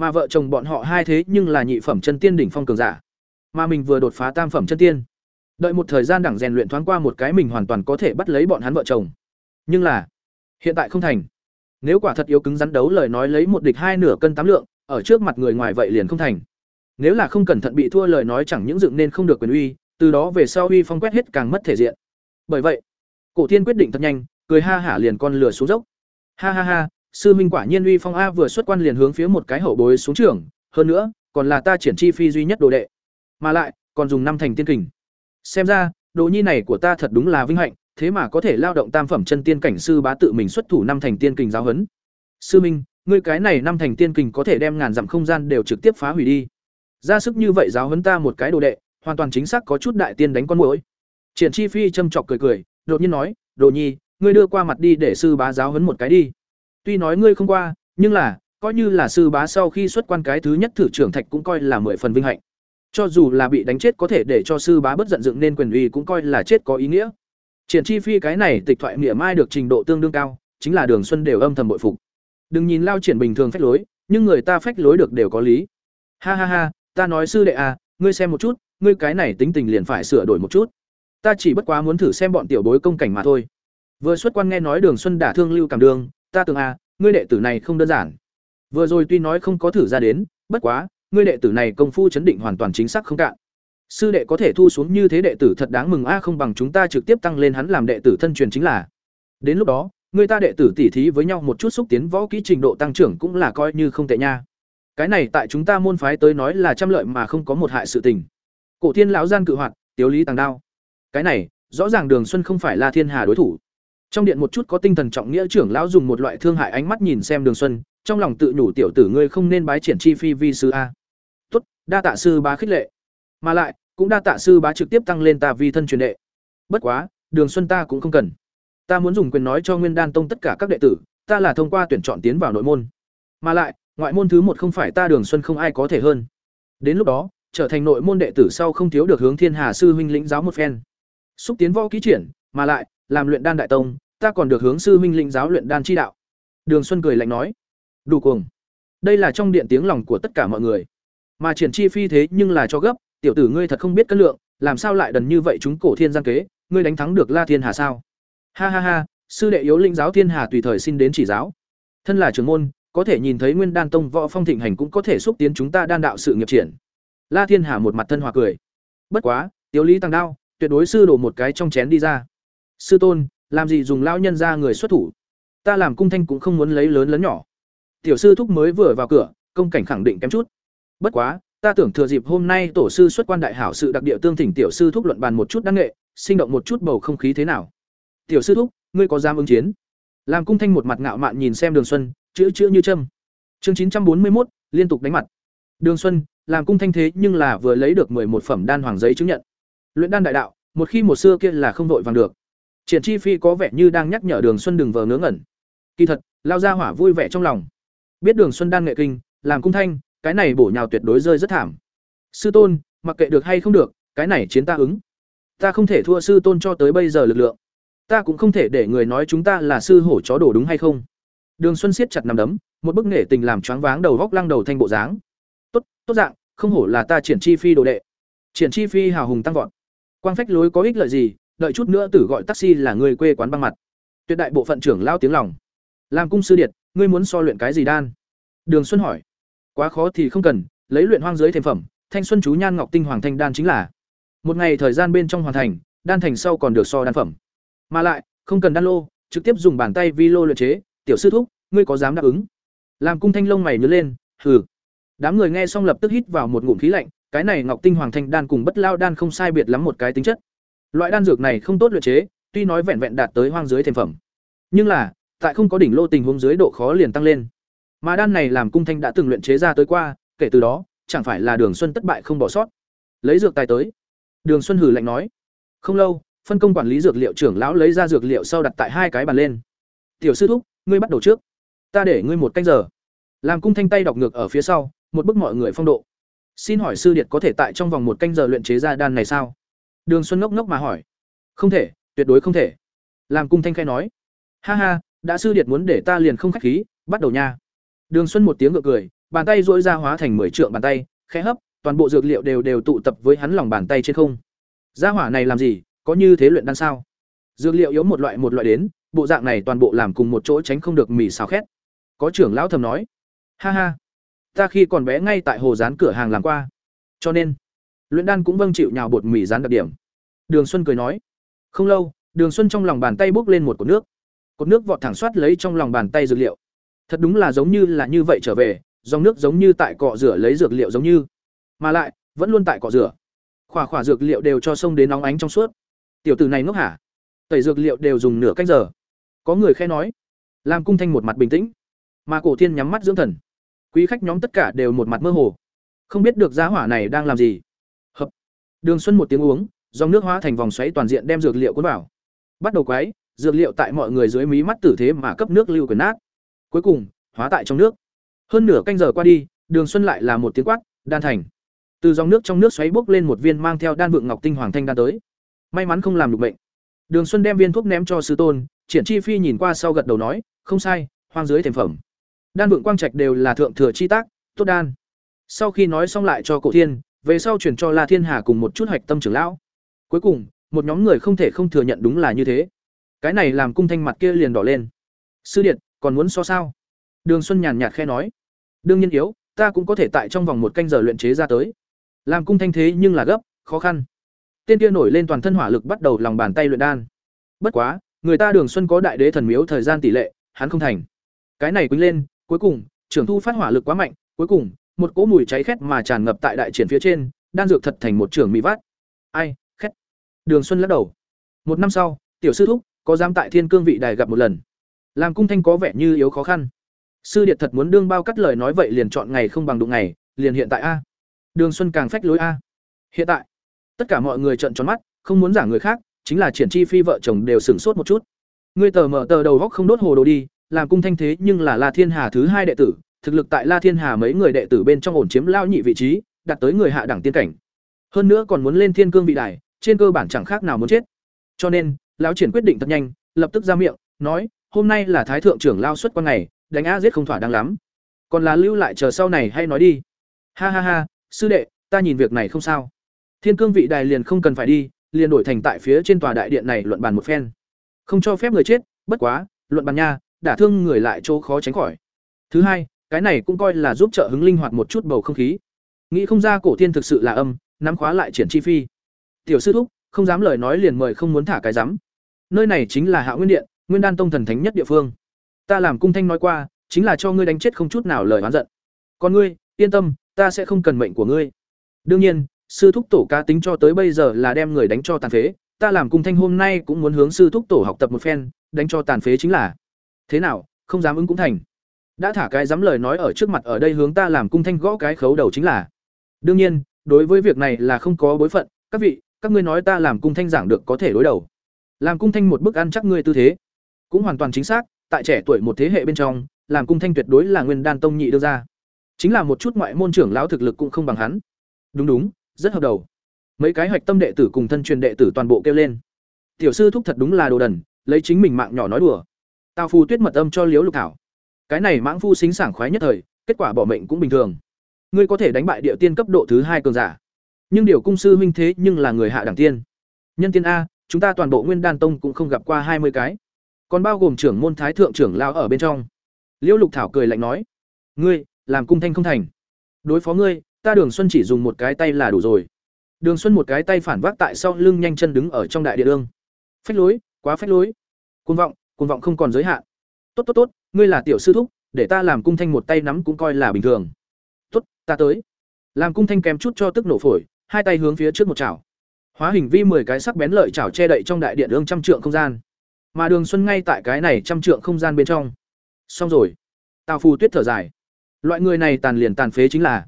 mà vợ chồng bọn họ hai thế nhưng là nhị phẩm chân tiên đỉnh phong cường giả. Mà mình vừa đột phá tam phẩm chân tiên. Đợi một thời gian đẳng rèn luyện thoáng qua một cái mình hoàn toàn có thể bắt lấy bọn hắn vợ chồng. Nhưng là, hiện tại không thành. Nếu quả thật yếu cứng rắn đấu lời nói lấy một địch hai nửa cân tám lượng, ở trước mặt người ngoài vậy liền không thành. Nếu là không cẩn thận bị thua lời nói chẳng những dựng nên không được quyền uy, từ đó về sau uy phong quét hết càng mất thể diện. Bởi vậy, cổ thiên quyết định thật nhanh, cười ha hả liền con lửa xuống dốc. Ha ha ha sư minh quả nhiên uy phong a vừa xuất quan liền hướng phía một cái hậu bối xuống trưởng hơn nữa, còn là ta triển chi phi duy nhất đồ đệ. Mà lại, còn dùng năm thành tiên kình. Xem ra, đồ nhi này của ta thật đúng là vinh hạnh, thế mà có thể lao động tam phẩm chân tiên cảnh sư bá tự mình xuất thủ năm thành tiên kình giáo huấn. Sư minh, ngươi cái này năm thành tiên kình có thể đem ngàn dặm không gian đều trực tiếp phá hủy đi. Ra sức như vậy giáo huấn ta một cái đồ đệ, hoàn toàn chính xác có chút đại tiên đánh con mũi triển chi phi châm chọc cười cười, đột nhiên nói, đồ nhi, ngươi đưa qua mặt đi để sư bá giáo huấn một cái đi tuy nói ngươi không qua, nhưng là, coi như là sư bá sau khi xuất quan cái thứ nhất thử trưởng thạch cũng coi là mười phần vinh hạnh. Cho dù là bị đánh chết có thể để cho sư bá bất giận dựng nên quyền uy cũng coi là chết có ý nghĩa. Triển chi phi cái này tịch thoại mỉa mai được trình độ tương đương cao, chính là đường xuân đều âm thầm bội phục. Đừng nhìn lao triển bình thường phách lối, nhưng người ta phách lối được đều có lý. Ha ha ha, ta nói sư đệ à ngươi xem một chút, ngươi cái này tính tình liền phải sửa đổi một chút. Ta chỉ bất quá muốn thử xem bọn tiểu bối công cảnh mà thôi. Vừa xuất quan nghe nói đường xuân đả thương lưu cảm đường ta tưởng à ngươi đệ tử này không đơn giản. Vừa rồi tuy nói không có thử ra đến, bất quá, ngươi đệ tử này công phu chấn định hoàn toàn chính xác không cạn. Sư đệ có thể thu xuống như thế đệ tử thật đáng mừng a, không bằng chúng ta trực tiếp tăng lên hắn làm đệ tử thân truyền chính là. Đến lúc đó, người ta đệ tử tỉ thí với nhau một chút xúc tiến võ kỹ trình độ tăng trưởng cũng là coi như không tệ nha. Cái này tại chúng ta môn phái tới nói là trăm lợi mà không có một hại sự tình. Cổ thiên lão gian cự hoạt, tiếu lý tàng đao. Cái này, rõ ràng đường xuân không phải là thiên hà đối thủ trong điện một chút có tinh thần trọng nghĩa trưởng lão dùng một loại thương hại ánh mắt nhìn xem đường xuân, trong lòng tự nhủ tiểu tử ngươi không nên bái triển chi phi vi sư a. Tốt, đa tạ sư bá khích lệ. Mà lại, cũng đa tạ sư bá trực tiếp tăng lên ta vi thân truyền đệ. Bất quá, đường xuân ta cũng không cần. Ta muốn dùng quyền nói cho nguyên đan tông tất cả các đệ tử, ta là thông qua tuyển chọn tiến vào nội môn. Mà lại, ngoại môn thứ một không phải ta đường xuân không ai có thể hơn. Đến lúc đó, trở thành nội môn đệ tử sau không thiếu được hướng thiên hà sư huynh lĩnh giáo một phen. Xúc tiến võ ký triển, mà lại, làm luyện đan đại tông ta còn được hướng sư huynh lĩnh giáo luyện đan chi đạo. Đường xuân cười lạnh nói, đủ cuồng. Đây là trong điện tiếng lòng của tất cả mọi người. Mà triển chi phi thế nhưng là cho gấp, tiểu tử ngươi thật không biết cân lượng, làm sao lại đần như vậy chúng cổ thiên giang kế, ngươi đánh thắng được la thiên hà sao? Ha ha ha, sư đệ yếu linh giáo thiên hà tùy thời xin đến chỉ giáo. Thân là trưởng môn, có thể nhìn thấy nguyên đan tông võ phong thịnh hành cũng có thể xúc tiến chúng ta đan đạo sự nghiệp triển. La thiên hà một mặt thân hòa cười. Bất quá, tiểu lý tăng đao, tuyệt đối sư đổ một cái trong chén đi ra. Sư tôn làm gì dùng lao nhân ra người xuất thủ? Ta làm cung thanh cũng không muốn lấy lớn lớn nhỏ. Tiểu sư thúc mới vừa vào cửa, công cảnh khẳng định kém chút. Bất quá, ta tưởng thừa dịp hôm nay tổ sư xuất quan đại hảo sự đặc địa tương thỉnh tiểu sư thúc luận bàn một chút đăng nghệ, sinh động một chút bầu không khí thế nào. Tiểu sư thúc, ngươi có dám ứng chiến? Làm cung thanh một mặt ngạo mạn nhìn xem đường xuân, chữ chữ như châm. Chương chín trăm bốn mươi một liên tục đánh mặt. Đường xuân, làm cung thanh thế nhưng là vừa lấy được một phẩm đan hoàng giấy chứng nhận. Luyện đan đại đạo, một khi một xưa kia là không vội vàng được triển chi phi có vẻ như đang nhắc nhở đường xuân đừng vờ ngớ ngẩn. Kỳ thật, lao ra hỏa vui vẻ trong lòng. Biết đường xuân đang nghệ kinh, làm cung thanh, cái này bổ nhào tuyệt đối rơi rất thảm. Sư tôn, mặc kệ được hay không được, cái này chiến ta ứng. Ta không thể thua sư tôn cho tới bây giờ lực lượng. Ta cũng không thể để người nói chúng ta là sư hổ chó đổ đúng hay không. Đường xuân siết chặt nằm đấm, một bức nghệ tình làm choáng váng đầu góc lăng đầu thanh bộ dáng. Tốt tốt dạng, không hổ là ta triển chi phi đồ đệ. Triển chi phi hào hùng tăng vọt. Quang phách lối có ích lợi gì đợi chút nữa tử gọi taxi là người quê quán băng mặt. Tuyệt đại bộ phận trưởng lao tiếng lòng. Làm cung sư điệt, ngươi muốn so luyện cái gì đan? Đường xuân hỏi. Quá khó thì không cần, lấy luyện hoang giới thêm phẩm, thanh xuân chú nhan ngọc tinh hoàng thanh đan chính là. Một ngày thời gian bên trong hoàn thành, đan thành sau còn được so đan phẩm. Mà lại, không cần đan lô, trực tiếp dùng bàn tay vi lô luyện chế, tiểu sư thúc, ngươi có dám đáp ứng? Làm cung thanh lông mày nhớ lên, hừ. Đám người nghe xong lập tức hít vào một ngụm khí lạnh, cái này ngọc tinh hoàng thanh đan cùng bất lao đan không sai biệt lắm một cái tính chất loại đan dược này không tốt luyện chế tuy nói vẹn vẹn đạt tới hoang dưới thành phẩm nhưng là tại không có đỉnh lô tình huống dưới độ khó liền tăng lên mà đan này làm cung thanh đã từng luyện chế ra tới qua, kể từ đó, chẳng phải là Đường Xuân thất bại không bỏ sót. Lấy dược tài tới. Đường Xuân hừ lạnh nói. Không lâu, phân công quản lý dược liệu trưởng lão lấy ra dược liệu sau đặt tại hai cái bàn lên. "Tiểu sư thúc, ngươi bắt đầu trước. Ta để ngươi một canh giờ." Làm cung thanh tay đọc ngược ở phía sau, một bức mọi người phong độ. "Xin hỏi sư điệt có thể tại trong vòng một canh giờ luyện chế ra đan này sao?" Đường Xuân ngốc ngốc mà hỏi. "Không thể, tuyệt đối không thể." Làm cung thanh khai nói. "Ha ha, đã sư điệt muốn để ta liền không khách khí, bắt đầu nha." Đường Xuân một tiếng ngượng cười, bàn tay duỗi ra hóa thành mười trượng bàn tay, khẽ hấp, toàn bộ dược liệu đều đều tụ tập với hắn lòng bàn tay trên không. Gia hỏa này làm gì, có như thế luyện đan sao? Dược liệu yếu một loại một loại đến, bộ dạng này toàn bộ làm cùng một chỗ tránh không được mỉ xào khét. Có trưởng lão thầm nói: "Ha ha, ta khi còn bé ngay tại hồ dán cửa hàng làm qua, cho nên luyện đan cũng vâng chịu nhào bột mì rán đặc điểm." Đường Xuân cười nói: "Không lâu, Đường Xuân trong lòng bàn tay bốc lên một cột nước. Cột nước vọt thẳng xoát lấy trong lòng bàn tay dược liệu. Thật đúng là giống như là như vậy trở về, dòng nước giống như tại cọ rửa lấy dược liệu giống như, mà lại vẫn luôn tại cọ rửa. Khỏa khỏa dược liệu đều cho sông đến nóng ánh trong suốt. Tiểu tử này ngốc hả? Tẩy dược liệu đều dùng nửa cách giờ. Có người khẽ nói. làm Cung Thanh một mặt bình tĩnh, mà Cổ Thiên nhắm mắt dưỡng thần. Quý khách nhóm tất cả đều một mặt mơ hồ, không biết được giá hỏa này đang làm gì. Đường Xuân một tiếng uống, dòng nước hóa thành vòng xoáy toàn diện đem dược liệu cuốn vào. Bắt đầu quấy, dược liệu tại mọi người dưới mí mắt tử thế mà cấp nước lưu quyền nát. Cuối cùng, hóa tại trong nước. Hơn nửa canh giờ qua đi, Đường Xuân lại là một tiếng quát, đan thành. Từ dòng nước trong nước xoáy bốc lên một viên mang theo đan vượng ngọc tinh hoàng thanh đan tới. May mắn không làm được bệnh. Đường Xuân đem viên thuốc ném cho sư tôn, Triển Chi Phi nhìn qua sau gật đầu nói, không sai, hoang dưới thành phẩm. Đan vượng quang trạch đều là thượng thừa chi tác, tốt đan. Sau khi nói xong lại cho Cổ Thiên, về sau chuyển cho La Thiên Hà cùng một chút hoạch tâm trưởng lão. Cuối cùng, một nhóm người không thể không thừa nhận đúng là như thế. Cái này làm cung thanh mặt kia liền đỏ lên. Sư điện, còn muốn so sao? Đường Xuân nhàn nhạt khẽ nói, đương nhiên yếu, ta cũng có thể tại trong vòng một canh giờ luyện chế ra tới. Làm cung thanh thế nhưng là gấp, khó khăn. tiên kia nổi lên toàn thân hỏa lực bắt đầu lòng bàn tay luyện đan. Bất quá, người ta Đường Xuân có đại đế thần miếu thời gian tỷ lệ, hắn không thành. Cái này quýnh lên, cuối cùng, trưởng thu phát hỏa lực quá mạnh, cuối cùng, một cỗ mùi cháy khét mà tràn ngập tại đại triển phía trên, đan dược thật thành một trường mì vát. Ai, khét. Đường Xuân lắc đầu. Một năm sau, tiểu sư thúc có dám tại Thiên Cương vị đài gặp một lần. Làm cung thanh có vẻ như yếu khó khăn. Sư điệt thật muốn đương bao cắt lời nói vậy liền chọn ngày không bằng đụng ngày, liền hiện tại a. Đường Xuân càng phách lối a. Hiện tại, tất cả mọi người trợn tròn mắt, không muốn giả người khác, chính là triển chi phi vợ chồng đều sửng sốt một chút. Ngươi tờ mở tờ đầu góc không đốt hồ đồ đi, làm cung thanh thế nhưng là La Thiên Hà thứ hai đệ tử, thực lực tại La Thiên Hà mấy người đệ tử bên trong ổn chiếm lao nhị vị trí, đạt tới người hạ đẳng tiên cảnh. Hơn nữa còn muốn lên thiên cương vị đài, trên cơ bản chẳng khác nào muốn chết. Cho nên, lão triển quyết định thật nhanh, lập tức ra miệng, nói, hôm nay là thái thượng trưởng lao xuất quan ngày, đánh á giết không thỏa đáng lắm. Còn là lưu lại chờ sau này hay nói đi. Ha ha ha, sư đệ, ta nhìn việc này không sao. Thiên cương vị đài liền không cần phải đi, liền đổi thành tại phía trên tòa đại điện này luận bàn một phen. Không cho phép người chết, bất quá, luận bàn nha, đả thương người lại chỗ khó tránh khỏi. Thứ hai, cái này cũng coi là giúp trợ hứng linh hoạt một chút bầu không khí. Nghĩ không ra cổ thiên thực sự là âm, nắm khóa lại triển chi phi. Tiểu sư thúc, không dám lời nói liền mời không muốn thả cái rắm. Nơi này chính là Hạ Nguyên Điện, Nguyên Đan Tông thần thánh nhất địa phương. Ta làm cung thanh nói qua, chính là cho ngươi đánh chết không chút nào lời oán giận. Còn ngươi, yên tâm, ta sẽ không cần mệnh của ngươi. Đương nhiên, sư thúc tổ cá tính cho tới bây giờ là đem người đánh cho tàn phế, ta làm cung thanh hôm nay cũng muốn hướng sư thúc tổ học tập một phen, đánh cho tàn phế chính là. Thế nào, không dám ứng cũng thành. Đã thả cái dám lời nói ở trước mặt ở đây hướng ta làm cung thanh gõ cái khấu đầu chính là. Đương nhiên, đối với việc này là không có bối phận, các vị, các ngươi nói ta làm cung thanh giảng được có thể đối đầu. Làm cung thanh một bức ăn chắc ngươi tư thế, cũng hoàn toàn chính xác, tại trẻ tuổi một thế hệ bên trong, làm cung thanh tuyệt đối là nguyên đan tông nhị đưa ra. Chính là một chút ngoại môn trưởng lão thực lực cũng không bằng hắn. Đúng đúng, rất hợp đầu. Mấy cái hoạch tâm đệ tử cùng thân truyền đệ tử toàn bộ kêu lên. Tiểu sư thúc thật đúng là đồ đần, lấy chính mình mạng nhỏ nói đùa. Tào phù Tuyết mật âm cho Liễu Lục Thảo. Cái này mãng phu xính sảng khoái nhất thời, kết quả bỏ mệnh cũng bình thường. Ngươi có thể đánh bại địa tiên cấp độ thứ hai cường giả. Nhưng điều cung sư huynh thế nhưng là người hạ đẳng tiên. Nhân tiên a, chúng ta toàn bộ Nguyên Đan Tông cũng không gặp qua hai mươi cái. Còn bao gồm trưởng môn thái thượng trưởng lao ở bên trong. Liễu lục thảo cười lạnh nói ngươi làm cung thanh không thành. Đối phó ngươi ta đường xuân chỉ dùng một cái tay là đủ rồi. Đường xuân một cái tay phản vác tại sau lưng nhanh chân đứng ở trong đại địa ương phách lối quá phách lối. Côn vọng côn vọng không còn giới hạn. Tốt tốt tốt ngươi là tiểu sư thúc, để ta làm cung thanh một tay nắm cũng coi là bình thường. Tốt, ta tới. Làm cung thanh kém chút cho tức nổ phổi, hai tay hướng phía trước một chảo. Hóa hình vi mười cái sắc bén lợi chảo che đậy trong đại điện ương trăm trượng không gian. Mà đường xuân ngay tại cái này trăm trượng không gian bên trong. Xong rồi. Tào phù tuyết thở dài. Loại người này tàn liền tàn phế chính là.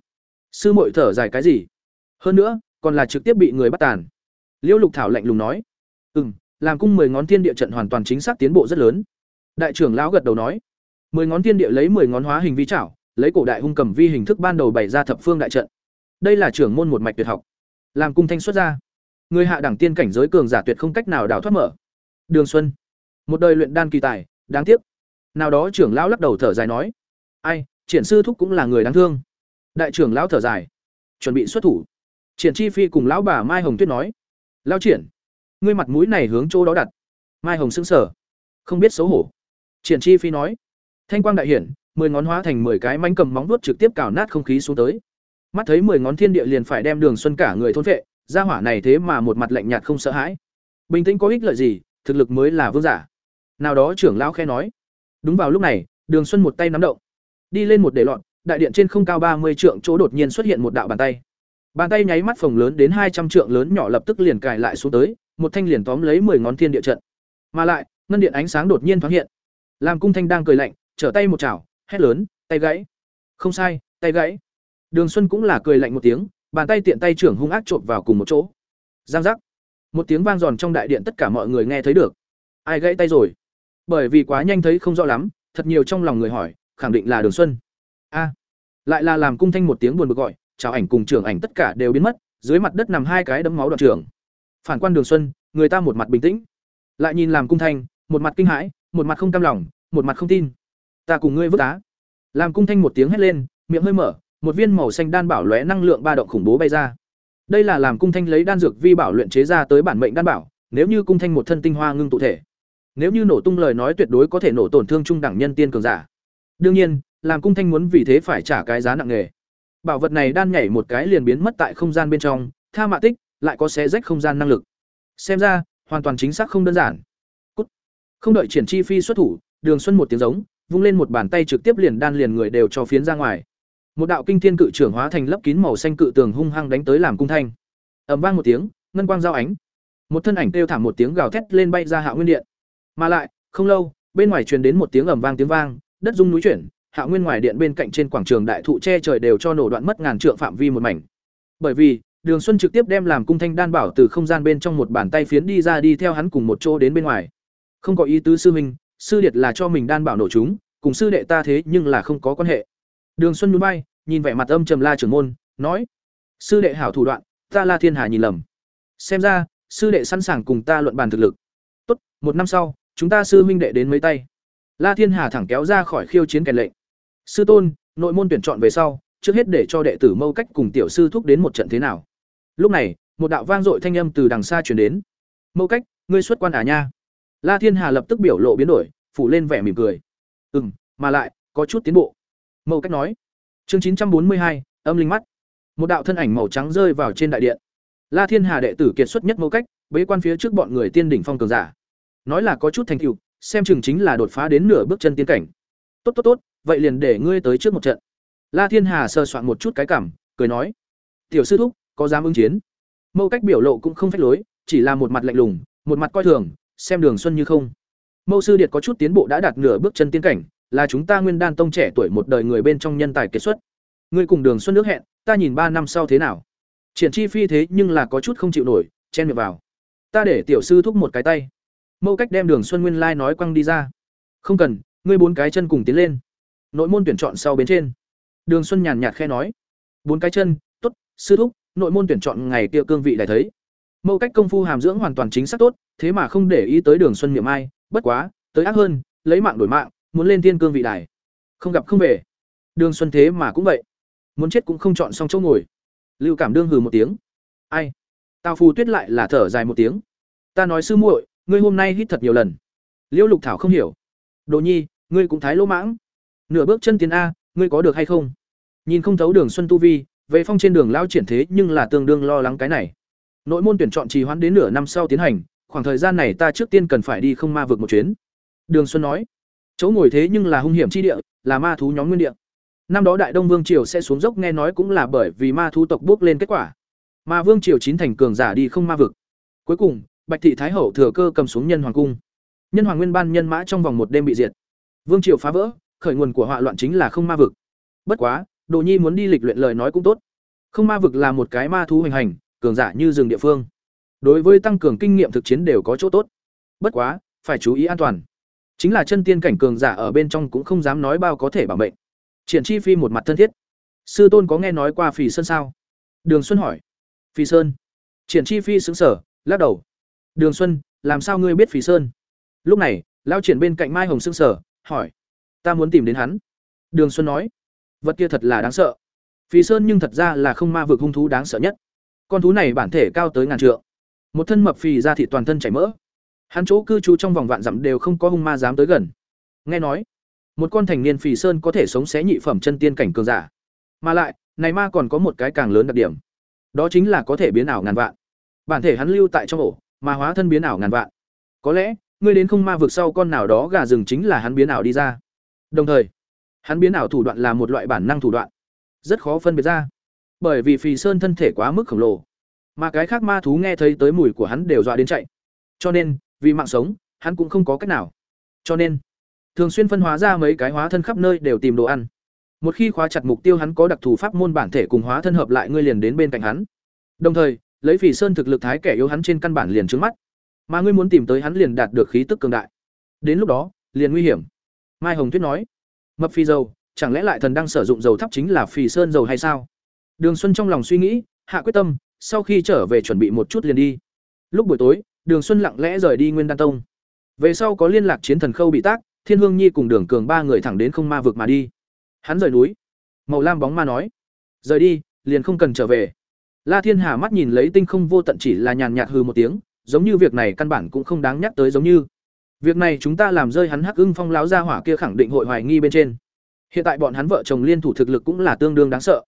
Sư muội thở dài cái gì? Hơn nữa, còn là trực tiếp bị người bắt tàn. Liễu lục thảo lạnh lùng nói. Ừ m làm cung mười ngón thiên địa trận hoàn toàn chính xác tiến bộ rất lớn. Đại trưởng lão gật đầu nói mười ngón thiên địa lấy mười ngón hóa hình vi chảo, lấy cổ đại hung cầm vi hình thức ban đầu bày ra thập phương đại trận. Đây là trưởng môn một mạch tuyệt học. Làm cung thanh xuất ra. Người hạ đẳng tiên cảnh giới cường giả tuyệt không cách nào đào thoát mở. Đường xuân. Một đời luyện đan kỳ tài, đáng tiếc. Nào đó trưởng lão lắc đầu thở dài nói, ai, triển sư thúc cũng là người đáng thương. Đại trưởng lão thở dài. Chuẩn bị xuất thủ. Triển chi phi cùng lão bà mai hồng tuyết nói, lão triển, ngươi mặt mũi này hướng chỗ đó đặt. Mai hồng sững sờ. Không biết xấu hổ. Triển chi phi nói thanh quang đại hiển mười ngón hóa thành mười cái mãnh cầm móng vuốt trực tiếp cào nát không khí xuống tới. Mắt thấy mười ngón thiên địa liền phải đem đường xuân cả người thôn phệ. ra hỏa này thế mà một mặt lạnh nhạt không sợ hãi. Bình tĩnh có ích lợi gì thực lực mới là vương giả. Nào đó trưởng lão khẽ nói. Đúng vào lúc này đường xuân một tay nắm động. Đi lên một để loạn, đại điện trên không cao ba mươi trượng chỗ đột nhiên xuất hiện một đạo bàn tay. Bàn tay nháy mắt phồng lớn đến hai trăm trượng lớn nhỏ lập tức liền cài lại xuống tới một thanh liền tóm lấy mười ngón thiên địa trận. Mà lại ngân điện ánh sáng đột nhiên thoáng hiện. Làm cung thanh đang cười lạnh trở tay một chảo, hét lớn, tay gãy. Không sai, tay gãy. Đường xuân cũng là cười lạnh một tiếng, bàn tay tiện tay trưởng hung ác trộn vào cùng một chỗ. Giang giác. Một tiếng vang giòn trong đại điện tất cả mọi người nghe thấy được. Ai gãy tay rồi? Bởi vì quá nhanh thấy không rõ lắm, thật nhiều trong lòng người hỏi, khẳng định là đường xuân. A. Lại là làm cung thanh một tiếng buồn bực gọi chào ảnh cùng trưởng ảnh tất cả đều biến mất, dưới mặt đất nằm hai cái đấm máu đoạn trưởng phản quan đường xuân, người ta một mặt bình tĩnh. Lại nhìn làm cung thanh, một mặt kinh hãi, một mặt không cam lòng, một mặt không tin ta cùng ngươi vứt đá làm cung thanh một tiếng hét lên, miệng hơi mở, một viên màu xanh đan bảo lóe năng lượng ba động khủng bố bay ra. Đây là làm cung thanh lấy đan dược vi bảo luyện chế ra tới bản mệnh đan bảo, nếu như cung thanh một thân tinh hoa ngưng tụ thể. Nếu như nổ tung lời nói tuyệt đối có thể nổ tổn thương trung đẳng nhân tiên cường giả. Đương nhiên, làm cung thanh muốn vì thế phải trả cái giá nặng nề. Bảo vật này đan nhảy một cái liền biến mất tại không gian bên trong, tha mạ tích, lại có xé rách không gian năng lực. Xem ra, hoàn toàn chính xác không đơn giản. Cút. không đợi triển chi phi xuất thủ, đường xuân một tiếng giống vung lên một bàn tay trực tiếp liền đan liền người đều cho phiến ra ngoài. Một đạo kinh thiên cự trưởng hóa thành lớp kín màu xanh cự tường hung hăng đánh tới làm cung thanh. Ầm vang một tiếng, ngân quang giao ánh. Một thân ảnh kêu thảm một tiếng gào thét lên bay ra hạ nguyên điện. Mà lại, không lâu, bên ngoài truyền đến một tiếng ầm vang tiếng vang, đất rung núi chuyển, hạ nguyên ngoài điện bên cạnh trên quảng trường đại thụ che trời đều cho nổ đoạn mất ngàn trượng phạm vi một mảnh. Bởi vì, đường xuân trực tiếp đem làm cung thanh đan bảo từ không gian bên trong một bàn tay phiến đi ra đi theo hắn cùng một chỗ đến bên ngoài. Không có ý tứ sư huynh sư điệt là cho mình đan bảo nổ chúng, cùng sư đệ ta thế nhưng là không có quan hệ. Đường xuân núi bay nhìn vẻ mặt âm trầm la trưởng môn, nói, sư đệ hảo thủ đoạn, ta la thiên hà nhìn lầm. Xem ra, sư đệ sẵn sàng cùng ta luận bàn thực lực. Tốt, một năm sau, chúng ta sư huynh đệ đến mấy tay. La thiên hà thẳng kéo ra khỏi khiêu chiến kèn lệnh. Sư tôn, nội môn tuyển chọn về sau, trước hết để cho đệ tử mâu cách cùng tiểu sư thúc đến một trận thế nào. Lúc này, một đạo vang dội thanh âm từ đằng xa chuyển đến. Mâu cách, ngươi xuất quan à nha? La thiên hà lập tức biểu lộ biến đổi phủ lên vẻ mỉm cười. Ừm, mà lại có chút tiến bộ. Mâu cách nói. Chương chín trăm bốn mươi hai âm linh mắt. Một đạo thân ảnh màu trắng rơi vào trên đại điện. La thiên hà đệ tử kiệt xuất nhất mâu cách bế quan phía trước bọn người tiên đỉnh phong cường giả. Nói là có chút thành tựu xem chừng chính là đột phá đến nửa bước chân tiến cảnh. Tốt tốt tốt vậy liền để ngươi tới trước một trận. La thiên hà sơ soạn một chút cái cảm cười nói. Tiểu sư thúc có dám ứng chiến? Mâu cách biểu lộ cũng không phách lối chỉ là một mặt lạnh lùng một mặt coi thường xem đường xuân như không. Mẫu sư điệt có chút tiến bộ đã đạt nửa bước chân tiến cảnh, là chúng ta nguyên đan tông trẻ tuổi một đời người bên trong nhân tài kết xuất. Ngươi cùng đường xuân nước hẹn, ta nhìn ba năm sau thế nào. Triển chi phi thế nhưng là có chút không chịu nổi, chen miệng vào. Ta để tiểu sư thúc một cái tay. Mẫu cách đem đường xuân nguyên lai nói quăng đi ra. Không cần, ngươi bốn cái chân cùng tiến lên. Nội môn tuyển chọn sau bên trên. Đường xuân nhàn nhạt khe nói. Bốn cái chân t ố t sư thúc, nội môn tuyển chọn ngày kia cương vị lại thấy. Mẫu cách công phu hàm dưỡng hoàn toàn chính xác tốt thế mà không để ý tới đường xuân Niệm ai, bất quá, tới ác hơn, lấy mạng đổi mạng, muốn lên thiên cương vị đài. Không gặp không về. Đường xuân thế mà cũng vậy. Muốn chết cũng không chọn xong chỗ ngồi. Lưu cảm đương hừ một tiếng. Ai? Tào phù tuyết lại là thở dài một tiếng. Ta nói sư muội, ngươi hôm nay hít thật nhiều lần. Liễu lục thảo không hiểu. Đồ nhi, ngươi cũng thái lỗ mãng. Nửa bước chân tiến a, ngươi có được hay không? Nhìn không thấu đường xuân tu vi, về phong trên đường lao triển thế nhưng là tương đương lo lắng cái này. Nội môn tuyển chọn trì hoãn đến nửa năm sau tiến hành khoảng thời gian này ta trước tiên cần phải đi không ma vực một chuyến. Đường xuân nói. Chỗ ngồi thế nhưng là hung hiểm chi địa, là ma thú nhóm nguyên địa. Năm đó đại đông vương triều sẽ xuống dốc nghe nói cũng là bởi vì ma thú tộc bước lên kết quả. Mà vương triều chín thành cường giả đi không ma vực. Cuối cùng, bạch thị thái hậu thừa cơ cầm xuống nhân hoàng cung. Nhân hoàng nguyên ban nhân mã trong vòng một đêm bị diệt. Vương triều phá vỡ, khởi nguồn của họa loạn chính là không ma vực. Bất quá, đồ nhi muốn đi lịch luyện lời nói cũng tốt. Không ma vực là một cái ma thú hoành hành, cường giả như rừng địa phương đối với tăng cường kinh nghiệm thực chiến đều có chỗ tốt. Bất quá, phải chú ý an toàn. Chính là chân tiên cảnh cường giả ở bên trong cũng không dám nói bao có thể bảo mệnh. Triển chi phi một mặt thân thiết. Sư tôn có nghe nói qua phì sơn sao? Đường xuân hỏi. Phì sơn. Triển chi phi xứng sở lắc đầu. Đường xuân, làm sao ngươi biết phì sơn? Lúc này lao triển bên cạnh mai hồng xứng sở hỏi. Ta muốn tìm đến hắn. Đường xuân nói. Vật kia thật là đáng sợ. Phì sơn nhưng thật ra là không ma vực hung thú đáng sợ nhất. Con thú này bản thể cao tới ngàn trượng một thân mập phì ra thị toàn thân chảy mỡ. Hắn chỗ cư trú trong vòng vạn dặm đều không có hung ma dám tới gần. Nghe nói, một con thành niên phì sơn có thể sống xé nhị phẩm chân tiên cảnh cường giả. Mà lại, này ma còn có một cái càng lớn đặc điểm. Đó chính là có thể biến ảo ngàn vạn. Bản thể hắn lưu tại trong ổ, mà hóa thân biến ảo ngàn vạn. Có lẽ, ngươi đến không ma vực sau con nào đó gà rừng chính là hắn biến ảo đi ra. Đồng thời, hắn biến ảo thủ đoạn là một loại bản năng thủ đoạn. Rất khó phân biệt ra. Bởi vì phì sơn thân thể quá mức khổng lồ mà cái khác ma thú nghe thấy tới mùi của hắn đều dọa đến chạy. Cho nên, vì mạng sống, hắn cũng không có cách nào. Cho nên, thường xuyên phân hóa ra mấy cái hóa thân khắp nơi đều tìm đồ ăn. Một khi khóa chặt mục tiêu hắn có đặc thù pháp môn bản thể cùng hóa thân hợp lại ngươi liền đến bên cạnh hắn. Đồng thời, lấy phỉ sơn thực lực thái kẻ yếu hắn trên căn bản liền trướng mắt. Mà ngươi muốn tìm tới hắn liền đạt được khí tức cường đại. Đến lúc đó, liền nguy hiểm. Mai hồng tuyết nói, mập phi dầu, chẳng lẽ lại thần đang sử dụng dầu thắp chính là phì sơn dầu hay sao? Đường xuân trong lòng suy nghĩ, hạ quyết tâm sau khi trở về chuẩn bị một chút liền đi. Lúc buổi tối, đường xuân lặng lẽ rời đi nguyên đan tông. Về sau có liên lạc chiến thần khâu bị tác, thiên hương nhi cùng đường cường ba người thẳng đến không ma vực mà đi. Hắn rời núi. Màu lam bóng ma nói, rời đi, liền không cần trở về. La thiên hà mắt nhìn lấy tinh không vô tận chỉ là nhàn nhạt hư một tiếng, giống như việc này căn bản cũng không đáng nhắc tới giống như. Việc này chúng ta làm rơi hắn hắc ưng phong láo ra hỏa kia khẳng định hội hoài nghi bên trên. Hiện tại bọn hắn vợ chồng liên thủ thực lực cũng là tương đương đáng sợ.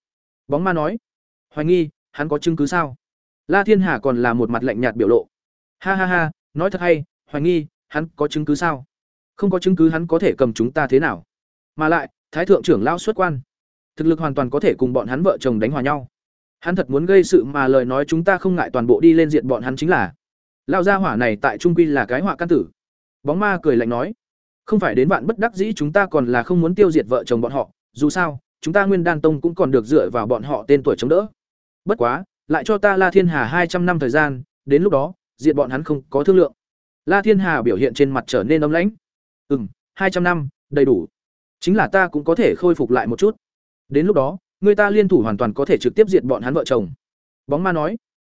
Bóng ma nói, hoài nghi hắn có chứng cứ sao? La thiên hà còn là một mặt lạnh nhạt biểu lộ. Ha ha ha, nói thật hay, hoài nghi, hắn có chứng cứ sao? Không có chứng cứ hắn có thể cầm chúng ta thế nào? Mà lại, thái thượng trưởng lao xuất quan, thực lực hoàn toàn có thể cùng bọn hắn vợ chồng đánh hòa nhau. Hắn thật muốn gây sự mà lời nói chúng ta không ngại toàn bộ đi lên diện bọn hắn chính là. Lao gia hỏa này tại trung quy là cái họa căn tử. Bóng ma cười lạnh nói, không phải đến vạn bất đắc dĩ chúng ta còn là không muốn tiêu diệt vợ chồng bọn họ, dù sao, chúng ta nguyên đan tông cũng còn được dựa vào bọn họ tên tuổi chống đỡ bất quá, lại cho ta la thiên hà hai trăm năm thời gian, đến lúc đó, diệt bọn hắn không có thương lượng. La thiên hà biểu hiện trên mặt trở nên ấm lãnh. Ừ m hai trăm năm, đầy đủ. Chính là ta cũng có thể khôi phục lại một chút. Đến lúc đó, người ta liên thủ hoàn toàn có thể trực tiếp diệt bọn hắn vợ chồng. Bóng ma nói.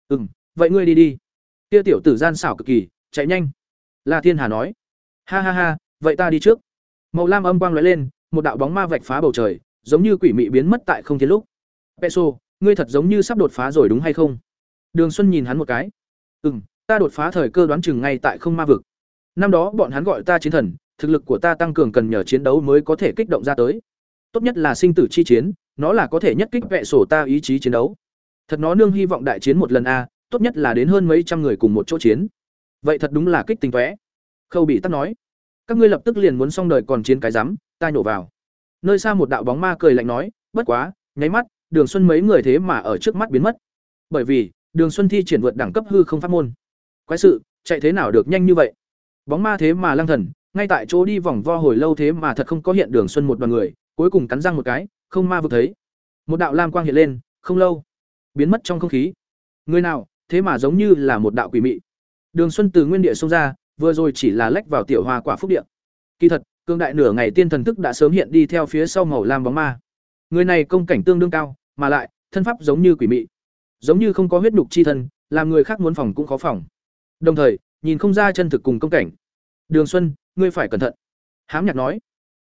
Ừ m vậy ngươi đi đi. Kia tiểu tử gian xảo cực kỳ, chạy nhanh. La thiên hà nói. Ha ha ha, vậy ta đi trước. Màu lam âm quang lóe lên, một đạo bóng ma vạch phá bầu trời, giống như quỷ mị biến mất tại không thiên lúc. Peso ngươi thật giống như sắp đột phá rồi đúng hay không? Đường xuân nhìn hắn một cái. Ừ m ta đột phá thời cơ đoán chừng ngay tại không ma vực. Năm đó bọn hắn gọi ta chiến thần, thực lực của ta tăng cường cần nhờ chiến đấu mới có thể kích động ra tới. Tốt nhất là sinh tử chi chiến, nó là có thể nhất kích vẹ sổ ta ý chí chiến đấu. Thật nó nương hy vọng đại chiến một lần a, tốt nhất là đến hơn mấy trăm người cùng một chỗ chiến. Vậy thật đúng là kích tình tóe. Khâu bị tắc nói. Các ngươi lập tức liền muốn xong đời còn chiến cái rắm, ta nhổ vào. Nơi xa một đạo bóng ma cười lạnh nói, bất quá, nháy mắt đường xuân mấy người thế mà ở trước mắt biến mất. Bởi vì, đường xuân thi triển vượt đẳng cấp hư không pháp môn. Quái sự, chạy thế nào được nhanh như vậy? Bóng ma thế mà lang thần, ngay tại chỗ đi vòng vo hồi lâu thế mà thật không có hiện đường xuân một đoàn người, cuối cùng cắn răng một cái, không ma vực thấy. Một đạo lam quang hiện lên, không lâu, biến mất trong không khí. Người nào, thế mà giống như là một đạo quỷ mị. Đường xuân từ nguyên địa xông ra, vừa rồi chỉ là lách vào tiểu hoa quả phúc địa. Kỳ thật, cương đại nửa ngày tiên thần thức đã sớm hiện đi theo phía sau màu lam bóng ma. Người này công cảnh tương đương cao mà lại, thân pháp giống như quỷ mị. Giống như không có huyết nhục chi thân, làm người khác muốn phòng cũng khó phòng. Đồng thời, nhìn không ra chân thực cùng công cảnh. Đường xuân, ngươi phải cẩn thận. Hám nhạc nói.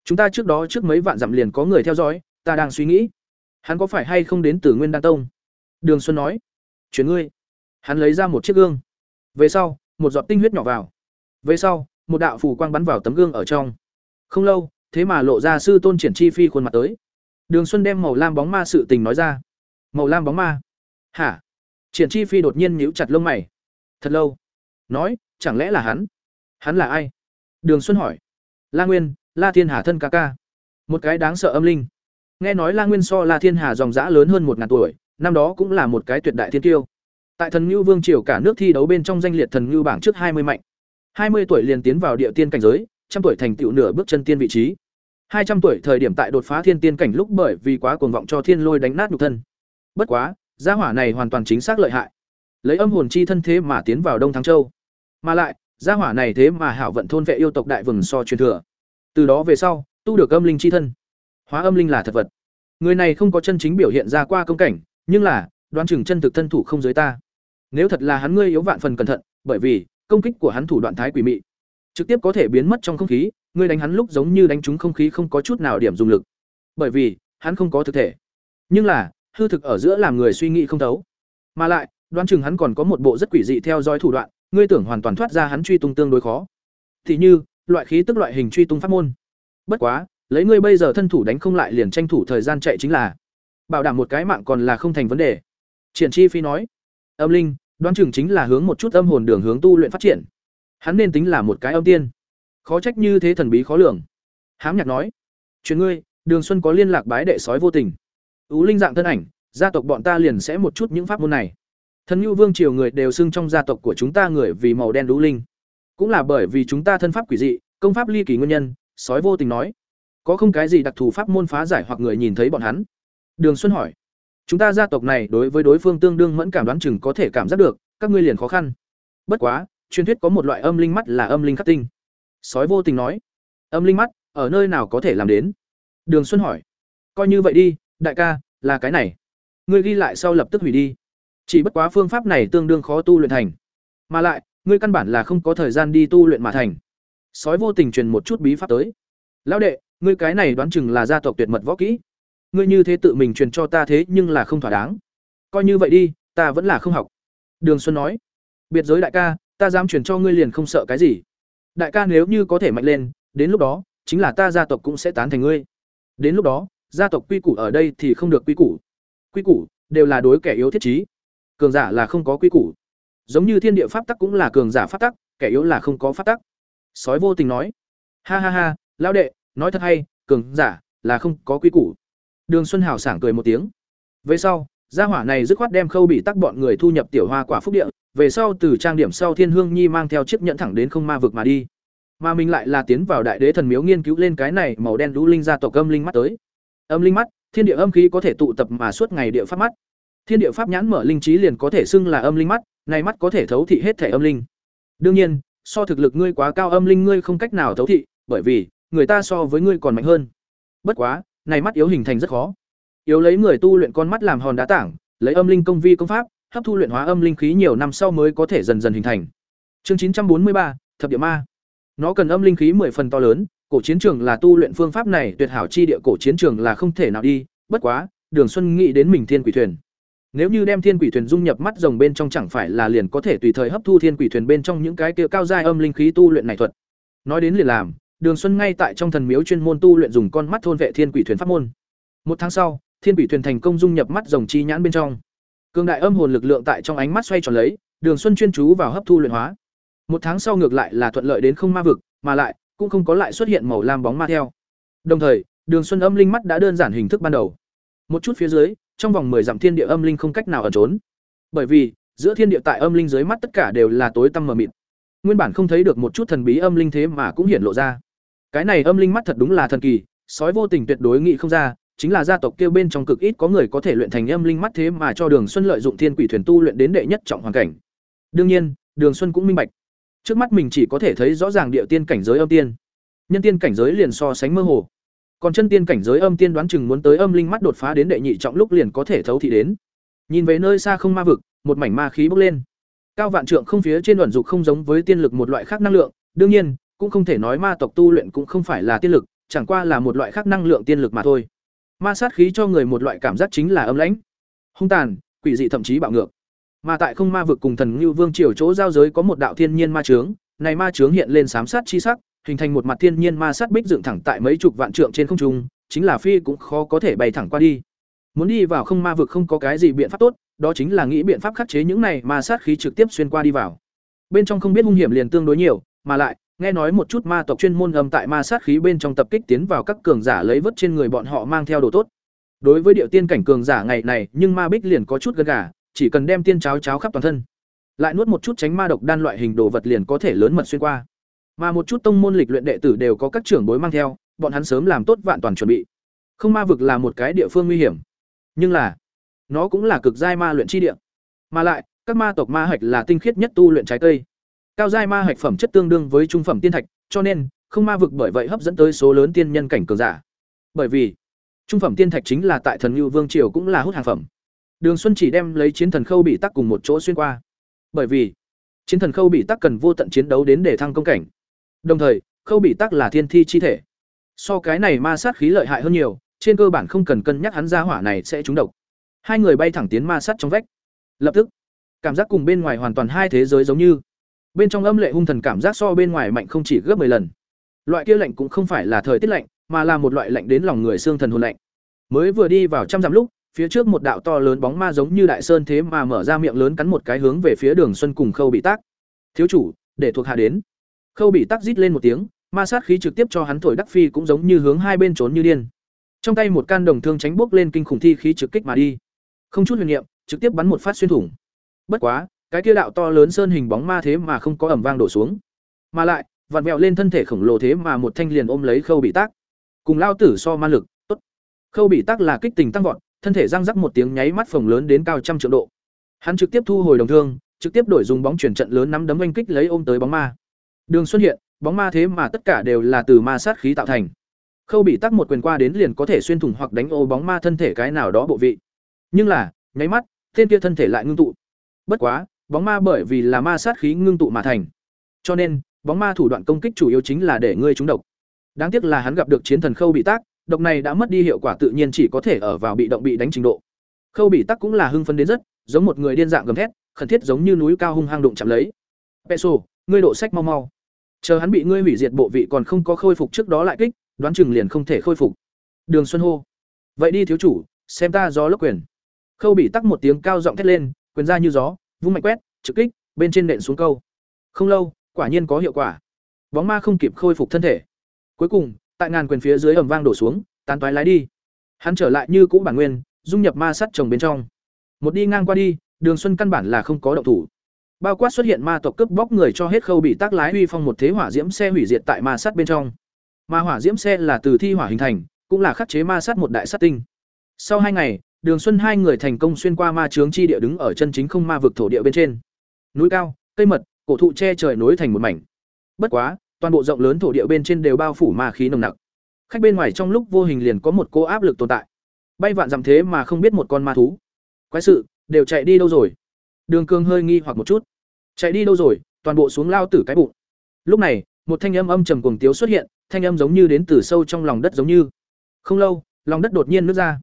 Chúng ta trước đó trước mấy vạn dặm liền có người theo dõi, ta đang suy nghĩ. Hắn có phải hay không đến từ nguyên đan tông? Đường xuân nói. Chuyển ngươi. Hắn lấy ra một chiếc gương. Về sau, một giọt tinh huyết nhỏ vào. Về sau, một đạo phù quang bắn vào tấm gương ở trong. Không lâu, thế mà lộ ra sư tôn triển chi phi khuôn mặt tới đường xuân đem màu lam bóng ma sự tình nói ra. Màu lam bóng ma? Hả? Triển chi phi đột nhiên nhíu chặt lông mày. Thật lâu. Nói, chẳng lẽ là hắn? Hắn là ai? Đường xuân hỏi. La nguyên, la thiên hà thân ca ca. Một cái đáng sợ âm linh. Nghe nói la nguyên so la thiên hà dòng dã lớn hơn một ngàn tuổi, năm đó cũng là một cái tuyệt đại thiên tiêu tại thần Nưu vương triều cả nước thi đấu bên trong danh liệt thần nưu bảng trước hai mươi mạnh. Hai mươi tuổi liền tiến vào địa tiên cảnh giới, trăm tuổi thành tựu nửa bước chân tiên vị trí hai trăm tuổi thời điểm tại đột phá thiên tiên cảnh lúc bởi vì quá cuồng vọng cho thiên lôi đánh nát nhục thân. Bất quá, gia hỏa này hoàn toàn chính xác lợi hại. Lấy âm hồn chi thân thế mà tiến vào đông thắng châu. Mà lại, gia hỏa này thế mà hảo vận thôn vệ yêu tộc đại vừng so truyền thừa. Từ đó về sau, tu được âm linh chi thân. Hóa âm linh là thật vật. Người này không có chân chính biểu hiện ra qua công cảnh, nhưng là, đoán chừng chân thực thân thủ không giới ta. Nếu thật là hắn ngươi yếu vạn phần cẩn thận, bởi vì, công kích của hắn thủ đoạn thái quỷ mị, trực tiếp có thể biến mất trong không khí ngươi đánh hắn lúc giống như đánh trúng không khí không có chút nào điểm dùng lực bởi vì hắn không có thực thể. Nhưng là, hư thực ở giữa làm người suy nghĩ không thấu. Mà lại, đoán chừng hắn còn có một bộ rất quỷ dị theo dõi thủ đoạn, ngươi tưởng hoàn toàn thoát ra hắn truy tung tương đối khó. Thì như, loại khí tức loại hình truy tung pháp môn. Bất quá, lấy ngươi bây giờ thân thủ đánh không lại liền tranh thủ thời gian chạy chính là bảo đảm một cái mạng còn là không thành vấn đề. Triển Chi Phi nói, âm linh, đoán chừng chính là hướng một chút âm hồn đường hướng tu luyện phát triển. Hắn nên tính là một cái âm tiên. Khó trách như thế thần bí khó lường. Hám Nhạc nói, chuyện ngươi, Đường Xuân có liên lạc bái đệ sói vô tình. Ú linh dạng thân ảnh, gia tộc bọn ta liền sẽ một chút những pháp môn này. Thần nhu Vương triều người đều xưng trong gia tộc của chúng ta người vì màu đen đũ linh. Cũng là bởi vì chúng ta thân pháp quỷ dị, công pháp ly kỳ nguyên nhân, sói vô tình nói. Có không cái gì đặc thù pháp môn phá giải hoặc người nhìn thấy bọn hắn? Đường Xuân hỏi. Chúng ta gia tộc này đối với đối phương tương đương mẫn cảm đoán chừng có thể cảm giác được, các ngươi liền khó khăn. Bất quá, truyền thuyết có một loại âm linh mắt là âm linh khắc tinh. Sói vô tình nói. Âm linh mắt, ở nơi nào có thể làm đến? Đường Xuân hỏi. Coi như vậy đi, đại ca, là cái này. Ngươi ghi lại sau lập tức hủy đi. Chỉ bất quá phương pháp này tương đương khó tu luyện thành. Mà lại, ngươi căn bản là không có thời gian đi tu luyện mà thành. Sói vô tình truyền một chút bí pháp tới. Lão đệ, ngươi cái này đoán chừng là gia tộc tuyệt mật võ kỹ ngươi như thế tự mình truyền cho ta thế nhưng là không thỏa đáng coi như vậy đi ta vẫn là không học đường xuân nói biệt giới đại ca ta dám truyền cho ngươi liền không sợ cái gì đại ca nếu như có thể mạnh lên đến lúc đó chính là ta gia tộc cũng sẽ tán thành ngươi. Đến lúc đó gia tộc quy củ ở đây thì không được quy củ. Quy củ đều là đối kẻ yếu thiết trí. Cường giả là không có quy củ. Giống như thiên địa pháp tắc cũng là cường giả pháp tắc kẻ yếu là không có pháp tắc. Sói vô tình nói. Ha ha ha lão đệ nói thật hay cường giả là không có quy củ. Đường Xuân Hảo sảng cười một tiếng. Về sau, gia hỏa này dứt khoát đem Khâu bị tắc bọn người thu nhập tiểu hoa quả phúc địa, về sau từ trang điểm sau Thiên Hương Nhi mang theo chiếc nhẫn thẳng đến không ma vực mà đi. Mà mình lại là tiến vào đại đế thần miếu nghiên cứu lên cái này màu đen lũ linh gia tộc âm linh mắt tới. Âm linh mắt, thiên địa âm khí có thể tụ tập mà suốt ngày địa pháp mắt. Thiên địa pháp nhãn mở linh trí liền có thể xưng là âm linh mắt, này mắt có thể thấu thị hết thể âm linh. Đương nhiên, so thực lực ngươi quá cao âm linh ngươi không cách nào thấu thị, bởi vì người ta so với ngươi còn mạnh hơn. Bất quá, này mắt yếu hình thành rất khó. Yếu lấy người tu luyện con mắt làm hòn đá tảng, lấy âm linh công vi công pháp, hấp thu luyện hóa âm linh khí nhiều năm sau mới có thể dần dần hình thành. Chương chín trăm bốn mươi ba, thập địa ma. Nó cần âm linh khí 10 phần to lớn, cổ chiến trường là tu luyện phương pháp này tuyệt hảo chi địa cổ chiến trường là không thể nào đi, bất quá, Đường Xuân nghĩ đến mình thiên quỷ thuyền. Nếu như đem thiên quỷ thuyền dung nhập mắt rồng bên trong chẳng phải là liền có thể tùy thời hấp thu thiên quỷ thuyền bên trong những cái kia cao giai âm linh khí tu luyện này thuật. Nói đến liền làm, Đường Xuân ngay tại trong thần miếu chuyên môn tu luyện dùng con mắt thôn vệ thiên quỷ thuyền pháp môn. Một tháng sau, thiên bị thuyền thành công dung nhập mắt rồng chi nhãn bên trong. Cường đại âm hồn lực lượng tại trong ánh mắt xoay tròn lấy, Đường Xuân chuyên chú vào hấp thu luyện hóa. Một tháng sau ngược lại là thuận lợi đến không ma vực, mà lại cũng không có lại xuất hiện màu lam bóng ma theo. Đồng thời, Đường Xuân âm linh mắt đã đơn giản hình thức ban đầu. Một chút phía dưới, trong vòng 10 dặm thiên địa âm linh không cách nào ẩn trốn. Bởi vì, giữa thiên địa tại âm linh dưới mắt tất cả đều là tối tăm mờ mịt. Nguyên bản không thấy được một chút thần bí âm linh thế mà cũng hiển lộ ra. Cái này âm linh mắt thật đúng là thần kỳ, sói vô tình tuyệt đối nghĩ không ra, chính là gia tộc kêu bên trong cực ít có người có thể luyện thành âm linh mắt thế mà cho Đường Xuân lợi dụng thiên quỷ thuyền tu luyện đến đệ nhất trọng hoàn cảnh. Đương nhiên, Đường Xuân cũng minh bạch. Trước mắt mình chỉ có thể thấy rõ ràng địa tiên cảnh giới âm tiên. Nhân tiên cảnh giới liền so sánh mơ hồ. Còn chân tiên cảnh giới âm tiên đoán chừng muốn tới âm linh mắt đột phá đến đệ nhị trọng lúc liền có thể thấu thị đến. Nhìn về nơi xa không ma vực, một mảnh ma khí bốc lên. Cao vạn trượng không phía trên ẩn dục không giống với tiên lực một loại khác năng lượng, đương nhiên, cũng không thể nói ma tộc tu luyện cũng không phải là tiên lực, chẳng qua là một loại khác năng lượng tiên lực mà thôi. Ma sát khí cho người một loại cảm giác chính là âm lãnh, hung tàn, quỷ dị thậm chí bạo ngược. Mà tại không ma vực cùng thần ngưu Vương triều chỗ giao giới có một đạo thiên nhiên ma trướng này ma trướng hiện lên sám sát chi sắc, hình thành một mặt thiên nhiên ma sát bích dựng thẳng tại mấy chục vạn trượng trên không trung, chính là phi cũng khó có thể bay thẳng qua đi. Muốn đi vào không ma vực không có cái gì biện pháp tốt, đó chính là nghĩ biện pháp khắc chế những này ma sát khí trực tiếp xuyên qua đi vào. Bên trong không biết hung hiểm liền tương đối nhiều, mà lại nghe nói một chút ma tộc chuyên môn âm tại ma sát khí bên trong tập kích tiến vào các cường giả lấy vớt trên người bọn họ mang theo đồ tốt. Đối với điệu tiên cảnh cường giả ngày này, nhưng ma bích liền có chút gần gà, chỉ cần đem tiên cháo cháo khắp toàn thân, lại nuốt một chút tránh ma độc đan loại hình đồ vật liền có thể lớn mật xuyên qua. Mà một chút tông môn lịch luyện đệ tử đều có các trưởng bối mang theo, bọn hắn sớm làm tốt vạn toàn chuẩn bị. Không ma vực là một cái địa phương nguy hiểm, nhưng là nó cũng là cực giai ma luyện chi địa. Mà lại, các ma tộc ma hạch là tinh khiết nhất tu luyện trái cây cao giai ma hạch phẩm chất tương đương với trung phẩm tiên thạch, cho nên, không ma vực bởi vậy hấp dẫn tới số lớn tiên nhân cảnh cường giả. Bởi vì, trung phẩm tiên thạch chính là tại thần ngưu vương triều cũng là hút hàng phẩm. Đường xuân chỉ đem lấy chiến thần khâu bị tắc cùng một chỗ xuyên qua. Bởi vì, chiến thần khâu bị tắc cần vô tận chiến đấu đến để thăng công cảnh. Đồng thời, khâu bị tắc là thiên thi chi thể. So cái này ma sát khí lợi hại hơn nhiều, trên cơ bản không cần cân nhắc hắn ra hỏa này sẽ trúng độc. Hai người bay thẳng tiến ma sát trong vách. Lập tức, cảm giác cùng bên ngoài hoàn toàn hai thế giới giống như bên trong âm lệ hung thần cảm giác so bên ngoài mạnh không chỉ gấp 10 lần. Loại kia lạnh cũng không phải là thời tiết lạnh, mà là một loại lạnh đến lòng người xương thần hồn lạnh. Mới vừa đi vào trăm dặm lúc, phía trước một đạo to lớn bóng ma giống như đại sơn thế mà mở ra miệng lớn cắn một cái hướng về phía đường xuân cùng khâu bị tác thiếu chủ, để thuộc hạ đến. Khâu bị tác rít lên một tiếng, ma sát khí trực tiếp cho hắn thổi đắc phi cũng giống như hướng hai bên trốn như điên. Trong tay một can đồng thương tránh bốc lên kinh khủng thi khí trực kích mà đi. Không chút huyền niệm, trực tiếp bắn một phát xuyên thủng. Bất quá cái kia đạo to lớn sơn hình bóng ma thế mà không có ẩm vang đổ xuống. Mà lại, vặn vẹo lên thân thể khổng lồ thế mà một thanh liền ôm lấy khâu bị tác. Cùng lao tử so ma lực, tốt. Khâu bị tác là kích tình tăng vọt, thân thể răng rắc một tiếng nháy mắt phồng lớn đến cao trăm triệu độ. Hắn trực tiếp thu hồi đồng thương, trực tiếp đổi dùng bóng chuyển trận lớn nắm đấm oanh kích lấy ôm tới bóng ma. Đường xuất hiện, bóng ma thế mà tất cả đều là từ ma sát khí tạo thành. Khâu bị tắc một quyền qua đến liền có thể xuyên thủng hoặc đánh ô bóng ma thân thể cái nào đó bộ vị. Nhưng là, nháy mắt, tên kia thân thể lại ngưng tụ. Bất quá bóng ma bởi vì là ma sát khí ngưng tụ mà thành. Cho nên, bóng ma thủ đoạn công kích chủ yếu chính là để ngươi trúng độc. Đáng tiếc là hắn gặp được chiến thần khâu bị tác độc này đã mất đi hiệu quả tự nhiên chỉ có thể ở vào bị động bị đánh trình độ. Khâu bị tắc cũng là hưng phấn đến rất, giống một người điên dạng gầm thét, khẩn thiết giống như núi cao hung hăng đụng chạm lấy. Peso, ngươi độ sách mau mau. Chờ hắn bị ngươi hủy diệt bộ vị còn không có khôi phục trước đó lại kích, đoán chừng liền không thể khôi phục. Đường xuân hô. Vậy đi thiếu chủ, xem ta gió lốc quyền. Khâu bị tắc một tiếng cao giọng thét lên, quyền ra như gió vung mạnh quét, trực kích, bên trên nện xuống câu. Không lâu, quả nhiên có hiệu quả. Bóng ma không kịp khôi phục thân thể. Cuối cùng, tại ngàn quyền phía dưới ầm vang đổ xuống, tán toái lái đi. Hắn trở lại như cũ bản nguyên, dung nhập ma sắt trồng bên trong. Một đi ngang qua đi, đường xuân căn bản là không có động thủ. Bao quát xuất hiện ma tộc cướp bóc người cho hết khâu bị tác lái uy phong một thế hỏa diễm xe hủy diệt tại ma sắt bên trong. Ma hỏa diễm xe là từ thi hỏa hình thành, cũng là khắc chế ma sắt một đại sắt tinh. Sau hai ngày đường xuân hai người thành công xuyên qua ma chướng chi địa đứng ở chân chính không ma vực thổ địa bên trên. Núi cao, cây mật, cổ thụ che trời nối thành một mảnh. Bất quá, toàn bộ rộng lớn thổ địa bên trên đều bao phủ ma khí nồng nặc. Khách bên ngoài trong lúc vô hình liền có một cô áp lực tồn tại. Bay vạn dặm thế mà không biết một con ma thú. Quái sự, đều chạy đi đâu rồi? Đường cương hơi nghi hoặc một chút. Chạy đi đâu rồi? Toàn bộ xuống lao tử cái bụng. Lúc này, một thanh âm âm trầm cuồng tiếu xuất hiện, thanh âm giống như đến từ sâu trong lòng đất giống như. Không lâu, lòng đất đột nhiên nứt ra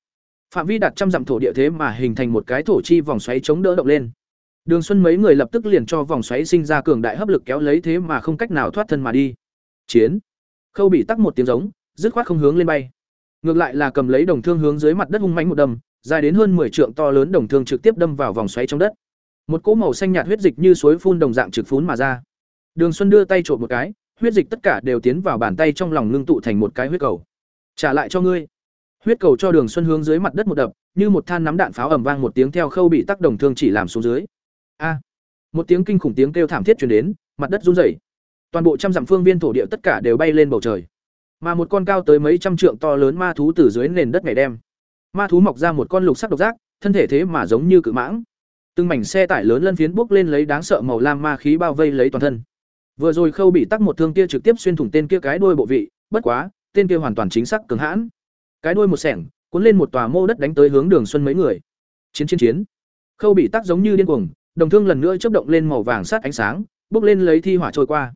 phạm vi đặt trăm dặm thổ địa thế mà hình thành một cái thổ chi vòng xoáy chống đỡ động lên. Đường xuân mấy người lập tức liền cho vòng xoáy sinh ra cường đại hấp lực kéo lấy thế mà không cách nào thoát thân mà đi. Chiến. Khâu bị tắc một tiếng giống, dứt khoát không hướng lên bay. Ngược lại là cầm lấy đồng thương hướng dưới mặt đất hung mánh một đầm dài đến hơn 10 trượng to lớn đồng thương trực tiếp đâm vào vòng xoáy trong đất. Một cỗ màu xanh nhạt huyết dịch như suối phun đồng dạng trực phún mà ra. Đường xuân đưa tay trộm một cái, huyết dịch tất cả đều tiến vào bàn tay trong lòng ngưng tụ thành một cái huyết cầu. Trả lại cho ngươi huyết cầu cho đường xuân hướng dưới mặt đất một đập như một than nắm đạn pháo ầm vang một tiếng theo khâu bị tắc đồng thương chỉ làm xuống dưới. A! Một tiếng kinh khủng tiếng kêu thảm thiết truyền đến mặt đất run rẩy. Toàn bộ trăm dặm phương viên thổ địa tất cả đều bay lên bầu trời. Mà một con cao tới mấy trăm trượng to lớn ma thú từ dưới nền đất ngày đêm, ma thú mọc ra một con lục sắc độc giác thân thể thế mà giống như cự mãng. Từng mảnh xe tải lớn lân phiến bốc lên lấy đáng sợ màu lam ma khí bao vây lấy toàn thân. Vừa rồi khâu bị tắc một thương kia trực tiếp xuyên thủng tên kia cái đuôi bộ vị bất quá tên kia hoàn toàn chính xác cứng hãn cái đuôi một sẻng, cuốn lên một tòa mô đất đánh tới hướng đường xuân mấy người. Chiến chiến chiến. Khâu bị tắc giống như điên cuồng, đồng thương lần nữa chớp động lên màu vàng sát ánh sáng, bước lên lấy thi hỏa trôi qua.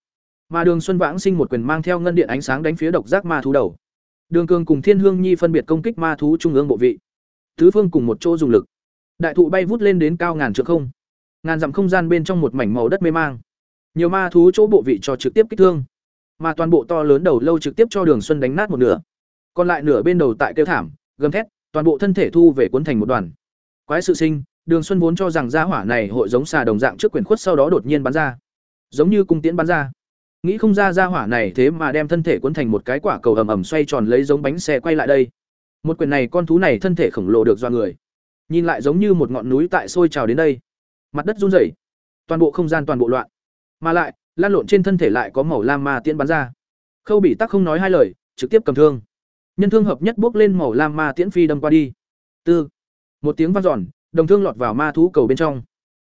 Mà đường xuân vãng sinh một quyền mang theo ngân điện ánh sáng đánh phía độc giác ma thú đầu. Đường cường cùng thiên hương nhi phân biệt công kích ma thú trung ương bộ vị. Tứ phương cùng một chỗ dùng lực. Đại thụ bay vút lên đến cao ngàn trượng không. Ngàn dặm không gian bên trong một mảnh màu đất mê mang. Nhiều ma thú chỗ bộ vị cho trực tiếp kích thương. Mà toàn bộ to lớn đầu lâu trực tiếp cho đường xuân đánh nát một nửa còn lại nửa bên đầu tại kêu thảm, gầm thét, toàn bộ thân thể thu về cuốn thành một đoàn. Quái sự sinh, đường xuân vốn cho rằng gia hỏa này hội giống xà đồng dạng trước quyền khuất sau đó đột nhiên bắn ra. Giống như cung tiễn bắn ra. Nghĩ không ra gia hỏa này thế mà đem thân thể cuốn thành một cái quả cầu ầm ầm xoay tròn lấy giống bánh xe quay lại đây. Một quyền này con thú này thân thể khổng lồ được do người. Nhìn lại giống như một ngọn núi tại sôi trào đến đây. Mặt đất run rẩy. Toàn bộ không gian toàn bộ loạn. Mà lại, lan lộn trên thân thể lại có màu lam ma tiễn bắn ra. Khâu bị tắc không nói hai lời, trực tiếp cầm thương nhân thương hợp nhất bước lên màu lam ma tiễn phi đâm qua đi. Tư. Một tiếng vang giòn đồng thương lọt vào ma thú cầu bên trong.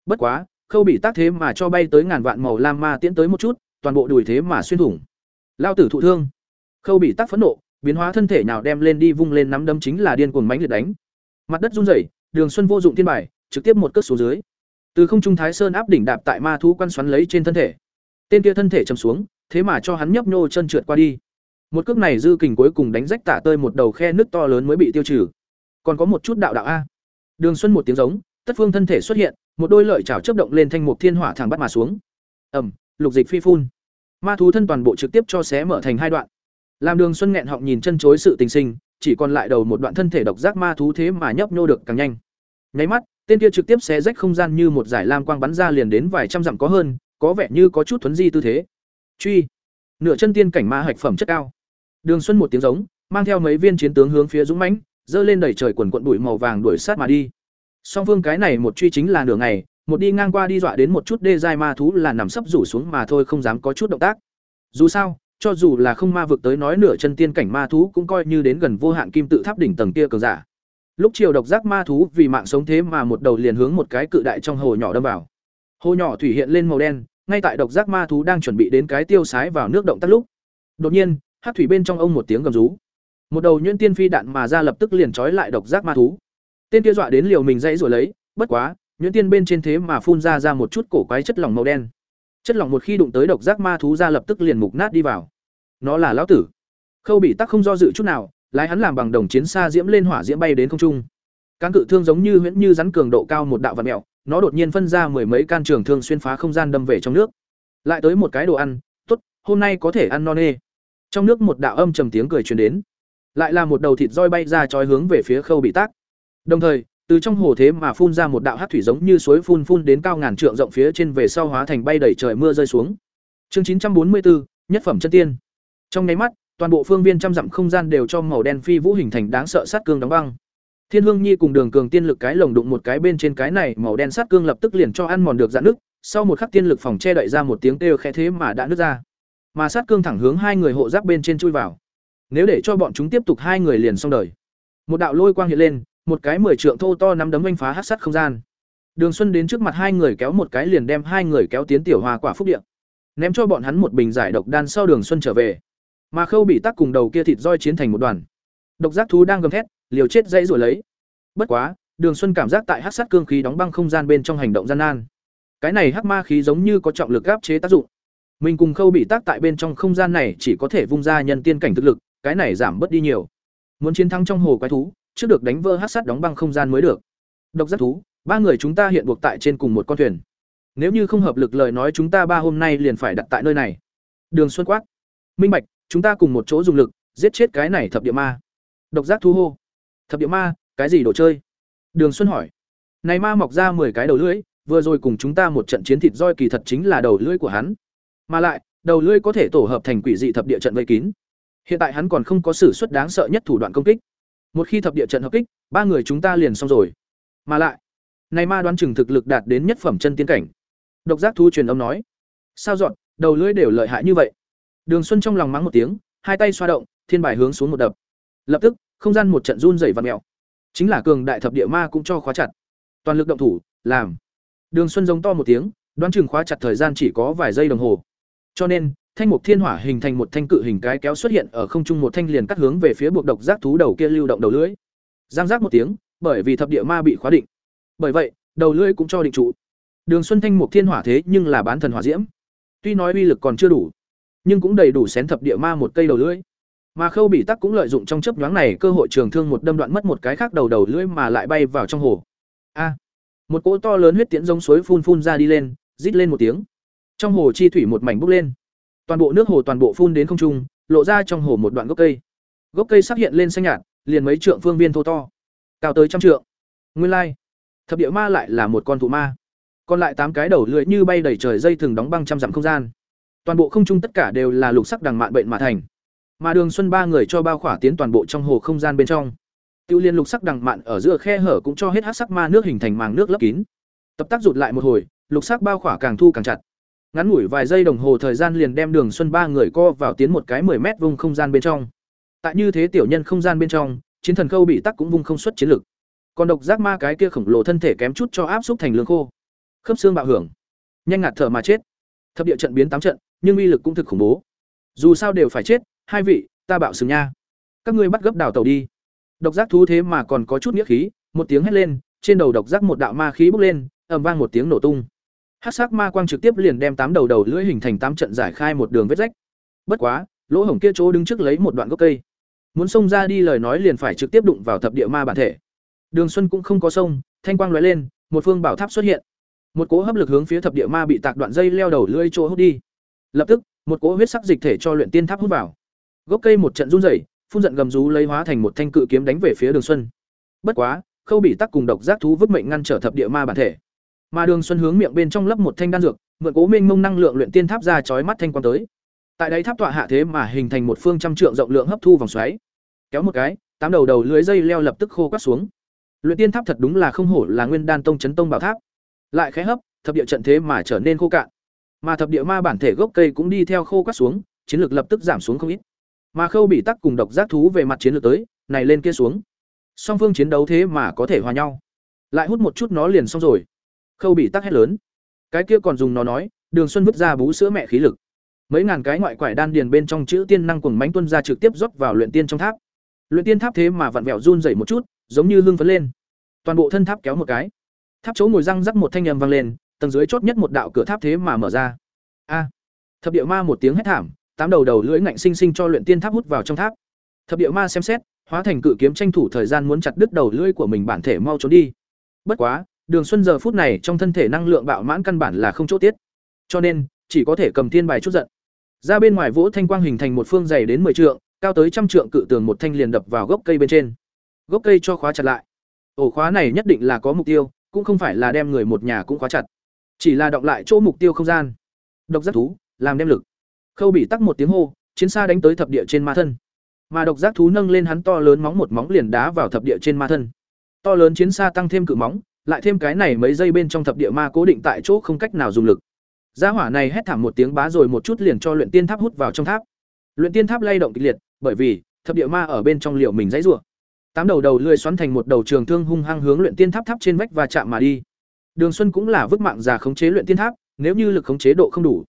Bất quá, khâu bị tác thế mà cho bay tới ngàn vạn màu lam ma tiễn tới một chút, toàn bộ đùi thế mà xuyên thủng. Lao tử thụ thương. Khâu bị tác phẫn nộ, biến hóa thân thể nào đem lên đi vung lên nắm đấm chính là điên cuồng mánh liệt đánh. Mặt đất run rẩy, đường xuân vô dụng thiên bài, trực tiếp một cước xuống dưới. Từ không trung thái sơn áp đỉnh đạp tại ma thú quan xoắn lấy trên thân thể. Tên kia thân thể chầm xuống, thế mà cho hắn nhấp nhô chân trượt qua đi. Một cước này dư kình cuối cùng đánh rách tả tơi một đầu khe nước to lớn mới bị tiêu trừ. Còn có một chút đạo đạo a. Đường Xuân một tiếng giống, tất phương thân thể xuất hiện, một đôi lợi chảo chớp động lên thanh mục thiên hỏa thẳng bắt mà xuống. Ầm, lục dịch phi phun. Ma thú thân toàn bộ trực tiếp cho xé mở thành hai đoạn. Làm Đường Xuân nghẹn họng nhìn chân chối sự tình sinh, chỉ còn lại đầu một đoạn thân thể độc giác ma thú thế mà nhấp nhô được càng nhanh. Nháy mắt, tên kia trực tiếp xé rách không gian như một giải lam quang bắn ra liền đến vài trăm dặm có hơn, có vẻ như có chút thuấn di tư thế. Truy, nửa chân tiên cảnh ma hạch phẩm chất cao. Đường Xuân một tiếng giống, mang theo mấy viên chiến tướng hướng phía dũng mãnh, dơ lên đẩy trời quần quần bụi màu vàng đuổi sát mà đi. Song phương cái này một truy chính là nửa ngày, một đi ngang qua đi dọa đến một chút đê giai ma thú là nằm sấp rủ xuống mà thôi không dám có chút động tác. Dù sao, cho dù là không ma vực tới nói nửa chân tiên cảnh ma thú cũng coi như đến gần vô hạn kim tự tháp đỉnh tầng kia cường giả. Lúc chiều độc giác ma thú vì mạng sống thế mà một đầu liền hướng một cái cự đại trong hồ nhỏ đâm vào. Hồ nhỏ thủy hiện lên màu đen, ngay tại độc giác ma thú đang chuẩn bị đến cái tiêu sái vào nước động tác lúc. Đột nhiên, hát thủy bên trong ông một tiếng gầm rú. Một đầu nhuyễn tiên phi đạn mà ra lập tức liền trói lại độc giác ma thú. Tên kia dọa đến liều mình dãy rồi lấy, bất quá, nhuyễn tiên bên trên thế mà phun ra ra một chút cổ quái chất lỏng màu đen. Chất lỏng một khi đụng tới độc giác ma thú ra lập tức liền mục nát đi vào. Nó là lão tử. Khâu bị tắc không do dự chút nào, lái hắn làm bằng đồng chiến xa diễm lên hỏa diễm bay đến không trung. Cán cự thương giống như huyễn như rắn cường độ cao một đạo vật mèo, nó đột nhiên phân ra mười mấy can trường thương xuyên phá không gian đâm về trong nước. Lại tới một cái đồ ăn, tốt, hôm nay có thể ăn non nê. Trong nước một đạo âm trầm tiếng cười truyền đến. Lại là một đầu thịt roi bay ra trói hướng về phía Khâu bị tác. Đồng thời, từ trong hồ thế mà phun ra một đạo hát thủy giống như suối phun phun đến cao ngàn trượng rộng phía trên về sau hóa thành bay đầy trời mưa rơi xuống. Chương chín trăm bốn mươi bốn nhất phẩm chân tiên. Trong nháy mắt, toàn bộ phương viên trăm dặm không gian đều cho màu đen phi vũ hình thành đáng sợ sát cương đóng băng. Thiên Hương Nhi cùng Đường Cường tiên lực cái lồng đụng một cái bên trên cái này, màu đen sát cương lập tức liền cho ăn mòn được dạn nước, sau một khắc tiên lực phòng che đậy ra một tiếng kêu khẽ thế mà đã nứt ra. Mà sát cương thẳng hướng hai người hộ giáp bên trên chui vào. Nếu để cho bọn chúng tiếp tục hai người liền xong đời. Một đạo lôi quang hiện lên, một cái mười trượng thô to nắm đấm vênh phá hắc sát không gian. Đường Xuân đến trước mặt hai người kéo một cái liền đem hai người kéo tiến tiểu hoa quả phúc địa. Ném cho bọn hắn một bình giải độc đan sau Đường Xuân trở về. Mà Khâu bị tắc cùng đầu kia thịt roi chiến thành một đoàn. Độc giác thú đang gầm thét, liều chết dãy rồi lấy. Bất quá, Đường Xuân cảm giác tại hắc sát cương khí đóng băng không gian bên trong hành động gian nan. Cái này hắc ma khí giống như có trọng lực áp chế tác dụng. Mình cùng Khâu bị tác tại bên trong không gian này chỉ có thể vung ra nhân tiên cảnh thực lực, cái này giảm bớt đi nhiều. Muốn chiến thắng trong hồ quái thú, trước được đánh vỡ hắc sát đóng băng không gian mới được. Độc giác thú, ba người chúng ta hiện buộc tại trên cùng một con thuyền. Nếu như không hợp lực lời nói chúng ta ba hôm nay liền phải đặt tại nơi này. Đường Xuân quát. Minh Bạch, chúng ta cùng một chỗ dùng lực, giết chết cái này thập địa ma. Độc giác thú hô. Thập địa ma, cái gì đồ chơi? Đường Xuân hỏi. Này ma mọc ra 10 cái đầu lưỡi, vừa rồi cùng chúng ta một trận chiến thịt roi kỳ thật chính là đầu lưỡi của hắn. Mà lại, đầu lưỡi có thể tổ hợp thành quỷ dị thập địa trận vây kín. Hiện tại hắn còn không có sử xuất đáng sợ nhất thủ đoạn công kích. Một khi thập địa trận hợp kích, ba người chúng ta liền xong rồi. Mà lại, này ma đoán chừng thực lực đạt đến nhất phẩm chân tiên cảnh. Độc giác thu truyền âm nói. Sao dọn, đầu lưỡi đều lợi hại như vậy. Đường Xuân trong lòng mắng một tiếng, hai tay xoa động, thiên bài hướng xuống một đập. Lập tức, không gian một trận run rẩy vặn mẹo Chính là cường đại thập địa ma cũng cho khóa chặt. Toàn lực động thủ, làm. Đường Xuân giống to một tiếng, đoán chừng khóa chặt thời gian chỉ có vài giây đồng hồ. Cho nên, thanh mục thiên hỏa hình thành một thanh cự hình cái kéo xuất hiện ở không trung một thanh liền cắt hướng về phía buộc độc giác thú đầu kia lưu động đầu lưỡi. Giang giác một tiếng, bởi vì thập địa ma bị khóa định. Bởi vậy, đầu lưỡi cũng cho định trụ. Đường Xuân thanh mục thiên hỏa thế nhưng là bán thần hỏa diễm. Tuy nói uy lực còn chưa đủ, nhưng cũng đầy đủ xén thập địa ma một cây đầu lưỡi. Mà Khâu Bị Tắc cũng lợi dụng trong chớp nhoáng này cơ hội trường thương một đâm đoạn mất một cái khác đầu đầu lưỡi mà lại bay vào trong hồ. A! một cỗ to lớn huyết tiễn giống suối phun phun ra đi lên, rít lên một tiếng. Trong hồ chi thủy một mảnh bốc lên. Toàn bộ nước hồ toàn bộ phun đến không trung, lộ ra trong hồ một đoạn gốc cây. Gốc cây sắc hiện lên xanh nhạt, liền mấy trượng phương viên thô to, cao tới trăm trượng. Nguyên lai, thập địa ma lại là một con thụ ma. Còn lại tám cái đầu lưỡi như bay đầy trời dây thường đóng băng trăm dặm không gian. Toàn bộ không trung tất cả đều là lục sắc đằng mạn bệnh mà thành. Mà Đường Xuân ba người cho bao khỏa tiến toàn bộ trong hồ không gian bên trong. Tiêu liên lục sắc đằng mạn ở giữa khe hở cũng cho hết hắc sắc ma nước hình thành màng nước lấp kín. Tập tác rụt lại một hồi, lục sắc bao khỏa càng thu càng chặt. Ngắn ngủi vài giây đồng hồ thời gian liền đem Đường Xuân ba người co vào tiến một cái 10 mét vùng không gian bên trong. Tại như thế tiểu nhân không gian bên trong, chiến thần khâu bị tắc cũng vung không xuất chiến lực. Còn độc giác ma cái kia khổng lồ thân thể kém chút cho áp xúc thành lương khô. Khớp xương bạo hưởng, nhanh ngạt thở mà chết. Thập địa trận biến tám trận, nhưng uy lực cũng thực khủng bố. Dù sao đều phải chết, hai vị, ta bạo sừng nha. Các ngươi bắt gấp đào tàu đi. Độc giác thú thế mà còn có chút nghĩa khí, một tiếng hét lên, trên đầu độc giác một đạo ma khí bốc lên, ầm vang một tiếng nổ tung. Hắc sắc ma quang trực tiếp liền đem tám đầu đầu lưỡi hình thành tám trận giải khai một đường vết rách. Bất quá, lỗ hổng kia chỗ đứng trước lấy một đoạn gốc cây. Muốn xông ra đi lời nói liền phải trực tiếp đụng vào thập địa ma bản thể. Đường xuân cũng không có sông thanh quang lóe lên một phương bảo tháp xuất hiện. Một cỗ hấp lực hướng phía thập địa ma bị tạc đoạn dây leo đầu lưỡi chỗ hút đi. Lập tức một cỗ huyết sắc dịch thể cho luyện tiên tháp hút vào. Gốc cây một trận run rẩy phun giận gầm rú lấy hóa thành một thanh cự kiếm đánh về phía đường xuân. Bất quá khâu bị tắc cùng độc giác thú vứt mệnh ngăn trở thập địa ma bản thể mà đường xuân hướng miệng bên trong lấp một thanh đan dược, mượn cố minh mông năng lượng luyện tiên tháp ra chói mắt thanh quang tới. Tại đấy tháp tọa hạ thế mà hình thành một phương trăm trượng rộng lượng hấp thu vòng xoáy. Kéo một cái, tám đầu đầu lưới dây leo lập tức khô quát xuống. Luyện tiên tháp thật đúng là không hổ là nguyên đan tông chấn tông bảo tháp. Lại khẽ hấp, thập địa trận thế mà trở nên khô cạn. Mà thập địa ma bản thể gốc cây cũng đi theo khô quát xuống, chiến lược lập tức giảm xuống không ít. Mà khâu bị tắc cùng độc giác thú về mặt chiến lược tới, này lên kia xuống. Song phương chiến đấu thế mà có thể hòa nhau. Lại hút một chút nó liền xong rồi khâu bị tắc hét lớn. Cái kia còn dùng nó nói, đường xuân vứt ra bú sữa mẹ khí lực. Mấy ngàn cái ngoại quải đan điền bên trong chữ tiên năng cuồng mánh tuân ra trực tiếp rót vào luyện tiên trong tháp. Luyện tiên tháp thế mà vặn vẹo run dày một chút, giống như lưng phấn lên. Toàn bộ thân tháp kéo một cái. Tháp chỗ ngồi răng rắc một thanh nhầm vang lên, tầng dưới chót nhất một đạo cửa tháp thế mà mở ra. A! Thập địa ma một tiếng hét thảm, tám đầu đầu lưỡi ngạnh sinh sinh cho luyện tiên tháp hút vào trong tháp. Thập địa ma xem xét, hóa thành cự kiếm tranh thủ thời gian muốn chặt đứt đầu lưỡi của mình bản thể mau trốn đi. Bất quá đường xuân giờ phút này trong thân thể năng lượng bạo mãn căn bản là không chỗ tiết. Cho nên, chỉ có thể cầm thiên bài chút giận. Ra bên ngoài vỗ thanh quang hình thành một phương dày đến 10 trượng, cao tới trăm trượng cự tường một thanh liền đập vào gốc cây bên trên. Gốc cây cho khóa chặt lại. Ổ khóa này nhất định là có mục tiêu, cũng không phải là đem người một nhà cũng khóa chặt. Chỉ là động lại chỗ mục tiêu không gian. Độc giác thú, làm đem lực. Khâu bị tắc một tiếng hô, chiến xa đánh tới thập địa trên ma thân. Mà độc giác thú nâng lên hắn to lớn móng một móng liền đá vào thập địa trên ma thân. To lớn chiến xa tăng thêm cự móng lại thêm cái này mấy giây bên trong thập địa ma cố định tại chỗ không cách nào dùng lực. Gia hỏa này hét thảm một tiếng bá rồi một chút liền cho luyện tiên tháp hút vào trong tháp. Luyện tiên tháp lay động kịch liệt, bởi vì, thập địa ma ở bên trong liệu mình dãy rủa. Tám đầu đầu lười xoắn thành một đầu trường thương hung hăng hướng luyện tiên tháp tháp trên vách và chạm mà đi. Đường xuân cũng là vứt mạng già khống chế luyện tiên tháp, nếu như lực khống chế độ không đủ.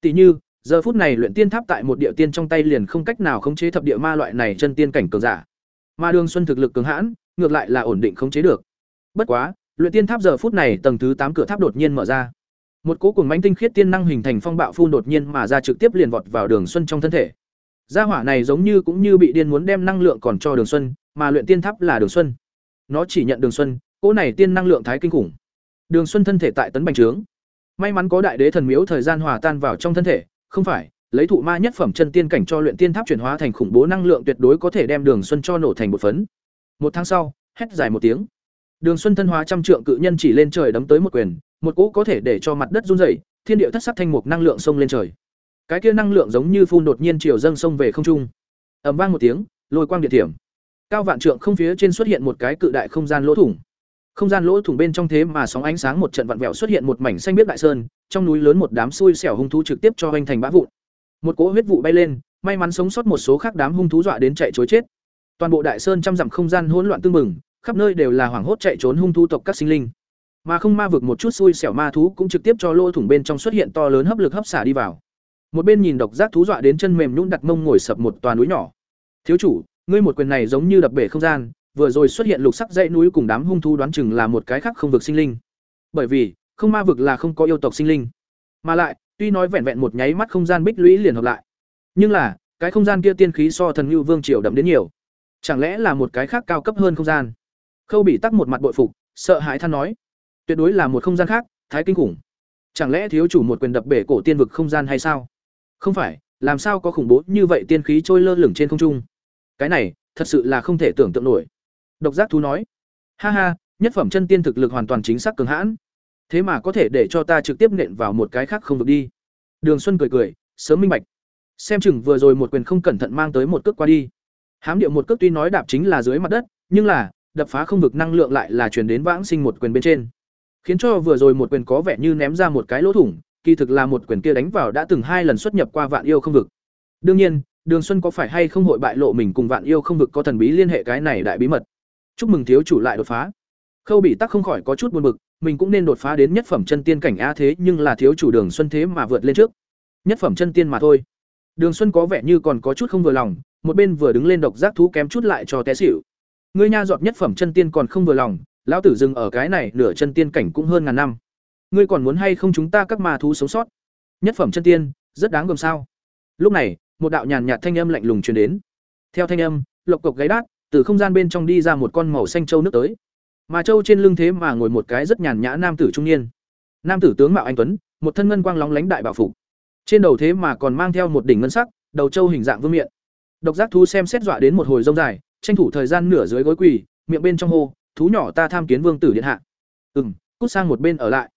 Tỷ như, giờ phút này luyện tiên tháp tại một địa tiên trong tay liền không cách nào khống chế thập địa ma loại này chân tiên cảnh cường giả. Mà đường xuân thực lực cường hãn, ngược lại là ổn định khống chế được. Bất quá luyện tiên tháp giờ phút này tầng thứ tám cửa tháp đột nhiên mở ra. Một cỗ cùng bánh tinh khiết tiên năng hình thành phong bạo phun đột nhiên mà ra trực tiếp liền vọt vào đường xuân trong thân thể. Gia hỏa này giống như cũng như bị điên muốn đem năng lượng còn cho đường xuân, mà luyện tiên tháp là đường xuân. Nó chỉ nhận đường xuân, cỗ này tiên năng lượng thái kinh khủng. Đường xuân thân thể tại tấn bành trướng. May mắn có đại đế thần miếu thời gian hòa tan vào trong thân thể, không phải, lấy thụ ma nhất phẩm chân tiên cảnh cho luyện tiên tháp chuyển hóa thành khủng bố năng lượng tuyệt đối có thể đem đường xuân cho nổ thành một phấn. Một tháng sau, hét dài một tiếng đường xuân thân hóa trăm trượng cự nhân chỉ lên trời đấm tới một quyền, một cỗ có thể để cho mặt đất run rẩy, thiên địa thất sắc thanh mục năng lượng sông lên trời. Cái kia năng lượng giống như phun đột nhiên chiều dâng sông về không trung. Ầm vang một tiếng, lôi quang điện thiểm. Cao vạn trượng không phía trên xuất hiện một cái cự đại không gian lỗ thủng. Không gian lỗ thủng bên trong thế mà sóng ánh sáng một trận vặn vẹo xuất hiện một mảnh xanh biết đại sơn, trong núi lớn một đám xui xẻo hung thú trực tiếp cho hoành thành bã vụn. Một cỗ huyết vụ bay lên, may mắn sống sót một số khác đám hung thú dọa đến chạy trối chết. Toàn bộ đại sơn trăm dặm không gian hỗn loạn tương mừng khắp nơi đều là hoảng hốt chạy trốn hung thu tộc các sinh linh. Mà không ma vực một chút xui xẻo ma thú cũng trực tiếp cho lỗ thủng bên trong xuất hiện to lớn hấp lực hấp xả đi vào. Một bên nhìn độc giác thú dọa đến chân mềm nhũn đặt mông ngồi sập một toàn núi nhỏ. Thiếu chủ, ngươi một quyền này giống như đập bể không gian, vừa rồi xuất hiện lục sắc dãy núi cùng đám hung thú đoán chừng là một cái khác không vực sinh linh. Bởi vì, không ma vực là không có yêu tộc sinh linh. Mà lại, tuy nói vẹn vẹn một nháy mắt không gian bích lũy liền hợp lại, nhưng là, cái không gian kia tiên khí so thần ngưu vương triều đậm đến nhiều. Chẳng lẽ là một cái khác cao cấp hơn không gian? Khâu bị tắc một mặt bội phục, sợ hãi than nói, tuyệt đối là một không gian khác, thái kinh khủng. Chẳng lẽ thiếu chủ một quyền đập bể cổ tiên vực không gian hay sao? Không phải, làm sao có khủng bố như vậy tiên khí trôi lơ lửng trên không trung? Cái này, thật sự là không thể tưởng tượng nổi. Độc giác thú nói, ha ha, nhất phẩm chân tiên thực lực hoàn toàn chính xác cường hãn. Thế mà có thể để cho ta trực tiếp nện vào một cái khác không được đi. Đường xuân cười cười, sớm minh bạch. Xem chừng vừa rồi một quyền không cẩn thận mang tới một cước qua đi. Hám điệu một cước tuy nói đạp chính là dưới mặt đất, nhưng là đập phá không vực năng lượng lại là truyền đến vãng sinh một quyền bên trên. Khiến cho vừa rồi một quyền có vẻ như ném ra một cái lỗ thủng, kỳ thực là một quyền kia đánh vào đã từng hai lần xuất nhập qua vạn yêu không vực. Đương nhiên, đường xuân có phải hay không hội bại lộ mình cùng vạn yêu không vực có thần bí liên hệ cái này đại bí mật? Chúc mừng thiếu chủ lại đột phá. Khâu bị tắc không khỏi có chút buồn bực, mình cũng nên đột phá đến nhất phẩm chân tiên cảnh a thế nhưng là thiếu chủ đường xuân thế mà vượt lên trước. Nhất phẩm chân tiên mà thôi. Đường xuân có vẻ như còn có chút không vừa lòng, một bên vừa đứng lên độc giác thú kém chút lại cho té xỉu ngươi nha giọt nhất phẩm chân tiên còn không vừa lòng lão tử dừng ở cái này nửa chân tiên cảnh cũng hơn ngàn năm ngươi còn muốn hay không chúng ta các ma thú sống sót nhất phẩm chân tiên rất đáng gồm sao lúc này một đạo nhàn nhạt thanh âm lạnh lùng truyền đến. Theo thanh âm, lộc cộc gáy đát, từ không gian bên trong đi ra một con màu xanh châu nước tới. Mà châu trên lưng thế mà ngồi một cái rất nhàn nhã nam tử trung niên. Nam tử tướng mạo anh tuấn, một thân ngân quang lóng lánh đại bảo phục. Trên đầu thế mà còn mang theo một đỉnh ngân sắc, đầu châu hình dạng vương miện. Độc giác thú xem xét dọa đến một hồi rông dài, tranh thủ thời gian nửa dưới gối quỳ, miệng bên trong hô, "Thú nhỏ ta tham kiến vương tử điện hạ." "Ừm, cút sang một bên ở lại."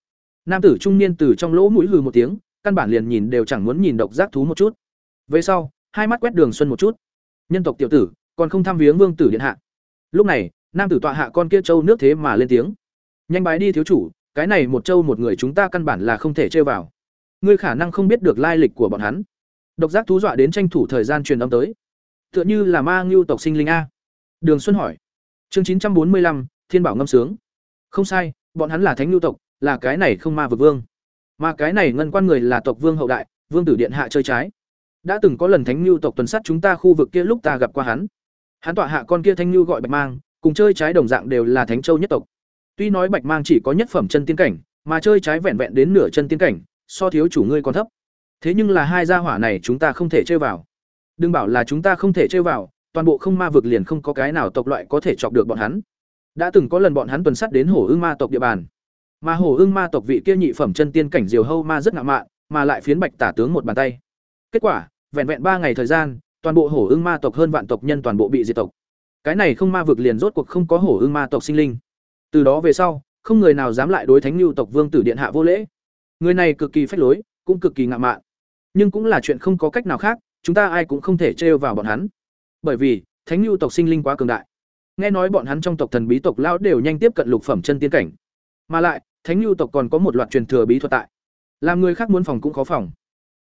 Nam tử trung niên từ trong lỗ mũi hừ một tiếng, căn bản liền nhìn đều chẳng muốn nhìn độc giác thú một chút. Về sau, hai mắt quét Đường Xuân một chút. Nhân tộc tiểu tử, còn không tham viếng vương tử điện hạ. Lúc này, nam tử tọa hạ con kia châu nước thế mà lên tiếng. Nhanh bái đi thiếu chủ, cái này một châu một người chúng ta căn bản là không thể chơi vào. Ngươi khả năng không biết được lai lịch của bọn hắn. Độc giác thú dọa đến tranh thủ thời gian truyền âm tới. Tựa như là ma ngưu tộc sinh linh a. Đường Xuân hỏi. Chương chín trăm bốn mươi lăm Thiên Bảo ngâm sướng. Không sai, bọn hắn là thánh Lưu tộc, là cái này không ma vực vương. Mà cái này ngân quan người là tộc vương hậu đại, vương tử điện hạ chơi trái. Đã từng có lần thánh Lưu tộc tuần sát chúng ta khu vực kia lúc ta gặp qua hắn. Hắn tọa hạ con kia thanh Lưu gọi Bạch Mang, cùng chơi trái đồng dạng đều là thánh châu nhất tộc. Tuy nói Bạch Mang chỉ có nhất phẩm chân tiên cảnh, mà chơi trái vẹn vẹn đến nửa chân tiên cảnh, so thiếu chủ ngươi còn thấp. Thế nhưng là hai gia hỏa này chúng ta không thể chơi vào. Đừng bảo là chúng ta không thể chơi vào, toàn bộ không ma vực liền không có cái nào tộc loại có thể chọc được bọn hắn. Đã từng có lần bọn hắn tuần sát đến Hổ Ưng Ma tộc địa bàn. Mà Hổ Ưng Ma tộc vị kia nhị phẩm chân tiên cảnh Diều Hâu Ma rất ngạo mạn, mà lại phiến Bạch Tả tướng một bàn tay. Kết quả, vẹn vẹn ba ngày thời gian, toàn bộ Hổ Ưng Ma tộc hơn vạn tộc nhân toàn bộ bị diệt tộc. Cái này không ma vực liền rốt cuộc không có Hổ Ưng Ma tộc sinh linh. Từ đó về sau, không người nào dám lại đối Thánh Nưu tộc vương tử điện hạ vô lễ. Người này cực kỳ phách lối, cũng cực kỳ ngạo mạn. Nhưng cũng là chuyện không có cách nào khác, chúng ta ai cũng không thể trêu vào bọn hắn. Bởi vì, Thánh Lưu tộc sinh linh quá cường đại. Nghe nói bọn hắn trong tộc thần bí tộc lão đều nhanh tiếp cận lục phẩm chân tiên cảnh. Mà lại, Thánh Lưu tộc còn có một loạt truyền thừa bí thuật tại. Làm người khác muốn phòng cũng khó phòng.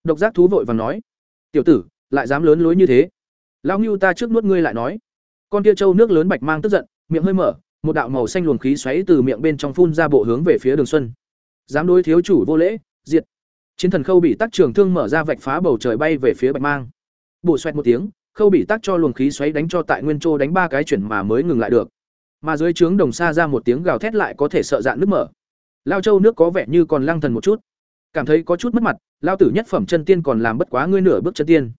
Độc giác thú vội và nói: "Tiểu tử, lại dám lớn lối như thế. Lão ngưu ta trước nuốt ngươi lại nói." Con kia trâu nước lớn bạch mang tức giận, miệng hơi mở, một đạo màu xanh luồng khí xoáy từ miệng bên trong phun ra bộ hướng về phía Đường Xuân. Dám đối thiếu chủ vô lễ, diệt. Chiến thần Khâu bị tắc trường thương mở ra vạch phá bầu trời bay về phía bạch mang. Bổ xoẹt một tiếng, Khâu bị tác cho luồng khí xoáy đánh cho tại nguyên châu đánh ba cái chuyển mà mới ngừng lại được. Mà dưới trướng đồng xa ra một tiếng gào thét lại có thể sợ dạn nước mở. Lao Châu nước có vẻ như còn lăng thần một chút, cảm thấy có chút mất mặt, lao tử nhất phẩm chân tiên còn làm bất quá ngươi nửa bước chân tiên.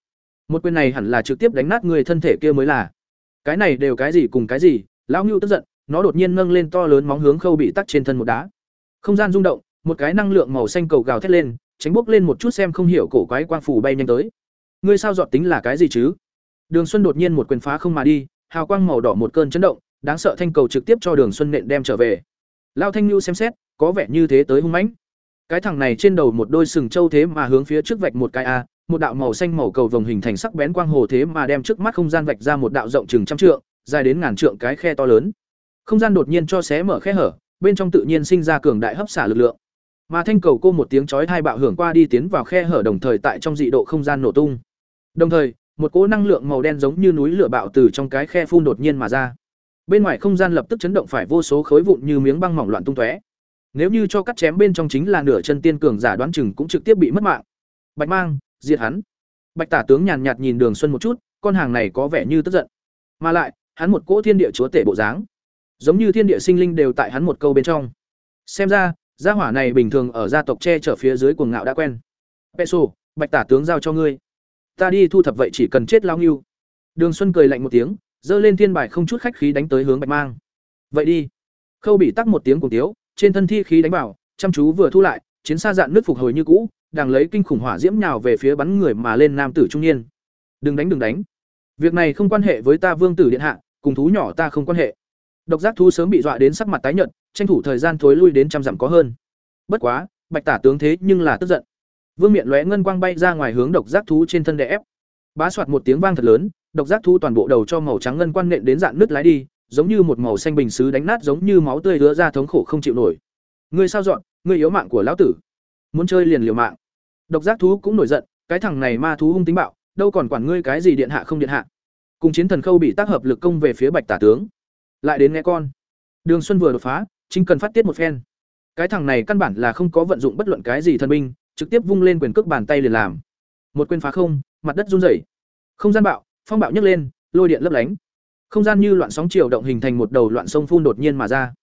Một quyền này hẳn là trực tiếp đánh nát người thân thể kia mới là. Cái này đều cái gì cùng cái gì, lão ngưu tức giận, nó đột nhiên nâng lên to lớn móng hướng Khâu bị tắc trên thân một đá. Không gian rung động, một cái năng lượng màu xanh cầu gào thét lên, tránh bốc lên một chút xem không hiểu cổ quái quang phủ bay nhanh tới. Ngươi sao dọn tính là cái gì chứ? Đường Xuân đột nhiên một quyền phá không mà đi, hào quang màu đỏ một cơn chấn động, đáng sợ thanh cầu trực tiếp cho Đường Xuân nện đem trở về. Lao Thanh Nhu xem xét, có vẻ như thế tới hung mãnh. Cái thằng này trên đầu một đôi sừng châu thế mà hướng phía trước vạch một cái a, một đạo màu xanh màu cầu vồng hình thành sắc bén quang hồ thế mà đem trước mắt không gian vạch ra một đạo rộng chừng trăm trượng, dài đến ngàn trượng cái khe to lớn. Không gian đột nhiên cho xé mở khe hở, bên trong tự nhiên sinh ra cường đại hấp xả lực lượng. Mà thanh cầu cô một tiếng chói tai bạo hưởng qua đi tiến vào khe hở đồng thời tại trong dị độ không gian nổ tung. Đồng thời, một cỗ năng lượng màu đen giống như núi lửa bạo từ trong cái khe phun đột nhiên mà ra. Bên ngoài không gian lập tức chấn động phải vô số khối vụn như miếng băng mỏng loạn tung tóe. Nếu như cho cắt chém bên trong chính là nửa chân tiên cường giả đoán chừng cũng trực tiếp bị mất mạng. Bạch Mang, diệt hắn. Bạch Tả tướng nhàn nhạt nhìn Đường Xuân một chút, con hàng này có vẻ như tức giận. Mà lại, hắn một cỗ thiên địa chúa tể bộ dáng, giống như thiên địa sinh linh đều tại hắn một câu bên trong. Xem ra, gia hỏa này bình thường ở gia tộc che chở phía dưới cuồng ngạo đã quen. Peso, Bạch Tả tướng giao cho ngươi. Ta đi thu thập vậy chỉ cần chết lao ngưu Đường Xuân cười lạnh một tiếng, giơ lên thiên bài không chút khách khí đánh tới hướng Bạch Mang. Vậy đi. Khâu bị tắc một tiếng cùng tiếu, trên thân thi khí đánh vào, chăm chú vừa thu lại, chiến xa dạn nước phục hồi như cũ, đang lấy kinh khủng hỏa diễm nhào về phía bắn người mà lên nam tử trung niên. Đừng đánh đừng đánh. Việc này không quan hệ với ta vương tử điện hạ, cùng thú nhỏ ta không quan hệ. Độc giác thú sớm bị dọa đến sắc mặt tái nhợt, tranh thủ thời gian thối lui đến trăm dặm có hơn. Bất quá, Bạch Tả tướng thế nhưng là tức giận. Vương miện lóe ngân quang bay ra ngoài hướng độc giác thú trên thân đè ép. Bá soạt một tiếng vang thật lớn, độc giác thú toàn bộ đầu cho màu trắng ngân quan nện đến dạn nứt lái đi, giống như một màu xanh bình sứ đánh nát giống như máu tươi rữa ra thống khổ không chịu nổi. Ngươi sao dọn, ngươi yếu mạng của lão tử. Muốn chơi liền liều mạng. Độc giác thú cũng nổi giận, cái thằng này ma thú hung tính bạo, đâu còn quản ngươi cái gì điện hạ không điện hạ. Cùng chiến thần khâu bị tác hợp lực công về phía Bạch Tả tướng. Lại đến nghe con. Đường Xuân vừa đột phá, chính cần phát tiết một phen. Cái thằng này căn bản là không có vận dụng bất luận cái gì thần binh, trực tiếp vung lên quyền cước bàn tay liền làm. Một quyền phá không, mặt đất rung rẩy. Không gian bạo, phong bạo nhấc lên, lôi điện lấp lánh. Không gian như loạn sóng chiều động hình thành một đầu loạn sông phun đột nhiên mà ra.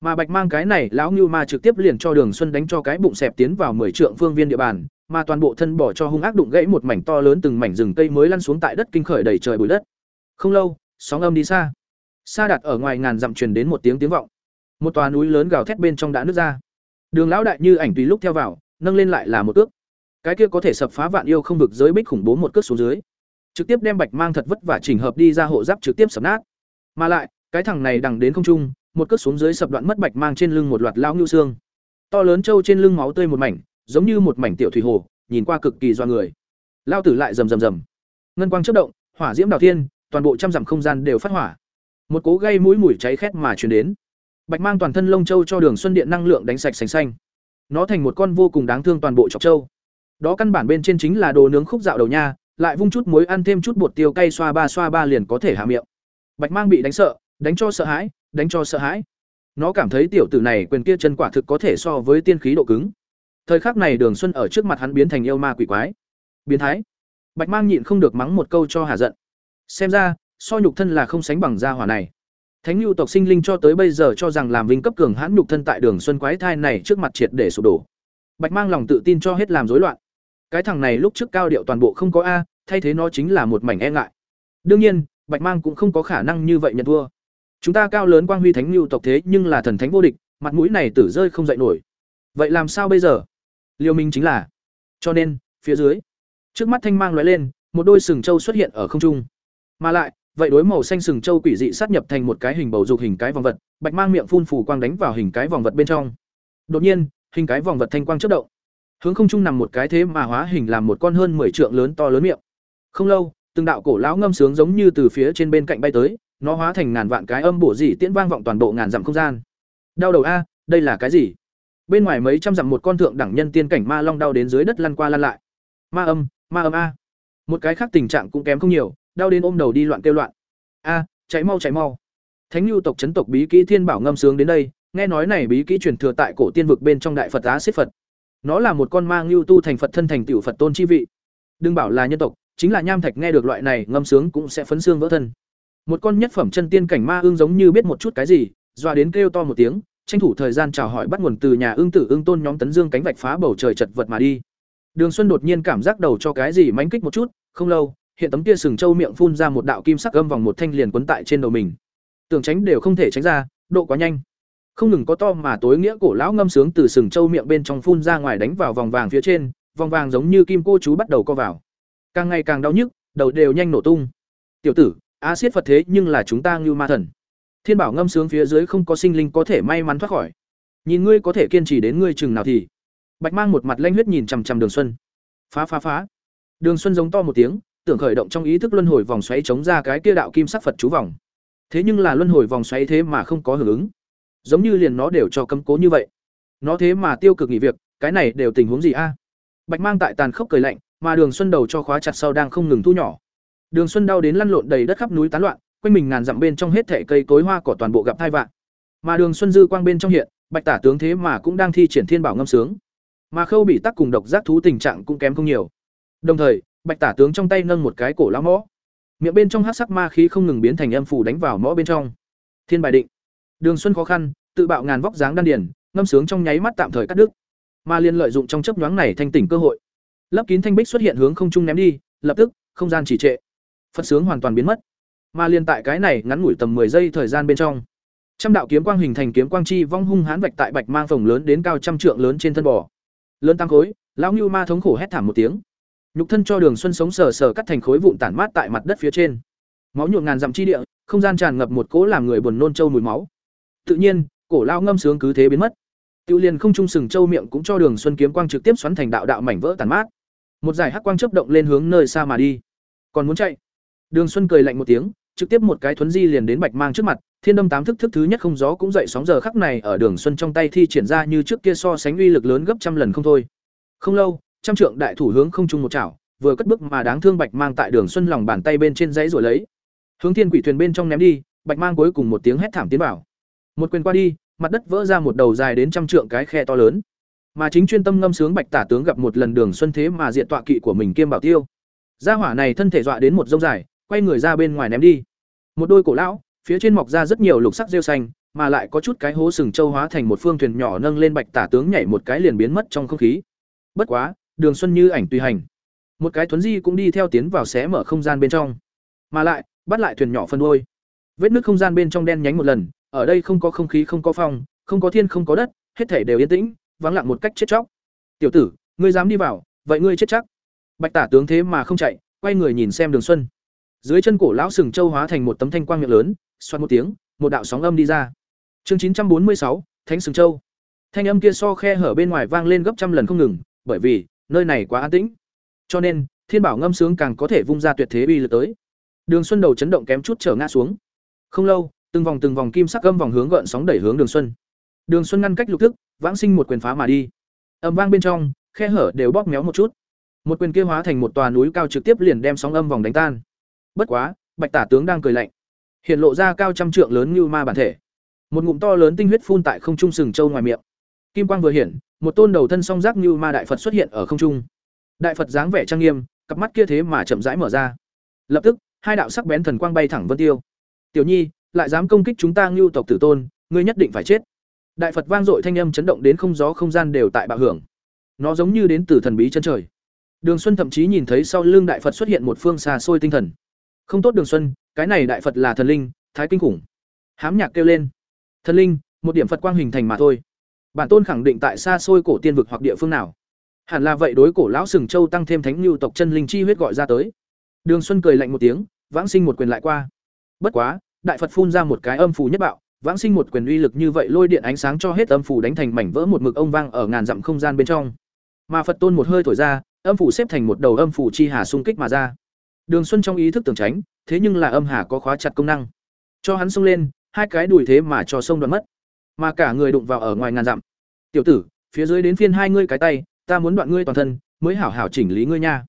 Mà Bạch Mang cái này lão ngưu Ma trực tiếp liền cho Đường Xuân đánh cho cái bụng xẹp tiến vào mười trượng phương viên địa bàn, mà toàn bộ thân bỏ cho hung ác đụng gãy một mảnh to lớn từng mảnh rừng cây mới lăn xuống tại đất kinh khởi đầy trời bụi đất. Không lâu, sóng âm đi xa. Xa đặt ở ngoài ngàn dặm truyền đến một tiếng tiếng vọng. Một tòa núi lớn gào thét bên trong đã nứt ra. Đường lão đại như ảnh tùy lúc theo vào, nâng lên lại là một cước. Cái kia có thể sập phá vạn yêu không vực giới bích khủng bố một cước xuống dưới. Trực tiếp đem Bạch Mang thật vất vả chỉnh hợp đi ra hộ giáp trực tiếp sập nát. Mà lại, cái thằng này đằng đến không trung, một cước xuống dưới sập đoạn mất Bạch Mang trên lưng một loạt lão nhu xương. To lớn trâu trên lưng máu tươi một mảnh, giống như một mảnh tiểu thủy hồ, nhìn qua cực kỳ doa người. Lao tử lại rầm rầm rầm. Ngân quang chớp động, hỏa diễm đào thiên, toàn bộ trăm dặm không gian đều phát hỏa. Một cố gây mũi mùi cháy khét mà truyền đến. Bạch mang toàn thân lông châu cho Đường Xuân Điện năng lượng đánh sạch sành xanh. Nó thành một con vô cùng đáng thương toàn bộ chọc trâu. Đó căn bản bên trên chính là đồ nướng khúc dạo đầu nha, lại vung chút muối ăn thêm chút bột tiêu cay xoa ba xoa ba liền có thể hạ miệng. Bạch mang bị đánh sợ, đánh cho sợ hãi, đánh cho sợ hãi. Nó cảm thấy tiểu tử này quyền kia chân quả thực có thể so với tiên khí độ cứng. Thời khắc này Đường Xuân ở trước mặt hắn biến thành yêu ma quỷ quái. Biến thái. Bạch Mang nhịn không được mắng một câu cho hà giận. Xem ra, so nhục thân là không sánh bằng gia hỏa này. Thánh nhu tộc sinh linh cho tới bây giờ cho rằng làm vinh cấp cường hãn nhục thân tại Đường Xuân quái thai này trước mặt triệt để sụp đổ. Bạch Mang lòng tự tin cho hết làm rối loạn. Cái thằng này lúc trước cao điệu toàn bộ không có a, thay thế nó chính là một mảnh e ngại. Đương nhiên, Bạch Mang cũng không có khả năng như vậy nhận thua. Chúng ta cao lớn quang huy thánh nhu tộc thế nhưng là thần thánh vô địch, mặt mũi này tử rơi không dậy nổi. Vậy làm sao bây giờ? Liêu Minh chính là. Cho nên, phía dưới, trước mắt thanh mang lóe lên, một đôi sừng trâu xuất hiện ở không trung. Mà lại, vậy đối màu xanh sừng châu quỷ dị sát nhập thành một cái hình bầu dục hình cái vòng vật, bạch mang miệng phun phủ quang đánh vào hình cái vòng vật bên trong. Đột nhiên, hình cái vòng vật thanh quang chớp động. Hướng không trung nằm một cái thế mà hóa hình làm một con hơn 10 trượng lớn to lớn miệng. Không lâu, từng đạo cổ lão ngâm sướng giống như từ phía trên bên cạnh bay tới, nó hóa thành ngàn vạn cái âm bổ dị tiễn vang vọng toàn bộ ngàn dặm không gian. Đau đầu a, đây là cái gì? bên ngoài mấy trăm dặm một con thượng đẳng nhân tiên cảnh ma long đau đến dưới đất lăn qua lăn lại ma âm ma âm a một cái khác tình trạng cũng kém không nhiều đau đến ôm đầu đi loạn kêu loạn. A cháy mau cháy mau. Thánh lưu tộc chấn tộc bí kỹ thiên bảo ngâm sướng đến đây, nghe nói này bí kỹ truyền thừa tại cổ tiên vực bên trong đại phật á xếp phật. Nó là một con mang lưu tu thành phật thân thành tiểu phật tôn chi vị. Đừng bảo là nhân tộc, chính là nham thạch nghe được loại này ngâm sướng cũng sẽ phấn xương vỡ thân. Một con nhất phẩm chân tiên cảnh ma ương giống như biết một chút cái gì, dọa đến kêu to một tiếng, tranh thủ thời gian chào hỏi bắt nguồn từ nhà ương tử ương tôn nhóm tấn dương cánh vạch phá bầu trời chật vật mà đi. Đường xuân đột nhiên cảm giác đầu cho cái gì mánh kích một chút, không lâu hiện tấm kia sừng trâu miệng phun ra một đạo kim sắc gâm vòng một thanh liền quấn tại trên đầu mình tưởng tránh đều không thể tránh ra độ quá nhanh không ngừng có to mà tối nghĩa cổ lão ngâm sướng từ sừng trâu miệng bên trong phun ra ngoài đánh vào vòng vàng phía trên vòng vàng giống như kim cô chú bắt đầu co vào càng ngày càng đau nhức đầu đều nhanh nổ tung tiểu tử a xiết phật thế nhưng là chúng ta như ma thần Thiên bảo ngâm sướng phía dưới không có sinh linh có thể may mắn thoát khỏi. Nhìn ngươi có thể kiên trì đến ngươi chừng nào thì. Bạch Mang một mặt lanh huyết nhìn chằm chằm Đường Xuân. Phá phá phá. Đường Xuân giống to một tiếng, tưởng khởi động trong ý thức luân hồi vòng xoáy chống ra cái kia đạo kim sắc Phật chú vòng. Thế nhưng là luân hồi vòng xoáy thế mà không có hưởng ứng. Giống như liền nó đều cho cấm cố như vậy. Nó thế mà tiêu cực nghỉ việc, cái này đều tình huống gì a? Bạch Mang tại tàn khốc cười lạnh, mà Đường Xuân đầu cho khóa chặt sau đang không ngừng thu nhỏ. Đường Xuân đau đến lăn lộn đầy đất khắp núi tán loạn, quanh mình ngàn dặm bên trong hết thảy cây cối hoa cỏ toàn bộ gặp tai vạn. Mà Đường Xuân Dư quang bên trong hiện, Bạch Tả tướng thế mà cũng đang thi triển Thiên Bảo ngâm sướng. Mà Khâu bị tắc cùng độc giác thú tình trạng cũng kém không nhiều. Đồng thời, Bạch Tả tướng trong tay nâng một cái cổ lão mõ, miệng bên trong hát sắc ma khí không ngừng biến thành âm phủ đánh vào mõ bên trong. Thiên bài định. Đường Xuân khó khăn, tự bạo ngàn vóc dáng đan điền, ngâm sướng trong nháy mắt tạm thời cắt đứt. Mà liên lợi dụng trong chớp nhoáng này thanh tỉnh cơ hội, lấp kín thanh bích xuất hiện hướng không trung ném đi, lập tức, không gian chỉ trệ. Phật sướng hoàn toàn biến mất. Mà liên tại cái này ngắn ngủi tầm 10 giây thời gian bên trong, trăm đạo kiếm quang hình thành kiếm quang chi vong hung hãn vạch tại bạch mang phồng lớn đến cao trăm trượng lớn trên thân bò. Lớn tăng khối, lão Nưu Ma thống khổ hét thảm một tiếng. Nhục thân cho Đường Xuân sống sờ sờ cắt thành khối vụn tản mát tại mặt đất phía trên. Máu nhuộm ngàn dặm chi địa, không gian tràn ngập một cỗ làm người buồn nôn châu mùi máu. Tự nhiên, cổ lao ngâm sướng cứ thế biến mất. Tiêu liền không trung sừng châu miệng cũng cho Đường Xuân kiếm quang trực tiếp xoắn thành đạo đạo mảnh vỡ tàn mát. Một giải hắc quang chớp động lên hướng nơi xa mà đi. Còn muốn chạy? Đường Xuân cười lạnh một tiếng, trực tiếp một cái thuấn di liền đến bạch mang trước mặt thiên đâm tám thức thức thứ nhất không gió cũng dậy sóng giờ khắc này ở đường xuân trong tay thi triển ra như trước kia so sánh uy lực lớn gấp trăm lần không thôi không lâu trăm trượng đại thủ hướng không trung một chảo, vừa cất bước mà đáng thương bạch mang tại đường xuân lòng bàn tay bên trên dãy rồi lấy. Hướng thiên quỷ thuyền bên trong ném đi, bạch mang cuối cùng một tiếng hét thảm tiến bảo một quyền qua đi, mặt đất vỡ ra một đầu dài đến trăm trượng cái khe to lớn. Mà chính chuyên tâm ngâm sướng bạch tả tướng gặp một lần đường xuân thế mà diện tọa kỵ của mình kiêm bảo tiêu. Gia hỏa này thân thể dọa đến một dông dài, quay người ra bên ngoài ném đi. Một đôi cổ lão, phía trên mọc ra rất nhiều lục sắc rêu xanh, mà lại có chút cái hố sừng châu hóa thành một phương thuyền nhỏ nâng lên bạch tả tướng nhảy một cái liền biến mất trong không khí. Bất quá Đường Xuân như ảnh tùy hành. Một cái thuấn di cũng đi theo tiến vào xé mở không gian bên trong. Mà lại, bắt lại thuyền nhỏ phân đôi. Vết nứt không gian bên trong đen nhánh một lần, ở đây không có không khí, không có phong, không có thiên, không có đất, hết thể đều yên tĩnh, vắng lặng một cách chết chóc. "Tiểu tử, ngươi dám đi vào, vậy ngươi chết chắc." Bạch Tả tướng thế mà không chạy, quay người nhìn xem Đường Xuân. Dưới chân cổ lão sừng châu hóa thành một tấm thanh quang miệng lớn, xoắn một tiếng, một đạo sóng âm đi ra. Chương chín trăm bốn mươi sáu, Thánh sừng châu. Thanh âm kia so khe hở bên ngoài vang lên gấp trăm lần không ngừng, bởi vì nơi này quá an tĩnh. Cho nên, Thiên Bảo ngâm sướng càng có thể vung ra tuyệt thế uy lực tới. Đường Xuân đầu chấn động kém chút trở ngã xuống. Không lâu, từng vòng từng vòng kim sắc âm vòng hướng gợn sóng đẩy hướng Đường Xuân. Đường Xuân ngăn cách lục thức, vãng sinh một quyền phá mà đi. Âm vang bên trong, khe hở đều bóp méo một chút. Một quyền kia hóa thành một tòa núi cao trực tiếp liền đem sóng âm vòng đánh tan. Bất quá, Bạch Tả tướng đang cười lạnh, hiện lộ ra cao trăm trượng lớn như ma bản thể. Một ngụm to lớn tinh huyết phun tại không trung sừng châu ngoài miệng. Kim quang vừa hiện, một tôn đầu thân song giác như ma đại Phật xuất hiện ở không trung. Đại Phật dáng vẻ trang nghiêm, cặp mắt kia thế mà chậm rãi mở ra. Lập tức, hai đạo sắc bén thần quang bay thẳng vân tiêu. "Tiểu Nhi, lại dám công kích chúng ta Ngưu tộc tử tôn, ngươi nhất định phải chết." Đại Phật vang dội thanh âm chấn động đến không gió không gian đều tại bạo hưởng. Nó giống như đến từ thần bí chân trời. Đường Xuân thậm chí nhìn thấy sau lưng đại Phật xuất hiện một phương xa xôi tinh thần. Không tốt Đường Xuân, cái này đại Phật là thần linh, thái kinh khủng. Hám nhạc kêu lên. Thần linh, một điểm Phật quang hình thành mà thôi. Bản tôn khẳng định tại xa xôi cổ tiên vực hoặc địa phương nào. Hẳn là vậy đối cổ lão sừng châu tăng thêm thánh lưu tộc chân linh chi huyết gọi ra tới. Đường Xuân cười lạnh một tiếng, vãng sinh một quyền lại qua. Bất quá, đại Phật phun ra một cái âm phù nhất bạo, vãng sinh một quyền uy lực như vậy lôi điện ánh sáng cho hết âm phù đánh thành mảnh vỡ một mực ông vang ở ngàn dặm không gian bên trong. Mà Phật tôn một hơi thổi ra, âm phủ xếp thành một đầu âm phủ chi hà xung kích mà ra. Đường Xuân trong ý thức tưởng tránh, thế nhưng là âm hà có khóa chặt công năng. Cho hắn xông lên, hai cái đùi thế mà cho sông đoạn mất. Mà cả người đụng vào ở ngoài ngàn dặm. "Tiểu tử, phía dưới đến phiên hai ngươi cái tay, ta muốn đoạn ngươi toàn thân, mới hảo hảo chỉnh lý ngươi nha."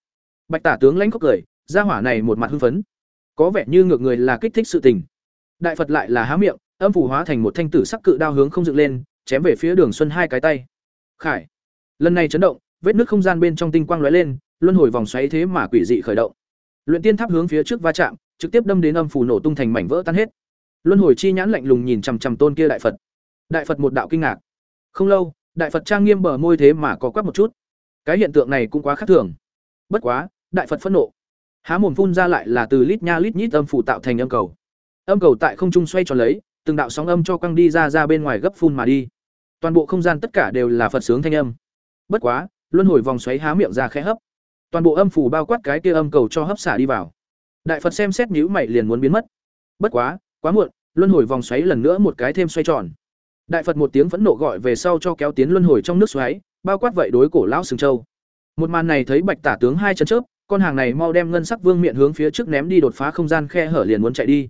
Bạch Tả tướng lãnh khóc cười, ra hỏa này một mặt hưng phấn. Có vẻ như ngược người là kích thích sự tình. Đại Phật lại là há miệng, âm phủ hóa thành một thanh tử sắc cự đao hướng không dựng lên, chém về phía Đường Xuân hai cái tay. Khải. Lần này chấn động, vết nước không gian bên trong tinh quang lóe lên, luân hồi vòng xoáy thế mà quỷ dị khởi động. Luyện tiên tháp hướng phía trước va chạm, trực tiếp đâm đến âm phủ nổ tung thành mảnh vỡ tan hết. Luân hồi chi nhãn lạnh lùng nhìn chằm chằm tôn kia đại Phật. Đại Phật một đạo kinh ngạc. Không lâu, đại Phật trang nghiêm bờ môi thế mà có quắc một chút. Cái hiện tượng này cũng quá khác thường. Bất quá, đại Phật phẫn nộ. Há mồm phun ra lại là từ lít nha lít nhít âm phủ tạo thành âm cầu. Âm cầu tại không trung xoay tròn lấy, từng đạo sóng âm cho quăng đi ra ra bên ngoài gấp phun mà đi. Toàn bộ không gian tất cả đều là Phật sướng thanh âm. Bất quá, luân hồi vòng xoáy há miệng ra khẽ hấp toàn bộ âm phủ bao quát cái kia âm cầu cho hấp xả đi vào đại phật xem xét nhữ mày liền muốn biến mất bất quá quá muộn luân hồi vòng xoáy lần nữa một cái thêm xoay tròn đại phật một tiếng phẫn nộ gọi về sau cho kéo tiến luân hồi trong nước xoáy, bao quát vậy đối cổ lão sừng châu. Một màn này thấy bạch tả tướng hai chân chớp, con hàng này mau đem ngân sắc vương miệng hướng phía trước ném đi đột phá không gian khe hở liền muốn chạy đi.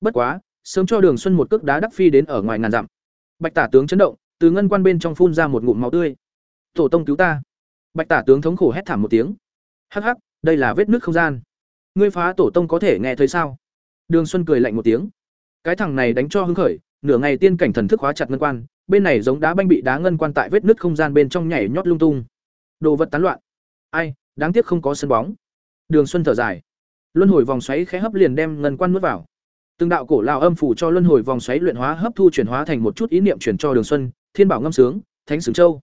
Bất quá, sớm cho đường xuân một cước đá đắc phi đến ở ngoài ngàn dặm. Bạch tả tướng chấn động, từ ngân quan bên trong phun ra một ngụm máu tươi. Tổ tông cứu ta. Bạch tả tướng thống khổ hét thảm một tiếng. Hắc hắc, đây là vết nước không gian. Ngươi phá tổ tông có thể nghe thấy sao? Đường xuân cười lạnh một tiếng. Cái thằng này đánh cho hứng khởi nửa ngày tiên cảnh thần thức hóa chặt ngân quan, bên này giống đá banh bị đá ngân quan tại vết nứt không gian bên trong nhảy nhót lung tung. Đồ vật tán loạn. Ai, đáng tiếc không có sân bóng. Đường xuân thở dài. Luân hồi vòng xoáy khẽ hấp liền đem ngân quan nuốt vào. Từng đạo cổ lao âm phủ cho luân hồi vòng xoáy luyện hóa hấp thu chuyển hóa thành một chút ý niệm chuyển cho đường xuân, thiên bảo ngâm sướng, thánh sừng châu.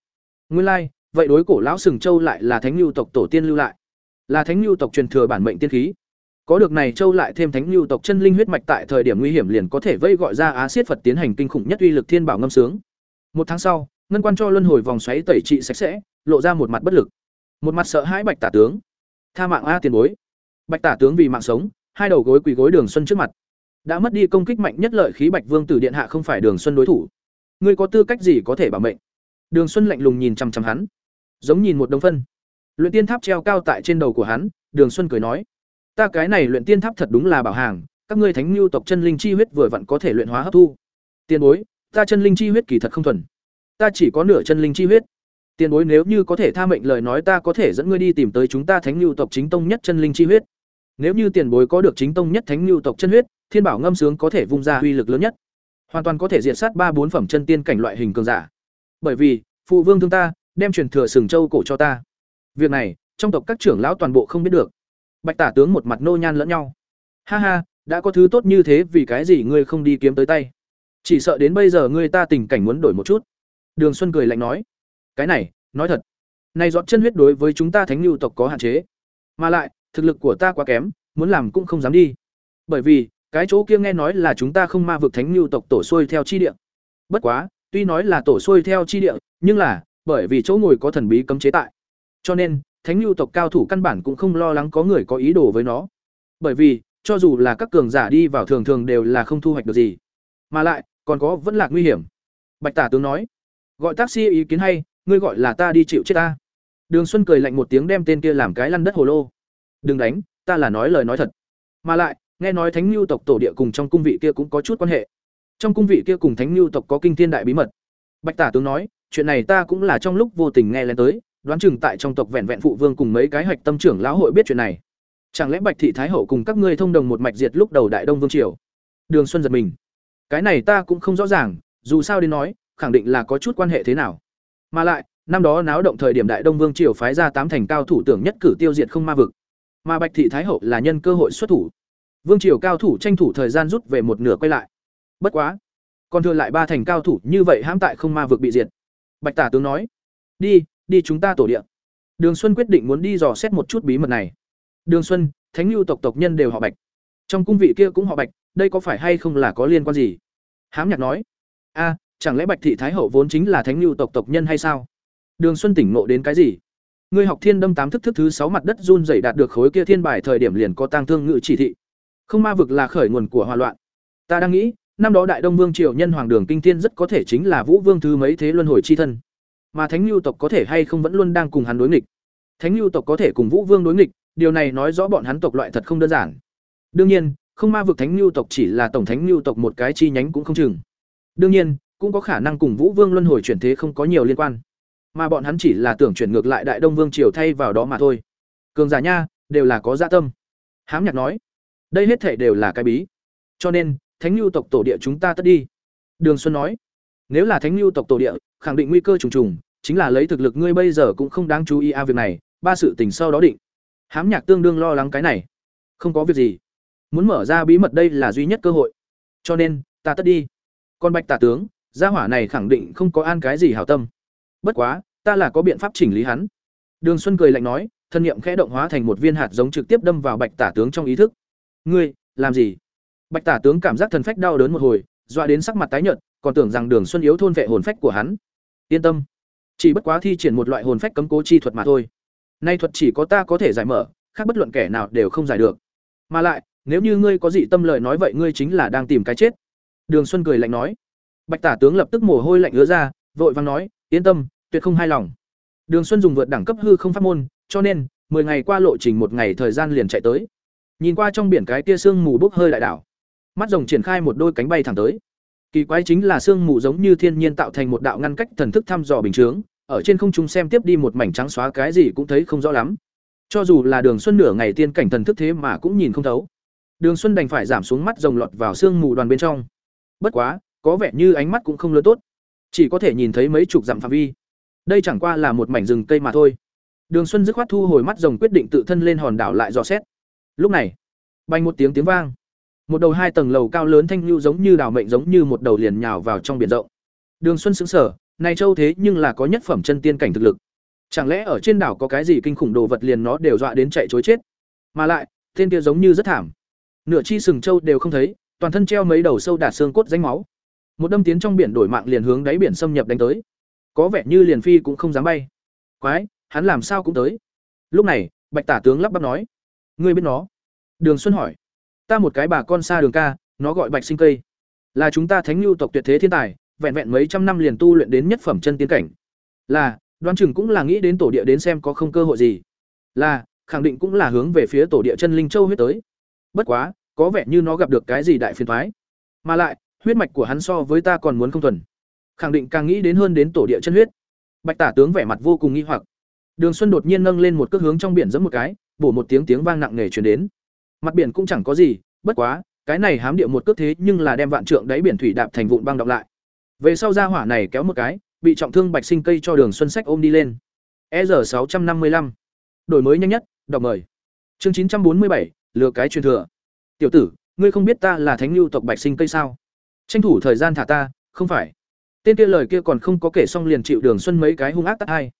Nguyên lai, vậy đối cổ lão sừng châu lại là thánh lưu tộc tổ tiên lưu lại. Là thánh lưu tộc truyền thừa bản mệnh tiên khí có được này châu lại thêm thánh lưu tộc chân linh huyết mạch tại thời điểm nguy hiểm liền có thể vây gọi ra á xiết phật tiến hành kinh khủng nhất uy lực thiên bảo ngâm sướng. Một tháng sau, ngân quan cho luân hồi vòng xoáy tẩy trị sạch sẽ, lộ ra một mặt bất lực. Một mặt sợ hãi bạch tả tướng. Tha mạng a tiền bối. Bạch tả tướng vì mạng sống, hai đầu gối quỳ gối đường xuân trước mặt. Đã mất đi công kích mạnh nhất lợi khí bạch vương tử điện hạ không phải đường xuân đối thủ. Ngươi có tư cách gì có thể bảo mệnh? Đường xuân lạnh lùng nhìn chằm chằm hắn. Giống nhìn một đống phân. Luyện tiên tháp treo cao tại trên đầu của hắn, đường xuân cười nói ta cái này luyện tiên tháp thật đúng là bảo hàng, các ngươi thánh lưu tộc chân linh chi huyết vừa vặn có thể luyện hóa hấp thu. Tiền bối, ta chân linh chi huyết kỳ thật không thuần. Ta chỉ có nửa chân linh chi huyết. Tiền bối nếu như có thể tha mệnh lời nói ta có thể dẫn ngươi đi tìm tới chúng ta thánh lưu tộc chính tông nhất chân linh chi huyết. Nếu như tiền bối có được chính tông nhất thánh lưu tộc chân huyết, thiên bảo ngâm sướng có thể vung ra uy lực lớn nhất. Hoàn toàn có thể diệt sát ba bốn phẩm chân tiên cảnh loại hình cường giả. Bởi vì, phụ vương thương ta, đem truyền thừa sừng châu cổ cho ta. Việc này, trong tộc các trưởng lão toàn bộ không biết được bạch tả tướng một mặt nô nhan lẫn nhau ha ha đã có thứ tốt như thế vì cái gì ngươi không đi kiếm tới tay chỉ sợ đến bây giờ ngươi ta tình cảnh muốn đổi một chút đường xuân cười lạnh nói cái này nói thật này dọn chân huyết đối với chúng ta thánh lưu tộc có hạn chế. Mà lại, thực lực của ta quá kém, muốn làm cũng không dám đi. Bởi vì, cái chỗ kia nghe nói là chúng ta không ma vực thánh lưu tộc tổ xuôi theo chi địa. Bất quá, tuy nói là tổ xuôi theo chi địa, nhưng là bởi vì chỗ ngồi có thần bí cấm chế tại. Cho nên, thánh lưu tộc cao thủ căn bản cũng không lo lắng có người có ý đồ với nó. Bởi vì, cho dù là các cường giả đi vào thường thường đều là không thu hoạch được gì. Mà lại, còn có vẫn là nguy hiểm. Bạch Tả tướng nói, gọi taxi ý kiến hay, ngươi gọi là ta đi chịu chết ta. Đường Xuân cười lạnh một tiếng đem tên kia làm cái lăn đất hồ lô. Đừng đánh, ta là nói lời nói thật. Mà lại, nghe nói Thánh Lưu tộc tổ địa cùng trong cung vị kia cũng có chút quan hệ. Trong cung vị kia cùng Thánh Lưu tộc có kinh thiên đại bí mật. Bạch Tả tướng nói, chuyện này ta cũng là trong lúc vô tình nghe lên tới, đoán chừng tại trong tộc vẹn vẹn phụ vương cùng mấy cái hạch tâm trưởng lão hội biết chuyện này. Chẳng lẽ Bạch thị thái hậu cùng các ngươi thông đồng một mạch diệt lúc đầu Đại Đông Vương triều? Đường Xuân giật mình. Cái này ta cũng không rõ ràng, dù sao đến nói, khẳng định là có chút quan hệ thế nào. Mà lại, năm đó náo động thời điểm Đại Đông Vương triều phái ra tám thành cao thủ tưởng nhất cử tiêu diệt không ma vực. Mà Bạch thị thái hậu là nhân cơ hội xuất thủ. Vương triều cao thủ tranh thủ thời gian rút về một nửa quay lại. Bất quá, còn thừa lại ba thành cao thủ như vậy hãm tại không ma vực bị diệt. Bạch Tả tướng nói: "Đi, đi chúng ta tổ địa." Đường Xuân quyết định muốn đi dò xét một chút bí mật này. Đường Xuân, Thánh Nưu tộc tộc nhân đều họ Bạch. Trong cung vị kia cũng họ Bạch, đây có phải hay không là có liên quan gì? Hám Nhạc nói: "A, chẳng lẽ Bạch thị thái hậu vốn chính là Thánh Nưu tộc tộc nhân hay sao?" Đường Xuân tỉnh ngộ đến cái gì? Ngươi học Thiên Đâm tám thức thức thứ sáu mặt đất run rẩy đạt được khối kia thiên bài thời điểm liền có tang thương ngự chỉ thị. Không ma vực là khởi nguồn của hòa loạn. Ta đang nghĩ, năm đó Đại Đông Vương triều nhân hoàng đường kinh thiên rất có thể chính là Vũ Vương thứ mấy thế luân hồi chi thân. Mà Thánh Nưu tộc có thể hay không vẫn luôn đang cùng hắn đối nghịch. Thánh Nưu tộc có thể cùng Vũ Vương đối nghịch, điều này nói rõ bọn hắn tộc loại thật không đơn giản. Đương nhiên, không ma vực Thánh Nưu tộc chỉ là tổng Thánh Nưu tộc một cái chi nhánh cũng không chừng. Đương nhiên, cũng có khả năng cùng Vũ Vương luân hồi chuyển thế không có nhiều liên quan mà bọn hắn chỉ là tưởng chuyển ngược lại đại đông vương triều thay vào đó mà thôi cường giả nha đều là có dạ tâm hám nhạc nói đây hết thể đều là cái bí cho nên thánh lưu tộc tổ địa chúng ta tất đi đường xuân nói nếu là thánh lưu tộc tổ địa, khẳng định nguy cơ trùng trùng, chính là lấy thực lực ngươi bây giờ cũng không đáng chú ý a việc này, ba sự tình sau đó định. Hám nhạc tương đương lo lắng cái này. Không có việc gì. Muốn mở ra bí mật đây là duy nhất cơ hội. Cho nên, ta tất đi. Con bạch tả tướng, gia hỏa này khẳng định không có an cái gì hảo tâm. Bất quá, ta là có biện pháp chỉnh lý hắn. Đường xuân cười lạnh nói, thân nhiệm khẽ động hóa thành một viên hạt giống trực tiếp đâm vào bạch tả tướng trong ý thức. Ngươi, làm gì? Bạch tả tướng cảm giác thần phách đau đớn một hồi, dọa đến sắc mặt tái nhợt còn tưởng rằng đường xuân yếu thôn vệ hồn phách của hắn. Yên tâm. Chỉ bất quá thi triển một loại hồn phách cấm cố chi thuật mà thôi. Nay thuật chỉ có ta có thể giải mở, khác bất luận kẻ nào đều không giải được. Mà lại, nếu như ngươi có dị tâm lời nói vậy ngươi chính là đang tìm cái chết. Đường xuân cười lạnh nói. Bạch tả tướng lập tức mồ hôi lạnh ứa ra, vội vàng nói, yên tâm, tuyệt không hài lòng. Đường xuân dùng vượt đẳng cấp hư không pháp môn, cho nên 10 ngày qua lộ trình một ngày thời gian liền chạy tới. Nhìn qua trong biển cái tia sương mù bốc hơi đại đảo. Mắt rồng triển khai một đôi cánh bay thẳng tới kỳ quái chính là sương mù giống như thiên nhiên tạo thành một đạo ngăn cách thần thức thăm dò bình chướng, ở trên không trung xem tiếp đi một mảnh trắng xóa cái gì cũng thấy không rõ lắm. Cho dù là đường xuân nửa ngày tiên cảnh thần thức thế mà cũng nhìn không thấu. Đường xuân đành phải giảm xuống mắt rồng lọt vào sương mù đoàn bên trong. Bất quá, có vẻ như ánh mắt cũng không lớn tốt. Chỉ có thể nhìn thấy mấy chục dặm phạm vi. Đây chẳng qua là một mảnh rừng cây mà thôi. Đường xuân dứt khoát thu hồi mắt rồng quyết định tự thân lên hòn đảo lại dò xét. Lúc này bay một tiếng tiếng vang một đầu hai tầng lầu cao lớn thanh lưu giống như đảo mệnh giống như một đầu liền nhào vào trong biển rộng. Đường xuân xứng sở này châu thế nhưng là có nhất phẩm chân tiên cảnh thực lực. Chẳng lẽ ở trên đảo có cái gì kinh khủng đồ vật liền nó đều dọa đến chạy chối chết? Mà lại, tên kia giống như rất thảm. Nửa chi sừng châu đều không thấy, toàn thân treo mấy đầu sâu đạt xương cốt danh máu. Một đâm tiến trong biển đổi mạng liền hướng đáy biển xâm nhập đánh tới. Có vẻ như liền phi cũng không dám bay. Quái, hắn làm sao cũng tới. Lúc này, bạch tả tướng lắp bắp nói, ngươi biết nó? Đường xuân hỏi ta một cái bà con xa đường ca, nó gọi bạch sinh cây. Là chúng ta thánh lưu tộc tuyệt thế thiên tài, vẹn vẹn mấy trăm năm liền tu luyện đến nhất phẩm chân tiến cảnh. Là đoan chừng cũng là nghĩ đến tổ địa đến xem có không cơ hội gì. Là, khẳng định cũng là hướng về phía tổ địa chân linh châu huyết tới. Bất quá, có vẻ như nó gặp được cái gì đại phiền thoái mà lại, huyết mạch của hắn so với ta còn muốn không thuần. Khẳng định càng nghĩ đến hơn đến tổ địa chân huyết. Bạch tả tướng vẻ mặt vô cùng nghi hoặc. Đường xuân đột nhiên nâng lên một cước hướng trong biển giẫm một cái, bổ một tiếng tiếng vang nặng nề truyền đến mặt biển cũng chẳng có gì, bất quá, cái này hám địa một cước thế nhưng là đem vạn trượng đáy biển thủy đạp thành vụn băng đọc lại. Về sau ra hỏa này kéo một cái, bị trọng thương bạch sinh cây cho đường xuân sách ôm đi lên. E r sáu trăm năm mươi lăm. Đổi mới nhanh nhất, đọc mời. Chương chín trăm bốn mươi bảy, lừa cái truyền thừa. Tiểu tử, ngươi không biết ta là thánh lưu tộc bạch sinh cây sao? Tranh thủ thời gian thả ta, không phải. Tên kia lời kia còn không có kể xong liền chịu đường xuân mấy cái hung ác tắt hai.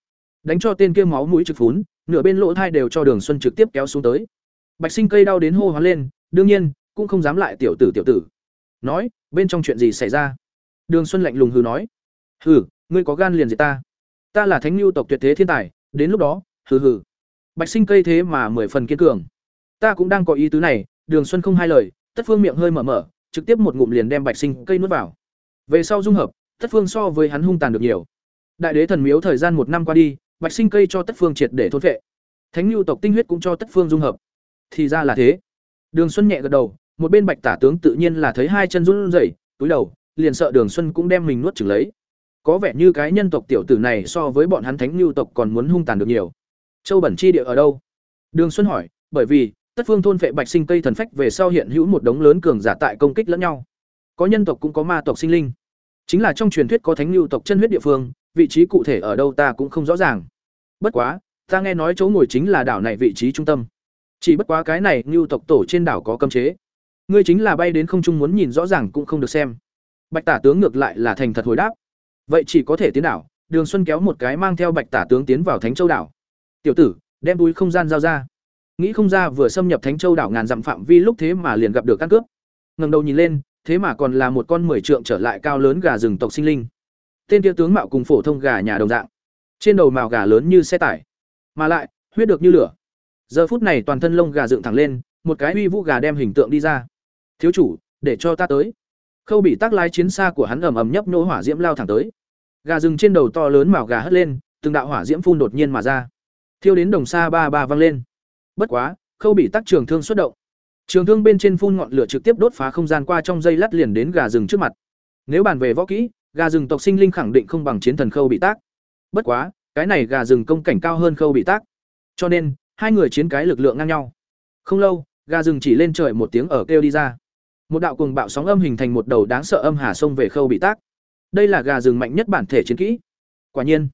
Đánh cho tên kia máu mũi trực phún, nửa bên lỗ thai đều cho đường xuân trực tiếp kéo xuống tới bạch sinh cây đau đến hô hoán lên, đương nhiên, cũng không dám lại tiểu tử tiểu tử. Nói, bên trong chuyện gì xảy ra? Đường xuân lạnh lùng hừ nói. Hừ, ngươi có gan liền gì ta. Ta là thánh lưu tộc tuyệt thế thiên tài, đến lúc đó, hừ hừ. Bạch sinh cây thế mà mười phần kiên cường. Ta cũng đang có ý tứ này, đường xuân không hai lời, tất phương miệng hơi mở mở, trực tiếp một ngụm liền đem bạch sinh cây nuốt vào. Về sau dung hợp, tất phương so với hắn hung tàn được nhiều. Đại đế thần miếu thời gian một năm qua đi, bạch sinh cây cho tất phương triệt để thôn vệ thánh lưu tộc tinh huyết cũng cho tất phương dung hợp thì ra là thế. Đường xuân nhẹ gật đầu, một bên bạch tả tướng tự nhiên là thấy hai chân run rẩy, túi đầu, liền sợ đường xuân cũng đem mình nuốt chửng lấy. Có vẻ như cái nhân tộc tiểu tử này so với bọn hắn thánh lưu tộc còn muốn hung tàn được nhiều. Châu bẩn chi địa ở đâu? Đường xuân hỏi, bởi vì, tất phương thôn vệ bạch sinh cây thần phách về sau hiện hữu một đống lớn cường giả tại công kích lẫn nhau. Có nhân tộc cũng có ma tộc sinh linh. Chính là trong truyền thuyết có thánh lưu tộc chân huyết địa phương, vị trí cụ thể ở đâu ta cũng không rõ ràng. Bất quá, ta nghe nói chỗ ngồi chính là đảo này vị trí trung tâm chỉ bất quá cái này lưu tộc tổ trên đảo có cấm chế. Ngươi chính là bay đến không trung muốn nhìn rõ ràng cũng không được xem. Bạch tả tướng ngược lại là thành thật hồi đáp. Vậy chỉ có thể tiến đảo, đường xuân kéo một cái mang theo bạch tả tướng tiến vào thánh châu đảo. Tiểu tử, đem túi không gian giao ra. Nghĩ không ra vừa xâm nhập thánh châu đảo ngàn dặm phạm vi lúc thế mà liền gặp được căn cướp ngẩng đầu nhìn lên, thế mà còn là một con mười trượng trở lại cao lớn gà rừng tộc sinh linh. Tên kia tướng mạo cùng phổ thông gà nhà đồng dạng. Trên đầu màu gà lớn như xe tải. Mà lại, huyết được như lửa giờ phút này toàn thân lông gà dựng thẳng lên, một cái uy vũ gà đem hình tượng đi ra. Thiếu chủ, để cho ta tới. Khâu bị tác lái chiến xa của hắn ầm ầm nhấp nỗ hỏa diễm lao thẳng tới. Gà rừng trên đầu to lớn màu gà hất lên, từng đạo hỏa diễm phun đột nhiên mà ra. Thiêu đến đồng xa ba ba văng lên. Bất quá, khâu bị tác trường thương xuất động. Trường thương bên trên phun ngọn lửa trực tiếp đốt phá không gian qua trong dây lát liền đến gà rừng trước mặt. Nếu bàn về võ kỹ, gà rừng tộc sinh linh khẳng định không bằng chiến thần khâu bị tác bất quá, cái này gà rừng công cảnh cao hơn khâu bị tác cho nên hai người chiến cái lực lượng ngang nhau. Không lâu, gà rừng chỉ lên trời một tiếng ở kêu đi ra. Một đạo cùng bạo sóng âm hình thành một đầu đáng sợ âm hà sông về khâu bị tác. Đây là gà rừng mạnh nhất bản thể chiến kỹ. Quả nhiên,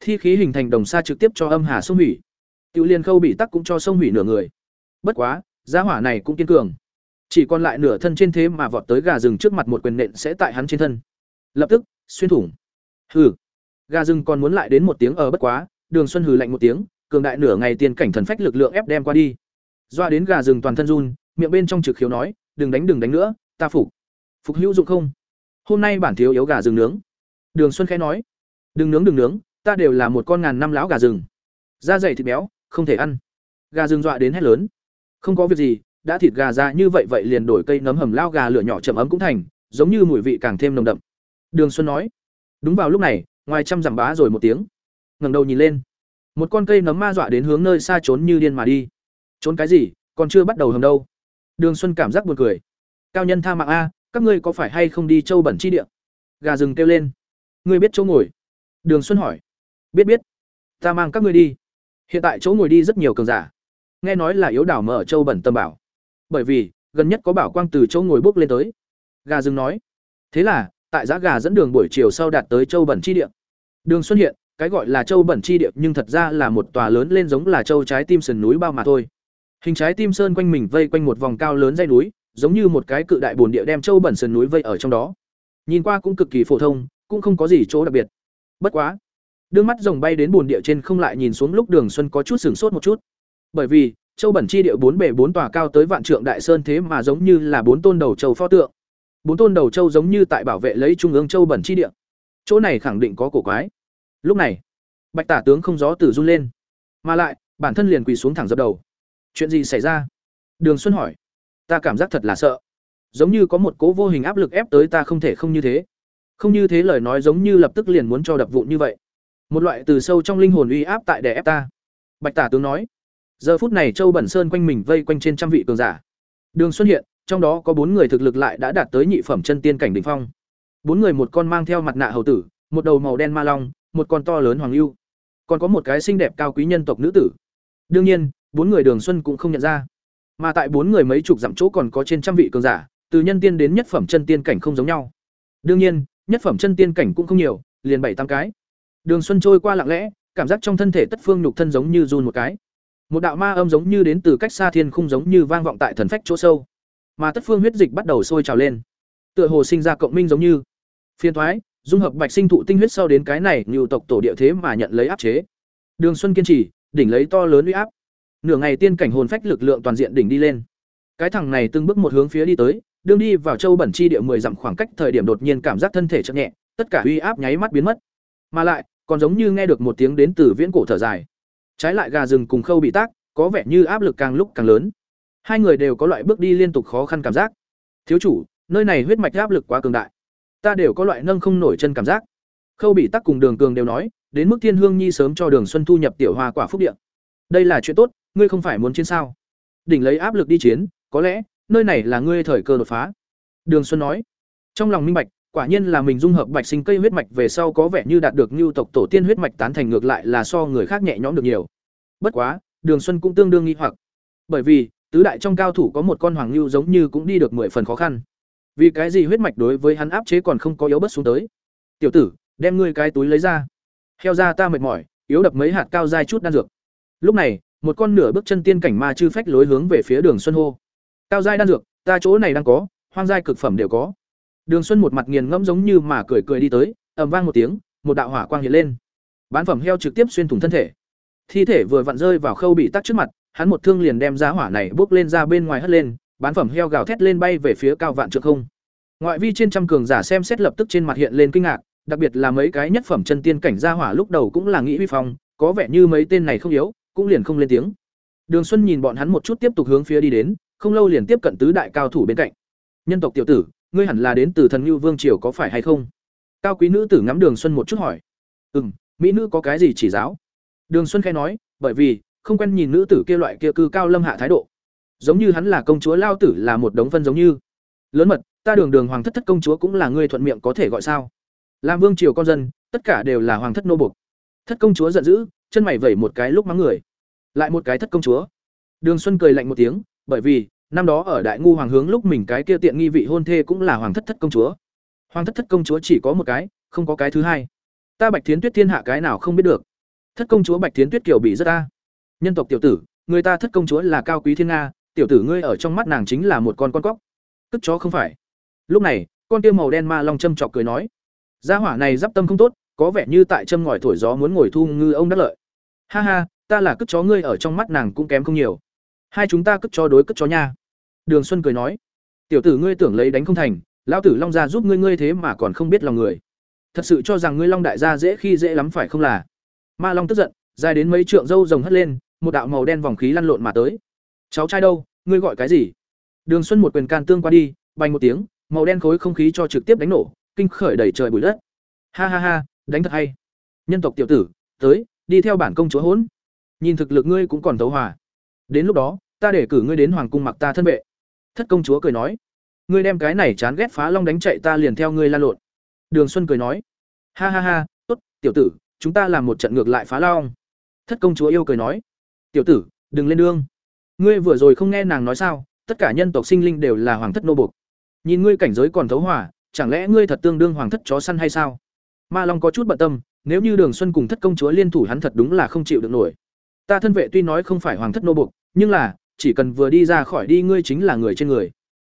thi khí hình thành đồng xa trực tiếp cho âm hà sông hủy. Tiểu liên khâu bị tắc cũng cho sông hủy nửa người. Bất quá giá hỏa này cũng kiên cường. Chỉ còn lại nửa thân trên thế mà vọt tới gà rừng trước mặt một quyền nện sẽ tại hắn trên thân. Lập tức, xuyên thủng. Hừ. Gà rừng còn muốn lại đến một tiếng ở bất quá, đường xuân hừ lạnh một tiếng cường đại nửa ngày tiền cảnh thần phách lực lượng ép đem qua đi. Doa đến gà rừng toàn thân run, miệng bên trong trực khiếu nói, đừng đánh đừng đánh nữa, ta phục. Phục hữu dụng không? Hôm nay bản thiếu yếu gà rừng nướng. Đường xuân khẽ nói, đừng nướng đừng nướng, ta đều là một con ngàn năm lão gà rừng. Da dày thịt béo, không thể ăn. Gà rừng dọa đến hét lớn, không có việc gì, đã thịt gà ra như vậy vậy liền đổi cây nấm hầm lao gà lửa nhỏ chậm ấm cũng thành, giống như mùi vị càng thêm nồng đậm. Đường xuân nói, đúng vào lúc này, ngoài trăm dặm bá rồi một tiếng. Ngẩng đầu nhìn lên một con cây nấm ma dọa đến hướng nơi xa trốn như điên mà đi. Trốn cái gì? Còn chưa bắt đầu hầm đâu. Đường xuân cảm giác buồn cười. Cao nhân tha mạng a, các ngươi có phải hay không đi châu bẩn chi địa? Gà rừng kêu lên. Ngươi biết chỗ ngồi? Đường xuân hỏi. Biết biết. Ta mang các ngươi đi. Hiện tại chỗ ngồi đi rất nhiều cường giả. Nghe nói là yếu đảo mở châu bẩn tâm bảo. Bởi vì, gần nhất có bảo quang từ chỗ ngồi bước lên tới. Gà rừng nói. Thế là, tại giá gà dẫn đường buổi chiều sau đạt tới châu bẩn chi địa. Đường xuân hiện cái gọi là châu bẩn chi địa, nhưng thật ra là một tòa lớn lên giống là châu trái tim sườn núi bao mà thôi. Hình trái tim sơn quanh mình vây quanh một vòng cao lớn dãy núi, giống như một cái cự đại bồn địa đem châu bẩn sườn núi vây ở trong đó. Nhìn qua cũng cực kỳ phổ thông, cũng không có gì chỗ đặc biệt. Bất quá đưa mắt rồng bay đến bồn địa trên không lại nhìn xuống lúc đường xuân có chút sửng sốt một chút. Bởi vì, châu bẩn chi địa bốn bề bốn tòa cao tới vạn trượng đại sơn thế mà giống như là bốn tôn đầu châu pho tượng. Bốn tôn đầu châu giống như tại bảo vệ lấy trung ương châu bẩn chi địa. Chỗ này khẳng định có cổ quái lúc này, bạch tả tướng không gió từ run lên, mà lại, bản thân liền quỳ xuống thẳng dập đầu. Chuyện gì xảy ra? Đường xuân hỏi. Ta cảm giác thật là sợ. Giống như có một cố vô hình áp lực ép tới ta không thể không như thế. Không như thế lời nói giống như lập tức liền muốn cho đập vụn như vậy. Một loại từ sâu trong linh hồn uy áp tại đè ép ta. Bạch tả tướng nói. Giờ phút này châu bẩn sơn quanh mình vây quanh trên trăm vị cường giả. Đường xuất hiện, trong đó có bốn người thực lực lại đã đạt tới nhị phẩm chân tiên cảnh đ ỉ n h phong. Bốn người một con mang theo mặt nạ hầu tử, một đầu màu đen ma long một con to lớn hoàng lưu. Còn có một cái xinh đẹp cao quý nhân tộc nữ tử. Đương nhiên, bốn người đường xuân cũng không nhận ra. Mà tại bốn người mấy chục dặm chỗ còn có trên trăm vị cường giả, từ nhân tiên đến nhất phẩm chân tiên cảnh không giống nhau. Đương nhiên, nhất phẩm chân tiên cảnh cũng không nhiều, liền bảy tám cái. Đường xuân trôi qua lặng lẽ, cảm giác trong thân thể tất phương nhục thân giống như run một cái. Một đạo ma âm giống như đến từ cách xa thiên khung giống như vang vọng tại thần phách chỗ sâu. Mà tất phương huyết dịch bắt đầu sôi trào lên. Tựa hồ sinh ra cộng minh giống như. Phiền thoái dung hợp bạch sinh thụ tinh huyết sau đến cái này nhiều tộc tổ địa thế mà nhận lấy áp chế Đường Xuân kiên trì, đỉnh lấy to lớn uy áp. Nửa ngày tiên cảnh hồn phách lực lượng toàn diện đỉnh đi lên. Cái thằng này từng bước một hướng phía đi tới, đương đi vào châu bẩn chi địa 10 dặm khoảng cách thời điểm đột nhiên cảm giác thân thể chậm nhẹ, tất cả uy áp nháy mắt biến mất. Mà lại, còn giống như nghe được một tiếng đến từ viễn cổ thở dài. Trái lại gà rừng cùng khâu bị tác, có vẻ như áp lực càng lúc càng lớn. Hai người đều có loại bước đi liên tục khó khăn cảm giác. Thiếu chủ, nơi này huyết mạch áp lực quá cường đại. Ta đều có loại nâng không nổi chân cảm giác. Khâu bị tắc cùng Đường Cường đều nói, đến mức Thiên Hương Nhi sớm cho Đường Xuân thu nhập tiểu hoa quả phúc địa. Đây là chuyện tốt, ngươi không phải muốn chiến sao? Đỉnh lấy áp lực đi chiến, có lẽ nơi này là ngươi thời cơ đột phá. Đường Xuân nói. Trong lòng minh bạch, quả nhiên là mình dung hợp bạch sinh cây huyết mạch về sau có vẻ như đạt được lưu tộc tổ tiên huyết mạch tán thành ngược lại là so người khác nhẹ nhõm được nhiều. Bất quá, Đường Xuân cũng tương đương nghi hoặc. Bởi vì, tứ đại trong cao thủ có một con hoàng lưu giống như cũng đi được mười phần khó khăn. Vì cái gì huyết mạch đối với hắn áp chế còn không có yếu bất xuống tới? Tiểu tử, đem ngươi cái túi lấy ra. Heo ra ta mệt mỏi, yếu đập mấy hạt cao dai chút đan dược. Lúc này, một con nửa bước chân tiên cảnh ma chư phách lối hướng về phía Đường Xuân hô. Cao dai đan dược, ta chỗ này đang có, hoang giai cực phẩm đều có. Đường Xuân một mặt nghiền ngẫm giống như mà cười cười đi tới, ầm vang một tiếng, một đạo hỏa quang hiện lên. Bán phẩm heo trực tiếp xuyên thủng thân thể. Thi thể vừa vặn rơi vào khâu bị tắc trước mặt, hắn một thương liền đem giá hỏa này bước lên ra bên ngoài hất lên, bán phẩm heo gào thét lên bay về phía cao vạn trượng không. Ngoại vi trên trăm cường giả xem xét lập tức trên mặt hiện lên kinh ngạc, đặc biệt là mấy cái nhất phẩm chân tiên cảnh gia hỏa lúc đầu cũng là nghĩ huy phong, có vẻ như mấy tên này không yếu, cũng liền không lên tiếng. Đường Xuân nhìn bọn hắn một chút tiếp tục hướng phía đi đến, không lâu liền tiếp cận tứ đại cao thủ bên cạnh. Nhân tộc tiểu tử, ngươi hẳn là đến từ thần Nưu Vương triều có phải hay không? Cao quý nữ tử ngắm Đường Xuân một chút hỏi. Ừm, mỹ nữ có cái gì chỉ giáo? Đường Xuân khẽ nói, bởi vì không quen nhìn nữ tử kia loại kia cư cao lâm hạ thái độ. Giống như hắn là công chúa lao tử là một đống phân giống như. Lớn mật, ta đường đường hoàng thất thất công chúa cũng là ngươi thuận miệng có thể gọi sao? Làm vương triều con dân, tất cả đều là hoàng thất nô buộc. Thất công chúa giận dữ, chân mày vẩy một cái lúc mắng người. Lại một cái thất công chúa. Đường Xuân cười lạnh một tiếng, bởi vì năm đó ở đại ngu hoàng hướng lúc mình cái kia tiện nghi vị hôn thê cũng là hoàng thất thất công chúa hoàng thất thất công chúa chỉ có một cái không có cái thứ hai ta bạch thiến tuyết thiên hạ cái nào không biết được thất công chúa bạch thiến tuyết kiểu bị rất ta nhân tộc tiểu tử người ta thất công chúa là cao quý thiên nga tiểu tử ngươi ở trong mắt nàng chính là một con con cóc cất chó không phải lúc này con tiêu màu đen ma long châm chọc cười nói gia hỏa này d tâm không tốt có vẻ như tại châm ngòi thổi gió muốn ngồi thu ngư ông đắc lợi ha ha ta là cất chó ngươi ở trong mắt nàng cũng kém không nhiều hai chúng ta cất chó đối cất chó nha Đường Xuân cười nói, "Tiểu tử ngươi tưởng lấy đánh không thành, lão tử Long gia giúp ngươi ngươi thế mà còn không biết lòng người. Thật sự cho rằng ngươi Long đại gia dễ khi dễ lắm phải không là?" Ma Long tức giận, dài đến mấy trượng râu rồng hất lên, một đạo màu đen vòng khí lăn lộn mà tới. "Cháu trai đâu, ngươi gọi cái gì?" Đường Xuân một quyền can tương qua đi, bành một tiếng, màu đen khối không khí cho trực tiếp đánh nổ, kinh khởi đầy trời bụi đất. Ha ha ha, đánh thật hay. Nhân tộc tiểu tử, tới, đi theo bản công chúa hỗn. Nhìn thực lực ngươi cũng còn tấu hòa. Đến lúc đó, ta để cử ngươi đến hoàng cung mặc ta thân vệ thất công chúa cười nói ngươi đem cái này chán ghét phá long đánh chạy ta liền theo ngươi lan lộn đường xuân cười nói ha ha ha tốt tiểu tử chúng ta làm một trận ngược lại phá long thất công chúa yêu cười nói tiểu tử đừng lên đương ngươi vừa rồi không nghe nàng nói sao, tất cả nhân tộc sinh linh đều là hoàng thất nô bục nhìn ngươi cảnh giới còn thấu hỏa chẳng lẽ ngươi thật tương đương hoàng thất chó săn hay sao? Ma long có chút bận tâm, nếu như đường xuân cùng thất công chúa liên thủ hắn thật đúng là không chịu được nổi. Ta thân vệ tuy nói không phải hoàng thất nô bục nhưng là, chỉ cần vừa đi ra khỏi đi ngươi chính là người trên người.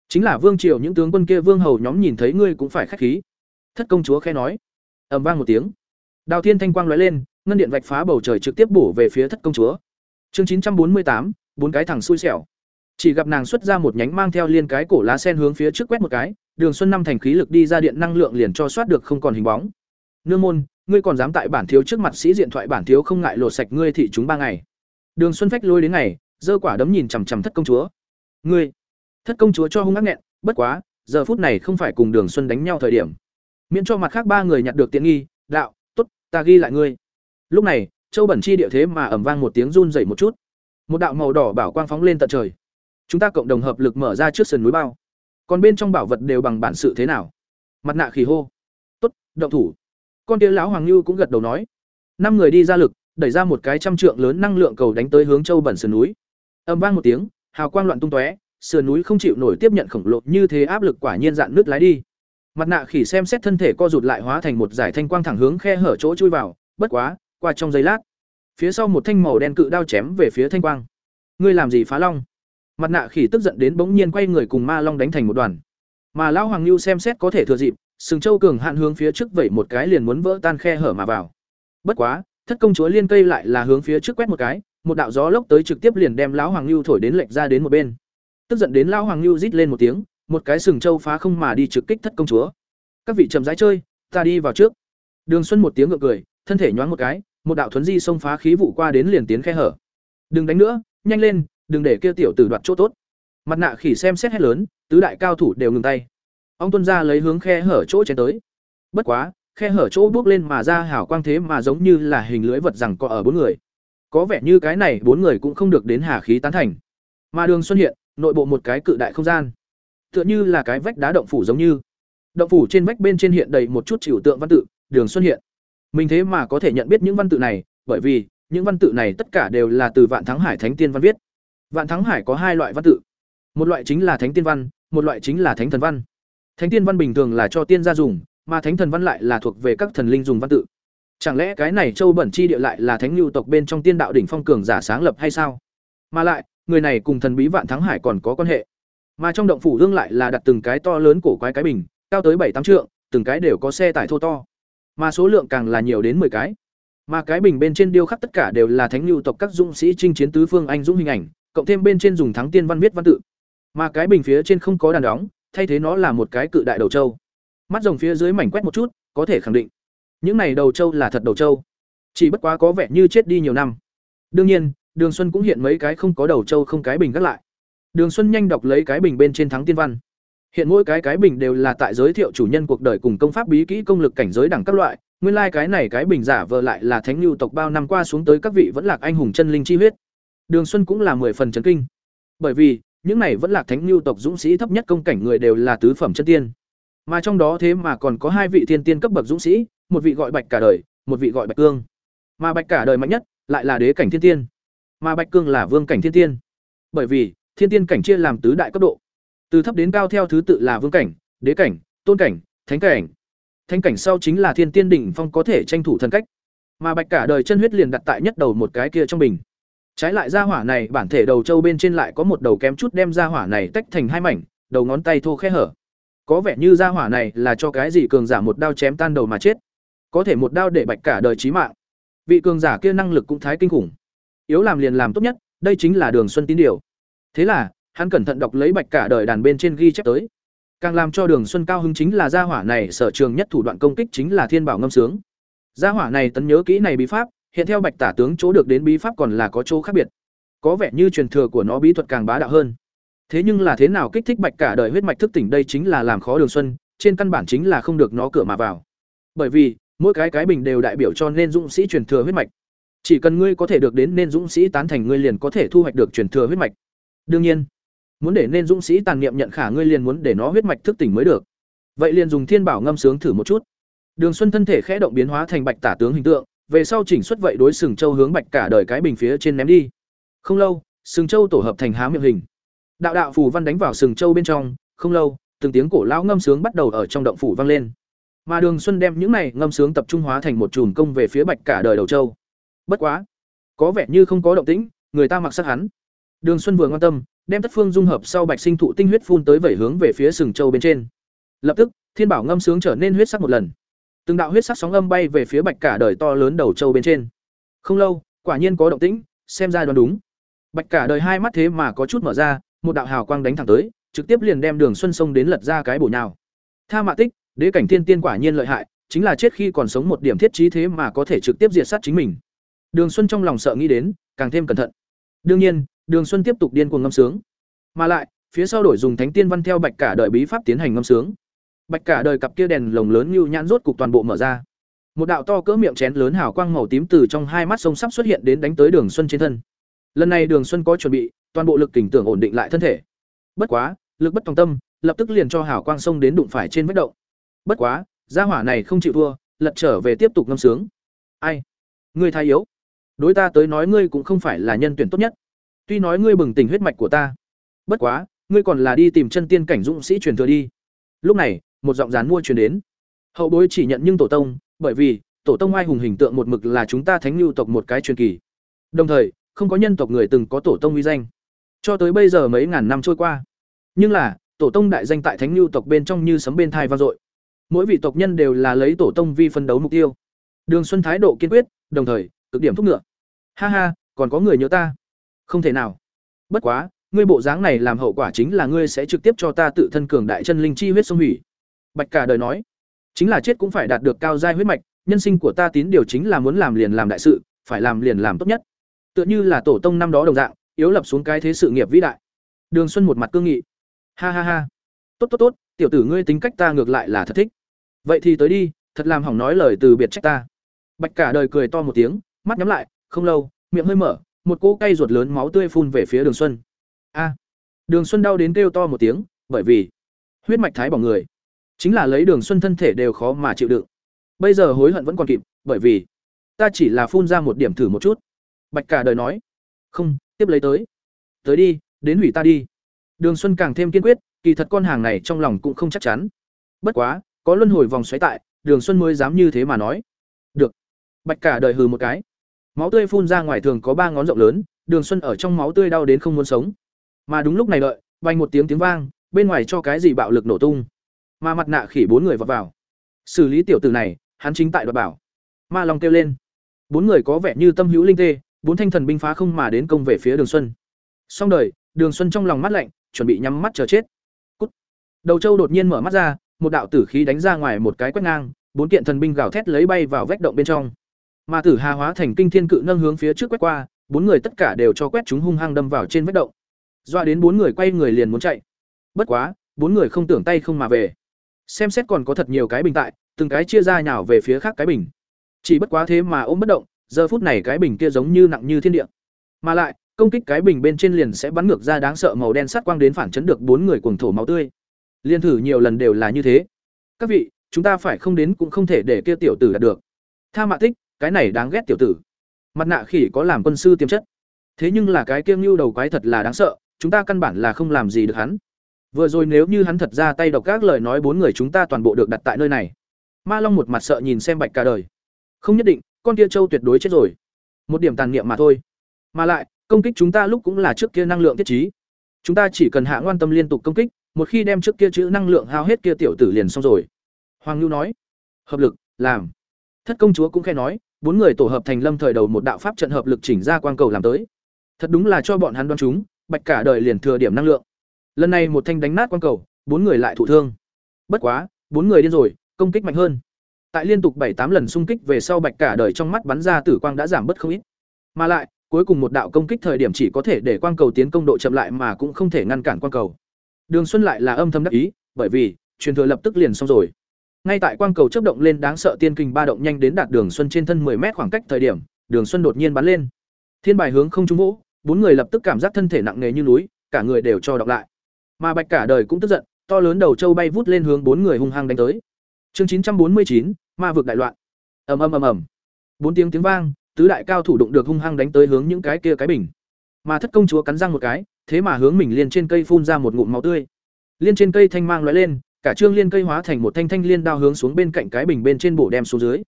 Chính là vương triều những tướng quân kia vương hầu nhóm nhìn thấy ngươi cũng phải khách khí. Thất công chúa khẽ nói. Ầm vang một tiếng. Đào thiên thanh quang lóe lên, ngân điện vạch phá bầu trời trực tiếp bổ về phía thất công chúa. Chương chín trăm bốn mươi tám bốn cái thằng xui xẻo. Chỉ gặp nàng xuất ra một nhánh mang theo liên cái cổ lá sen hướng phía trước quét một cái, đường xuân năm thành khí lực đi ra điện năng lượng liền cho soát được không còn hình bóng. Nương môn, ngươi còn dám tại bản thiếu trước mặt sĩ diện thoại bản thiếu không ngại lột sạch ngươi thị chúng ba ngày? Đường xuân phách lôi đến ngày, giơ quả đấm nhìn chằm chằm thất công chúa. Ngươi, thất công chúa cho hung ác nghẹn, bất quá, giờ phút này không phải cùng đường xuân đánh nhau thời điểm. Miễn cho mặt khác ba người nhặt được tiện nghi, đạo t ố t ta ghi lại ngươi. Lúc này, châu bẩn chi địa thế mà ẩm vang một tiếng run dậy một chút một đạo màu đỏ bảo quang phóng lên tận trời. Chúng ta cộng đồng hợp lực mở ra trước sườn núi bao. Còn bên trong bảo vật đều bằng bản sự thế nào? Mặt nạ khỉ hô. Tốt, động thủ. Con tia lão hoàng lưu cũng gật đầu nói. Năm người đi ra lực, đẩy ra một cái trăm trượng lớn năng lượng cầu đánh tới hướng châu bẩn sườn núi. Âm vang một tiếng, hào quang loạn tung tóe, sườn núi không chịu nổi tiếp nhận khổng lồ như thế áp lực quả nhiên dạn nước lái đi. Mặt nạ khỉ xem xét thân thể co rụt lại hóa thành một giải thanh quang thẳng hướng khe hở chỗ chui vào, bất quá, qua trong giây lát phía sau một thanh màu đen cự đao chém về phía thanh quang. Ngươi làm gì phá long? Mặt nạ khỉ tức giận đến bỗng nhiên quay người cùng ma long đánh thành một đoàn. Mà lão hoàng lưu xem xét có thể thừa dịp, sừng châu cường hạn hướng phía trước vẩy một cái liền muốn vỡ tan khe hở mà vào. Bất quá, thất công chúa liên cây lại là hướng phía trước quét một cái, một đạo gió lốc tới trực tiếp liền đem lão hoàng lưu thổi đến lệch ra đến một bên. Tức giận đến lão hoàng lưu rít lên một tiếng, một cái sừng trâu phá không mà đi trực kích thất công chúa. Các vị chậm rãi chơi, ta đi vào trước. Đường xuân một tiếng ngượng cười, thân thể nhoáng một cái một đạo thuấn di xông phá khí vụ qua đến liền tiến khe hở. Đừng đánh nữa, nhanh lên, đừng để kia tiểu tử đoạt chỗ tốt. Mặt nạ khỉ xem xét hết lớn, tứ đại cao thủ đều ngừng tay. Ông tuân ra lấy hướng khe hở chỗ chén tới. Bất quá, khe hở chỗ bước lên mà ra hảo quang thế mà giống như là hình lưới vật rằng có ở bốn người. Có vẻ như cái này bốn người cũng không được đến hà khí tán thành. Mà đường xuân hiện, nội bộ một cái cự đại không gian. Tựa như là cái vách đá động phủ giống như. Động phủ trên vách bên trên hiện đầy một chút trừu tượng văn tự, đường xuân hiện mình thế mà có thể nhận biết những văn tự này, bởi vì, những văn tự này tất cả đều là từ vạn thắng hải thánh tiên văn viết. Vạn thắng hải có hai loại văn tự. Một loại chính là thánh tiên văn, một loại chính là thánh thần văn. Thánh tiên văn bình thường là cho tiên gia dùng, mà thánh thần văn lại là thuộc về các thần linh dùng văn tự. Chẳng lẽ cái này châu bẩn chi địa lại là thánh lưu tộc bên trong tiên đạo đỉnh phong cường giả sáng lập hay sao? Mà lại, người này cùng thần bí vạn thắng hải còn có quan hệ. Mà trong động phủ hương lại là đặt từng cái to lớn cổ quái cái bình, cao tới bảy tám trượng, từng cái đều có xe tải thô to mà số lượng càng là nhiều đến 10 cái. Mà cái bình bên trên điêu khắc tất cả đều là thánh lưu tộc các dũng sĩ chinh chiến tứ phương anh dũng hình ảnh, cộng thêm bên trên dùng thắng tiên văn viết văn tự. Mà cái bình phía trên không có đàn đóng, thay thế nó là một cái cự đại đầu châu. Mắt rồng phía dưới mảnh quét một chút, có thể khẳng định, những này đầu châu là thật đầu châu. Chỉ bất quá có vẻ như chết đi nhiều năm. Đương nhiên, Đường Xuân cũng hiện mấy cái không có đầu châu không cái bình gác lại. Đường Xuân nhanh đọc lấy cái bình bên trên thắng tiên văn. Hiện mỗi cái cái bình đều là tại giới thiệu chủ nhân cuộc đời cùng công pháp bí kỹ công lực cảnh giới đẳng các loại, nguyên lai like cái này cái bình giả vờ lại là thánh lưu tộc bao năm qua xuống tới các vị vẫn lạc anh hùng chân linh chi huyết. Đường Xuân cũng là mười phần chấn kinh. Bởi vì, những này vẫn lạc thánh lưu tộc dũng sĩ thấp nhất công cảnh người đều là tứ phẩm chân tiên. Mà trong đó thế mà còn có hai vị thiên tiên cấp bậc dũng sĩ, một vị gọi Bạch cả đời, một vị gọi Bạch Cương. Mà Bạch cả đời mạnh nhất lại là đế cảnh thiên tiên, mà Bạch Cương là vương cảnh thiên tiên. Bởi vì, thiên tiên cảnh chia làm tứ đại cấp độ từ thấp đến cao theo thứ tự là vương cảnh, đế cảnh, tôn cảnh, thánh cảnh. Thánh cảnh sau chính là thiên tiên đỉnh phong có thể tranh thủ thần cách. Mà bạch cả đời chân huyết liền đặt tại nhất đầu một cái kia trong bình. Trái lại ra hỏa này, bản thể đầu trâu bên trên lại có một đầu kém chút đem ra hỏa này tách thành hai mảnh, đầu ngón tay thô khe hở. Có vẻ như ra hỏa này là cho cái gì cường giả một đao chém tan đầu mà chết. Có thể một đao để bạch cả đời chí mạng. Vị cường giả kia năng lực cũng thái kinh khủng. Yếu làm liền làm tốt nhất, đây chính là đường xuân tín điều. Thế là hắn cẩn thận đọc lấy bạch cả đời đàn bên trên ghi chép tới. Càng làm cho đường xuân cao hứng chính là gia hỏa này sở trường nhất thủ đoạn công kích chính là thiên bảo ngâm sướng. Gia hỏa này tấn nhớ kỹ này bí pháp, hiện theo bạch tả tướng chỗ được đến bí pháp còn là có chỗ khác biệt. Có vẻ như truyền thừa của nó bí thuật càng bá đạo hơn. Thế nhưng là thế nào kích thích bạch cả đời huyết mạch thức tỉnh đây chính là làm khó đường xuân, trên căn bản chính là không được nó cửa mà vào. Bởi vì, mỗi cái cái bình đều đại biểu cho nên dũng sĩ truyền thừa huyết mạch. Chỉ cần ngươi có thể được đến nên dũng sĩ tán thành ngươi liền có thể thu hoạch được truyền thừa huyết mạch. Đương nhiên muốn để nên dũng sĩ tàn niệm nhận khả ngươi liền muốn để nó huyết mạch thức tỉnh mới được. Vậy liền dùng thiên bảo ngâm sướng thử một chút. Đường xuân thân thể khẽ động biến hóa thành bạch tả tướng hình tượng, về sau chỉnh xuất vậy đối sừng châu hướng bạch cả đời cái bình phía trên ném đi. Không lâu, sừng châu tổ hợp thành há miệng hình. Đạo đạo phù văn đánh vào sừng châu bên trong, không lâu, từng tiếng cổ lão ngâm sướng bắt đầu ở trong động phủ vang lên. Mà đường xuân đem những này ngâm sướng tập trung hóa thành một chùm công về phía bạch cả đời đầu châu. Bất quá, có vẻ như không có động tĩnh, người ta mặc sắc hắn đường xuân vừa quan tâm, đem tất phương dung hợp sau bạch sinh thụ tinh huyết phun tới vẩy hướng về phía sừng châu bên trên. Lập tức, thiên bảo ngâm sướng trở nên huyết sắc một lần. Từng đạo huyết sắc sóng âm bay về phía bạch cả đời to lớn đầu châu bên trên. Không lâu, quả nhiên có động tĩnh, xem ra đoán đúng. Bạch cả đời hai mắt thế mà có chút mở ra, một đạo hào quang đánh thẳng tới, trực tiếp liền đem đường xuân sông đến lật ra cái bổ nhào. Tha mạ tích, đế cảnh thiên tiên quả nhiên lợi hại, chính là chết khi còn sống một điểm thiết trí thế mà có thể trực tiếp diệt sát chính mình. Đường xuân trong lòng sợ nghĩ đến, càng thêm cẩn thận. Đương nhiên Đường Xuân tiếp tục điên cuồng ngâm sướng. Mà lại, phía sau đổi dùng Thánh Tiên Văn theo Bạch Cả đời bí pháp tiến hành ngâm sướng. Bạch Cả đời cặp kia đèn lồng lớn như nhãn rốt cục toàn bộ mở ra. Một đạo to cỡ miệng chén lớn hào quang màu tím từ trong hai mắt sông sắp xuất hiện đến đánh tới Đường Xuân trên thân. Lần này Đường Xuân có chuẩn bị, toàn bộ lực kình tưởng ổn định lại thân thể. Bất quá, lực bất tòng tâm, lập tức liền cho hào quang sông đến đụng phải trên vết động. Bất quá, gia hỏa này không chịu thua, lật trở về tiếp tục ngâm sướng. Ai? Ngươi thái yếu. Đối ta tới nói ngươi cũng không phải là nhân tuyển tốt nhất tuy nói ngươi bừng tỉnh huyết mạch của ta, bất quá, ngươi còn là đi tìm chân tiên cảnh dũng sĩ truyền thừa đi. Lúc này, một giọng rán mua truyền đến. Hậu bối chỉ nhận nhưng tổ tông, bởi vì, tổ tông ai hùng hình tượng một mực là chúng ta thánh lưu tộc một cái truyền kỳ. Đồng thời, không có nhân tộc người từng có tổ tông uy danh. Cho tới bây giờ mấy ngàn năm trôi qua. Nhưng là, tổ tông đại danh tại thánh lưu tộc bên trong như sấm bên thai vang dội. Mỗi vị tộc nhân đều là lấy tổ tông vi phân đấu mục tiêu. Đường xuân thái độ kiên quyết, đồng thời, cực điểm thúc ngựa. Ha ha, còn có người nhớ ta không thể nào. Bất quá, ngươi bộ dáng này làm hậu quả chính là ngươi sẽ trực tiếp cho ta tự thân cường đại chân linh chi huyết sông hủy. Bạch cả đời nói, chính là chết cũng phải đạt được cao giai huyết mạch, nhân sinh của ta tín điều chính là muốn làm liền làm đại sự, phải làm liền làm tốt nhất. Tựa như là tổ tông năm đó đồng dạng, yếu lập xuống cái thế sự nghiệp vĩ đại. Đường xuân một mặt cương nghị. Ha ha ha. Tốt tốt tốt, tiểu tử ngươi tính cách ta ngược lại là thật thích. Vậy thì tới đi, thật làm hỏng nói lời từ biệt trách ta. Bạch cả đời cười to một tiếng, mắt nhắm lại, không lâu, miệng hơi mở một cỗ cay ruột lớn máu tươi phun về phía đường xuân. A! Đường xuân đau đến kêu to một tiếng, bởi vì huyết mạch thái bỏ người. Chính là lấy đường xuân thân thể đều khó mà chịu đựng. Bây giờ hối hận vẫn còn kịp, bởi vì ta chỉ là phun ra một điểm thử một chút. Bạch cả đời nói, không, tiếp lấy tới. Tới đi, đến hủy ta đi. Đường xuân càng thêm kiên quyết, kỳ thật con hàng này trong lòng cũng không chắc chắn. Bất quá, có luân hồi vòng xoáy tại, đường xuân mới dám như thế mà nói. Được. Bạch cả đời hừ một cái máu tươi phun ra ngoài thường có ba ngón rộng lớn, đường xuân ở trong máu tươi đau đến không muốn sống. Mà đúng lúc này đợi, vang một tiếng tiếng vang, bên ngoài cho cái gì bạo lực nổ tung. Mà mặt nạ khỉ bốn người vọt vào. Xử lý tiểu tử này, hắn chính tại đoạt bảo. Ma long kêu lên. Bốn người có vẻ như tâm hữu linh tê, bốn thanh thần binh phá không mà đến công về phía đường xuân. Xong đời, đường xuân trong lòng mắt lạnh, chuẩn bị nhắm mắt chờ chết. Cút. đầu châu đột nhiên mở mắt ra, một đạo tử khí đánh ra ngoài một cái quét ngang, bốn kiện thần binh gào thét lấy bay vào vách động bên trong mà tử hà hóa thành kinh thiên cự nâng hướng phía trước quét qua, bốn người tất cả đều cho quét chúng hung hăng đâm vào trên vách động. Doa đến bốn người quay người liền muốn chạy. Bất quá, bốn người không tưởng tay không mà về. Xem xét còn có thật nhiều cái bình tại, từng cái chia ra nhào về phía khác cái bình. Chỉ bất quá thế mà ôm bất động, giờ phút này cái bình kia giống như nặng như thiên địa. Mà lại, công kích cái bình bên trên liền sẽ bắn ngược ra đáng sợ màu đen sắt quang đến phản chấn được bốn người cuồng thổ máu tươi. Liên thử nhiều lần đều là như thế. Các vị, chúng ta phải không đến cũng không thể để kia tiểu tử đạt được. Tha mạ tích cái này đáng ghét tiểu tử. Mặt nạ khỉ có làm quân sư tiềm chất. Thế nhưng là cái kia ngưu đầu quái thật là đáng sợ, chúng ta căn bản là không làm gì được hắn. Vừa rồi nếu như hắn thật ra tay độc các lời nói bốn người chúng ta toàn bộ được đặt tại nơi này. Ma long một mặt sợ nhìn xem bạch cả đời. Không nhất định, con kia châu tuyệt đối chết rồi. Một điểm tàn niệm mà thôi. Mà lại, công kích chúng ta lúc cũng là trước kia năng lượng tiết trí. Chúng ta chỉ cần hạ ngoan tâm liên tục công kích, một khi đem trước kia chữ năng lượng hao hết kia tiểu tử liền xong rồi. Hoàng lưu nói, hợp lực, làm. Thất công chúa cũng khe nói bốn người tổ hợp thành lâm thời đầu một đạo pháp trận hợp lực chỉnh ra quang cầu làm tới. Thật đúng là cho bọn hắn đoán chúng, bạch cả đời liền thừa điểm năng lượng. Lần này một thanh đánh nát quang cầu, bốn người lại thụ thương. Bất quá, bốn người điên rồi, công kích mạnh hơn. Tại liên tục bảy tám lần xung kích về sau bạch cả đời trong mắt bắn ra tử quang đã giảm bớt không ít. Mà lại, cuối cùng một đạo công kích thời điểm chỉ có thể để quang cầu tiến công độ chậm lại mà cũng không thể ngăn cản quang cầu. Đường xuân lại là âm thầm đắc ý, bởi vì, truyền thừa lập tức liền xong rồi ngay tại quang cầu chấp động lên đáng sợ tiên kinh ba động nhanh đến đạt đường xuân trên thân 10 mét khoảng cách thời điểm đường xuân đột nhiên bắn lên. Thiên bài hướng không trung vỗ bốn người lập tức cảm giác thân thể nặng nề như núi cả người đều cho đọc lại. Mà bạch cả đời cũng tức giận to lớn đầu trâu bay vút lên hướng bốn người hung hăng đánh tới. Chương 949, ma vực đại loạn. Ầm ầm ầm ầm. Bốn tiếng tiếng vang tứ đại cao thủ đụng được hung hăng đánh tới hướng những cái kia cái bình. Mà thất công chúa cắn răng một cái thế mà hướng mình liên trên cây phun ra một ngụm máu tươi. Liên trên cây thanh mang lóe lên cả trương liên cây hóa thành một thanh thanh liên đao hướng xuống bên cạnh cái bình bên trên bổ đem xuống dưới.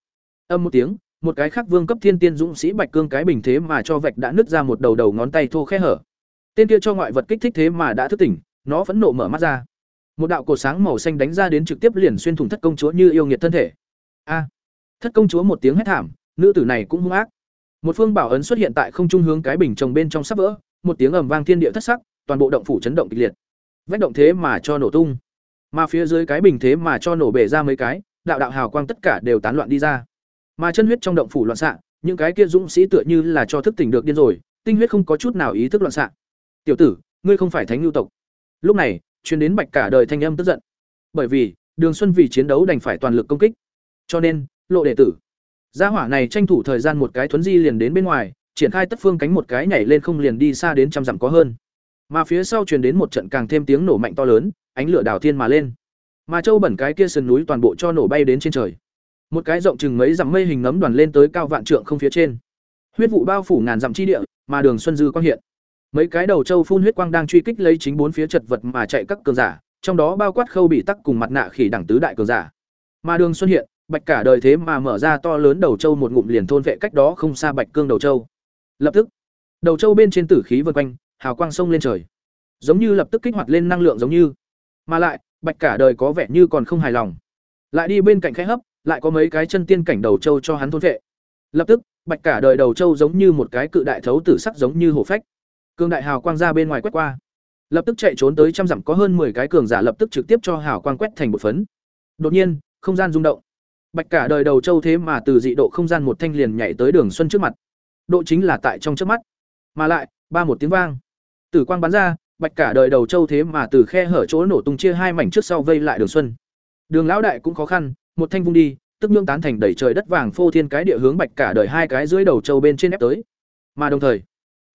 Âm một tiếng, một cái khác vương cấp thiên tiên dũng sĩ bạch cương cái bình thế mà cho vạch đã nứt ra một đầu đầu ngón tay thô khe hở. Tên kia cho ngoại vật kích thích thế mà đã thức tỉnh, nó phẫn nộ mở mắt ra. Một đạo cột sáng màu xanh đánh ra đến trực tiếp liền xuyên thủng thất công chúa như yêu nghiệt thân thể. A! Thất công chúa một tiếng hét thảm, nữ tử này cũng hung ác. Một phương bảo ấn xuất hiện tại không trung hướng cái bình trồng bên trong sắp vỡ, một tiếng ầm vang thiên địa thất sắc, toàn bộ động phủ chấn động kịch liệt. Vách động thế mà cho nổ tung mà phía dưới cái bình thế mà cho nổ bể ra mấy cái, đạo đạo hào quang tất cả đều tán loạn đi ra. Mà chân huyết trong động phủ loạn xạ, những cái kia dũng sĩ tựa như là cho thức tỉnh được điên rồi, tinh huyết không có chút nào ý thức loạn xạ. Tiểu tử, ngươi không phải thánh lưu tộc. Lúc này chuyến đến bạch cả đời thanh âm tức giận. Bởi vì, đường xuân vì chiến đấu đành phải toàn lực công kích. Cho nên, lộ đệ tử. Gia hỏa này tranh thủ thời gian một cái thuấn di liền đến bên ngoài, triển khai tất phương cánh một cái nhảy lên không liền đi xa đến trăm dặm có hơn. Mà phía sau truyền đến một trận càng thêm tiếng nổ mạnh to lớn ánh lửa đào thiên mà lên. Mà châu bẩn cái kia sườn núi toàn bộ cho nổ bay đến trên trời. Một cái rộng chừng mấy dặm mây hình nấm đoàn lên tới cao vạn trượng không phía trên. Huyết vụ bao phủ ngàn dặm chi địa, mà đường xuân dư quang hiện. Mấy cái đầu châu phun huyết quang đang truy kích lấy chính bốn phía chật vật mà chạy các cường giả, trong đó bao quát khâu bị tắc cùng mặt nạ khỉ đẳng tứ đại cường giả. Mà đường xuân hiện, bạch cả đời thế mà mở ra to lớn đầu châu một ngụm liền thôn vệ cách đó không xa bạch cương đầu châu. Lập tức, đầu châu bên trên tử khí vân quanh, hào quang sông lên trời. Giống như lập tức kích hoạt lên năng lượng giống như mà lại, bạch cả đời có vẻ như còn không hài lòng. Lại đi bên cạnh khẽ hấp, lại có mấy cái chân tiên cảnh đầu châu cho hắn thôn vệ. Lập tức, bạch cả đời đầu châu giống như một cái cự đại thấu tử sắc giống như hổ phách. Cương đại hào quang ra bên ngoài quét qua. Lập tức chạy trốn tới trăm dặm có hơn 10 cái cường giả lập tức trực tiếp cho hào quang quét thành một phấn. Đột nhiên, không gian rung động. Bạch cả đời đầu châu thế mà từ dị độ không gian một thanh liền nhảy tới đường xuân trước mặt. Độ chính là tại trong trước mắt. Mà lại, ba một tiếng vang. Tử quang bắn ra bạch cả đời đầu châu thế mà từ khe hở chỗ nổ tung chia hai mảnh trước sau vây lại đường xuân. Đường lão đại cũng khó khăn, một thanh vung đi, tức nhương tán thành đẩy trời đất vàng phô thiên cái địa hướng bạch cả đời hai cái dưới đầu châu bên trên ép tới. Mà đồng thời,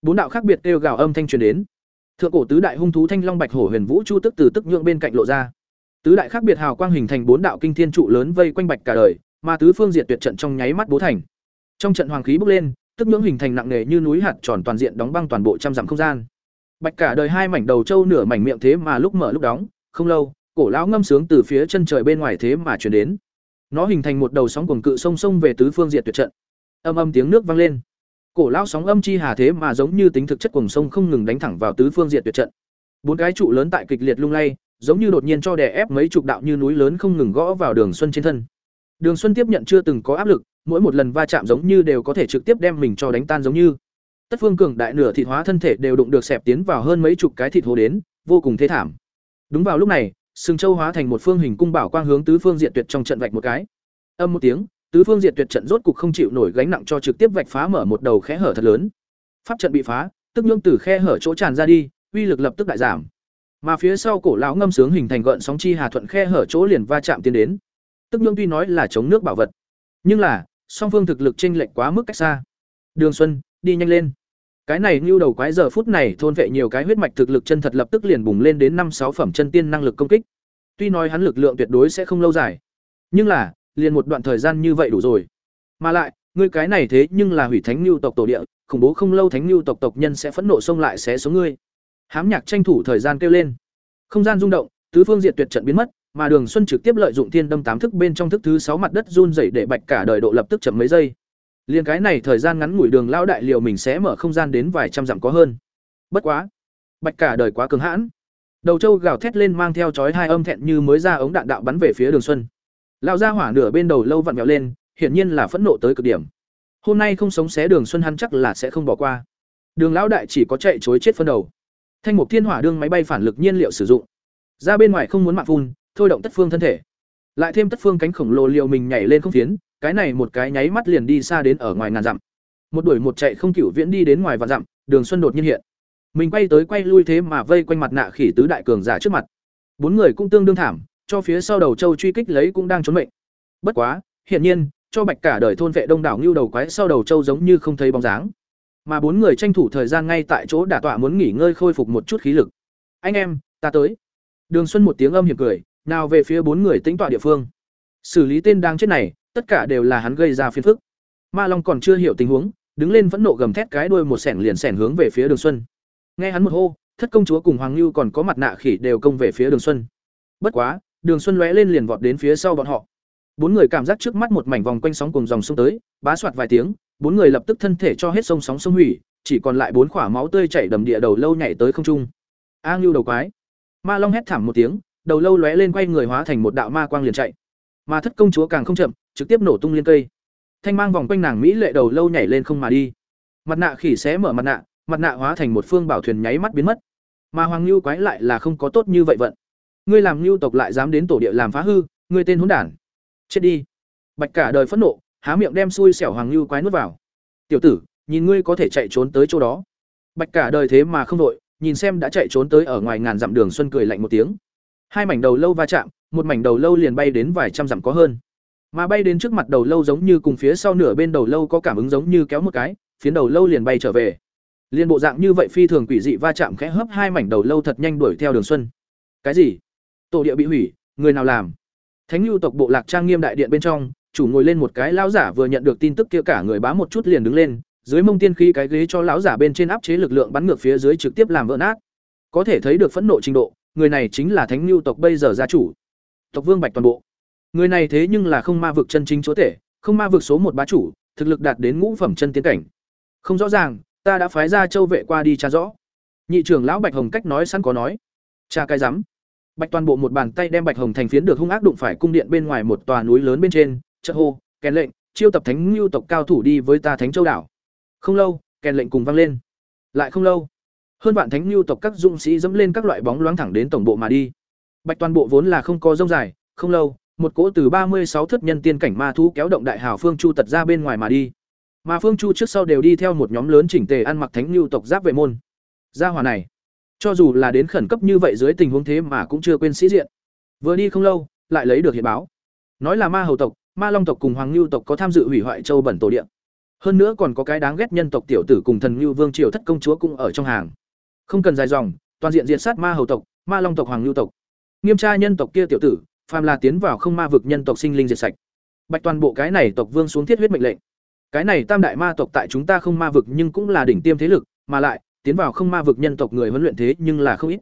bốn đạo khác biệt kêu gào âm thanh truyền đến. Thượng cổ tứ đại hung thú thanh long bạch hổ huyền vũ chu tức từ tức nhượng bên cạnh lộ ra. Tứ đại khác biệt hào quang hình thành bốn đạo kinh thiên trụ lớn vây quanh bạch cả đời, mà tứ phương diệt tuyệt trận trong nháy mắt bố thành. Trong trận hoàng khí bốc lên, tức nhưỡng hình thành nặng nề như núi hạt tròn toàn diện đóng băng toàn bộ trăm dặm không gian bạch cả đời hai mảnh đầu trâu nửa mảnh miệng thế mà lúc mở lúc đóng, không lâu, cổ lão ngâm sướng từ phía chân trời bên ngoài thế mà truyền đến. Nó hình thành một đầu sóng cuồng cự sông sông về tứ phương diệt tuyệt trận. Âm âm tiếng nước vang lên. Cổ lão sóng âm chi hà thế mà giống như tính thực chất cuồng sông không ngừng đánh thẳng vào tứ phương diệt tuyệt trận. Bốn cái trụ lớn tại kịch liệt lung lay, giống như đột nhiên cho đè ép mấy chục đạo như núi lớn không ngừng gõ vào đường xuân trên thân. Đường xuân tiếp nhận chưa từng có áp lực, mỗi một lần va chạm giống như đều có thể trực tiếp đem mình cho đánh tan giống như tất phương cường đại nửa thịt hóa thân thể đều đụng được xẹp tiến vào hơn mấy chục cái thịt hồ đến, vô cùng thế thảm. Đúng vào lúc này, sừng châu hóa thành một phương hình cung bảo quang hướng tứ phương diện tuyệt trong trận vạch một cái. Âm một tiếng, tứ phương diện tuyệt trận rốt cục không chịu nổi gánh nặng cho trực tiếp vạch phá mở một đầu khe hở thật lớn. Pháp trận bị phá, tức nhương từ khe hở chỗ tràn ra đi, uy lực lập tức đại giảm. Mà phía sau cổ lão ngâm sướng hình thành gợn sóng chi hà thuận khe hở chỗ liền va chạm tiến đến. Tức nhương tuy nói là chống nước bảo vật, nhưng là, song phương thực lực chênh lệch quá mức cách xa. Đường xuân đi nhanh lên. Cái này như đầu quái giờ phút này thôn vệ nhiều cái huyết mạch thực lực chân thật lập tức liền bùng lên đến năm sáu phẩm chân tiên năng lực công kích. Tuy nói hắn lực lượng tuyệt đối sẽ không lâu dài, nhưng là, liền một đoạn thời gian như vậy đủ rồi. Mà lại, ngươi cái này thế nhưng là hủy thánh lưu tộc tổ địa, khủng bố không lâu thánh lưu tộc tộc nhân sẽ phẫn nộ xông lại xé xuống ngươi. Hám nhạc tranh thủ thời gian kêu lên. Không gian rung động, tứ phương diện tuyệt trận biến mất, mà Đường Xuân trực tiếp lợi dụng thiên đâm tám thức bên trong thức thứ sáu mặt đất run rẩy để bạch cả đời độ lập tức chậm mấy giây. Liên cái này thời gian ngắn ngủi đường lão đại liệu mình sẽ mở không gian đến vài trăm dặm có hơn. Bất quá, bạch cả đời quá cứng hãn. Đầu trâu gào thét lên mang theo chói hai âm thẹn như mới ra ống đạn đạo bắn về phía Đường Xuân. Lão gia hỏa nửa bên đầu lâu vặn vẹo lên, hiển nhiên là phẫn nộ tới cực điểm. Hôm nay không sống xé Đường Xuân hắn chắc là sẽ không bỏ qua. Đường lão đại chỉ có chạy chối chết phân đầu. Thanh mục thiên hỏa đương máy bay phản lực nhiên liệu sử dụng. Ra bên ngoài không muốn mạng phun, thôi động tất phương thân thể lại thêm tất phương cánh khổng lồ liều mình nhảy lên không phiến cái này một cái nháy mắt liền đi xa đến ở ngoài ngàn dặm. Một đuổi một chạy không cửu viễn đi đến ngoài vạn dặm, đường xuân đột nhiên hiện. Mình quay tới quay lui thế mà vây quanh mặt nạ khỉ tứ đại cường giả trước mặt. Bốn người cũng tương đương thảm, cho phía sau đầu châu truy kích lấy cũng đang trốn mệnh. Bất quá, hiển nhiên, cho bạch cả đời thôn vệ đông đảo ngưu đầu quái sau đầu châu giống như không thấy bóng dáng. Mà bốn người tranh thủ thời gian ngay tại chỗ đả tọa muốn nghỉ ngơi khôi phục một chút khí lực. Anh em, ta tới. Đường xuân một tiếng âm hiểm cười, nào về phía bốn người tính tọa địa phương. Xử lý tên đang chết này tất cả đều là hắn gây ra phiền phức. Ma long còn chưa hiểu tình huống, đứng lên vẫn nộ gầm thét cái đuôi một sẻn liền sẻn hướng về phía đường xuân. Nghe hắn một hô, thất công chúa cùng hoàng lưu còn có mặt nạ khỉ đều công về phía đường xuân. Bất quá, đường xuân lóe lên liền vọt đến phía sau bọn họ. Bốn người cảm giác trước mắt một mảnh vòng quanh sóng cùng dòng sông tới, bá soạt vài tiếng, bốn người lập tức thân thể cho hết sông sóng sông hủy, chỉ còn lại bốn khỏa máu tươi chảy đầm địa đầu lâu nhảy tới không trung. A ngưu đầu quái. Ma long hét thảm một tiếng, đầu lâu lóe lên quay người hóa thành một đạo ma quang liền chạy. Mà thất công chúa càng không chậm trực tiếp nổ tung liên cây. Thanh mang vòng quanh nàng mỹ lệ đầu lâu nhảy lên không mà đi. Mặt nạ khỉ xé mở mặt nạ mặt nạ hóa thành một phương bảo thuyền nháy mắt biến mất. Mà hoàng lưu quái lại là không có tốt như vậy vận. Ngươi làm lưu tộc lại dám đến tổ địa làm phá hư, ngươi tên hỗn đản. Chết đi. Bạch cả đời phẫn nộ, há miệng đem xui xẻo hoàng lưu quái nuốt vào. Tiểu tử, nhìn ngươi có thể chạy trốn tới chỗ đó. Bạch cả đời thế mà không đội nhìn xem đã chạy trốn tới ở ngoài ngàn dặm đường xuân cười lạnh một tiếng. Hai mảnh đầu lâu va chạm, một mảnh đầu lâu liền bay đến vài trăm dặm có hơn mà bay đến trước mặt đầu lâu giống như cùng phía sau nửa bên đầu lâu có cảm ứng giống như kéo một cái, phiến đầu lâu liền bay trở về. Liên bộ dạng như vậy phi thường quỷ dị va chạm khẽ hấp hai mảnh đầu lâu thật nhanh đuổi theo đường xuân. Cái gì? Tổ địa bị hủy, người nào làm? Thánh lưu tộc bộ lạc trang nghiêm đại điện bên trong, chủ ngồi lên một cái lão giả vừa nhận được tin tức kia cả người bá một chút liền đứng lên, dưới mông tiên khí cái ghế cho lão giả bên trên áp chế lực lượng bắn ngược phía dưới trực tiếp làm vỡ nát. Có thể thấy được phẫn nộ trình độ, người này chính là thánh lưu tộc bây giờ gia chủ. Tộc vương bạch toàn bộ người này thế nhưng là không ma vực chân chính chúa tể, không ma vực số một bá chủ, thực lực đạt đến ngũ phẩm chân tiến cảnh. Không rõ ràng, ta đã phái ra châu vệ qua đi tra rõ. Nhị trưởng lão bạch hồng cách nói sẵn có nói. Cha cái rắm. Bạch toàn bộ một bàn tay đem bạch hồng thành phiến được hung ác đụng phải cung điện bên ngoài một tòa núi lớn bên trên, chợ hô, kèn lệnh, chiêu tập thánh lưu tộc cao thủ đi với ta thánh châu đảo. Không lâu, kèn lệnh cùng vang lên. Lại không lâu, hơn vạn thánh lưu tộc các dũng sĩ dẫm lên các loại bóng loáng thẳng đến tổng bộ mà đi. Bạch toàn bộ vốn là không có rông dài, không lâu một cỗ từ ba mươi sáu thất nhân tiên cảnh ma thú kéo động đại hào phương chu tật ra bên ngoài mà đi. Mà phương chu trước sau đều đi theo một nhóm lớn chỉnh tề ăn mặc thánh lưu tộc giáp vệ môn. Gia hòa này, cho dù là đến khẩn cấp như vậy dưới tình huống thế mà cũng chưa quên sĩ diện. Vừa đi không lâu, lại lấy được hiện báo. Nói là ma hầu tộc, ma long tộc cùng hoàng lưu tộc có tham dự hủy hoại châu bẩn tổ điện hơn nữa còn có cái đáng ghét nhân tộc tiểu tử cùng thần lưu vương triều thất công chúa cũng ở trong hàng. Không cần dài dòng, toàn diện diệt sát ma hầu tộc, ma long tộc, hoàng lưu tộc. Nghiêm tra nhân tộc kia tiểu tử phàm là tiến vào không ma vực nhân tộc sinh linh diệt sạch. Bạch toàn bộ cái này tộc vương xuống thiết huyết mệnh lệnh. Cái này tam đại ma tộc tại chúng ta không ma vực nhưng cũng là đỉnh tiêm thế lực, mà lại, tiến vào không ma vực nhân tộc người huấn luyện thế nhưng là không ít.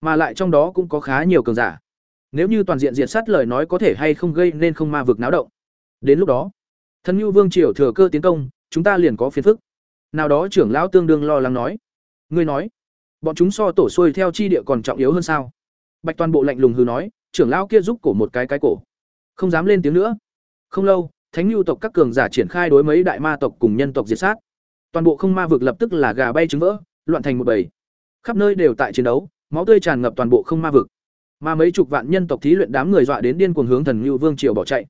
Mà lại trong đó cũng có khá nhiều cường giả. Nếu như toàn diện diệt sát lời nói có thể hay không gây nên không ma vực náo động. Đến lúc đó, thần nhu vương triều thừa cơ tiến công, chúng ta liền có phiền phức. Nào đó trưởng lão tương đương lo lắng nói. Ngươi nói, bọn chúng so tổ xuôi theo chi địa còn trọng yếu hơn sao? Bạch toàn bộ lạnh lùng hư nói trưởng lão kia giúp cổ một cái cái cổ. Không dám lên tiếng nữa. Không lâu, thánh lưu tộc các cường giả triển khai đối mấy đại ma tộc cùng nhân tộc diệt sát. Toàn bộ không ma vực lập tức là gà bay trứng vỡ, loạn thành một bầy. Khắp nơi đều tại chiến đấu, máu tươi tràn ngập toàn bộ không ma vực. Mà mấy chục vạn nhân tộc thí luyện đám người dọa đến điên cuồng hướng thần lưu vương triều bỏ chạy.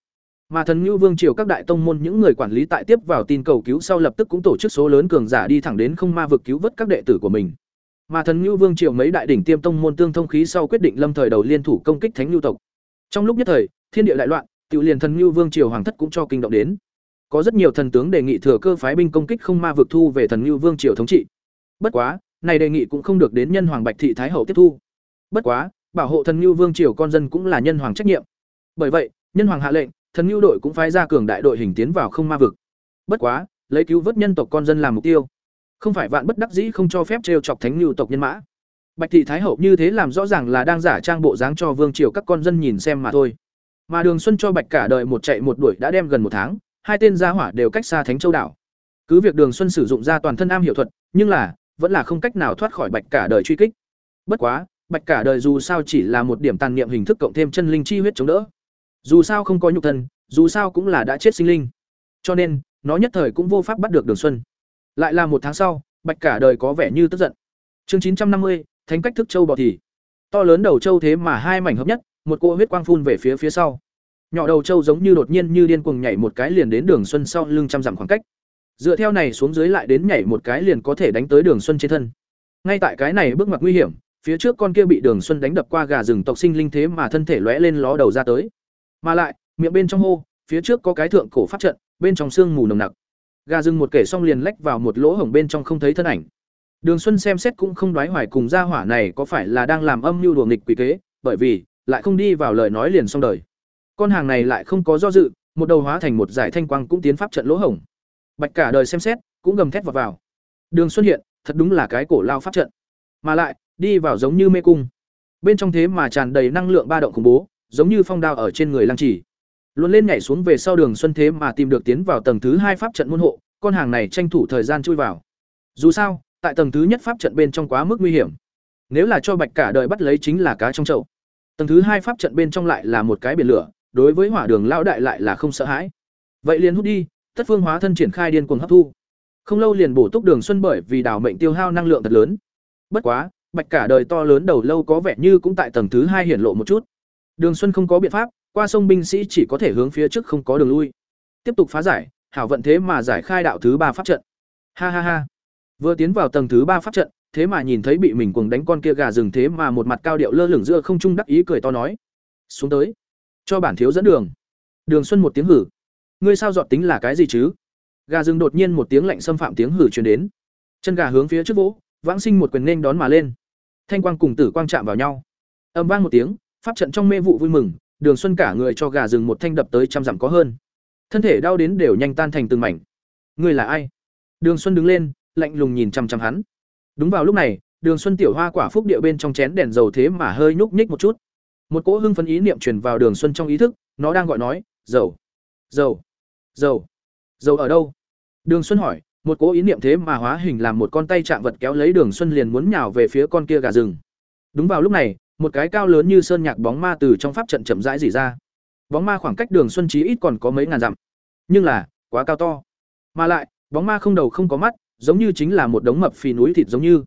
Mà thần lưu vương triều các đại tông môn những người quản lý tại tiếp vào tin cầu cứu sau lập tức cũng tổ chức số lớn cường giả đi thẳng đến không ma vực cứu vớt các đệ tử của mình mà thần lưu vương triều mấy đại đỉnh tiêm tông môn tương thông khí sau quyết định lâm thời đầu liên thủ công kích thánh lưu tộc. Trong lúc nhất thời, thiên địa đại loạn, tự liền thần lưu vương triều hoàng thất cũng cho kinh động đến. Có rất nhiều thần tướng đề nghị thừa cơ phái binh công kích không ma vực thu về thần lưu vương triều thống trị. Bất quá, này đề nghị cũng không được đến nhân hoàng bạch thị thái hậu tiếp thu. Bất quá, bảo hộ thần lưu vương triều con dân cũng là nhân hoàng trách nhiệm. Bởi vậy, nhân hoàng hạ lệnh, thần lưu đội cũng phái ra cường đại đội hình tiến vào không ma vực. Bất quá, lấy cứu vớt nhân tộc con dân làm mục tiêu không phải vạn bất đắc dĩ không cho phép trêu chọc thánh lưu tộc nhân mã. Bạch thị thái hậu như thế làm rõ ràng là đang giả trang bộ dáng cho vương triều các con dân nhìn xem mà thôi. Mà đường xuân cho bạch cả đời một chạy một đuổi đã đem gần một tháng, hai tên gia hỏa đều cách xa thánh châu đảo. Cứ việc đường xuân sử dụng ra toàn thân am hiểu thuật, nhưng là, vẫn là không cách nào thoát khỏi bạch cả đời truy kích. Bất quá, bạch cả đời dù sao chỉ là một điểm tàn niệm hình thức cộng thêm chân linh chi huyết chống đỡ. Dù sao không có nhục thân, dù sao cũng là đã chết sinh linh. Cho nên, nó nhất thời cũng vô pháp bắt được đường xuân lại là một tháng sau, bạch cả đời có vẻ như tức giận. Chương chín trăm năm mươi, thánh cách thức châu bò thì. To lớn đầu châu thế mà hai mảnh hợp nhất, một cô huyết quang phun về phía phía sau. Nhỏ đầu châu giống như đột nhiên như điên cuồng nhảy một cái liền đến đường xuân sau lưng trăm dặm khoảng cách. Dựa theo này xuống dưới lại đến nhảy một cái liền có thể đánh tới đường xuân trên thân. Ngay tại cái này bước ngoặt nguy hiểm, phía trước con kia bị đường xuân đánh đập qua gà rừng tộc sinh linh thế mà thân thể lóe lên ló đầu ra tới. Mà lại, miệng bên trong hô, phía trước có cái thượng cổ pháp trận, bên trong xương mù nồng nặc gà rừng một kể xong liền lách vào một lỗ hổng bên trong không thấy thân ảnh. Đường xuân xem xét cũng không đoái hoài cùng gia hỏa này có phải là đang làm âm mưu đùa nghịch quỷ kế, bởi vì, lại không đi vào lời nói liền xong đời. Con hàng này lại không có do dự, một đầu hóa thành một giải thanh quang cũng tiến pháp trận lỗ hổng. Bạch cả đời xem xét, cũng gầm thét vào vào. Đường xuân hiện, thật đúng là cái cổ lao pháp trận. Mà lại, đi vào giống như mê cung. Bên trong thế mà tràn đầy năng lượng ba động khủng bố, giống như phong đao ở trên người lăng trì luôn lên nhảy xuống về sau đường xuân thế mà tìm được tiến vào tầng thứ hai pháp trận môn hộ, con hàng này tranh thủ thời gian chui vào. Dù sao, tại tầng thứ nhất pháp trận bên trong quá mức nguy hiểm. Nếu là cho bạch cả đời bắt lấy chính là cá trong chậu. Tầng thứ hai pháp trận bên trong lại là một cái biển lửa, đối với hỏa đường lao đại lại là không sợ hãi. Vậy liền hút đi, tất phương hóa thân triển khai điên cuồng hấp thu. Không lâu liền bổ túc đường xuân bởi vì đảo mệnh tiêu hao năng lượng thật lớn. Bất quá, bạch cả đời to lớn đầu lâu có vẻ như cũng tại tầng thứ hai hiển lộ một chút. Đường xuân không có biện pháp qua sông binh sĩ chỉ có thể hướng phía trước không có đường lui. Tiếp tục phá giải, hảo vận thế mà giải khai đạo thứ ba pháp trận. Ha ha ha. Vừa tiến vào tầng thứ ba pháp trận, thế mà nhìn thấy bị mình cuồng đánh con kia gà rừng thế mà một mặt cao điệu lơ lửng giữa không trung đắc ý cười to nói. Xuống tới. Cho bản thiếu dẫn đường. Đường xuân một tiếng hử. Ngươi sao dọn tính là cái gì chứ? Gà rừng đột nhiên một tiếng lạnh xâm phạm tiếng hử truyền đến. Chân gà hướng phía trước vỗ, vãng sinh một quyền nên đón mà lên. Thanh quang cùng tử quang chạm vào nhau. Âm vang một tiếng, pháp trận trong mê vụ vui mừng đường xuân cả người cho gà rừng một thanh đập tới trăm dặm có hơn. Thân thể đau đến đều nhanh tan thành từng mảnh. Ngươi là ai? Đường xuân đứng lên, lạnh lùng nhìn chăm chăm hắn. Đúng vào lúc này, đường xuân tiểu hoa quả phúc địa bên trong chén đèn dầu thế mà hơi nhúc nhích một chút. Một cỗ hưng phấn ý niệm truyền vào đường xuân trong ý thức, nó đang gọi nói, dầu dầu dầu dầu ở đâu? Đường xuân hỏi, một cỗ ý niệm thế mà hóa hình làm một con tay chạm vật kéo lấy đường xuân liền muốn nhào về phía con kia gà rừng. Đúng vào lúc này một cái cao lớn như sơn nhạc bóng ma từ trong pháp trận chậm rãi dỉ ra. Bóng ma khoảng cách đường xuân trí ít còn có mấy ngàn dặm. Nhưng là, quá cao to. Mà lại, bóng ma không đầu không có mắt, giống như chính là một đống mập phì núi thịt giống như.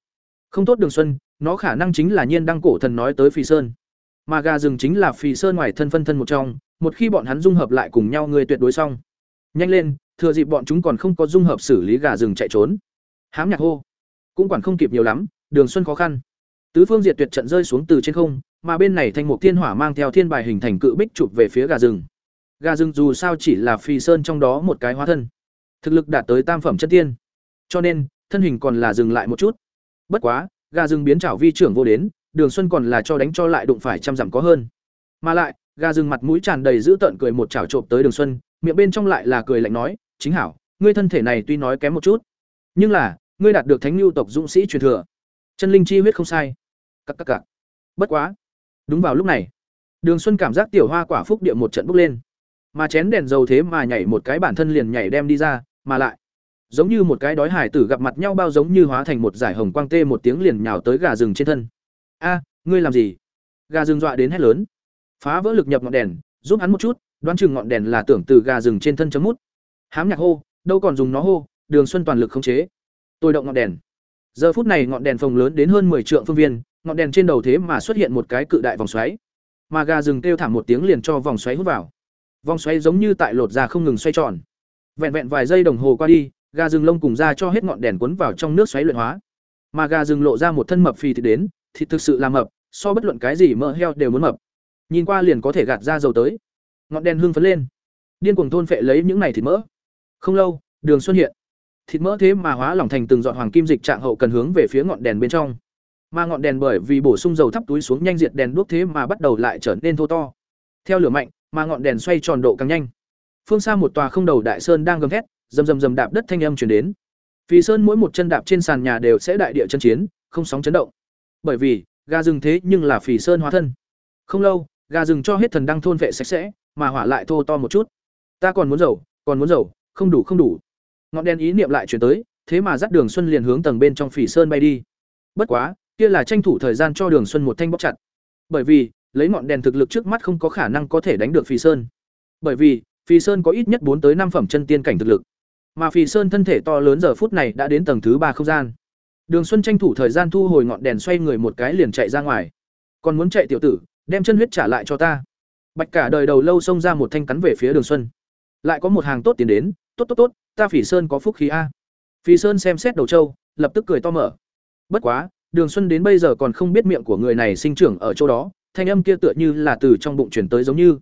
Không tốt đường xuân, nó khả năng chính là nhiên đăng cổ thần nói tới phì sơn. Mà gà rừng chính là phì sơn ngoài thân phân thân một trong, một khi bọn hắn dung hợp lại cùng nhau người tuyệt đối xong. Nhanh lên, thừa dịp bọn chúng còn không có dung hợp xử lý gà rừng chạy trốn. Hám nhạc hô. Cũng quản không kịp nhiều lắm, đường xuân khó khăn tứ phương diệt tuyệt trận rơi xuống từ trên không, mà bên này thanh mục thiên hỏa mang theo thiên bài hình thành cự bích chụp về phía gà rừng. Gà rừng dù sao chỉ là phi sơn trong đó một cái hóa thân. Thực lực đạt tới tam phẩm chân tiên. Cho nên, thân hình còn là dừng lại một chút. Bất quá, gà rừng biến chảo vi trưởng vô đến, đường xuân còn là cho đánh cho lại đụng phải trăm dặm có hơn. Mà lại, gà rừng mặt mũi tràn đầy giữ tợn cười một chảo trộm tới đường xuân, miệng bên trong lại là cười lạnh nói, chính hảo, ngươi thân thể này tuy nói kém một chút, nhưng là, ngươi đạt được thánh lưu tộc dũng sĩ truyền thừa. Chân linh chi huyết không sai cặc cặc cặc. Bất quá. Đúng vào lúc này, đường xuân cảm giác tiểu hoa quả phúc địa một trận bốc lên. Mà chén đèn dầu thế mà nhảy một cái bản thân liền nhảy đem đi ra, mà lại, giống như một cái đói hải tử gặp mặt nhau bao giống như hóa thành một giải hồng quang tê một tiếng liền nhào tới gà rừng trên thân. A, ngươi làm gì? Gà rừng dọa đến hét lớn. Phá vỡ lực nhập ngọn đèn, giúp hắn một chút, đoán chừng ngọn đèn là tưởng từ gà rừng trên thân chấm mút. Hám nhạc hô, đâu còn dùng nó hô, đường xuân toàn lực khống chế. Tôi động ngọn đèn. Giờ phút này ngọn đèn phồng lớn đến hơn 10 trượng phương viên ngọn đèn trên đầu thế mà xuất hiện một cái cự đại vòng xoáy. Mà gà rừng kêu thảm một tiếng liền cho vòng xoáy hút vào. Vòng xoáy giống như tại lột ra không ngừng xoay tròn. Vẹn vẹn vài giây đồng hồ qua đi, gà rừng lông cùng ra cho hết ngọn đèn cuốn vào trong nước xoáy luyện hóa. Mà gà rừng lộ ra một thân mập phì thì đến thì thực sự là mập, so bất luận cái gì mỡ heo đều muốn mập. Nhìn qua liền có thể gạt ra dầu tới. Ngọn đèn hương phấn lên. Điên cuồng thôn phệ lấy những này thịt mỡ. Không lâu, đường xuất hiện. Thịt mỡ thế mà hóa lỏng thành từng dọn hoàng kim dịch trạng hậu cần hướng về phía ngọn đèn bên trong mà ngọn đèn bởi vì bổ sung dầu thắp túi xuống nhanh diệt đèn đuốc thế mà bắt đầu lại trở nên thô to. Theo lửa mạnh, mà ngọn đèn xoay tròn độ càng nhanh. Phương xa một tòa không đầu đại sơn đang gầm thét, rầm rầm rầm đạp đất thanh âm truyền đến. Vì sơn mỗi một chân đạp trên sàn nhà đều sẽ đại địa chân chiến, không sóng chấn động. Bởi vì gà rừng thế nhưng là phì sơn hóa thân. Không lâu gà rừng cho hết thần đăng thôn vệ sạch sẽ, mà hỏa lại thô to một chút. Ta còn muốn dầu, còn muốn dầu, không đủ không đủ. Ngọn đèn ý niệm lại chuyển tới, thế mà dắt đường xuân liền hướng tầng bên trong phỉ sơn bay đi. Bất quá kia là tranh thủ thời gian cho đường xuân một thanh bóc chặt. Bởi vì, lấy ngọn đèn thực lực trước mắt không có khả năng có thể đánh được phi sơn. Bởi vì phi sơn có ít nhất bốn tới năm phẩm chân tiên cảnh thực lực. Mà phi sơn thân thể to lớn giờ phút này đã đến tầng thứ ba không gian. Đường xuân tranh thủ thời gian thu hồi ngọn đèn xoay người một cái liền chạy ra ngoài. Còn muốn chạy tiểu tử, đem chân huyết trả lại cho ta. Bạch cả đời đầu lâu xông ra một thanh cắn về phía đường xuân. Lại có một hàng tốt tiến đến, tốt tốt tốt, ta phỉ sơn có phúc khí a. Phỉ sơn xem xét đầu châu lập tức cười to mở. Bất quá đường xuân đến bây giờ còn không biết miệng của người này sinh trưởng ở chỗ đó, thanh âm kia tựa như là từ trong bụng truyền tới giống như.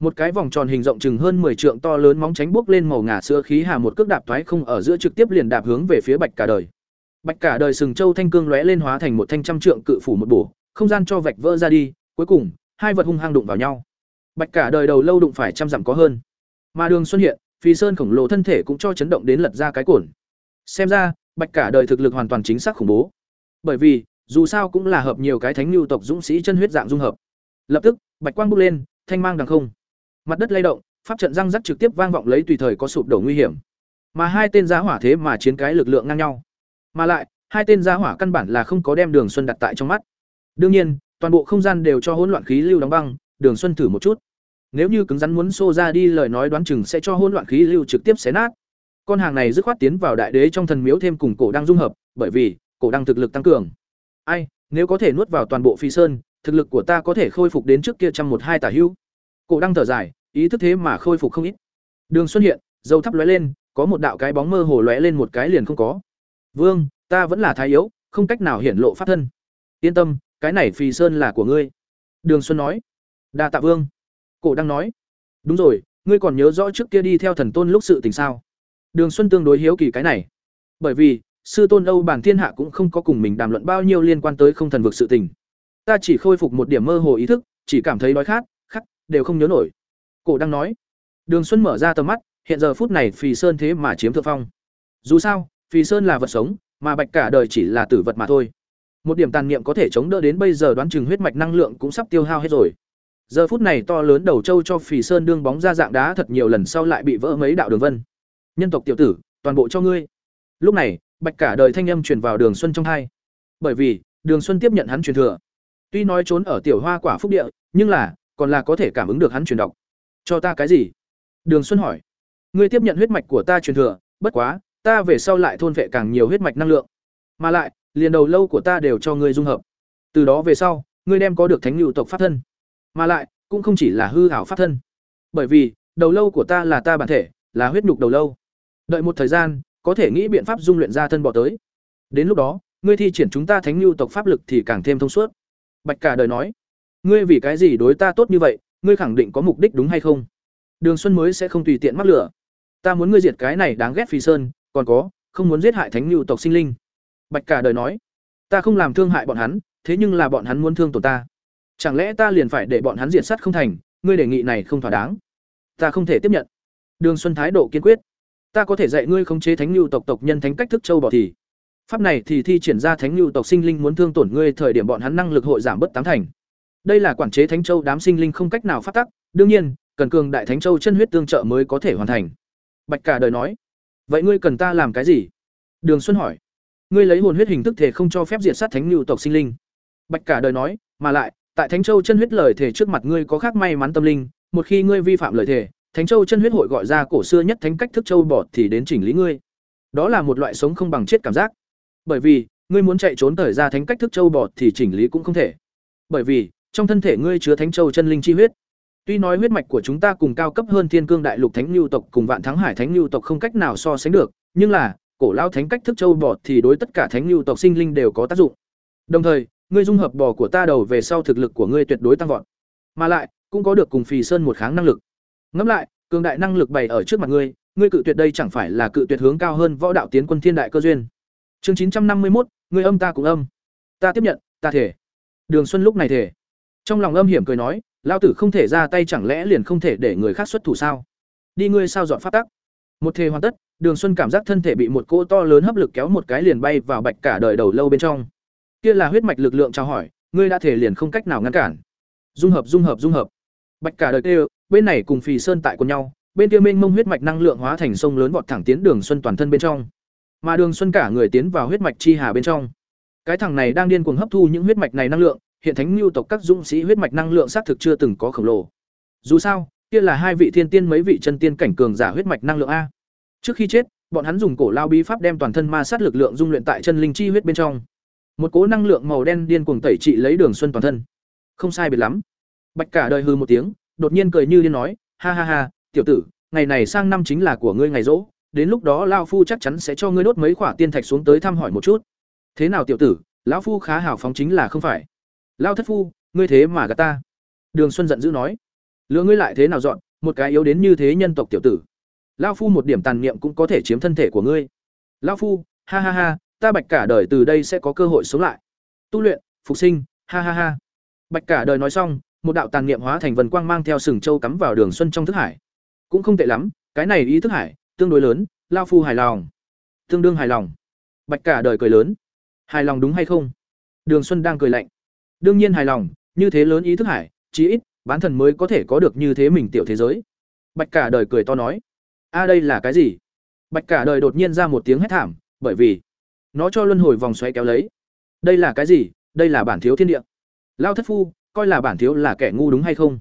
Một cái vòng tròn hình rộng chừng hơn 10 trượng to lớn móng tránh bước lên màu ngà sữa khí hà một cước đạp thoái không ở giữa trực tiếp liền đạp hướng về phía bạch cả đời. Bạch cả đời sừng châu thanh cương lóe lên hóa thành một thanh trăm trượng cự phủ một bổ, không gian cho vạch vỡ ra đi, cuối cùng, hai vật hung hăng đụng vào nhau. Bạch cả đời đầu lâu đụng phải trăm dặm có hơn. Mà đường xuân hiện, phi sơn khổng lồ thân thể cũng cho chấn động đến lật ra cái cuộn. xem ra, bạch cả đời thực lực hoàn toàn chính xác khủng bố bởi vì, dù sao cũng là hợp nhiều cái thánh lưu tộc dũng sĩ chân huyết dạng dung hợp. Lập tức, bạch quang bốc lên, thanh mang đằng không. Mặt đất lay động, pháp trận răng rắc trực tiếp vang vọng lấy tùy thời có sụp đổ nguy hiểm. Mà hai tên giá hỏa thế mà chiến cái lực lượng ngang nhau. Mà lại, hai tên giá hỏa căn bản là không có đem đường xuân đặt tại trong mắt. Đương nhiên, toàn bộ không gian đều cho hỗn loạn khí lưu đóng băng, đường xuân thử một chút. Nếu như cứng rắn muốn xô ra đi lời nói đoán chừng sẽ cho hỗn loạn khí lưu trực tiếp xé nát. Con hàng này dứt khoát tiến vào đại đế trong thần miếu thêm cùng cổ đang dung hợp, bởi vì cổ đang thực lực tăng cường. Ai, nếu có thể nuốt vào toàn bộ phi sơn, thực lực của ta có thể khôi phục đến trước kia trăm một hai tả hữu. Cổ đang thở dài, ý thức thế mà khôi phục không ít. Đường xuất hiện, dầu thắp lóe lên, có một đạo cái bóng mơ hồ lóe lên một cái liền không có. Vương, ta vẫn là thái yếu, không cách nào hiển lộ pháp thân. Yên tâm, cái này phi sơn là của ngươi. Đường xuân nói. Đa tạ vương. Cổ đang nói. Đúng rồi, ngươi còn nhớ rõ trước kia đi theo thần tôn lúc sự tình sao? Đường xuân tương đối hiếu kỳ cái này. Bởi vì sư tôn âu bản thiên hạ cũng không có cùng mình đàm luận bao nhiêu liên quan tới không thần vực sự tình. Ta chỉ khôi phục một điểm mơ hồ ý thức, chỉ cảm thấy đói khát, khắc, đều không nhớ nổi. Cổ đang nói. Đường xuân mở ra tầm mắt, hiện giờ phút này phì sơn thế mà chiếm thượng phong. Dù sao, phì sơn là vật sống, mà bạch cả đời chỉ là tử vật mà thôi. Một điểm tàn niệm có thể chống đỡ đến bây giờ đoán chừng huyết mạch năng lượng cũng sắp tiêu hao hết rồi. Giờ phút này to lớn đầu trâu cho phì sơn đương bóng ra dạng đá thật nhiều lần sau lại bị vỡ mấy đạo đường vân. Nhân tộc tiểu tử, toàn bộ cho ngươi. Lúc này bạch cả đời thanh âm truyền vào đường xuân trong hai bởi vì đường xuân tiếp nhận hắn truyền thừa tuy nói trốn ở tiểu hoa quả phúc địa nhưng là còn là có thể cảm ứng được hắn truyền đọc cho ta cái gì đường xuân hỏi ngươi tiếp nhận huyết mạch của ta truyền thừa, bất quá, ta về sau lại thôn vệ càng nhiều huyết mạch năng lượng. Mà lại, liền đầu lâu của ta đều cho ngươi dung hợp. Từ đó về sau, ngươi đem có được thánh lưu tộc pháp thân. Mà lại, cũng không chỉ là hư hảo pháp thân. Bởi vì, đầu lâu của ta là ta bản thể, là huyết nhục đầu lâu. Đợi một thời gian, có thể nghĩ biện pháp dung luyện ra thân bỏ tới. Đến lúc đó, ngươi thi triển chúng ta thánh lưu tộc pháp lực thì càng thêm thông suốt. Bạch Cả đời nói, ngươi vì cái gì đối ta tốt như vậy, ngươi khẳng định có mục đích đúng hay không? Đường Xuân mới sẽ không tùy tiện mắc lửa. Ta muốn ngươi diệt cái này đáng ghét Phi Sơn, còn có, không muốn giết hại thánh lưu tộc sinh linh. Bạch Cả đời nói, ta không làm thương hại bọn hắn, thế nhưng là bọn hắn muốn thương tổn ta. Chẳng lẽ ta liền phải để bọn hắn diệt sát không thành, ngươi đề nghị này không thỏa đáng. Ta không thể tiếp nhận. Đường Xuân thái độ kiên quyết. Ta có thể dạy ngươi khống chế thánh lưu tộc tộc nhân thánh cách thức châu bỏ thì. Pháp này thì thi triển ra thánh lưu tộc sinh linh muốn thương tổn ngươi thời điểm bọn hắn năng lực hội giảm bất tám thành. Đây là quản chế thánh châu đám sinh linh không cách nào phát tắc, đương nhiên, cần cường đại thánh châu chân huyết tương trợ mới có thể hoàn thành. Bạch Cả đời nói, vậy ngươi cần ta làm cái gì? Đường Xuân hỏi, ngươi lấy hồn huyết hình thức thể không cho phép diệt sát thánh lưu tộc sinh linh. Bạch Cả đời nói, mà lại, tại thánh châu chân huyết lời thể trước mặt ngươi có khác may mắn tâm linh, một khi ngươi vi phạm lời thể, thánh châu chân huyết hội gọi ra cổ xưa nhất thánh cách thức châu bọt thì đến chỉnh lý ngươi. Đó là một loại sống không bằng chết cảm giác. Bởi vì, ngươi muốn chạy trốn thời ra thánh cách thức châu bọt thì chỉnh lý cũng không thể. Bởi vì, trong thân thể ngươi chứa thánh châu chân linh chi huyết. Tuy nói huyết mạch của chúng ta cùng cao cấp hơn Thiên Cương Đại Lục Thánh Nưu tộc cùng Vạn Thắng Hải Thánh Nưu tộc không cách nào so sánh được, nhưng là, cổ lao thánh cách thức châu bò thì đối tất cả Thánh Nưu tộc sinh linh đều có tác dụng. Đồng thời, ngươi dung hợp bò của ta đầu về sau thực lực của ngươi tuyệt đối tăng vọt. Mà lại, cũng có được cùng Phì Sơn một kháng năng lực. Ngẫm lại, cường đại năng lực bày ở trước mặt ngươi, ngươi cự tuyệt đây chẳng phải là cự tuyệt hướng cao hơn võ đạo tiến quân thiên đại cơ duyên. Chương chín trăm năm mươi một, ngươi âm ta cũng âm. Ta tiếp nhận, ta thể. Đường Xuân lúc này thể. Trong lòng âm hiểm cười nói, lao tử không thể ra tay chẳng lẽ liền không thể để người khác xuất thủ sao? Đi ngươi sao dọn pháp tắc. Một thể hoàn tất, Đường Xuân cảm giác thân thể bị một cỗ to lớn hấp lực kéo một cái liền bay vào bạch cả đời đầu lâu bên trong. Kia là huyết mạch lực lượng chào hỏi, ngươi đã thể liền không cách nào ngăn cản. Dung hợp dung hợp dung hợp. Bạch cả đời kêu, bên này cùng Phì Sơn tại cùng nhau, bên kia mênh mông huyết mạch năng lượng hóa thành sông lớn vọt thẳng tiến Đường Xuân toàn thân bên trong. Mà Đường Xuân cả người tiến vào huyết mạch chi hà bên trong. Cái thằng này đang điên cuồng hấp thu những huyết mạch này năng lượng, hiện thánh lưu tộc các dũng sĩ huyết mạch năng lượng xác thực chưa từng có khổng lồ. Dù sao, kia là hai vị thiên tiên mấy vị chân tiên cảnh cường giả huyết mạch năng lượng a. Trước khi chết, bọn hắn dùng cổ lao bí pháp đem toàn thân ma sát lực lượng dung luyện tại chân linh chi huyết bên trong. Một cỗ năng lượng màu đen điên cuồng tẩy trị lấy Đường Xuân toàn thân. Không sai biệt lắm. Bạch cả đời hư một tiếng, đột nhiên cười như điên nói, ha ha ha, tiểu tử, ngày này sang năm chính là của ngươi ngày rỗ, đến lúc đó lão phu chắc chắn sẽ cho ngươi đốt mấy quả tiên thạch xuống tới thăm hỏi một chút. Thế nào tiểu tử, lão phu khá hào phóng chính là không phải? lão thất phu ngươi thế mà gạt ta. Đường xuân giận dữ nói lựa ngươi lại thế nào dọn một cái yếu đến như thế nhân tộc tiểu tử. Lão phu một điểm tàn niệm cũng có thể chiếm thân thể của ngươi. Lão phu ha ha ha ta bạch cả đời từ đây sẽ có cơ hội sống lại. Tu luyện phục sinh ha ha ha. Bạch cả đời nói xong một đạo tàn niệm hóa thành vần quang mang theo sừng châu cắm vào đường xuân trong thức hải. Cũng không tệ lắm, cái này ý thức hải, tương đối lớn, lao phu hài lòng. Tương đương hài lòng. Bạch cả đời cười lớn. Hài lòng đúng hay không? Đường xuân đang cười lạnh. Đương nhiên hài lòng, như thế lớn ý thức hải, chí ít, bán thần mới có thể có được như thế mình tiểu thế giới. Bạch cả đời cười to nói. A đây là cái gì? Bạch cả đời đột nhiên ra một tiếng hét thảm, bởi vì, nó cho luân hồi vòng xoáy kéo lấy. Đây là cái gì? Đây là bản thiếu thiên địa. Lao thất phu coi là bản thiếu là kẻ ngu đúng hay không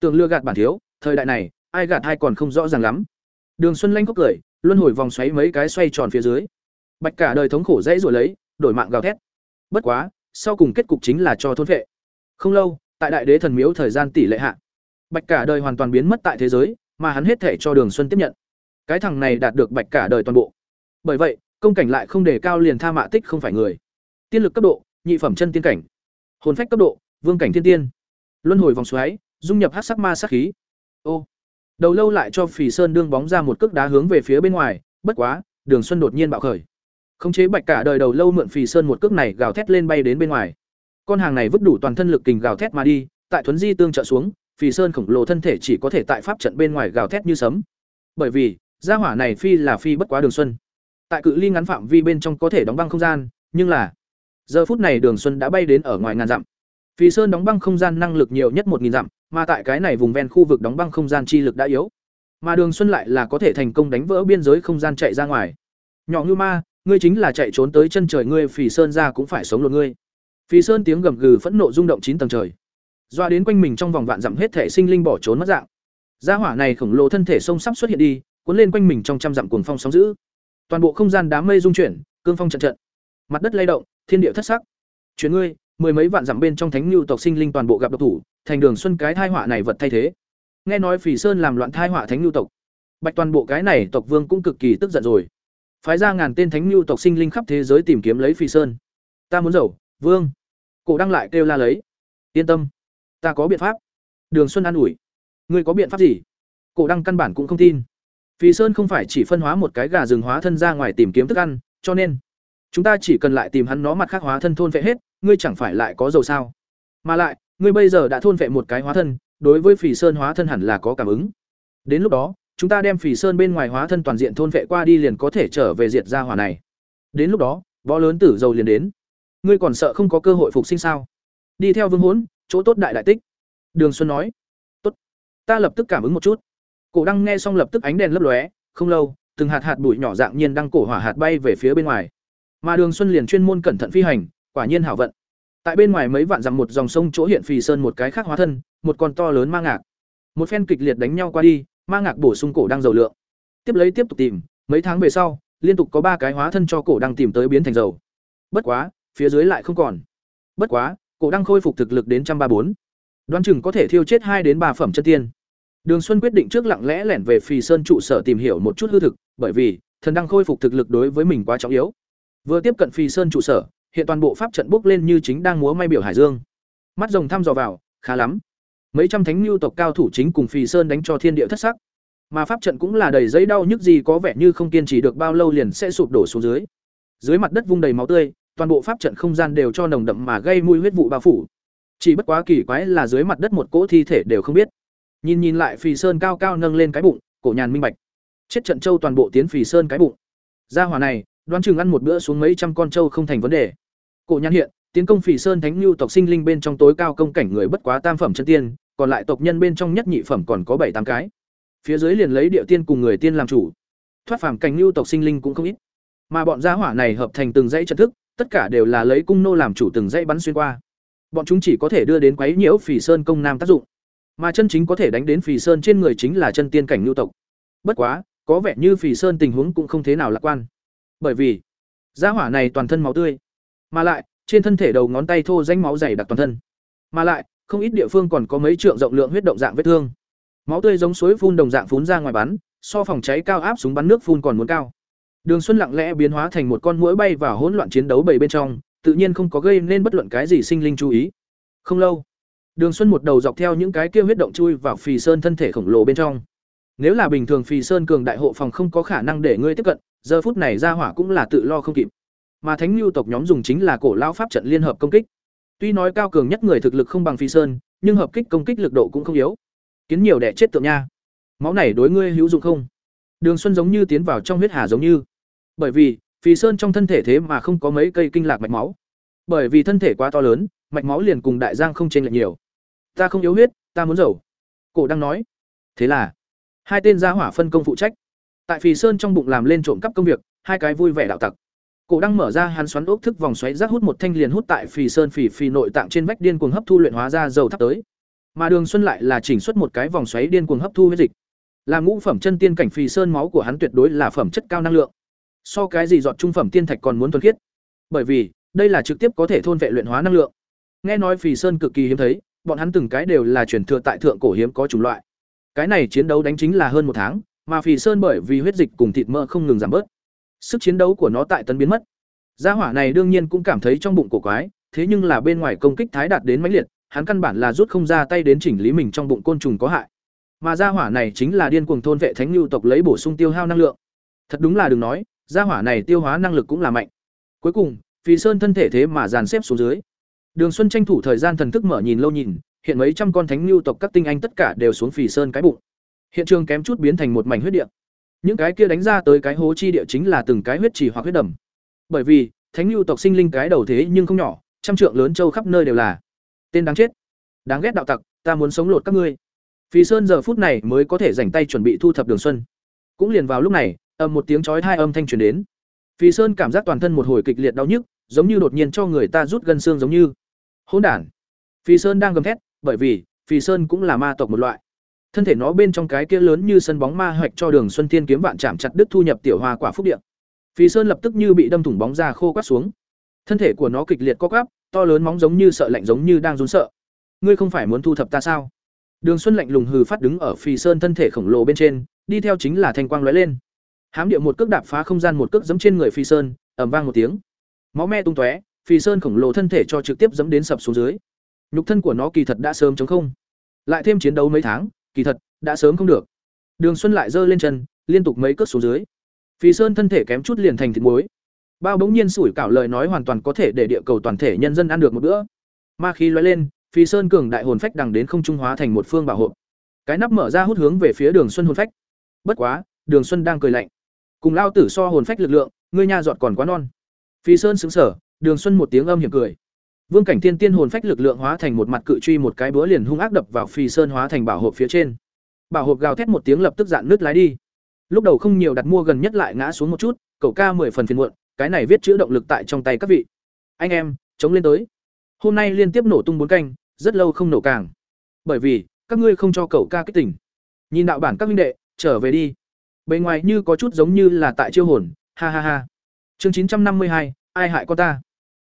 tưởng lừa gạt bản thiếu thời đại này ai gạt ai còn không rõ ràng lắm đường xuân lanh khóc cười luân hồi vòng xoáy mấy cái xoay tròn phía dưới bạch cả đời thống khổ dãy rồi lấy đổi mạng gào thét bất quá sau cùng kết cục chính là cho thôn vệ. Không lâu, tại đại đế thần miếu thời gian tỷ lệ hạ, Bạch cả đời hoàn toàn biến mất tại thế giới, mà hắn hết thể cho Đường Xuân tiếp nhận. Cái thằng này đạt được Bạch cả đời toàn bộ. Bởi vậy, công cảnh lại không đề cao liền tha mạ tích không phải người. Tiên lực cấp độ, nhị phẩm chân tiên cảnh. Hồn phách cấp độ, vương cảnh thiên tiên. Luân hồi vòng xoáy, dung nhập hắc sắc ma sắc khí. Ô. Đầu lâu lại cho phì Sơn đương bóng ra một cước đá hướng về phía bên ngoài, bất quá, Đường Xuân đột nhiên bạo khởi. Khống chế Bạch cả đời đầu lâu mượn Phì Sơn một cước này gào thét lên bay đến bên ngoài. Con hàng này vứt đủ toàn thân lực kình gào thét mà đi, tại thuấn di tương trợ xuống, Phì Sơn khổng lồ thân thể chỉ có thể tại pháp trận bên ngoài gào thét như sấm. Bởi vì, gia hỏa này phi là phi bất quá Đường Xuân. Tại cự ly ngắn phạm vi bên trong có thể đóng băng không gian, nhưng là giờ phút này Đường Xuân đã bay đến ở ngoài ngàn dặm. Phì Sơn đóng băng không gian năng lực nhiều nhất một nghìn dặm, mà tại cái này vùng ven khu vực đóng băng không gian chi lực đã yếu. Mà Đường Xuân lại là có thể thành công đánh vỡ biên giới không gian chạy ra ngoài. Nhỏ Như Ma, ngươi chính là chạy trốn tới chân trời ngươi phì sơn ra cũng phải sống luôn ngươi phì sơn tiếng gầm gừ phẫn nộ rung động chín tầng trời doa đến quanh mình trong vòng vạn dặm hết thể sinh linh bỏ trốn mất dạng gia hỏa này khổng lồ thân thể sông sắp xuất hiện đi cuốn lên quanh mình trong trăm dặm cuồng phong sóng dữ. Toàn bộ không gian đám mây rung chuyển, cương phong trận trận. Mặt đất lay động, thiên địa thất sắc. Chuyển ngươi, mười mấy vạn dặm bên trong thánh nhu tộc sinh linh toàn bộ gặp độc thủ, thành đường xuân cái thai họa này vật thay thế. Nghe nói Phỉ Sơn làm loạn thai họa thánh nhu tộc. Bạch toàn bộ cái này tộc vương cũng cực kỳ tức giận rồi. Phái ra ngàn tên thánh nhu tộc sinh linh khắp thế giới tìm kiếm lấy Phỉ Sơn. Ta muốn giàu, vương. Cổ đăng lại kêu la lấy. Yên tâm, ta có biện pháp. Đường Xuân an ủi. Ngươi có biện pháp gì? Cổ đăng căn bản cũng không tin. Phỉ Sơn không phải chỉ phân hóa một cái gà rừng hóa thân ra ngoài tìm kiếm thức ăn, cho nên chúng ta chỉ cần lại tìm hắn nó mặt khác hóa thân thôn vệ hết, ngươi chẳng phải lại có dầu sao? Mà lại, ngươi bây giờ đã thôn vệ một cái hóa thân, đối với Phỉ Sơn hóa thân hẳn là có cảm ứng. Đến lúc đó, chúng ta đem Phỉ Sơn bên ngoài hóa thân toàn diện thôn vệ qua đi liền có thể trở về diệt ra hỏa này. Đến lúc đó, võ lớn tử dầu liền đến. Ngươi còn sợ không có cơ hội phục sinh sao? Đi theo Vương Hỗn, chỗ tốt đại đại tích. Đường Xuân nói, "Tốt, ta lập tức cảm ứng một chút." Cổ Đăng nghe xong lập tức ánh đèn lấp lóe, không lâu, từng hạt hạt bụi nhỏ dạng nhiên đăng cổ hỏa hạt bay về phía bên ngoài. Mà Đường Xuân liền chuyên môn cẩn thận phi hành, quả nhiên hảo vận. Tại bên ngoài mấy vạn dặm một dòng sông chỗ hiện phì sơn một cái khác hóa thân, một con to lớn ma ngạc. Một phen kịch liệt đánh nhau qua đi, ma ngạc bổ sung cổ đang dầu lượng. Tiếp lấy tiếp tục tìm, mấy tháng về sau, liên tục có ba cái hóa thân cho cổ đang tìm tới biến thành dầu. Bất quá, phía dưới lại không còn. Bất quá, cổ đang khôi phục thực lực đến trăm ba bốn, Đoán chừng có thể thiêu chết hai đến ba phẩm chân tiên. Đường Xuân quyết định trước lặng lẽ lẻn về Phì Sơn trụ sở tìm hiểu một chút hư thực, bởi vì thần đang khôi phục thực lực đối với mình quá trọng yếu. Vừa tiếp cận Phì Sơn trụ sở, hiện toàn bộ pháp trận bốc lên như chính đang múa may biểu hải dương. Mắt rồng thăm dò vào, khá lắm. Mấy trăm thánh lưu tộc cao thủ chính cùng Phì Sơn đánh cho thiên địa thất sắc. Mà pháp trận cũng là đầy giấy đau nhức gì có vẻ như không kiên trì được bao lâu liền sẽ sụp đổ xuống dưới. Dưới mặt đất vung đầy máu tươi, toàn bộ pháp trận không gian đều cho nồng đậm mà gây mùi huyết vụ bao phủ. Chỉ bất quá kỳ quái là dưới mặt đất một cỗ thi thể đều không biết. Nhìn nhìn lại Phì Sơn cao cao nâng lên cái bụng, cổ nhàn minh bạch. Chết trận châu toàn bộ tiến Phì Sơn cái bụng. Gia hỏa này, đoán chừng ăn một bữa xuống mấy trăm con trâu không thành vấn đề. Cổ nhàn hiện, tiến công phỉ Sơn Thánh Nưu tộc sinh linh bên trong tối cao công cảnh người bất quá tam phẩm chân tiên, còn lại tộc nhân bên trong nhất nhị phẩm còn có bảy tám cái. Phía dưới liền lấy địa tiên cùng người tiên làm chủ. Thoát phàm cảnh Nưu tộc sinh linh cũng không ít. Mà bọn gia hỏa này hợp thành từng dãy trận thức, tất cả đều là lấy cung nô làm chủ từng dãy bắn xuyên qua. Bọn chúng chỉ có thể đưa đến quấy nhiễu phỉ Sơn công nam tác dụng. Mà chân chính có thể đánh đến phỉ Sơn trên người chính là chân tiên cảnh Nưu tộc. Bất quá, có vẻ như phỉ Sơn tình huống cũng không thế nào lạc quan. Bởi vì, gia hỏa này toàn thân máu tươi, mà lại trên thân thể đầu ngón tay thô danh máu dày đặc toàn thân. Mà lại, không ít địa phương còn có mấy trượng rộng lượng huyết động dạng vết thương. Máu tươi giống suối phun đồng dạng phun ra ngoài bắn, so phòng cháy cao áp súng bắn nước phun còn muốn cao. Đường Xuân lặng lẽ biến hóa thành một con muỗi bay và hỗn loạn chiến đấu bầy bên trong, tự nhiên không có gây nên bất luận cái gì sinh linh chú ý. Không lâu, Đường Xuân một đầu dọc theo những cái kia huyết động chui vào Phì Sơn thân thể khổng lồ bên trong. Nếu là bình thường Phì Sơn cường đại hộ phòng không có khả năng để ngươi tiếp cận, giờ phút này ra hỏa cũng là tự lo không kịp. Mà Thánh Nưu tộc nhóm dùng chính là cổ lão pháp trận liên hợp công kích. Tuy nói cao cường nhất người thực lực không bằng Phi Sơn, nhưng hợp kích công kích lực độ cũng không yếu. Kiến nhiều đẻ chết tượng nha. Máu này đối ngươi hữu dụng không? Đường Xuân giống như tiến vào trong huyết hà giống như. Bởi vì, Phi Sơn trong thân thể thế mà không có mấy cây kinh lạc mạch máu. Bởi vì thân thể quá to lớn, mạch máu liền cùng đại giang không chênh lệch nhiều. Ta không yếu huyết, ta muốn giàu. Cổ đang nói. Thế là, hai tên gia hỏa phân công phụ trách. Tại phì Sơn trong bụng làm lên trộm cắp công việc, hai cái vui vẻ đạo tặc. Cổ đang mở ra hắn xoắn ốc thức vòng xoáy rác hút một thanh liền hút tại Phì Sơn Phì Phì nội tạng trên vách điên cuồng hấp thu luyện hóa ra dầu thắp tới. Mà Đường Xuân lại là chỉnh xuất một cái vòng xoáy điên cuồng hấp thu huyết dịch. Là ngũ phẩm chân tiên cảnh Phì Sơn máu của hắn tuyệt đối là phẩm chất cao năng lượng. So cái gì dọn trung phẩm tiên thạch còn muốn thuần khiết. Bởi vì, đây là trực tiếp có thể thôn vệ luyện hóa năng lượng. Nghe nói Phì Sơn cực kỳ hiếm thấy, bọn hắn từng cái đều là truyền thừa tại thượng cổ hiếm có chủng loại. Cái này chiến đấu đánh chính là hơn một tháng, mà Phì Sơn bởi vì huyết dịch cùng thịt mỡ không ngừng giảm bớt Sức chiến đấu của nó tại tấn biến mất. Gia hỏa này đương nhiên cũng cảm thấy trong bụng cổ quái, thế nhưng là bên ngoài công kích thái đạt đến mãnh liệt, hắn căn bản là rút không ra tay đến chỉnh lý mình trong bụng côn trùng có hại. Mà gia hỏa này chính là điên cuồng thôn vệ thánh lưu tộc lấy bổ sung tiêu hao năng lượng. Thật đúng là đừng nói, gia hỏa này tiêu hóa năng lực cũng là mạnh. Cuối cùng, phì Sơn thân thể thế mà dàn xếp xuống dưới. Đường Xuân tranh thủ thời gian thần thức mở nhìn lâu nhìn, hiện mấy trăm con thánh lưu tộc các tinh anh tất cả đều xuống phì Sơn cái bụng. Hiện trường kém chút biến thành một mảnh huyết địa. Những cái kia đánh ra tới cái hố chi địa chính là từng cái huyết trì hoặc huyết đầm. Bởi vì, thánh lưu tộc sinh linh cái đầu thế nhưng không nhỏ, trăm trượng lớn châu khắp nơi đều là. Tên đáng chết, đáng ghét đạo tặc, ta muốn sống lột các ngươi. Phi Sơn giờ phút này mới có thể rảnh tay chuẩn bị thu thập Đường Xuân. Cũng liền vào lúc này, ầm một tiếng chói hai âm thanh truyền đến. Phi Sơn cảm giác toàn thân một hồi kịch liệt đau nhức, giống như đột nhiên cho người ta rút gân xương giống như. Hỗn đản. Phi Sơn đang gầm thét, bởi vì Phi Sơn cũng là ma tộc một loại thân thể nó bên trong cái kia lớn như sân bóng ma hoạch cho đường xuân thiên kiếm vạn chạm chặt đứt thu nhập tiểu hoa quả phúc điện phi sơn lập tức như bị đâm thủng bóng ra khô quát xuống. Thân thể của nó kịch liệt co quắp, to lớn móng giống như sợ lạnh giống như đang run sợ. Ngươi không phải muốn thu thập ta sao? Đường xuân lạnh lùng hừ phát đứng ở phi sơn thân thể khổng lồ bên trên, đi theo chính là thanh quang lóe lên. Hám địa một cước đạp phá không gian một cước giẫm trên người phi sơn, ầm vang một tiếng. Máu me tung tóe phi sơn khổng lồ thân thể cho trực tiếp giẫm đến sập xuống dưới. Nhục thân của nó kỳ thật đã sớm chống không. Lại thêm chiến đấu mấy tháng kỳ thật, đã sớm không được. Đường xuân lại giơ lên chân, liên tục mấy cước xuống dưới. Phi sơn thân thể kém chút liền thành thịt muối. Bao bỗng nhiên sủi cảo lời nói hoàn toàn có thể để địa cầu toàn thể nhân dân ăn được một bữa. Ma khí loay lên phi sơn cường đại hồn phách đằng đến không trung hóa thành một phương bảo hộ. Cái nắp mở ra hút hướng về phía đường xuân hồn phách. Bất quá, đường xuân đang cười lạnh. Cùng lao tử so hồn phách lực lượng, ngươi nha giọt còn quá non. Phi sơn xứng sở đường xuân một tiếng âm hiểm cười vương cảnh Thiên tiên hồn phách lực lượng hóa thành một mặt cự truy một cái búa liền hung ác đập vào phi sơn hóa thành bảo hộp phía trên. Bảo hộp gào thét một tiếng lập tức dạn nước lái đi. Lúc đầu không nhiều đặt mua gần nhất lại ngã xuống một chút, cậu ca mười phần phiền muộn, cái này viết chữ động lực tại trong tay các vị. Anh em, chống lên tới. Hôm nay liên tiếp nổ tung bốn canh, rất lâu không nổ càng. Bởi vì, các ngươi không cho cậu ca kích tỉnh nhìn đạo bản các huynh đệ, trở về đi. Bề ngoài như có chút giống như là tại chiêu hồn, ha ha ha. Chương chín trăm năm mươi hai, ai hại con ta?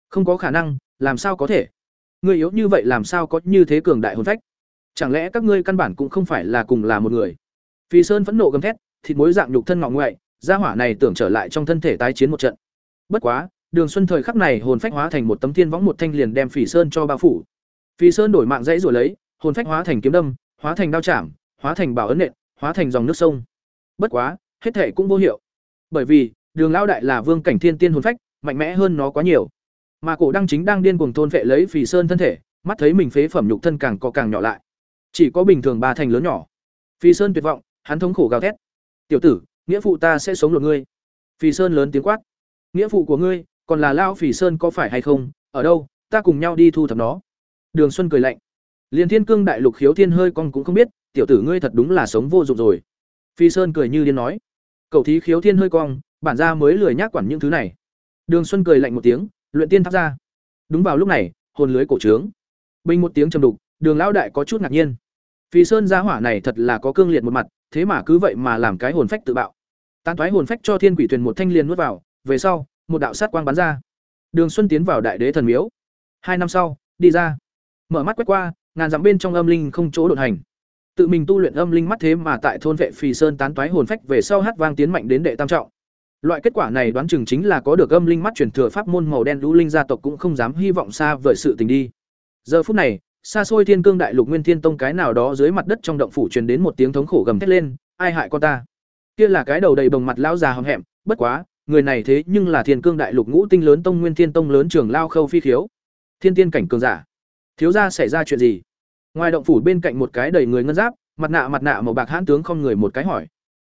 Không có khả năng làm sao có thể? Ngươi yếu như vậy làm sao có như thế cường đại hồn phách? Chẳng lẽ các ngươi căn bản cũng không phải là cùng là một người? Phi sơn phẫn nộ gầm thét, thịt mối dạng nhục thân ngọ ngoại, gia hỏa này tưởng trở lại trong thân thể tái chiến một trận. Bất quá, đường xuân thời khắc này hồn phách hóa thành một tấm thiên võng một thanh liền đem phỉ sơn cho bao phủ. Phỉ sơn đổi mạng dãy rồi lấy, hồn phách hóa thành kiếm đâm, hóa thành đao chạm, hóa thành bảo ấn nện, hóa thành dòng nước sông. Bất quá, hết thể cũng vô hiệu. Bởi vì, đường lão đại là vương cảnh thiên tiên hồn phách, mạnh mẽ hơn nó quá nhiều mà cổ đăng chính đang điên cuồng thôn vệ lấy phỉ sơn thân thể, mắt thấy mình phế phẩm nhục thân càng có càng nhỏ lại. Chỉ có bình thường ba thành lớn nhỏ. Phỉ sơn tuyệt vọng, hắn thống khổ gào thét. Tiểu tử, nghĩa phụ ta sẽ sống lột ngươi. Phỉ sơn lớn tiếng quát. Nghĩa phụ của ngươi, còn là lao phỉ sơn có phải hay không? Ở đâu, ta cùng nhau đi thu thập nó. Đường xuân cười lạnh. Liền thiên cương đại lục khiếu thiên hơi con cũng không biết, tiểu tử ngươi thật đúng là sống vô dụng rồi. Phi sơn cười như điên nói. Cậu thí khiếu thiên hơi cong bản ra mới lười nhác quản những thứ này. Đường xuân cười lạnh một tiếng luyện tiên tháp ra. Đúng vào lúc này, hồn lưới cổ trướng. Bình một tiếng trầm đục, đường lão đại có chút ngạc nhiên. Phì sơn gia hỏa này thật là có cương liệt một mặt, thế mà cứ vậy mà làm cái hồn phách tự bạo. Tán thoái hồn phách cho thiên quỷ thuyền một thanh liền nuốt vào, về sau, một đạo sát quang bắn ra. Đường xuân tiến vào đại đế thần miếu. Hai năm sau, đi ra. Mở mắt quét qua, ngàn dặm bên trong âm linh không chỗ đột hành. Tự mình tu luyện âm linh mắt thế mà tại thôn vệ phì sơn tán toái hồn phách về sau hát vang tiến mạnh đến đệ tam trọng loại kết quả này đoán chừng chính là có được âm linh mắt truyền thừa pháp môn màu đen lũ linh gia tộc cũng không dám hy vọng xa vời sự tình đi. Giờ phút này, xa xôi thiên cương đại lục nguyên thiên tông cái nào đó dưới mặt đất trong động phủ truyền đến một tiếng thống khổ gầm thét lên, ai hại con ta? Kia là cái đầu đầy bồng mặt lão già hầm hẹm, bất quá, người này thế nhưng là thiên cương đại lục ngũ tinh lớn tông nguyên thiên tông lớn trưởng lao khâu phi khiếu. Thiên tiên cảnh cường giả. Thiếu gia, xảy ra chuyện gì? Ngoài động phủ bên cạnh một cái đầy người ngân giáp, mặt nạ mặt nạ màu bạc hãn tướng không người một cái hỏi.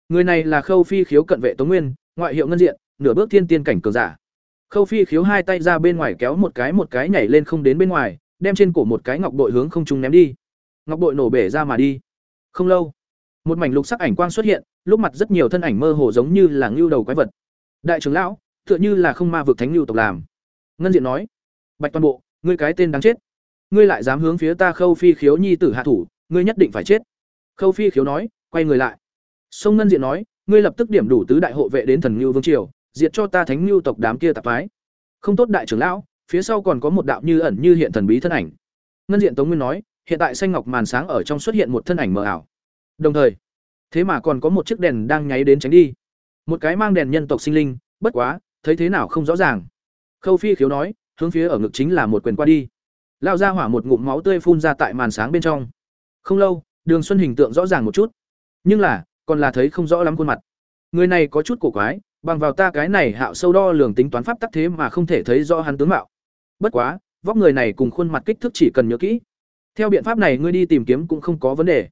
Người này là khâu phi khiếu cận vệ tống nguyên ngoại hiệu ngân diện, nửa bước thiên tiên cảnh cường giả. Khâu phi khiếu hai tay ra bên ngoài kéo một cái một cái nhảy lên không đến bên ngoài, đem trên cổ một cái ngọc bội hướng không trung ném đi. Ngọc bội nổ bể ra mà đi. Không lâu, một mảnh lục sắc ảnh quang xuất hiện, lúc mặt rất nhiều thân ảnh mơ hồ giống như là ngưu đầu quái vật. Đại trưởng lão, tựa như là không ma vực thánh lưu tộc làm. Ngân diện nói, bạch toàn bộ, ngươi cái tên đáng chết. Ngươi lại dám hướng phía ta khâu phi khiếu nhi tử hạ thủ, ngươi nhất định phải chết. Khâu phi khiếu nói, quay người lại. Sông ngân diện nói ngươi lập tức điểm đủ tứ đại hộ vệ đến thần lưu vương triều, diệt cho ta thánh lưu tộc đám kia tạp phái. Không tốt đại trưởng lão, phía sau còn có một đạo như ẩn như hiện thần bí thân ảnh. Ngân diện tống nguyên nói, hiện tại xanh ngọc màn sáng ở trong xuất hiện một thân ảnh mờ ảo. Đồng thời, thế mà còn có một chiếc đèn đang nháy đến tránh đi. Một cái mang đèn nhân tộc sinh linh, bất quá, thấy thế nào không rõ ràng. Khâu phi khiếu nói, hướng phía ở ngực chính là một quyền qua đi. Lao ra hỏa một ngụm máu tươi phun ra tại màn sáng bên trong. Không lâu, đường xuân hình tượng rõ ràng một chút. Nhưng là còn là thấy không rõ lắm khuôn mặt. Người này có chút cổ quái, bằng vào ta cái này hạo sâu đo lường tính toán pháp tắc thế mà không thể thấy rõ hắn tướng mạo. Bất quá, vóc người này cùng khuôn mặt kích thước chỉ cần nhớ kỹ. Theo biện pháp này ngươi đi tìm kiếm cũng không có vấn đề.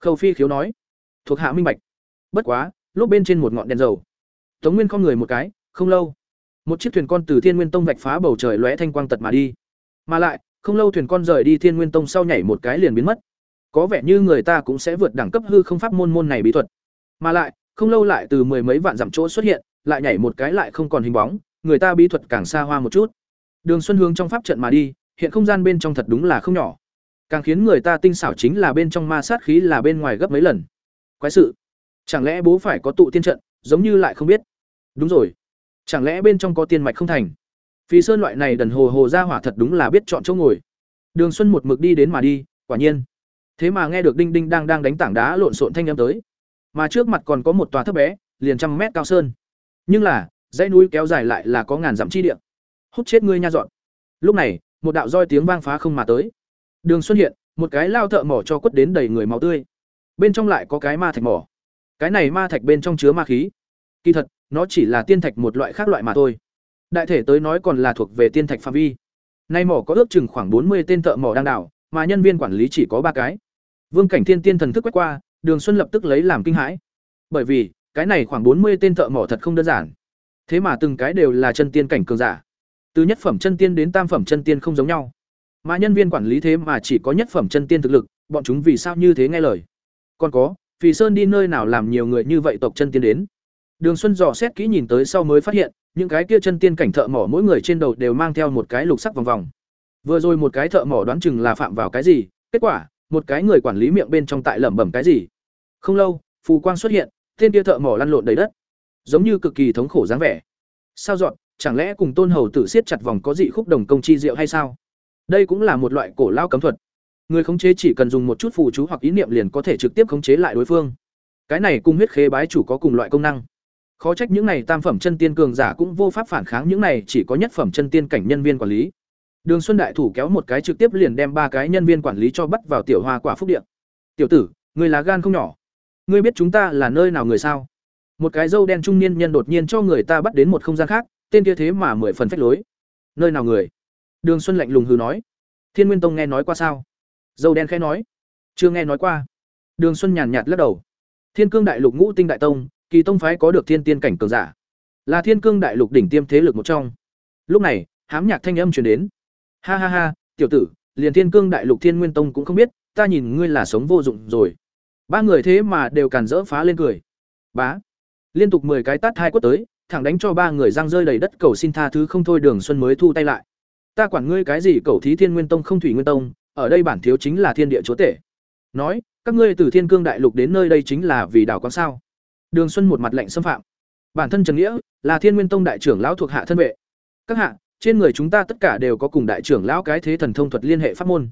Khâu phi khiếu nói. Thuộc hạ minh bạch. Bất quá lốp bên trên một ngọn đèn dầu. Tống nguyên không người một cái, không lâu. Một chiếc thuyền con từ thiên nguyên tông vạch phá bầu trời lóe thanh quang tật mà đi. Mà lại, không lâu thuyền con rời đi thiên nguyên tông sau nhảy một cái liền biến mất có vẻ như người ta cũng sẽ vượt đẳng cấp hư không pháp môn môn này bí thuật mà lại không lâu lại từ mười mấy vạn dặm chỗ xuất hiện lại nhảy một cái lại không còn hình bóng người ta bí thuật càng xa hoa một chút đường xuân hướng trong pháp trận mà đi hiện không gian bên trong thật đúng là không nhỏ Càng khiến người ta tinh xảo chính là bên trong ma sát khí là bên ngoài gấp mấy lần. Quái sự, chẳng lẽ bố phải có tụ tiên trận, giống như lại không biết. Đúng rồi, chẳng lẽ bên trong có tiên mạch không thành? Phi Sơn loại này đần hồ hồ ra hỏa thật đúng là biết chọn chỗ ngồi. Đường Xuân một mực đi đến mà đi, quả nhiên. Thế mà nghe được đinh đinh đang đang đánh tảng đá lộn xộn thanh âm tới. Mà trước mặt còn có một tòa thấp bé, liền trăm mét cao sơn. Nhưng là, dãy núi kéo dài lại là có ngàn dặm chi địa. Hút chết ngươi nha dọn. Lúc này, một đạo roi tiếng vang phá không mà tới. Đường xuất hiện, một cái lao thợ mỏ cho quất đến đầy người máu tươi. Bên trong lại có cái ma thạch mỏ. Cái này ma thạch bên trong chứa ma khí. Kỳ thật, nó chỉ là tiên thạch một loại khác loại mà thôi. Đại thể tới nói còn là thuộc về tiên thạch phạm vi. Nay mỏ có ước chừng khoảng bốn mươi tên thợ mỏ đang đảo mà nhân viên quản lý chỉ có ba cái. Vương Cảnh Thiên Tiên thần thức quét qua, Đường Xuân lập tức lấy làm kinh hãi. Bởi vì, cái này khoảng bốn mươi tên thợ mỏ thật không đơn giản. Thế mà từng cái đều là chân tiên cảnh cường giả. Từ nhất phẩm chân tiên đến tam phẩm chân tiên không giống nhau. Mà nhân viên quản lý thế mà chỉ có nhất phẩm chân tiên thực lực, bọn chúng vì sao như thế nghe lời? Còn có, Phì Sơn đi nơi nào làm nhiều người như vậy tộc chân tiên đến? Đường Xuân dò xét kỹ nhìn tới sau mới phát hiện, những cái kia chân tiên cảnh thợ mỏ mỗi người trên đầu đều mang theo một cái lục sắc vòng vòng. Vừa rồi một cái thợ mỏ đoán chừng là phạm vào cái gì, kết quả, một cái người quản lý miệng bên trong tại lẩm bẩm cái gì. Không lâu, phù quang xuất hiện, tên kia thợ mỏ lăn lộn đầy đất, giống như cực kỳ thống khổ dáng vẻ. Sao dọn, chẳng lẽ cùng Tôn Hầu tử siết chặt vòng có dị khúc đồng công chi diệu hay sao? Đây cũng là một loại cổ lao cấm thuật. Người khống chế chỉ cần dùng một chút phù chú hoặc ý niệm liền có thể trực tiếp khống chế lại đối phương. Cái này cùng huyết khế bái chủ có cùng loại công năng. Khó trách những này tam phẩm chân tiên cường giả cũng vô pháp phản kháng những này chỉ có nhất phẩm chân tiên cảnh nhân viên quản lý. Đường Xuân đại thủ kéo một cái trực tiếp liền đem ba cái nhân viên quản lý cho bắt vào tiểu hoa quả phúc điện. "Tiểu tử, ngươi là gan không nhỏ. Ngươi biết chúng ta là nơi nào người sao?" Một cái dâu đen trung niên nhân đột nhiên cho người ta bắt đến một không gian khác, tên kia thế mà mười phần phách lối. "Nơi nào người?" Đường Xuân lạnh lùng hừ nói. "Thiên Nguyên Tông nghe nói qua sao?" Dâu đen khẽ nói. "Chưa nghe nói qua." Đường Xuân nhàn nhạt lắc đầu. Thiên Cương Đại Lục Ngũ Tinh Đại Tông, kỳ tông phái có được thiên tiên cảnh cường giả là thiên cương đại lục đỉnh tiêm thế lực một trong lúc này hám nhạc thanh âm truyền đến ha ha ha tiểu tử liền thiên cương đại lục thiên nguyên tông cũng không biết ta nhìn ngươi là sống vô dụng rồi. Ba người thế mà đều càn rỡ phá lên cười. Bá. Liên tục mười cái tát hai quất tới thẳng đánh cho ba người giang rơi đầy đất cầu xin tha thứ không thôi đường xuân mới thu tay lại. Ta quản ngươi cái gì cầu thí thiên nguyên tông không thủy nguyên tông ở đây bản thiếu chính là thiên địa chúa tể. Nói các ngươi từ thiên cương đại lục đến nơi đây chính là vì đảo quan sao? Đường Xuân một mặt lạnh xâm phạm. Bản thân Trần Nghĩa là Thiên Nguyên Tông đại trưởng lão thuộc hạ thân vệ. Các hạ, trên người chúng ta tất cả đều có cùng đại trưởng lão cái thế thần thông thuật liên hệ pháp môn.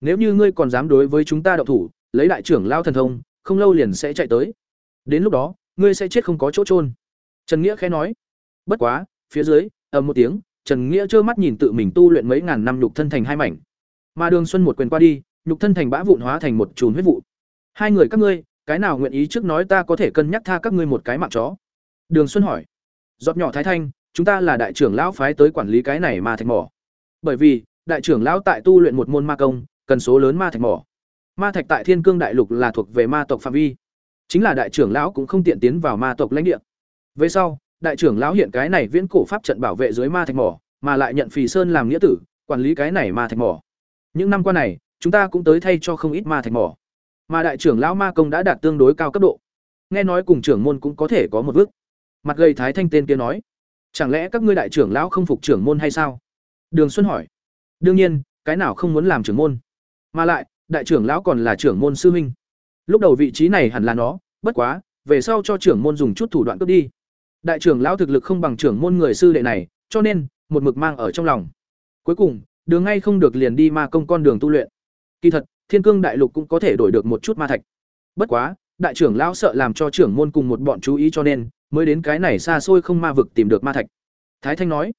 Nếu như ngươi còn dám đối với chúng ta động thủ, lấy đại trưởng lão thần thông, không lâu liền sẽ chạy tới. Đến lúc đó, ngươi sẽ chết không có chỗ chôn. Trần Nghĩa khẽ nói. Bất quá, phía dưới, ầm một tiếng, Trần Nghĩa trơ mắt nhìn tự mình tu luyện mấy ngàn năm nhục thân thành hai mảnh. Mà Đường Xuân một quyền qua đi, nhục thân thành bã vụn hóa thành một chùm huyết vụ. Hai người các ngươi, cái nào nguyện ý trước nói ta có thể cân nhắc tha các ngươi một cái mạng chó đường xuân hỏi giọt nhỏ thái thanh chúng ta là đại trưởng lão phái tới quản lý cái này ma thạch mỏ. Bởi vì, đại trưởng lão tại tu luyện một môn ma công, cần số lớn ma thạch mỏ. Ma thạch tại thiên cương đại lục là thuộc về ma tộc phạm vi. Chính là đại trưởng lão cũng không tiện tiến vào ma tộc lãnh địa. Về sau, đại trưởng lão hiện cái này viễn cổ pháp trận bảo vệ dưới ma thạch mỏ, mà lại nhận phì sơn làm nghĩa tử, quản lý cái này ma thạch mỏ. Những năm qua này, chúng ta cũng tới thay cho không ít ma thạch mỏ. Mà đại trưởng lão ma công đã đạt tương đối cao cấp độ. Nghe nói cùng trưởng môn cũng có thể có một vức. mặt gầy thái thanh tên kia nói chẳng lẽ các ngươi đại trưởng lão không phục trưởng môn hay sao? Đường xuân hỏi. Đương nhiên, cái nào không muốn làm trưởng môn? Mà lại, đại trưởng lão còn là trưởng môn sư huynh. Lúc đầu vị trí này hẳn là nó, bất quá, về sau cho trưởng môn dùng chút thủ đoạn cướp đi. Đại trưởng lão thực lực không bằng trưởng môn người sư đệ này, cho nên, một mực mang ở trong lòng. Cuối cùng, đường ngay không được liền đi ma công con đường tu luyện. Kỳ thật, thiên cương đại lục cũng có thể đổi được một chút ma thạch. Bất quá, đại trưởng lão sợ làm cho trưởng môn cùng một bọn chú ý cho nên mới đến cái này xa xôi không ma vực tìm được ma thạch. Thái thanh nói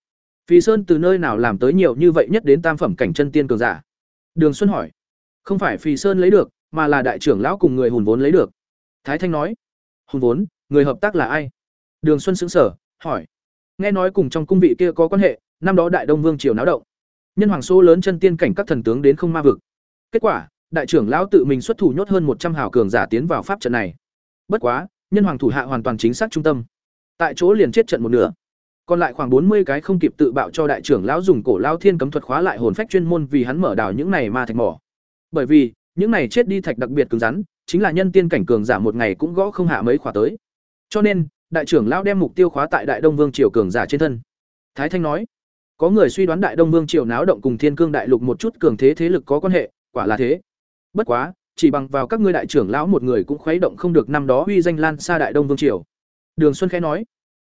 phi sơn từ nơi nào làm tới nhiều như vậy nhất đến tam phẩm cảnh chân tiên cường giả? Đường xuân hỏi không phải phi sơn lấy được mà là đại trưởng lão cùng người hùn vốn lấy được. Thái thanh nói hùn vốn người hợp tác là ai? Đường xuân xứng sở hỏi nghe nói cùng trong cung vị kia có quan hệ năm đó đại đông vương triều náo động. Nhân hoàng số lớn chân tiên cảnh các thần tướng đến không ma vực. Kết quả đại trưởng lão tự mình xuất thủ nhốt hơn một trăm hào cường giả tiến vào pháp trận này. Bất quá, nhân hoàng thủ hạ hoàn toàn chính xác trung tâm. Tại chỗ liền chết trận một nửa. Còn lại khoảng bốn mươi cái không kịp tự bạo cho đại trưởng lão dùng cổ lão thiên cấm thuật khóa lại hồn phách chuyên môn vì hắn mở đào những này ma thạch mỏ. Bởi vì, những này chết đi thạch đặc biệt cứng rắn, chính là nhân tiên cảnh cường giả một ngày cũng gõ không hạ mấy khóa tới. Cho nên, đại trưởng lão đem mục tiêu khóa tại Đại Đông Vương triều cường giả trên thân. Thái Thanh nói, có người suy đoán Đại Đông Vương triều náo động cùng Thiên Cương đại lục một chút cường thế thế lực có quan hệ, quả là thế. Bất quá, chỉ bằng vào các ngươi đại trưởng lão một người cũng khuấy động không được năm đó uy danh lan xa đại đông vương triều. Đường Xuân khẽ nói,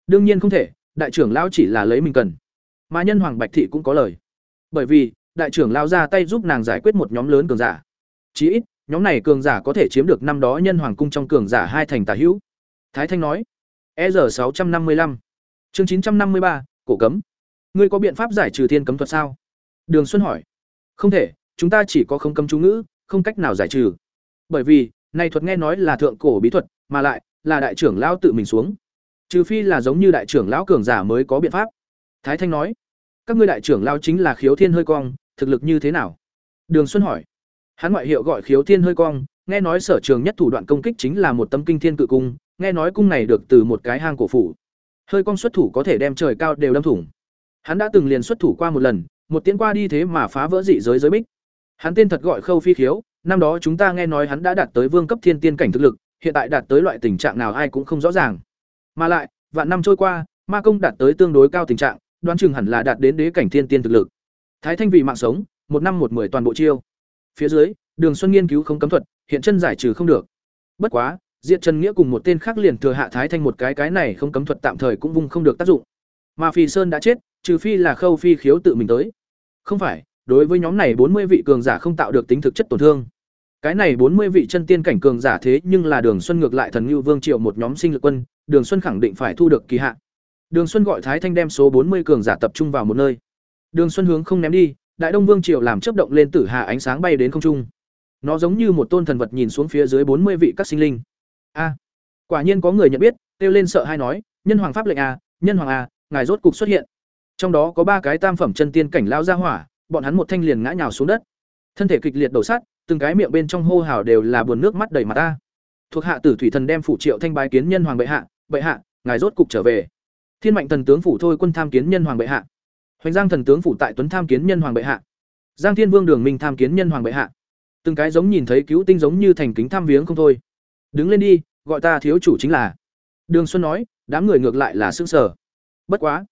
đương nhiên không thể, đại trưởng lão chỉ là lấy mình cần. Mà nhân hoàng Bạch thị cũng có lời. Bởi vì, đại trưởng lão ra tay giúp nàng giải quyết một nhóm lớn cường giả. Chí ít, nhóm này cường giả có thể chiếm được năm đó nhân hoàng cung trong cường giả hai thành tả hữu. Thái Thanh nói, E giờ sáu trăm năm mươi lăm Chương chín trăm năm mươi ba cổ cấm. Ngươi có biện pháp giải trừ thiên cấm thuật sao? Đường Xuân hỏi. Không thể, chúng ta chỉ có không cấm chú ngữ, không cách nào giải trừ. Bởi vì, này thuật nghe nói là thượng cổ bí thuật, mà lại là đại trưởng lão tự mình xuống. Trừ phi là giống như đại trưởng lão cường giả mới có biện pháp. Thái Thanh nói. Các ngươi đại trưởng lão chính là Khiếu Thiên hơi cong, thực lực như thế nào? Đường Xuân hỏi. Hắn ngoại hiệu gọi Khiếu Thiên hơi cong, nghe nói sở trường nhất thủ đoạn công kích chính là một tấm kinh thiên cự cung, nghe nói cung này được từ một cái hang cổ phủ. Hơi cong xuất thủ có thể đem trời cao đều đâm thủng. Hắn đã từng liền xuất thủ qua một lần, một tiến qua đi thế mà phá vỡ dị giới giới bích. Hắn tên thật gọi Khâu Phi Khiếu, năm đó chúng ta nghe nói hắn đã đạt tới vương cấp thiên tiên cảnh thực lực, hiện tại đạt tới loại tình trạng nào ai cũng không rõ ràng. Mà lại, vạn năm trôi qua, ma công đạt tới tương đối cao tình trạng, đoán chừng hẳn là đạt đến đế cảnh thiên tiên thực lực. Thái Thanh vì mạng sống, một năm một mười toàn bộ chiêu. Phía dưới, Đường Xuân nghiên cứu không cấm thuật, hiện chân giải trừ không được. Bất quá, Diệt Trần Nghĩa cùng một tên khác liền thừa hạ Thái Thanh một cái cái này không cấm thuật tạm thời cũng vung không được tác dụng. Mà Phi Sơn đã chết, trừ phi là Khâu Phi khiếu tự mình tới. Không phải, đối với nhóm này bốn mươi vị cường giả không tạo được tính thực chất tổn thương. Cái này bốn mươi vị chân tiên cảnh cường giả thế nhưng là Đường Xuân ngược lại thần Nưu Vương triệu một nhóm sinh lực quân, Đường Xuân khẳng định phải thu được kỳ hạn. Đường Xuân gọi Thái Thanh đem số bốn mươi cường giả tập trung vào một nơi. Đường Xuân hướng không ném đi, Đại Đông Vương triệu làm chớp động lên tử hà ánh sáng bay đến không trung. Nó giống như một tôn thần vật nhìn xuống phía dưới bốn mươi vị các sinh linh. A, quả nhiên có người nhận biết, kêu lên sợ hai nói, "Nhân hoàng pháp lệnh a, nhân hoàng a, ngài rốt cục xuất hiện." Trong đó có ba cái tam phẩm chân tiên cảnh lao ra hỏa, bọn hắn một thanh liền ngã nhào xuống đất. Thân thể kịch liệt đổ sát, từng cái miệng bên trong hô hào đều là buồn nước mắt đầy mặt ta. Thuộc hạ tử thủy thần đem phủ triệu thanh bái kiến nhân hoàng bệ hạ, bệ hạ, ngài rốt cục trở về. Thiên mạnh thần tướng phủ thôi quân tham kiến nhân hoàng bệ hạ. Hoành Giang thần tướng phủ tại Tuấn tham kiến nhân hoàng bệ hạ. Giang Thiên Vương Đường Minh tham kiến nhân hoàng bệ hạ. Từng cái giống nhìn thấy cứu tinh giống như thành kính tham viếng không thôi. Đứng lên đi, gọi ta thiếu chủ chính là. Đường Xuân nói, đám người ngược lại là sững sờ. Bất quá,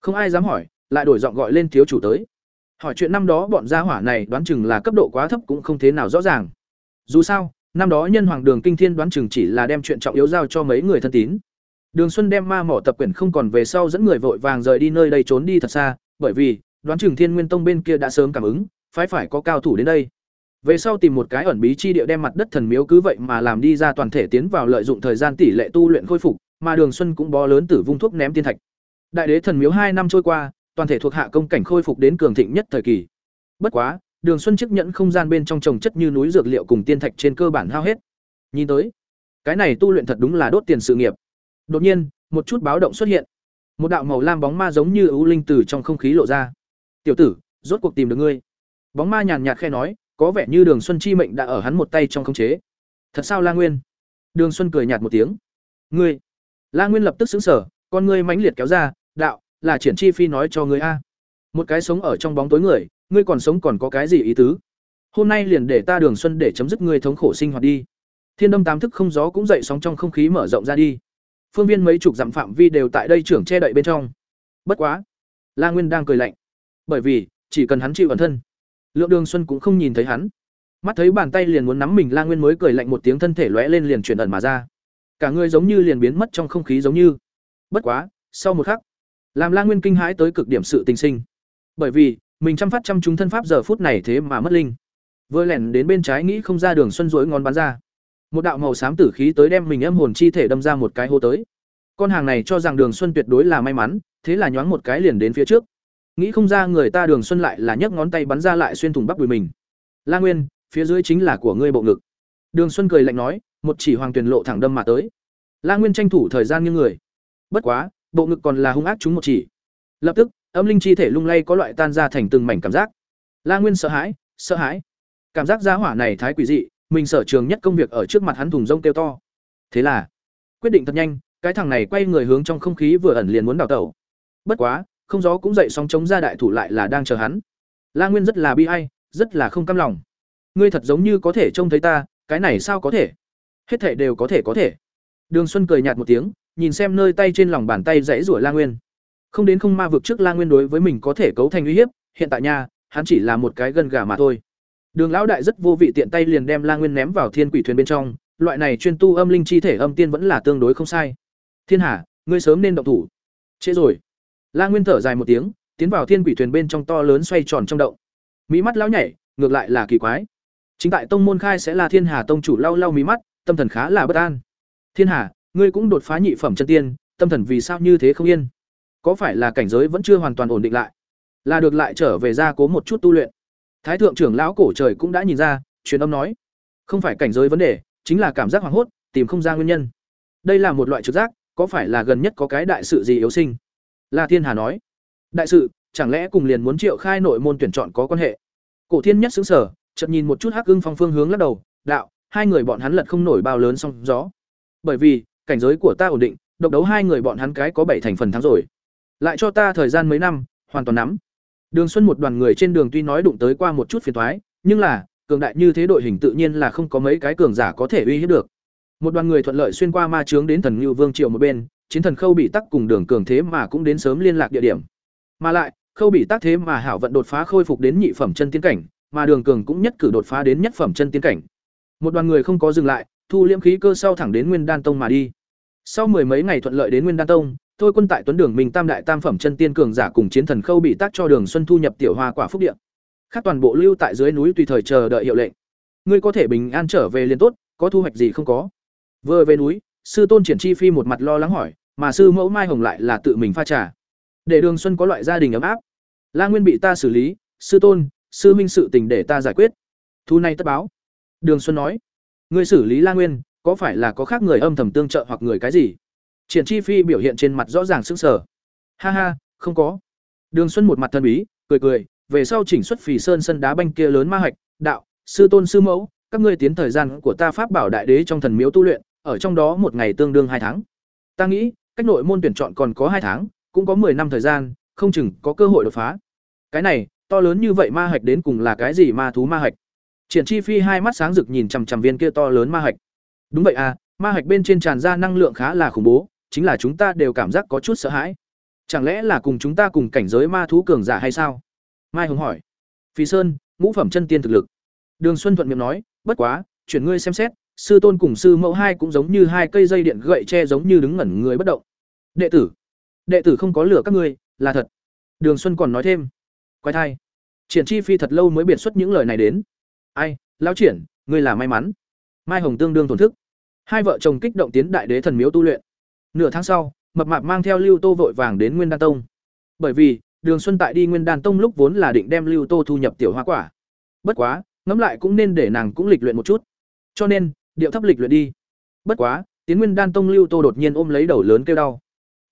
không ai dám hỏi, lại đổi giọng gọi lên thiếu chủ tới. Hỏi chuyện năm đó bọn gia hỏa này đoán chừng là cấp độ quá thấp cũng không thế nào rõ ràng. Dù sao, năm đó nhân hoàng đường kinh thiên đoán chừng chỉ là đem chuyện trọng yếu giao cho mấy người thân tín. Đường Xuân đem ma mỏ tập quyển không còn về sau dẫn người vội vàng rời đi nơi đây trốn đi thật xa, bởi vì đoán chừng Thiên Nguyên Tông bên kia đã sớm cảm ứng, phải phải có cao thủ đến đây. Về sau tìm một cái ẩn bí chi địa đem mặt đất thần miếu cứ vậy mà làm đi ra toàn thể tiến vào lợi dụng thời gian tỷ lệ tu luyện khôi phục, mà Đường Xuân cũng bó lớn tử vung thuốc ném tiên thạch. Đại đế thần miếu hai năm trôi qua, toàn thể thuộc hạ công cảnh khôi phục đến cường thịnh nhất thời kỳ. Bất quá, Đường Xuân chức nhận không gian bên trong trồng chất như núi dược liệu cùng tiên thạch trên cơ bản hao hết. Nhìn tới, cái này tu luyện thật đúng là đốt tiền sự nghiệp. Đột nhiên, một chút báo động xuất hiện. Một đạo màu lam bóng ma giống như ưu linh từ trong không khí lộ ra. "Tiểu tử, rốt cuộc tìm được ngươi." Bóng ma nhàn nhạt khẽ nói, có vẻ như Đường Xuân chi mệnh đã ở hắn một tay trong khống chế. "Thật sao La Nguyên?" Đường Xuân cười nhạt một tiếng. "Ngươi?" La Nguyên lập tức sững sờ, con ngươi mãnh liệt kéo ra, "Đạo, là triển chi phi nói cho ngươi a. Một cái sống ở trong bóng tối người, ngươi còn sống còn có cái gì ý tứ? Hôm nay liền để ta đường xuân để chấm dứt ngươi thống khổ sinh hoạt đi. Thiên đâm tám thức không gió cũng dậy sóng trong không khí mở rộng ra đi. Phương viên mấy chục dặm phạm vi đều tại đây trưởng che đậy bên trong. Bất quá, la nguyên đang cười lạnh. Bởi vì, chỉ cần hắn chịu ẩn thân, lượng đường xuân cũng không nhìn thấy hắn. Mắt thấy bàn tay liền muốn nắm mình, la nguyên mới cười lạnh một tiếng thân thể lóe lên liền chuyển ẩn mà ra. Cả người giống như liền biến mất trong không khí giống như. Bất quá, sau một khắc làm la nguyên kinh hãi tới cực điểm sự tình sinh. Bởi vì, mình chăm phát chăm chúng thân pháp giờ phút này thế mà mất linh. Vừa lẻn đến bên trái nghĩ không ra đường xuân rối ngón bắn ra. Một đạo màu xám tử khí tới đem mình âm hồn chi thể đâm ra một cái hô tới. Con hàng này cho rằng đường xuân tuyệt đối là may mắn, thế là nhoáng một cái liền đến phía trước. Nghĩ không ra người ta đường xuân lại là nhấc ngón tay bắn ra lại xuyên thủng bắp đùi mình. La nguyên, phía dưới chính là của ngươi bộ ngực. Đường xuân cười lạnh nói, một chỉ hoàng tuyền lộ thẳng đâm mà tới. La nguyên tranh thủ thời gian như người. Bất quá bộ ngực còn là hung ác chúng một chỉ. Lập tức, âm linh chi thể lung lay có loại tan ra thành từng mảnh cảm giác. La nguyên sợ hãi sợ hãi. Cảm giác giá hỏa này thái quỷ dị, mình sở trường nhất công việc ở trước mặt hắn thùng rông kêu to. Thế là, quyết định thật nhanh, cái thằng này quay người hướng trong không khí vừa ẩn liền muốn đào tẩu. Bất quá, không gió cũng dậy sóng chống ra đại thủ lại là đang chờ hắn. La nguyên rất là bi ai, rất là không cam lòng. Ngươi thật giống như có thể trông thấy ta, cái này sao có thể? Hết thể đều có thể có thể. Đường xuân cười nhạt một tiếng nhìn xem nơi tay trên lòng bàn tay dãy rủa La Nguyên. Không đến không ma vực trước La Nguyên đối với mình có thể cấu thành uy hiếp, hiện tại nha, hắn chỉ là một cái gân gà mà thôi. Đường lão đại rất vô vị tiện tay liền đem La Nguyên ném vào thiên quỷ thuyền bên trong, loại này chuyên tu âm linh chi thể âm tiên vẫn là tương đối không sai. Thiên Hà, ngươi sớm nên động thủ. Trễ rồi. La Nguyên thở dài một tiếng, tiến vào thiên quỷ thuyền bên trong to lớn xoay tròn trong động. Mí mắt lão nhảy, ngược lại là kỳ quái. Chính tại tông môn khai sẽ là Thiên Hà tông chủ lau lau mí mắt, tâm thần khá là bất an. Thiên Hà, ngươi cũng đột phá nhị phẩm chân tiên, tâm thần vì sao như thế không yên? Có phải là cảnh giới vẫn chưa hoàn toàn ổn định lại? Là được lại trở về gia cố một chút tu luyện. Thái thượng trưởng lão cổ trời cũng đã nhìn ra, truyền âm nói, không phải cảnh giới vấn đề, chính là cảm giác hoảng hốt, tìm không ra nguyên nhân. Đây là một loại trực giác, có phải là gần nhất có cái đại sự gì yếu sinh? La Thiên Hà nói, đại sự, chẳng lẽ cùng liền muốn triệu khai nội môn tuyển chọn có quan hệ? Cổ Thiên nhất sững sờ, chợt nhìn một chút Hắc Ưng Phong phương hướng lắc đầu, đạo, hai người bọn hắn lật không nổi bao lớn song gió. Bởi vì, cảnh giới của ta ổn định, độc đấu hai người bọn hắn cái có bảy thành phần thắng rồi. Lại cho ta thời gian mấy năm, hoàn toàn nắm. Đường Xuân một đoàn người trên đường tuy nói đụng tới qua một chút phiền toái, nhưng là, cường đại như thế đội hình tự nhiên là không có mấy cái cường giả có thể uy hiếp được. Một đoàn người thuận lợi xuyên qua ma chướng đến Thần Nưu Vương triều một bên, chiến thần Khâu bị tắc cùng Đường Cường thế mà cũng đến sớm liên lạc địa điểm. Mà lại, Khâu bị tắc thế mà hảo vận đột phá khôi phục đến nhị phẩm chân tiên cảnh, mà Đường Cường cũng nhất cử đột phá đến nhất phẩm chân tiên cảnh. Một đoàn người không có dừng lại, thu liễm khí cơ sau thẳng đến Nguyên Đan Tông mà đi. Sau mười mấy ngày thuận lợi đến Nguyên Đan Tông, Thôi quân tại Tuấn Đường Minh Tam đại tam phẩm chân tiên cường giả cùng chiến thần Khâu bị tác cho Đường Xuân thu nhập tiểu hoa quả phúc địa. Khác toàn bộ lưu tại dưới núi tùy thời chờ đợi hiệu lệnh. Ngươi có thể bình an trở về liền tốt, có thu hoạch gì không có? Vừa về núi, sư tôn triển chi phi một mặt lo lắng hỏi, mà sư mẫu Mai Hồng lại là tự mình pha trà. Để Đường Xuân có loại gia đình ấm áp. La Nguyên bị ta xử lý, sư tôn, sư minh sự tình để ta giải quyết. Thu này tất báo. Đường Xuân nói, ngươi xử lý La Nguyên, có phải là có khác người âm thầm tương trợ hoặc người cái gì? Triển Chi Phi biểu hiện trên mặt rõ ràng sững sờ. Ha ha, không có. Đường Xuân một mặt thân bí, cười cười, về sau chỉnh xuất Phì Sơn sân đá banh kia lớn ma hạch, đạo, sư tôn sư mẫu, các ngươi tiến thời gian của ta pháp bảo đại đế trong thần miếu tu luyện, ở trong đó một ngày tương đương hai tháng. Ta nghĩ, cách nội môn tuyển chọn còn có hai tháng, cũng có 10 năm thời gian, không chừng có cơ hội đột phá. Cái này, to lớn như vậy ma hạch đến cùng là cái gì ma thú ma hạch? Triển Chi Phi hai mắt sáng rực nhìn chằm chằm viên kia to lớn ma hạch. Đúng vậy à, ma hạch bên trên tràn ra năng lượng khá là khủng bố, chính là chúng ta đều cảm giác có chút sợ hãi. Chẳng lẽ là cùng chúng ta cùng cảnh giới ma thú cường giả hay sao? Mai Hồng hỏi. Phi Sơn, ngũ phẩm chân tiên thực lực. Đường Xuân thuận miệng nói, bất quá, chuyển ngươi xem xét, sư tôn cùng sư mẫu hai cũng giống như hai cây dây điện gậy tre giống như đứng ngẩn người bất động. Đệ tử, đệ tử không có lửa các ngươi, là thật. Đường Xuân còn nói thêm, quái thai. Triển Chi Phi thật lâu mới biệt xuất những lời này đến. Ai, lão triển, ngươi là may mắn. Mai Hồng tương đương thổn thức. Hai vợ chồng kích động tiến đại đế thần miếu tu luyện. Nửa tháng sau, mập mạp mang theo Lưu Tô vội vàng đến Nguyên Đan Tông. Bởi vì, Đường Xuân tại đi Nguyên Đan Tông lúc vốn là định đem Lưu Tô thu nhập tiểu hoa quả. Bất quá, ngẫm lại cũng nên để nàng cũng lịch luyện một chút. Cho nên, điệu thấp lịch luyện đi. Bất quá, tiến Nguyên Đan Tông Lưu Tô đột nhiên ôm lấy đầu lớn kêu đau.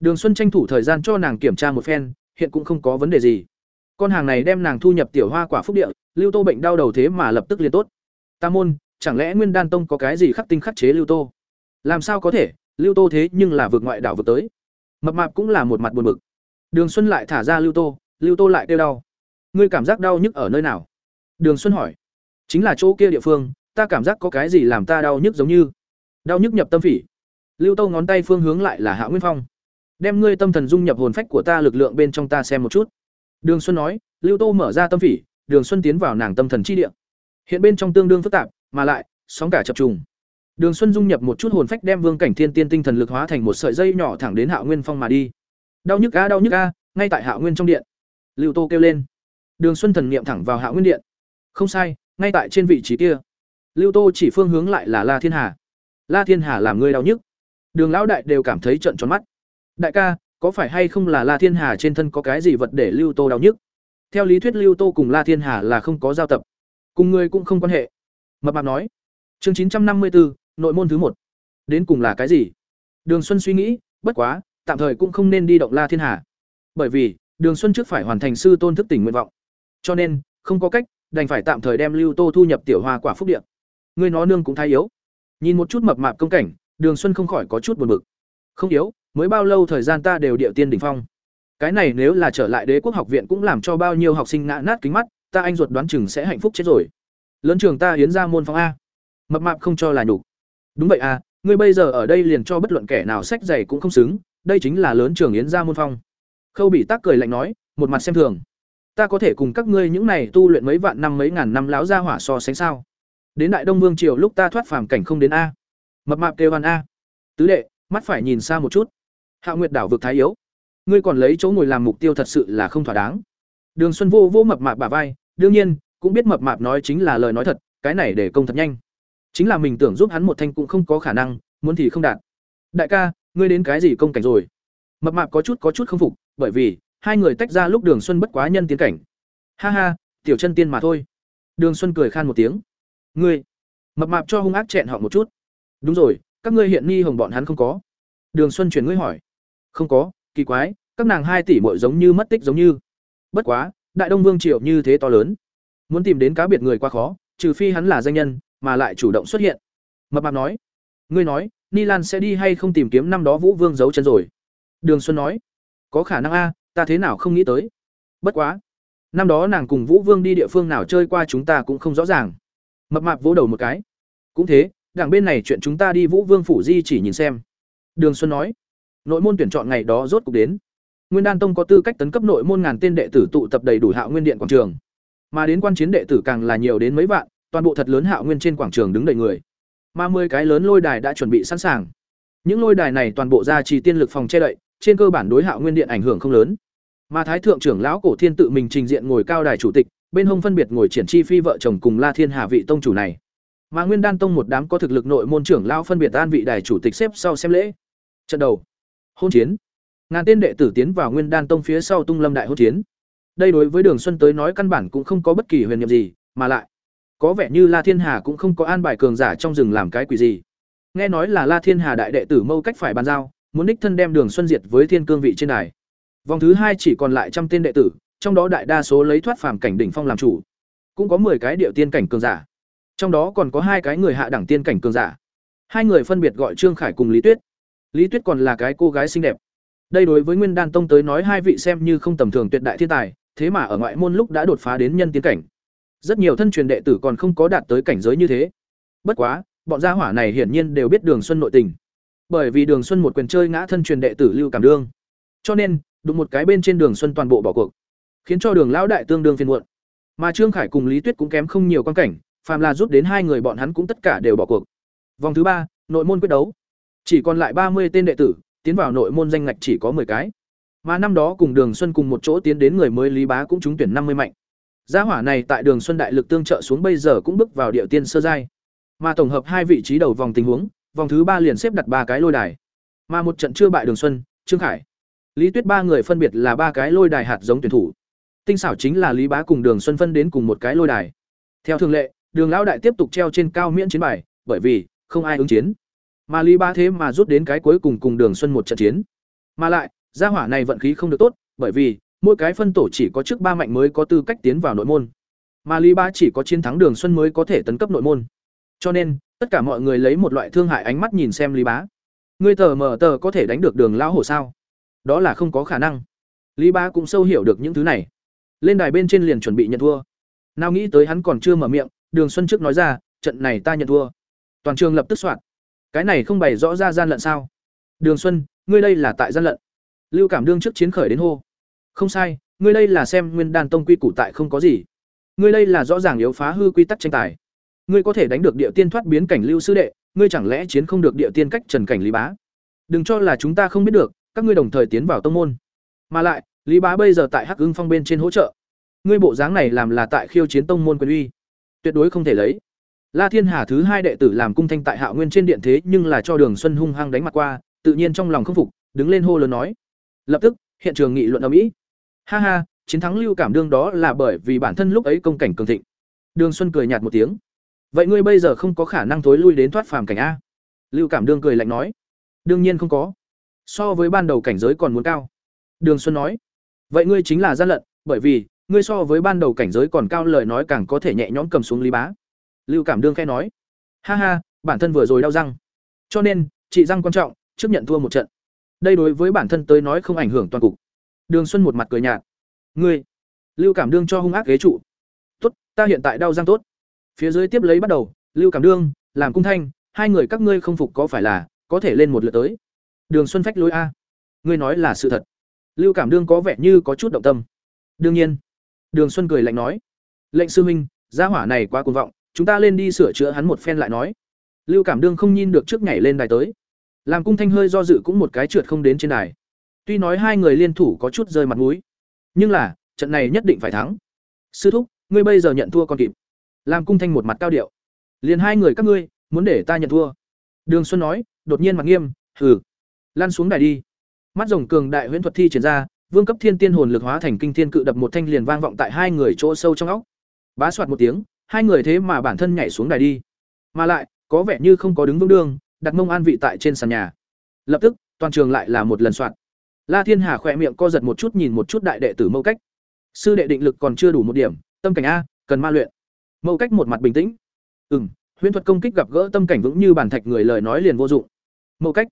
Đường Xuân tranh thủ thời gian cho nàng kiểm tra một phen, hiện cũng không có vấn đề gì. Con hàng này đem nàng thu nhập tiểu hoa quả phúc địa, Lưu Tô bệnh đau đầu thế mà lập tức liền tốt. Ta môn, chẳng lẽ Nguyên Đan Tông có cái gì khắc tinh khắc chế Lưu Tô? Làm sao có thể, lưu tô thế nhưng là vượt ngoại đảo vượt tới. Mập mạp cũng là một mặt buồn bực. Đường xuân lại thả ra lưu tô lưu tô lại kêu đau. Ngươi cảm giác đau nhức ở nơi nào? Đường xuân hỏi. Chính là chỗ kia địa phương ta cảm giác có cái gì làm ta đau nhức giống như? Đau nhức nhập tâm phỉ. Lưu tô ngón tay phương hướng lại là hạ nguyên phong. Đem ngươi tâm thần dung nhập hồn phách của ta lực lượng bên trong ta xem một chút đường xuân nói lưu tô mở ra tâm phỉ đường xuân tiến vào nàng tâm thần chi địa hiện bên trong tương đương phức tạp mà lại sóng cả chập trùng Đường Xuân dung nhập một chút hồn phách đem Vương Cảnh Thiên Tiên tinh thần lực hóa thành một sợi dây nhỏ thẳng đến Hạo Nguyên Phong mà đi. Đau nhức a đau nhức a, ngay tại Hạo Nguyên trong điện. Lưu Tô kêu lên. Đường Xuân thần niệm thẳng vào Hạo Nguyên điện. Không sai, ngay tại trên vị trí kia. Lưu Tô chỉ phương hướng lại là La Thiên Hà. La Thiên Hà làm người đau nhức. Đường lão đại đều cảm thấy trợn tròn mắt. Đại ca, có phải hay không là La Thiên Hà trên thân có cái gì vật để Lưu Tô đau nhức? Theo lý thuyết Lưu Tô cùng La Thiên Hà là không có giao tập, cùng người cũng không quan hệ. Mập mạp nói. Chương chín trăm năm mươi 954, nội môn thứ một. Đến cùng là cái gì? Đường xuân suy nghĩ bất quá tạm thời cũng không nên đi động la thiên hà. Bởi vì đường xuân trước phải hoàn thành sư tôn thức tỉnh nguyện vọng. Cho nên không có cách đành phải tạm thời đem lưu tô thu nhập tiểu hoa quả phúc điện người nó nương cũng thái yếu. Nhìn một chút mập mạp công cảnh đường xuân không khỏi có chút buồn bực. Không yếu mới bao lâu thời gian ta đều điệu tiên đỉnh phong. Cái này nếu là trở lại đế quốc học viện cũng làm cho bao nhiêu học sinh ngã nát kính mắt, ta anh ruột đoán chừng sẽ hạnh phúc chết rồi. Lớn trường ta hiến ra môn phong a. Mập mạp không cho là nhục. Đúng vậy à ngươi bây giờ ở đây liền cho bất luận kẻ nào sách giày cũng không xứng, đây chính là lớn trường yến gia môn phong khâu bị tác cười lạnh nói, một mặt xem thường. Ta có thể cùng các ngươi những này tu luyện mấy vạn năm mấy ngàn năm láo ra hỏa so sánh sao? Đến đại đông vương triều lúc ta thoát phàm cảnh không đến a. Mập mạp kêu hoàn a. Tứ đệ, mắt phải nhìn xa một chút hạ nguyệt đảo vực thái yếu. Ngươi còn lấy chỗ ngồi làm mục tiêu thật sự là không thỏa đáng. Đường xuân vô vô mập mạp bả vai, đương nhiên, cũng biết mập mạp nói chính là lời nói thật, cái này để công thật nhanh. Chính là mình tưởng giúp hắn một thanh cũng không có khả năng, muốn thì không đạt. Đại ca, ngươi đến cái gì công cảnh rồi? Mập mạp có chút có chút không phục, bởi vì, hai người tách ra lúc đường xuân bất quá nhân tiến cảnh. Ha ha, tiểu chân tiên mà thôi. Đường xuân cười khan một tiếng. Ngươi, mập mạp cho hung ác chẹn họ một chút. Đúng rồi, các ngươi hiện ni hồng bọn hắn không có. Đường xuân chuyển ngươi hỏi không có, kỳ quái, các nàng hai tỷ muội giống như mất tích giống như. Bất quá, đại đông vương triệu như thế to lớn. Muốn tìm đến cá biệt người quá khó, trừ phi hắn là danh nhân, mà lại chủ động xuất hiện. Mập mạp nói, ngươi nói, ni lan sẽ đi hay không tìm kiếm năm đó vũ vương giấu chân rồi? Đường xuân nói, có khả năng a, ta thế nào không nghĩ tới. Bất quá, năm đó nàng cùng vũ vương đi địa phương nào chơi qua chúng ta cũng không rõ ràng. Mập mạp vỗ đầu một cái, cũng thế đảng bên này chuyện chúng ta đi vũ vương phủ di chỉ nhìn xem. Đường xuân nói nội môn tuyển chọn ngày đó rốt cuộc đến. Nguyên đan tông có tư cách tấn cấp nội môn ngàn tên đệ tử tụ tập đầy đủ hạo nguyên điện quảng trường. Mà đến quan chiến đệ tử càng là nhiều đến mấy vạn, toàn bộ thật lớn hạo nguyên trên quảng trường đứng đầy người. Mà mười cái lớn lôi đài đã chuẩn bị sẵn sàng. Những lôi đài này toàn bộ ra trì tiên lực phòng che đậy, trên cơ bản đối hạo nguyên điện ảnh hưởng không lớn. Mà thái thượng trưởng lão cổ thiên tự mình trình diện ngồi cao đài chủ tịch, bên hông phân biệt ngồi triển chi phi vợ chồng cùng la thiên hà vị tông chủ này. Mà nguyên đan tông một đám có thực lực nội môn trưởng lão phân biệt an vị đài chủ tịch xếp sau xem lễ. Trận đầu hôn chiến. Ngàn tên đệ tử tiến vào nguyên đan tông phía sau tung lâm đại hôn chiến. Đây đối với đường xuân tới nói căn bản cũng không có bất kỳ huyền nhiệm gì, mà lại, có vẻ như la thiên hà cũng không có an bài cường giả trong rừng làm cái quỷ gì. Nghe nói là la thiên hà đại đệ tử mâu cách phải bàn giao, muốn đích thân đem đường xuân diệt với thiên cương vị trên đài. Vòng thứ hai chỉ còn lại trăm tên đệ tử, trong đó đại đa số lấy thoát phàm cảnh đỉnh phong làm chủ. Cũng có 10 cái điệu tiên cảnh cường giả. Trong đó còn có hai cái người hạ đẳng tiên cảnh cường giả. Hai người phân biệt gọi trương khải cùng lý tuyết lý tuyết còn là cái cô gái xinh đẹp. Đây đối với nguyên đan tông tới nói hai vị xem như không tầm thường tuyệt đại thiên tài, thế mà ở ngoại môn lúc đã đột phá đến nhân tiến cảnh. Rất nhiều thân truyền đệ tử còn không có đạt tới cảnh giới như thế. Bất quá, bọn gia hỏa này hiển nhiên đều biết đường xuân nội tình. Bởi vì đường xuân một quyền chơi ngã thân truyền đệ tử lưu cảm đương. Cho nên, đụng một cái bên trên đường xuân toàn bộ bỏ cuộc, khiến cho đường lão đại tương đương phiền muộn. Mà trương khải cùng lý tuyết cũng kém không nhiều quan cảnh, phàm là rút đến hai người bọn hắn cũng tất cả đều bỏ cuộc. Vòng thứ ba, nội môn quyết đấu chỉ còn lại ba mươi tên đệ tử tiến vào nội môn danh ngạch chỉ có 10 cái. Mà năm đó cùng Đường Xuân cùng một chỗ tiến đến người mới Lý Bá cũng trúng tuyển 50 mạnh. Gia hỏa này tại Đường Xuân đại lực tương trợ xuống bây giờ cũng bước vào địa tiên sơ giai. Mà tổng hợp hai vị trí đầu vòng tình huống, vòng thứ ba liền xếp đặt ba cái lôi đài. Mà một trận chưa bại Đường Xuân, Trương Khải, Lý Tuyết ba người phân biệt là ba cái lôi đài hạt giống tuyển thủ. Tinh xảo chính là Lý Bá cùng Đường Xuân phân đến cùng một cái lôi đài. Theo thường lệ, Đường lão đại tiếp tục treo trên cao miễn chiến bài, bởi vì không ai ứng chiến. Mà Lý Bá thế mà rút đến cái cuối cùng cùng Đường Xuân một trận chiến. Mà lại, gia hỏa này vận khí không được tốt, bởi vì mỗi cái phân tổ chỉ có trước ba mạnh mới có tư cách tiến vào nội môn. Mà Lý Bá chỉ có chiến thắng Đường Xuân mới có thể tấn cấp nội môn. Cho nên, tất cả mọi người lấy một loại thương hại ánh mắt nhìn xem Lý Bá. Ngươi tờ mở tờ có thể đánh được Đường lão hổ sao? Đó là không có khả năng. Lý Bá cũng sâu hiểu được những thứ này. Lên đài bên trên liền chuẩn bị nhận thua. Nào nghĩ tới hắn còn chưa mở miệng, Đường Xuân trước nói ra, trận này ta nhận thua. Toàn trường lập tức soạn cái này không bày rõ ra gian lận sao? Đường xuân, ngươi đây là tại gian lận. Lưu cảm đương trước chiến khởi đến hô. Không sai, ngươi đây là xem nguyên đan tông quy củ tại không có gì. Ngươi đây là rõ ràng yếu phá hư quy tắc tranh tài. Ngươi có thể đánh được địa tiên thoát biến cảnh lưu sư đệ, ngươi chẳng lẽ chiến không được địa tiên cách trần cảnh lý bá? Đừng cho là chúng ta không biết được, các ngươi đồng thời tiến vào tông môn. Mà lại, lý bá bây giờ tại hắc ưng phong bên trên hỗ trợ. Ngươi bộ dáng này làm là tại khiêu chiến tông môn quyền uy. Tuyệt đối không thể lấy. La Thiên Hà thứ hai đệ tử làm cung thanh tại Hạo Nguyên trên điện thế nhưng là cho Đường Xuân hung hăng đánh mặt qua, tự nhiên trong lòng không phục, đứng lên hô lớn nói. Lập tức, hiện trường nghị luận ầm ĩ. Ha ha, chiến thắng Lưu Cảm đương đó là bởi vì bản thân lúc ấy công cảnh cường thịnh. Đường Xuân cười nhạt một tiếng. Vậy ngươi bây giờ không có khả năng thối lui đến thoát phàm cảnh a? Lưu Cảm đương cười lạnh nói. Đương nhiên không có. So với ban đầu cảnh giới còn muốn cao. Đường Xuân nói. Vậy ngươi chính là gian lận, bởi vì ngươi so với ban đầu cảnh giới còn cao lời nói càng có thể nhẹ nhõm cầm xuống Lý Bá lưu cảm đương khẽ nói ha ha bản thân vừa rồi đau răng. Cho nên trị răng quan trọng trước nhận thua một trận. Đây đối với bản thân tới nói không ảnh hưởng toàn cục. Đường xuân một mặt cười nhạt ngươi lưu cảm đương cho hung ác ghế trụ. Tốt ta hiện tại đau răng tốt. Phía dưới tiếp lấy bắt đầu lưu cảm đương làm cung thanh hai người các ngươi không phục có phải là có thể lên một lượt tới? Đường xuân phách lối a ngươi nói là sự thật. Lưu cảm đương có vẻ như có chút động tâm. Đương nhiên. Đường Xuân cười lạnh nói: "Lệnh sư huynh, gia hỏa này quá cuồng vọng, chúng ta lên đi sửa chữa hắn một phen lại nói." Lưu Cảm Đương không nhìn được trước nhảy lên đài tới. Làm Cung Thanh hơi do dự cũng một cái trượt không đến trên đài. Tuy nói hai người liên thủ có chút rơi mặt mũi, nhưng là, trận này nhất định phải thắng. Sư thúc, ngươi bây giờ nhận thua còn kịp. Làm Cung Thanh một mặt cao điệu. Liền hai người các ngươi, muốn để ta nhận thua. Đường Xuân nói, đột nhiên mặt nghiêm, "Hừ, lăn xuống đài đi." Mắt rồng cường đại huyễn thuật thi triển ra, vương cấp thiên tiên hồn lực hóa thành kinh thiên cự đập một thanh liền vang vọng tại hai người chỗ sâu trong óc. Bá soạt một tiếng, hai người thế mà bản thân nhảy xuống đài đi. Mà lại, có vẻ như không có đứng vững đương, đặt mông an vị tại trên sàn nhà. Lập tức, toàn trường lại là một lần soạn La Thiên Hà khỏe miệng co giật một chút nhìn một chút đại đệ tử Mâu Cách. Sư đệ định lực còn chưa đủ một điểm, tâm cảnh a, cần ma luyện. Mâu Cách một mặt bình tĩnh. Ừm, huyễn thuật công kích gặp gỡ tâm cảnh vững như bản thạch người lời nói liền vô dụng. Mâu Cách,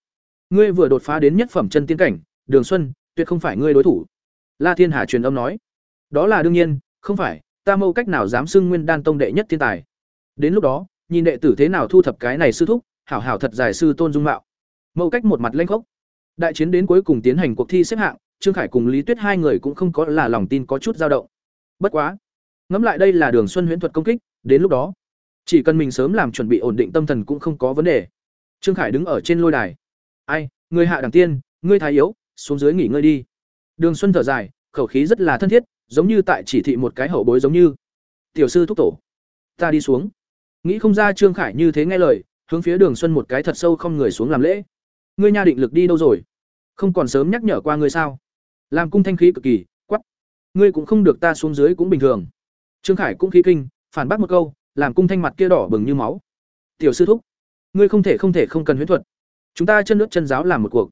ngươi vừa đột phá đến nhất phẩm chân tiên cảnh, Đường Xuân, tuyệt không phải ngươi đối thủ. La Thiên Hà truyền âm nói. Đó là đương nhiên, không phải, ta Mâu Cách nào dám xưng Nguyên Đan tông đệ nhất thiên tài. Đến lúc đó, nhìn đệ tử thế nào thu thập cái này sư thúc, hảo hảo thật giải sư tôn dung mạo. Mâu Cách một mặt lanh khốc. Đại chiến đến cuối cùng tiến hành cuộc thi xếp hạng, Trương Khải cùng Lý Tuyết hai người cũng không có là lòng tin có chút dao động. Bất quá, ngẫm lại đây là Đường Xuân huyễn thuật công kích, đến lúc đó, chỉ cần mình sớm làm chuẩn bị ổn định tâm thần cũng không có vấn đề. Trương Khải đứng ở trên lôi đài. "Ai, người hạ đẳng tiên, ngươi thái yếu, xuống dưới nghỉ ngơi đi." Đường Xuân thở dài, khẩu khí rất là thân thiết, giống như tại chỉ thị một cái hậu bối giống như. "Tiểu sư thúc tổ, ta đi xuống." Nghĩ không ra Trương Khải như thế nghe lời, hướng phía Đường Xuân một cái thật sâu không người xuống làm lễ. "Ngươi nha định lực đi đâu rồi?" không còn sớm nhắc nhở qua ngươi sao làm cung thanh khí cực kỳ quắp ngươi cũng không được ta xuống dưới cũng bình thường trương khải cũng khí kinh phản bác một câu làm cung thanh mặt kia đỏ bừng như máu tiểu sư thúc ngươi không thể không thể không cần huyễn thuật chúng ta chân nước chân giáo làm một cuộc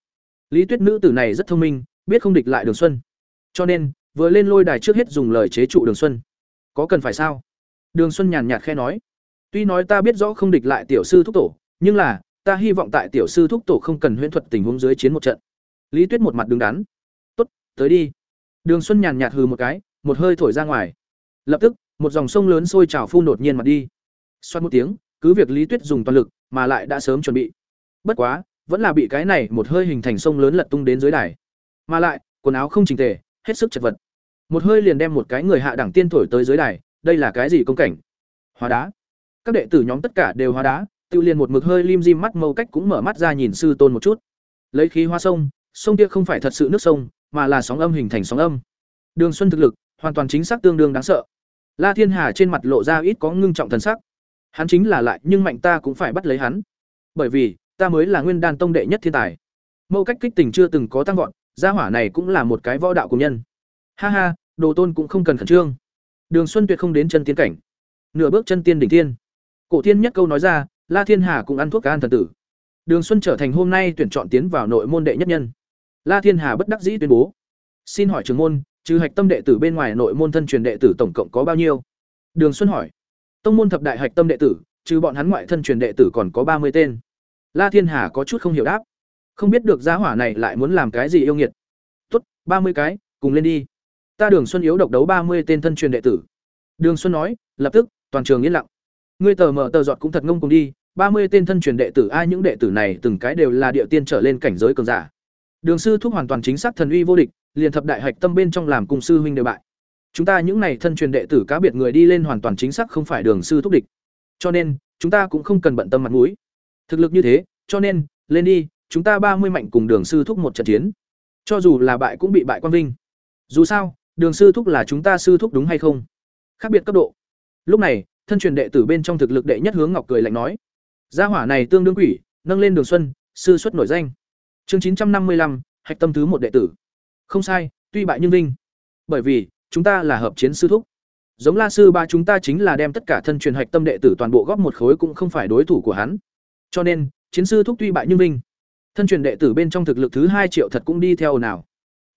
lý tuyết nữ tử này rất thông minh biết không địch lại đường xuân cho nên vừa lên lôi đài trước hết dùng lời chế trụ đường xuân. Có cần phải sao? Đường xuân nhàn nhạt khe nói. Tuy nói ta biết rõ không địch lại tiểu sư thúc tổ, nhưng là, ta hy vọng tại tiểu sư thúc tổ không cần huyễn thuật tình huống dưới chiến một trận. Lý tuyết một mặt đứng đắn. Tốt, tới đi. Đường xuân nhàn nhạt hừ một cái, một hơi thổi ra ngoài. Lập tức, một dòng sông lớn sôi trào phun đột nhiên mặt đi. Xoát một tiếng, cứ việc lý tuyết dùng toàn lực, mà lại đã sớm chuẩn bị. Bất quá, vẫn là bị cái này một hơi hình thành sông lớn lật tung đến dưới đài. Mà lại, quần áo không chỉnh tề, hết sức chật vật một hơi liền đem một cái người hạ đẳng tiên thổi tới dưới đài, đây là cái gì công cảnh? Hóa đá. Các đệ tử nhóm tất cả đều hóa đá tự liền một mực hơi lim dim mắt mâu cách cũng mở mắt ra nhìn sư tôn một chút. Lấy khí hoa sông sông kia không phải thật sự nước sông, mà là sóng âm hình thành sóng âm. Đường xuân thực lực, hoàn toàn chính xác tương đương đáng sợ. La thiên hà trên mặt lộ ra ít có ngưng trọng thần sắc. Hắn chính là lại, nhưng mạnh ta cũng phải bắt lấy hắn. Bởi vì, ta mới là nguyên đan tông đệ nhất thiên tài. Mâu cách kích tình chưa từng có tăng vọt, gia hỏa này cũng là một cái võ đạo của nhân ha ha đồ tôn cũng không cần khẩn trương đường xuân tuyệt không đến chân tiến cảnh nửa bước chân tiên đỉnh tiên cổ tiên nhất câu nói ra la thiên hà cũng ăn thuốc can thần tử đường xuân trở thành hôm nay tuyển chọn tiến vào nội môn đệ nhất nhân La Thiên Hà bất đắc dĩ tuyên bố: "Xin hỏi trường môn, trừ hạch tâm đệ tử bên ngoài nội môn thân truyền đệ tử tổng cộng có bao nhiêu?" Đường Xuân hỏi: "Tông môn thập đại hạch tâm đệ tử, trừ bọn hắn ngoại thân truyền đệ tử còn có ba mươi tên." La Thiên Hà có chút không hiểu đáp: "Không biết được gia hỏa này lại muốn làm cái gì yêu nghiệt." tuất ba mươi cái, cùng lên đi." Ta Đường Xuân yếu độc đấu ba mươi tên thân truyền đệ tử. Đường Xuân nói, lập tức, toàn trường yên lặng. Ngươi tờ mở tờ giọt cũng thật ngông cùng đi, ba mươi tên thân truyền đệ tử ai những đệ tử này từng cái đều là địa tiên trở lên cảnh giới cường giả. Đường sư thúc hoàn toàn chính xác thần uy vô địch, liền thập đại hạch tâm bên trong làm cùng sư huynh đều bại. Chúng ta những này thân truyền đệ tử cá biệt người đi lên hoàn toàn chính xác không phải đường sư thúc địch. Cho nên, chúng ta cũng không cần bận tâm mặt mũi. Thực lực như thế, cho nên, lên đi, chúng ta ba mươi mạnh cùng đường sư thúc một trận chiến. Cho dù là bại cũng bị bại quan vinh. Dù sao, đường sư thúc là chúng ta sư thúc đúng hay không? Khác biệt cấp độ. Lúc này, thân truyền đệ tử bên trong thực lực đệ nhất hướng Ngọc cười lạnh nói: "Gia hỏa này tương đương quỷ, nâng lên Đường Xuân, sư xuất nổi danh." Chương chín trăm năm mươi lăm, hạch tâm thứ một đệ tử. Không sai, tuy bại nhưng vinh. Bởi vì, chúng ta là hợp chiến sư thúc. Giống La sư ba chúng ta chính là đem tất cả thân truyền hạch tâm đệ tử toàn bộ góp một khối cũng không phải đối thủ của hắn. Cho nên, chiến sư thúc tuy bại nhưng vinh. Thân truyền đệ tử bên trong thực lực thứ hai triệu thật cũng đi theo nào.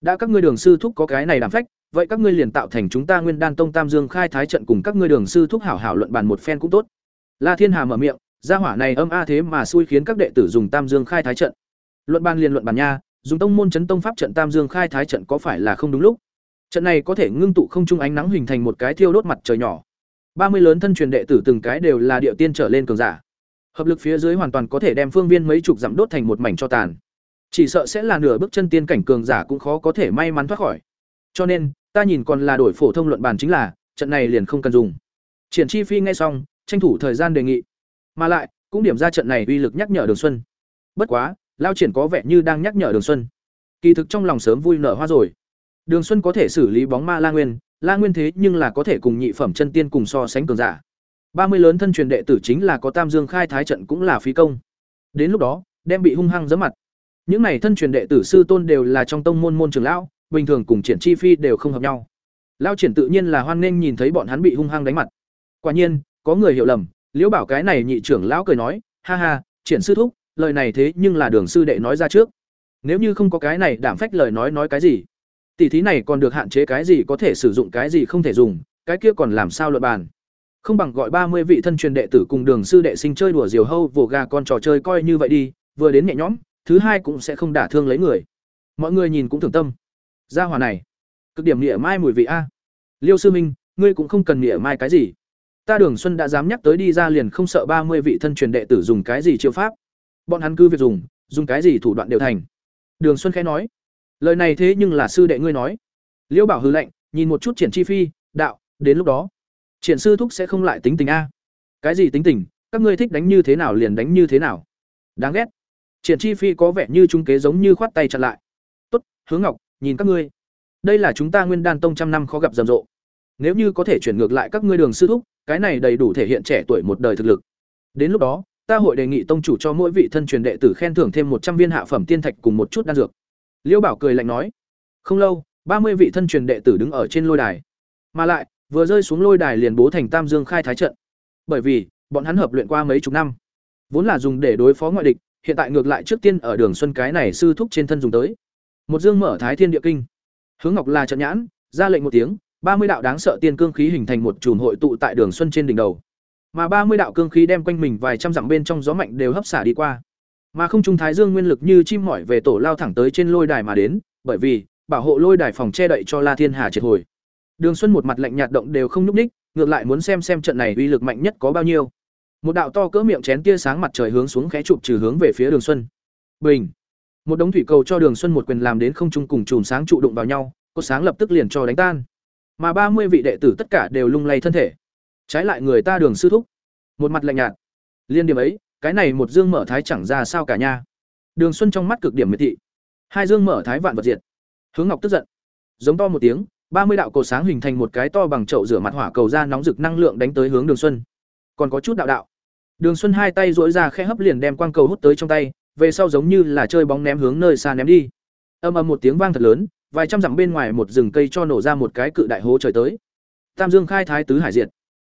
Đã các ngươi đường sư thúc có cái này làm phách, vậy các ngươi liền tạo thành chúng ta Nguyên Đan Tông Tam Dương khai thái trận cùng các ngươi đường sư thúc hảo hảo luận bàn một phen cũng tốt. La Thiên Hà mở miệng, gia hỏa này âm a thế mà xui khiến các đệ tử dùng Tam Dương khai thái trận. Luận bàn liền luận bàn nha dùng tông môn chấn tông pháp trận tam dương khai thái trận có phải là không đúng lúc? Trận này có thể ngưng tụ không trung ánh nắng hình thành một cái thiêu đốt mặt trời nhỏ. Ba mươi lớn thân truyền đệ tử từng cái đều là địa tiên trở lên cường giả. Hợp lực phía dưới hoàn toàn có thể đem phương viên mấy chục dặm đốt thành một mảnh cho tàn. Chỉ sợ sẽ là nửa bước chân tiên cảnh cường giả cũng khó có thể may mắn thoát khỏi. Cho nên ta nhìn còn là đổi phổ thông luận bàn chính là, trận này liền không cần dùng. Triển chi phi nghe xong, tranh thủ thời gian đề nghị. Mà lại, cũng điểm ra trận này uy lực nhắc nhở đường xuân. Bất quá, lao triển có vẻ như đang nhắc nhở đường xuân. Kỳ thực trong lòng sớm vui nở hoa rồi. Đường xuân có thể xử lý bóng ma la nguyên la nguyên thế nhưng là có thể cùng nhị phẩm chân tiên cùng so sánh cường giả. Ba mươi lớn thân truyền đệ tử chính là có tam dương khai thái trận cũng là phí công. Đến lúc đó, đem bị hung hăng giấm mặt. Những này thân truyền đệ tử sư tôn đều là trong tông môn môn trường lão bình thường cùng triển chi phi đều không hợp nhau. Lao triển tự nhiên là hoan nghênh nhìn thấy bọn hắn bị hung hăng đánh mặt. Quả nhiên, có người hiểu lầm, liễu bảo cái này nhị trưởng lão cười nói, ha ha, triển sư thúc, lời này thế nhưng là đường sư đệ nói ra trước. Nếu như không có cái này đảm phách lời nói nói cái gì tỷ thí này còn được hạn chế cái gì có thể sử dụng cái gì không thể dùng, cái kia còn làm sao luận bàn? Không bằng gọi ba mươi vị thân truyền đệ tử cùng đường sư đệ sinh chơi đùa diều hâu vồ gà con trò chơi coi như vậy đi, vừa đến nhẹ nhõm, thứ hai cũng sẽ không đả thương lấy người. Mọi người nhìn cũng thường tâm gia hỏa này, cực điểm nghĩa mai mùi vị a. Liêu sư minh, ngươi cũng không cần nghĩa mai cái gì. Ta đường xuân đã dám nhắc tới đi ra liền không sợ ba mươi vị thân truyền đệ tử dùng cái gì chiêu pháp. Bọn hắn cứ việc dùng dùng cái gì thủ đoạn đều thành. Đường xuân khẽ nói, lời này thế nhưng là sư đệ ngươi nói. Liễu bảo hư lệnh nhìn một chút triển chi phi, đạo, đến lúc đó, triển sư thúc sẽ không lại tính tình a. Cái gì tính tình, các ngươi thích đánh như thế nào liền đánh như thế nào. Đáng ghét. Triển chi phi có vẻ như trung kế giống như khoát tay chặn lại. Tốt, hướng ngọc nhìn các ngươi. Đây là chúng ta nguyên đan tông trăm năm khó gặp rầm rộ. Nếu như có thể chuyển ngược lại các ngươi đường sư thúc, cái này đầy đủ thể hiện trẻ tuổi một đời thực lực. Đến lúc đó, ta hội đề nghị tông chủ cho mỗi vị thân truyền đệ tử khen thưởng thêm một trăm viên hạ phẩm tiên thạch cùng một chút đan dược. Liêu bảo cười lạnh nói, không lâu, ba mươi vị thân truyền đệ tử đứng ở trên lôi đài. Mà lại, vừa rơi xuống lôi đài liền bố thành tam dương khai thái trận. Bởi vì, bọn hắn hợp luyện qua mấy chục năm. Vốn là dùng để đối phó ngoại địch, hiện tại ngược lại trước tiên ở đường xuân cái này sư thúc trên thân dùng tới một dương mở thái thiên địa kinh. Hướng ngọc là trận nhãn, ra lệnh một tiếng, ba mươi đạo đáng sợ tiên cương khí hình thành một chùm hội tụ tại đường xuân trên đỉnh đầu. Mà ba mươi đạo cương khí đem quanh mình vài trăm dặm bên trong gió mạnh đều hấp xả đi qua. Mà không trung thái dương nguyên lực như chim mỏi về tổ lao thẳng tới trên lôi đài mà đến, bởi vì, bảo hộ lôi đài phòng che đậy cho la thiên hà triệt hồi. Đường xuân một mặt lạnh nhạt động đều không nhúc ních ngược lại muốn xem xem trận này uy lực mạnh nhất có bao nhiêu. Một đạo to cỡ miệng chén tia sáng mặt trời hướng xuống khẽ chụp trừ hướng về phía đường xuân. Bình! Một đống thủy cầu cho đường xuân một quyền làm đến không trung cùng chùm sáng trụ đụng vào nhau cột sáng lập tức liền cho đánh tan. Mà ba mươi vị đệ tử tất cả đều lung lay thân thể. Trái lại người ta đường sư thúc, một mặt lạnh nhạt. Liên điểm ấy, cái này một dương mở thái chẳng ra sao cả nha. Đường xuân trong mắt cực điểm miệt thị. Hai dương mở thái vạn vật diệt. Hướng ngọc tức giận. Giống to một tiếng, ba mươi đạo cầu sáng hình thành một cái to bằng chậu rửa mặt hỏa cầu ra nóng rực năng lượng đánh tới hướng đường xuân. Còn có chút đạo đạo. Đường xuân hai tay dỗi ra khe hấp liền đem quang cầu hút tới trong tay về sau giống như là chơi bóng ném hướng nơi xa ném đi. Âm âm một tiếng vang thật lớn, vài trăm dặm bên ngoài một rừng cây cho nổ ra một cái cự đại hố trời tới. Tam dương khai thái tứ hải diệt.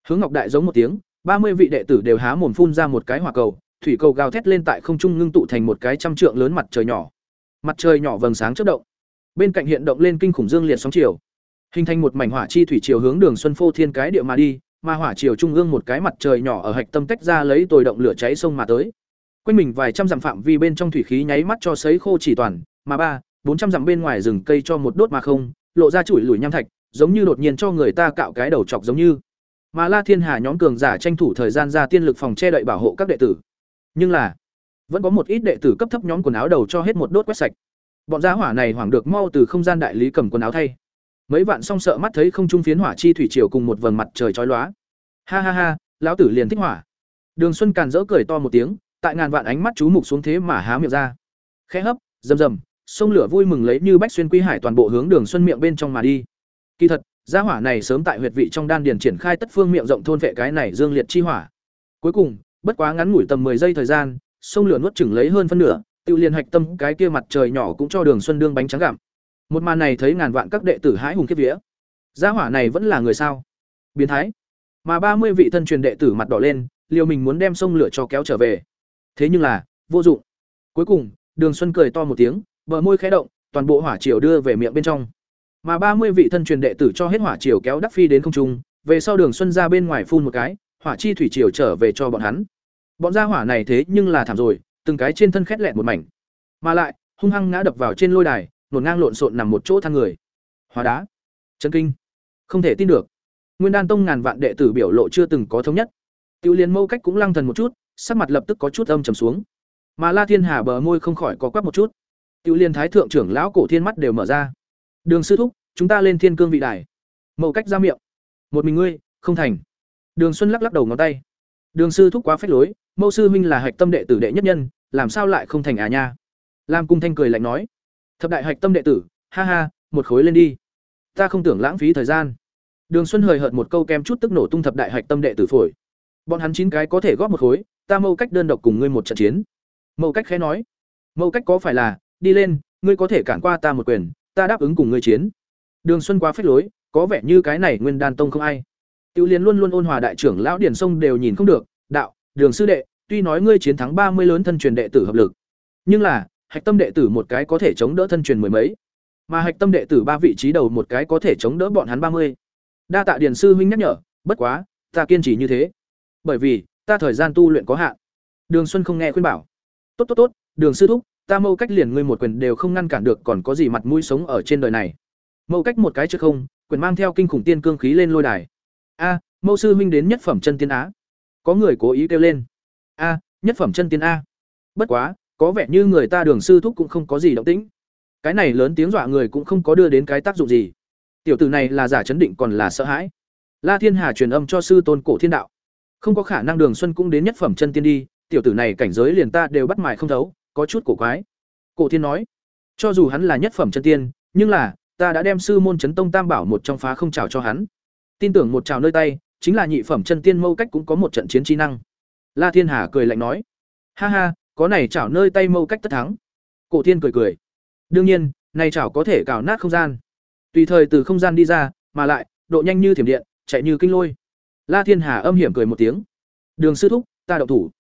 Hướng ngọc đại giống một tiếng, ba mươi vị đệ tử đều há mồm phun ra một cái hỏa cầu, thủy cầu gào thét lên tại không trung ngưng tụ thành một cái trăm trượng lớn mặt trời nhỏ. Mặt trời nhỏ vầng sáng chớp động. Bên cạnh hiện động lên kinh khủng dương liệt sóng chiều. Hình thành một mảnh hỏa chi thủy chiều hướng đường xuân phô thiên cái địa mà đi, mà hỏa chiều trung ương một cái mặt trời nhỏ ở hạch tâm tách ra lấy tồi động lửa cháy sông mà tới quanh mình vài trăm dặm phạm vi bên trong thủy khí nháy mắt cho sấy khô chỉ toàn, mà ba, bốn trăm dặm bên ngoài rừng cây cho một đốt mà không, lộ ra chùi lùi nham thạch, giống như đột nhiên cho người ta cạo cái đầu chọc giống như. Mà la thiên hà nhóm cường giả tranh thủ thời gian ra tiên lực phòng che đậy bảo hộ các đệ tử. Nhưng là, vẫn có một ít đệ tử cấp thấp nhóm quần áo đầu cho hết một đốt quét sạch. Bọn gia hỏa này hoảng được mau từ không gian đại lý cầm quần áo thay. Mấy vạn song sợ mắt thấy không trung phiến hỏa chi thủy triều cùng một vầng mặt trời chói lóa. Ha ha ha, lão tử liền thích hỏa. Đường xuân càn rỡ cười to một tiếng tại ngàn vạn ánh mắt chú mục xuống thế mà há miệng ra. Khẽ hấp, rầm rầm, sông lửa vui mừng lấy như bách xuyên quy hải toàn bộ hướng đường xuân miệng bên trong mà đi. Kỳ thật, gia hỏa này sớm tại huyệt vị trong đan điền triển khai tất phương miệng rộng thôn vệ cái này dương liệt chi hỏa. Cuối cùng, bất quá ngắn ngủi tầm 10 giây thời gian, sông lửa nuốt chửng lấy hơn phân nửa, tự liền hạch tâm cái kia mặt trời nhỏ cũng cho đường xuân đương bánh trắng gặm. Một màn này thấy ngàn vạn các đệ tử hãi hùng kiếp vía. Gia hỏa này vẫn là người sao? Biến thái. Mà ba mươi vị thân truyền đệ tử mặt đỏ lên, liều mình muốn đem sông lửa cho kéo trở về thế nhưng là, vô dụng. Cuối cùng, đường xuân cười to một tiếng, bờ môi khẽ động, toàn bộ hỏa triều đưa về miệng bên trong. Mà ba mươi vị thân truyền đệ tử cho hết hỏa triều kéo đắc phi đến không trung, về sau đường xuân ra bên ngoài phun một cái, hỏa chi thủy triều trở về cho bọn hắn. Bọn gia hỏa này thế nhưng là thảm rồi, từng cái trên thân khét lẹn một mảnh. Mà lại, hung hăng ngã đập vào trên lôi đài, nổn ngang lộn xộn nằm một chỗ thang người. Hóa đá. Chân kinh. Không thể tin được. Nguyên đan tông ngàn vạn đệ tử biểu lộ chưa từng có thống nhất. Tiêu liên mâu cách cũng lăng thần một chút sắc mặt lập tức có chút âm trầm xuống. Mà la thiên hà bờ môi không khỏi có quắp một chút. Tiêu liên thái thượng trưởng lão cổ thiên mắt đều mở ra. Đường sư thúc, chúng ta lên thiên cương vị đài. Mậu cách ra miệng. Một mình ngươi, không thành. Đường xuân lắc lắc đầu ngón tay. Đường sư thúc quá phế lối, mẫu sư huynh là hạch tâm đệ tử đệ nhất nhân, làm sao lại không thành à nha? Lam cung thanh cười lạnh nói. Thập đại hạch tâm đệ tử, ha ha, một khối lên đi. Ta không tưởng lãng phí thời gian. Đường xuân hời hợt một câu kem chút tức nổ tung thập đại hạch tâm đệ tử phổi. Bọn hắn chín cái có thể góp một khối ta mâu cách đơn độc cùng ngươi một trận chiến. Mâu cách khẽ nói. Mâu cách có phải là, đi lên, ngươi có thể cản qua ta một quyền, ta đáp ứng cùng ngươi chiến. Đường xuân quá phết lối, có vẻ như cái này nguyên đan tông không ai. Tiểu liên luôn luôn ôn hòa đại trưởng lão điển sông đều nhìn không được, đạo, đường sư đệ, tuy nói ngươi chiến thắng ba mươi lớn thân truyền đệ tử hợp lực, nhưng là, hạch tâm đệ tử một cái có thể chống đỡ thân truyền mười mấy, mà hạch tâm đệ tử ba vị trí đầu một cái có thể chống đỡ bọn hắn ba mươi. Đa tạ điển sư huynh nhắc nhở, bất quá, ta kiên trì như thế. Bởi vì ta thời gian tu luyện có hạn. Đường xuân không nghe khuyên bảo. Tốt tốt tốt, đường sư thúc, ta mâu cách liền ngươi một quyền đều không ngăn cản được còn có gì mặt mũi sống ở trên đời này. Mâu cách một cái chứ không, quyền mang theo kinh khủng tiên cương khí lên lôi đài. A, mâu sư huynh đến nhất phẩm chân tiên á. Có người cố ý kêu lên. A, nhất phẩm chân tiên a. Bất quá, có vẻ như người ta đường sư thúc cũng không có gì động tĩnh. Cái này lớn tiếng dọa người cũng không có đưa đến cái tác dụng gì. Tiểu tử này là giả chấn định còn là sợ hãi. La thiên hà truyền âm cho sư tôn cổ thiên đạo không có khả năng đường xuân cũng đến nhất phẩm chân tiên đi, tiểu tử này cảnh giới liền ta đều bắt mài không thấu, có chút cổ quái. Cổ thiên nói, cho dù hắn là nhất phẩm chân tiên, nhưng là, ta đã đem sư môn chấn tông tam bảo một trong phá không trào cho hắn. Tin tưởng một trào nơi tay, chính là nhị phẩm chân tiên mâu cách cũng có một trận chiến trí năng. La thiên hà cười lạnh nói, ha ha, có này trào nơi tay mâu cách tất thắng. Cổ thiên cười cười, đương nhiên, này trào có thể cào nát không gian. Tùy thời từ không gian đi ra, mà lại, độ nhanh như thiểm điện, chạy như kinh lôi la thiên hà âm hiểm cười một tiếng. Đường sư thúc, ta đậu thủ.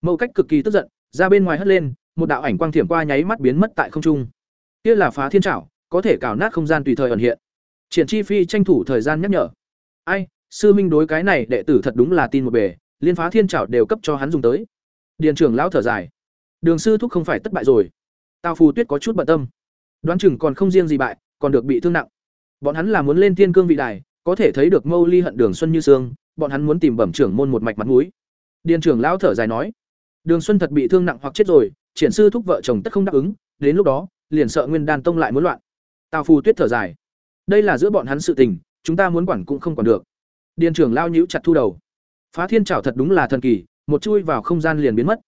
Mâu cách cực kỳ tức giận, ra bên ngoài hất lên, một đạo ảnh quang thiểm qua nháy mắt biến mất tại không trung. Kia là phá thiên trảo, có thể cào nát không gian tùy thời ẩn hiện. Triển chi phi tranh thủ thời gian nhắc nhở. Ai, sư minh đối cái này đệ tử thật đúng là tin một bề, liên phá thiên trảo đều cấp cho hắn dùng tới. Điền trưởng lão thở dài. Đường sư thúc không phải tất bại rồi. Tào phù tuyết có chút bận tâm. Đoán chừng còn không riêng gì bại, còn được bị thương nặng. Bọn hắn là muốn lên thiên cương vị đài, có thể thấy được mâu ly hận đường xuân như sương bọn hắn muốn tìm bẩm trưởng môn một mạch mặt mũi. Điền trưởng lão thở dài nói, đường xuân thật bị thương nặng hoặc chết rồi, triển sư thúc vợ chồng tất không đáp ứng, đến lúc đó, liền sợ nguyên đan tông lại muốn loạn. Tào phù tuyết thở dài, đây là giữa bọn hắn sự tình, chúng ta muốn quản cũng không quản được. Điền trưởng lao nhíu chặt thu đầu. Phá thiên trảo thật đúng là thần kỳ, một chui vào không gian liền biến mất.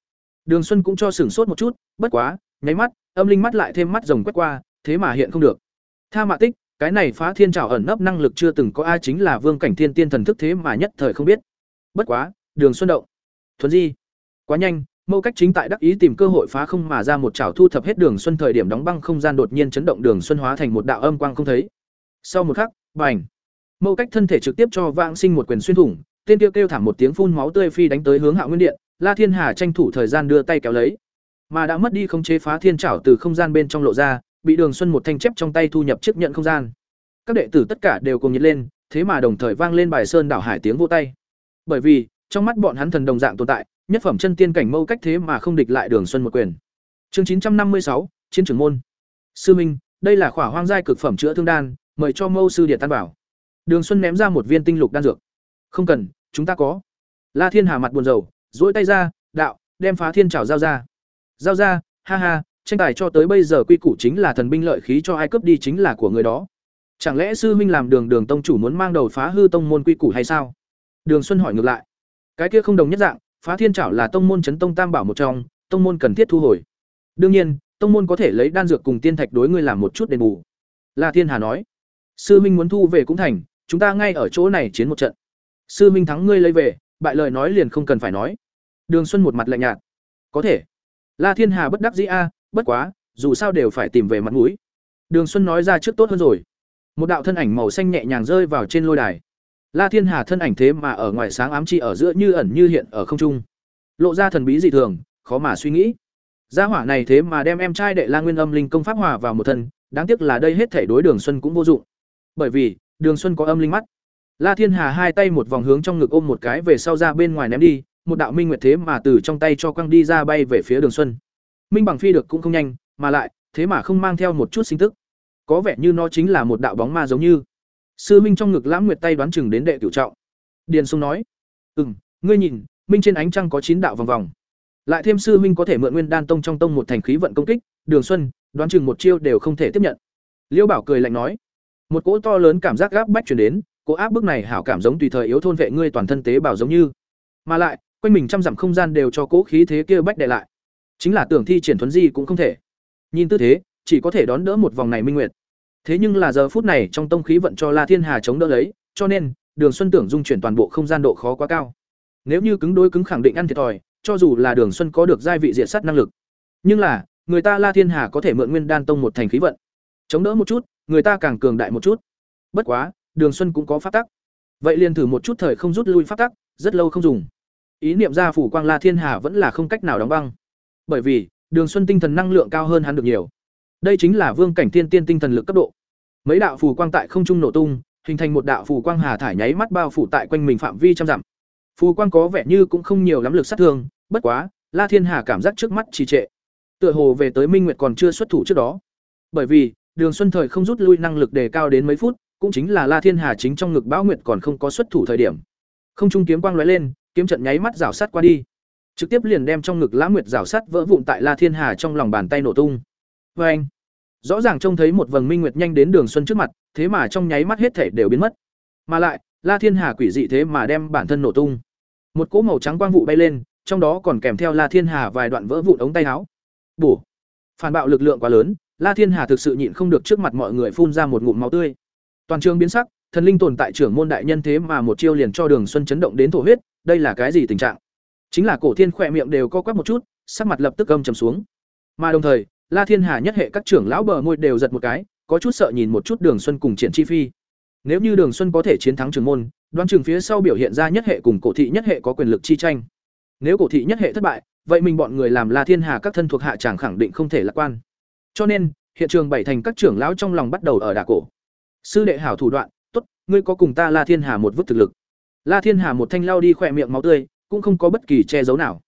Đường xuân cũng cho sửng sốt một chút, bất quá, nháy mắt, âm linh mắt lại thêm mắt rồng quét qua, thế mà hiện không được. Tha mạ tích cái này phá thiên trảo ẩn nấp năng lực chưa từng có ai chính là vương cảnh thiên tiên thần thức thế mà nhất thời không biết. Bất quá, đường xuân động thuần di, quá nhanh, mâu cách chính tại đắc ý tìm cơ hội phá không mà ra một trào thu thập hết đường xuân thời điểm đóng băng không gian đột nhiên chấn động đường xuân hóa thành một đạo âm quang không thấy. Sau một khắc, bành! Mâu cách thân thể trực tiếp cho vãng sinh một quyền xuyên thủng tên kêu kêu thảm một tiếng phun máu tươi phi đánh tới hướng hạ nguyên điện, la thiên hà tranh thủ thời gian đưa tay kéo lấy. Mà đã mất đi không chế phá thiên trảo từ không gian bên trong lộ ra bị đường xuân một thanh chép trong tay thu nhập chiếc nhận không gian. Các đệ tử tất cả đều cùng nhiệt lên, thế mà đồng thời vang lên bài sơn đảo hải tiếng vỗ tay. Bởi vì, trong mắt bọn hắn thần đồng dạng tồn tại, nhất phẩm chân tiên cảnh mâu cách thế mà không địch lại đường xuân một quyền. Chương chín trăm năm mươi sáu, chiến trường môn. Sư minh, đây là khỏa hoang giai cực phẩm chữa thương đan, mời cho mâu sư Điệt tan bảo. Đường xuân ném ra một viên tinh lục đan dược. Không cần, chúng ta có. La thiên hà mặt buồn rầu, duỗi tay ra, đạo, đem phá thiên trảo giao ra. Giao ra, ha ha tranh tài cho tới bây giờ quy củ chính là thần binh lợi khí cho ai cướp đi chính là của người đó. Chẳng lẽ sư minh làm đường đường tông chủ muốn mang đầu phá hư tông môn quy củ hay sao? Đường xuân hỏi ngược lại. Cái kia không đồng nhất dạng, phá thiên trảo là tông môn chấn tông tam bảo một trong, tông môn cần thiết thu hồi. Đương nhiên, tông môn có thể lấy đan dược cùng tiên thạch đối ngươi làm một chút đền bù. La thiên hà nói. Sư minh muốn thu về cũng thành, chúng ta ngay ở chỗ này chiến một trận. Sư minh thắng ngươi lấy về, bại lời nói liền không cần phải nói. Đường xuân một mặt lạnh nhạt. Có thể. La thiên hà bất đắc dĩ a bất quá dù sao đều phải tìm về mặt mũi đường xuân nói ra trước tốt hơn rồi một đạo thân ảnh màu xanh nhẹ nhàng rơi vào trên lôi đài La Thiên Hà thân ảnh thế mà ở ngoài sáng ám chi ở giữa như ẩn như hiện ở không trung. Lộ ra thần bí dị thường, khó mà suy nghĩ. Gia hỏa này thế mà đem em trai đệ La Nguyên Âm linh công pháp hòa vào một thân, đáng tiếc là đây hết thể đối Đường Xuân cũng vô dụng. Bởi vì, Đường Xuân có âm linh mắt. La Thiên Hà hai tay một vòng hướng trong ngực ôm một cái về sau ra bên ngoài ném đi, một đạo minh nguyệt thế mà từ trong tay cho quăng đi ra bay về phía Đường Xuân. Minh bằng phi được cũng không nhanh, mà lại, thế mà không mang theo một chút sinh tức. Có vẻ như nó chính là một đạo bóng ma giống như. Sư minh trong ngực lãm nguyệt tay đoán chừng đến đệ cửu trọng. Điền sung nói ừ m ngươi nhìn minh trên ánh trăng có chín đạo vòng vòng. Lại thêm sư minh có thể mượn nguyên đan tông trong tông một thành khí vận công kích đường xuân đoán chừng một chiêu đều không thể tiếp nhận. Liêu bảo cười lạnh nói một cỗ to lớn cảm giác gáp bách chuyển đến cỗ áp bức này hảo cảm giống tùy thời yếu thôn vệ ngươi toàn thân tế bào giống như. Mà lại quanh mình trăm dặm không gian đều cho cỗ khí thế kia bách đệ lại chính là tưởng thi triển thuấn di cũng không thể. Nhìn tư thế, chỉ có thể đón đỡ một vòng này minh nguyệt. Thế nhưng là giờ phút này trong tông khí vận cho la thiên hà chống đỡ lấy, cho nên, đường xuân tưởng dung chuyển toàn bộ không gian độ khó quá cao. Nếu như cứng đối cứng khẳng định ăn thiệt thòi, cho dù là đường xuân có được giai vị diện sát năng lực. Nhưng là, người ta la thiên hà có thể mượn nguyên đan tông một thành khí vận. Chống đỡ một chút, người ta càng cường đại một chút. Bất quá, đường xuân cũng có phát tắc. Vậy liền thử một chút thời không rút lui phát tắc, rất lâu không dùng. Ý niệm ra phủ quang la thiên hà vẫn là không cách nào đóng băng bởi vì, đường xuân tinh thần năng lượng cao hơn hắn được nhiều. Đây chính là vương cảnh thiên tiên tinh thần lực cấp độ. Mấy đạo phù quang tại không trung nổ tung, hình thành một đạo phù quang hà thải nháy mắt bao phủ tại quanh mình phạm vi trăm dặm. Phù quang có vẻ như cũng không nhiều lắm lực sát thương, bất quá, la thiên hà cảm giác trước mắt trì trệ. Tựa hồ về tới minh nguyệt còn chưa xuất thủ trước đó. Bởi vì, đường xuân thời không rút lui năng lực đề cao đến mấy phút, cũng chính là la thiên hà chính trong ngực bão nguyệt còn không có xuất thủ thời điểm. Không trung kiếm quang lóe lên, kiếm trận nháy mắt rảo sát qua đi trực tiếp liền đem trong ngực lã nguyệt rảo sắt vỡ vụn tại la thiên hà trong lòng bàn tay nổ tung. Vê anh, rõ ràng trông thấy một vầng minh nguyệt nhanh đến đường xuân trước mặt, thế mà trong nháy mắt hết thể đều biến mất. Mà lại, la thiên hà quỷ dị thế mà đem bản thân nổ tung. Một cỗ màu trắng quang vụ bay lên, trong đó còn kèm theo la thiên hà vài đoạn vỡ vụn ống tay áo. Bổ. Phản bạo lực lượng quá lớn, la thiên hà thực sự nhịn không được trước mặt mọi người phun ra một ngụm máu tươi. Toàn trường biến sắc, thần linh tồn tại trưởng môn đại nhân thế mà một chiêu liền cho đường xuân chấn động đến thổ huyết, đây là cái gì tình trạng? Chính là cổ thiên khỏe miệng đều co quắp một chút, sắc mặt lập tức âm trầm xuống. Mà đồng thời, la thiên hà nhất hệ các trưởng lão bờ môi đều giật một cái, có chút sợ nhìn một chút đường xuân cùng triển chi phi. Nếu như đường xuân có thể chiến thắng trường môn đoan trường phía sau biểu hiện ra nhất hệ cùng cổ thị nhất hệ có quyền lực chi tranh. Nếu cổ thị nhất hệ thất bại, vậy mình bọn người làm la thiên hà các thân thuộc hạ chàng khẳng định không thể lạc quan. Cho nên, hiện trường bảy thành các trưởng lão trong lòng bắt đầu ở đà cổ. Sư đệ hảo thủ đoạn, tốt, ngươi có cùng ta la thiên hà một vức thực lực. La thiên hà một thanh lao đi khỏe miệng máu tươi cũng không có bất kỳ che giấu nào.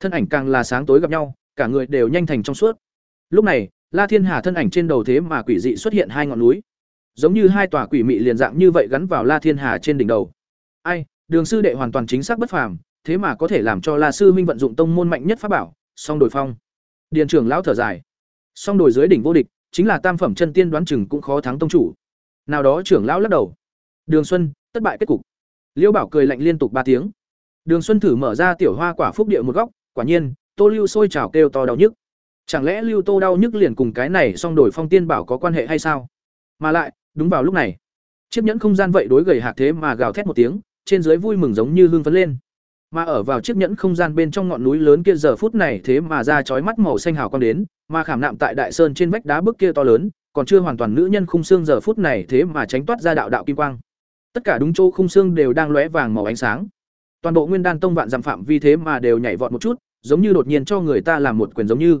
Thân ảnh càng là sáng tối gặp nhau, cả người đều nhanh thành trong suốt. Lúc này, la thiên hà thân ảnh trên đầu thế mà quỷ dị xuất hiện hai ngọn núi. Giống như hai tòa quỷ mị liền dạng như vậy gắn vào la thiên hà trên đỉnh đầu. Ai, đường sư đệ hoàn toàn chính xác bất phàm, thế mà có thể làm cho la sư minh vận dụng tông môn mạnh nhất pháp bảo, song đổi phong. Điền trưởng lão thở dài. Song đổi dưới đỉnh vô địch, chính là tam phẩm chân tiên đoán chừng cũng khó thắng tông chủ. Nào đó trưởng lão lắc đầu. Đường xuân, thất bại kết cục. Liễu bảo cười lạnh liên tục ba tiếng đường xuân thử mở ra tiểu hoa quả phúc địa một góc, quả nhiên, tô lưu sôi trào kêu to đau nhức. Chẳng lẽ lưu tô đau nhức liền cùng cái này song đổi phong tiên bảo có quan hệ hay sao? Mà lại, đúng vào lúc này, chiếc nhẫn không gian vậy đối gầy hạc thế mà gào thét một tiếng, trên dưới vui mừng giống như hương phấn lên. Mà ở vào chiếc nhẫn không gian bên trong ngọn núi lớn kia giờ phút này thế mà ra chói mắt màu xanh hào quang đến, mà khảm nạm tại đại sơn trên vách đá bức kia to lớn, còn chưa hoàn toàn nữ nhân khung xương giờ phút này thế mà tránh toát ra đạo đạo kim quang. Tất cả đúng chỗ khung xương đều đang lóe vàng màu ánh sáng toàn bộ nguyên đan tông vạn dặm phạm vi thế mà đều nhảy vọt một chút, giống như đột nhiên cho người ta làm một quyền giống như.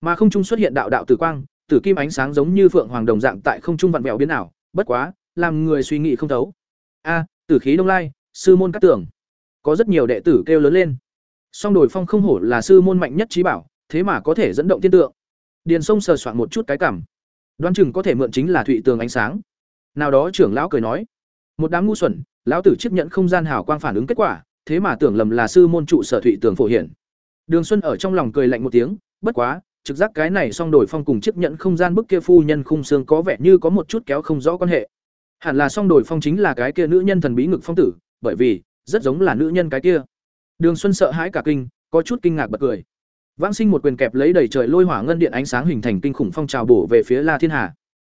Mà không trung xuất hiện đạo đạo tử quang, tử kim ánh sáng giống như phượng hoàng đồng dạng tại không trung vặn vẹo biến ảo, bất quá, làm người suy nghĩ không thấu. A à, tử khí đông lai, sư môn cát tưởng. Có rất nhiều đệ tử kêu lớn lên. Song đổi phong không hổ là sư môn mạnh nhất trí bảo, thế mà có thể dẫn động tiên tượng. Điền sông sờ soạn một chút cái cảm. Đoán chừng có thể mượn chính là thụy tường ánh sáng. Nào đó trưởng lão cười nói. Một đám ngu xuẩn, lão tử chấp nhận không gian hào quang phản ứng kết quả thế mà tưởng lầm là sư môn trụ sở thụy tường phổ hiển. Đường xuân ở trong lòng cười lạnh một tiếng, bất quá, trực giác cái này song đổi phong cùng chấp nhận không gian bức kia phu nhân khung xương có vẻ như có một chút kéo không rõ quan hệ. Hẳn là song đổi phong chính là cái kia nữ nhân thần bí ngực phong tử, bởi vì, rất giống là nữ nhân cái kia. Đường xuân sợ hãi cả kinh, có chút kinh ngạc bật cười. Vãng sinh một quyền kẹp lấy đầy trời lôi hỏa ngân điện ánh sáng hình thành kinh khủng phong trào bổ về phía la thiên hà.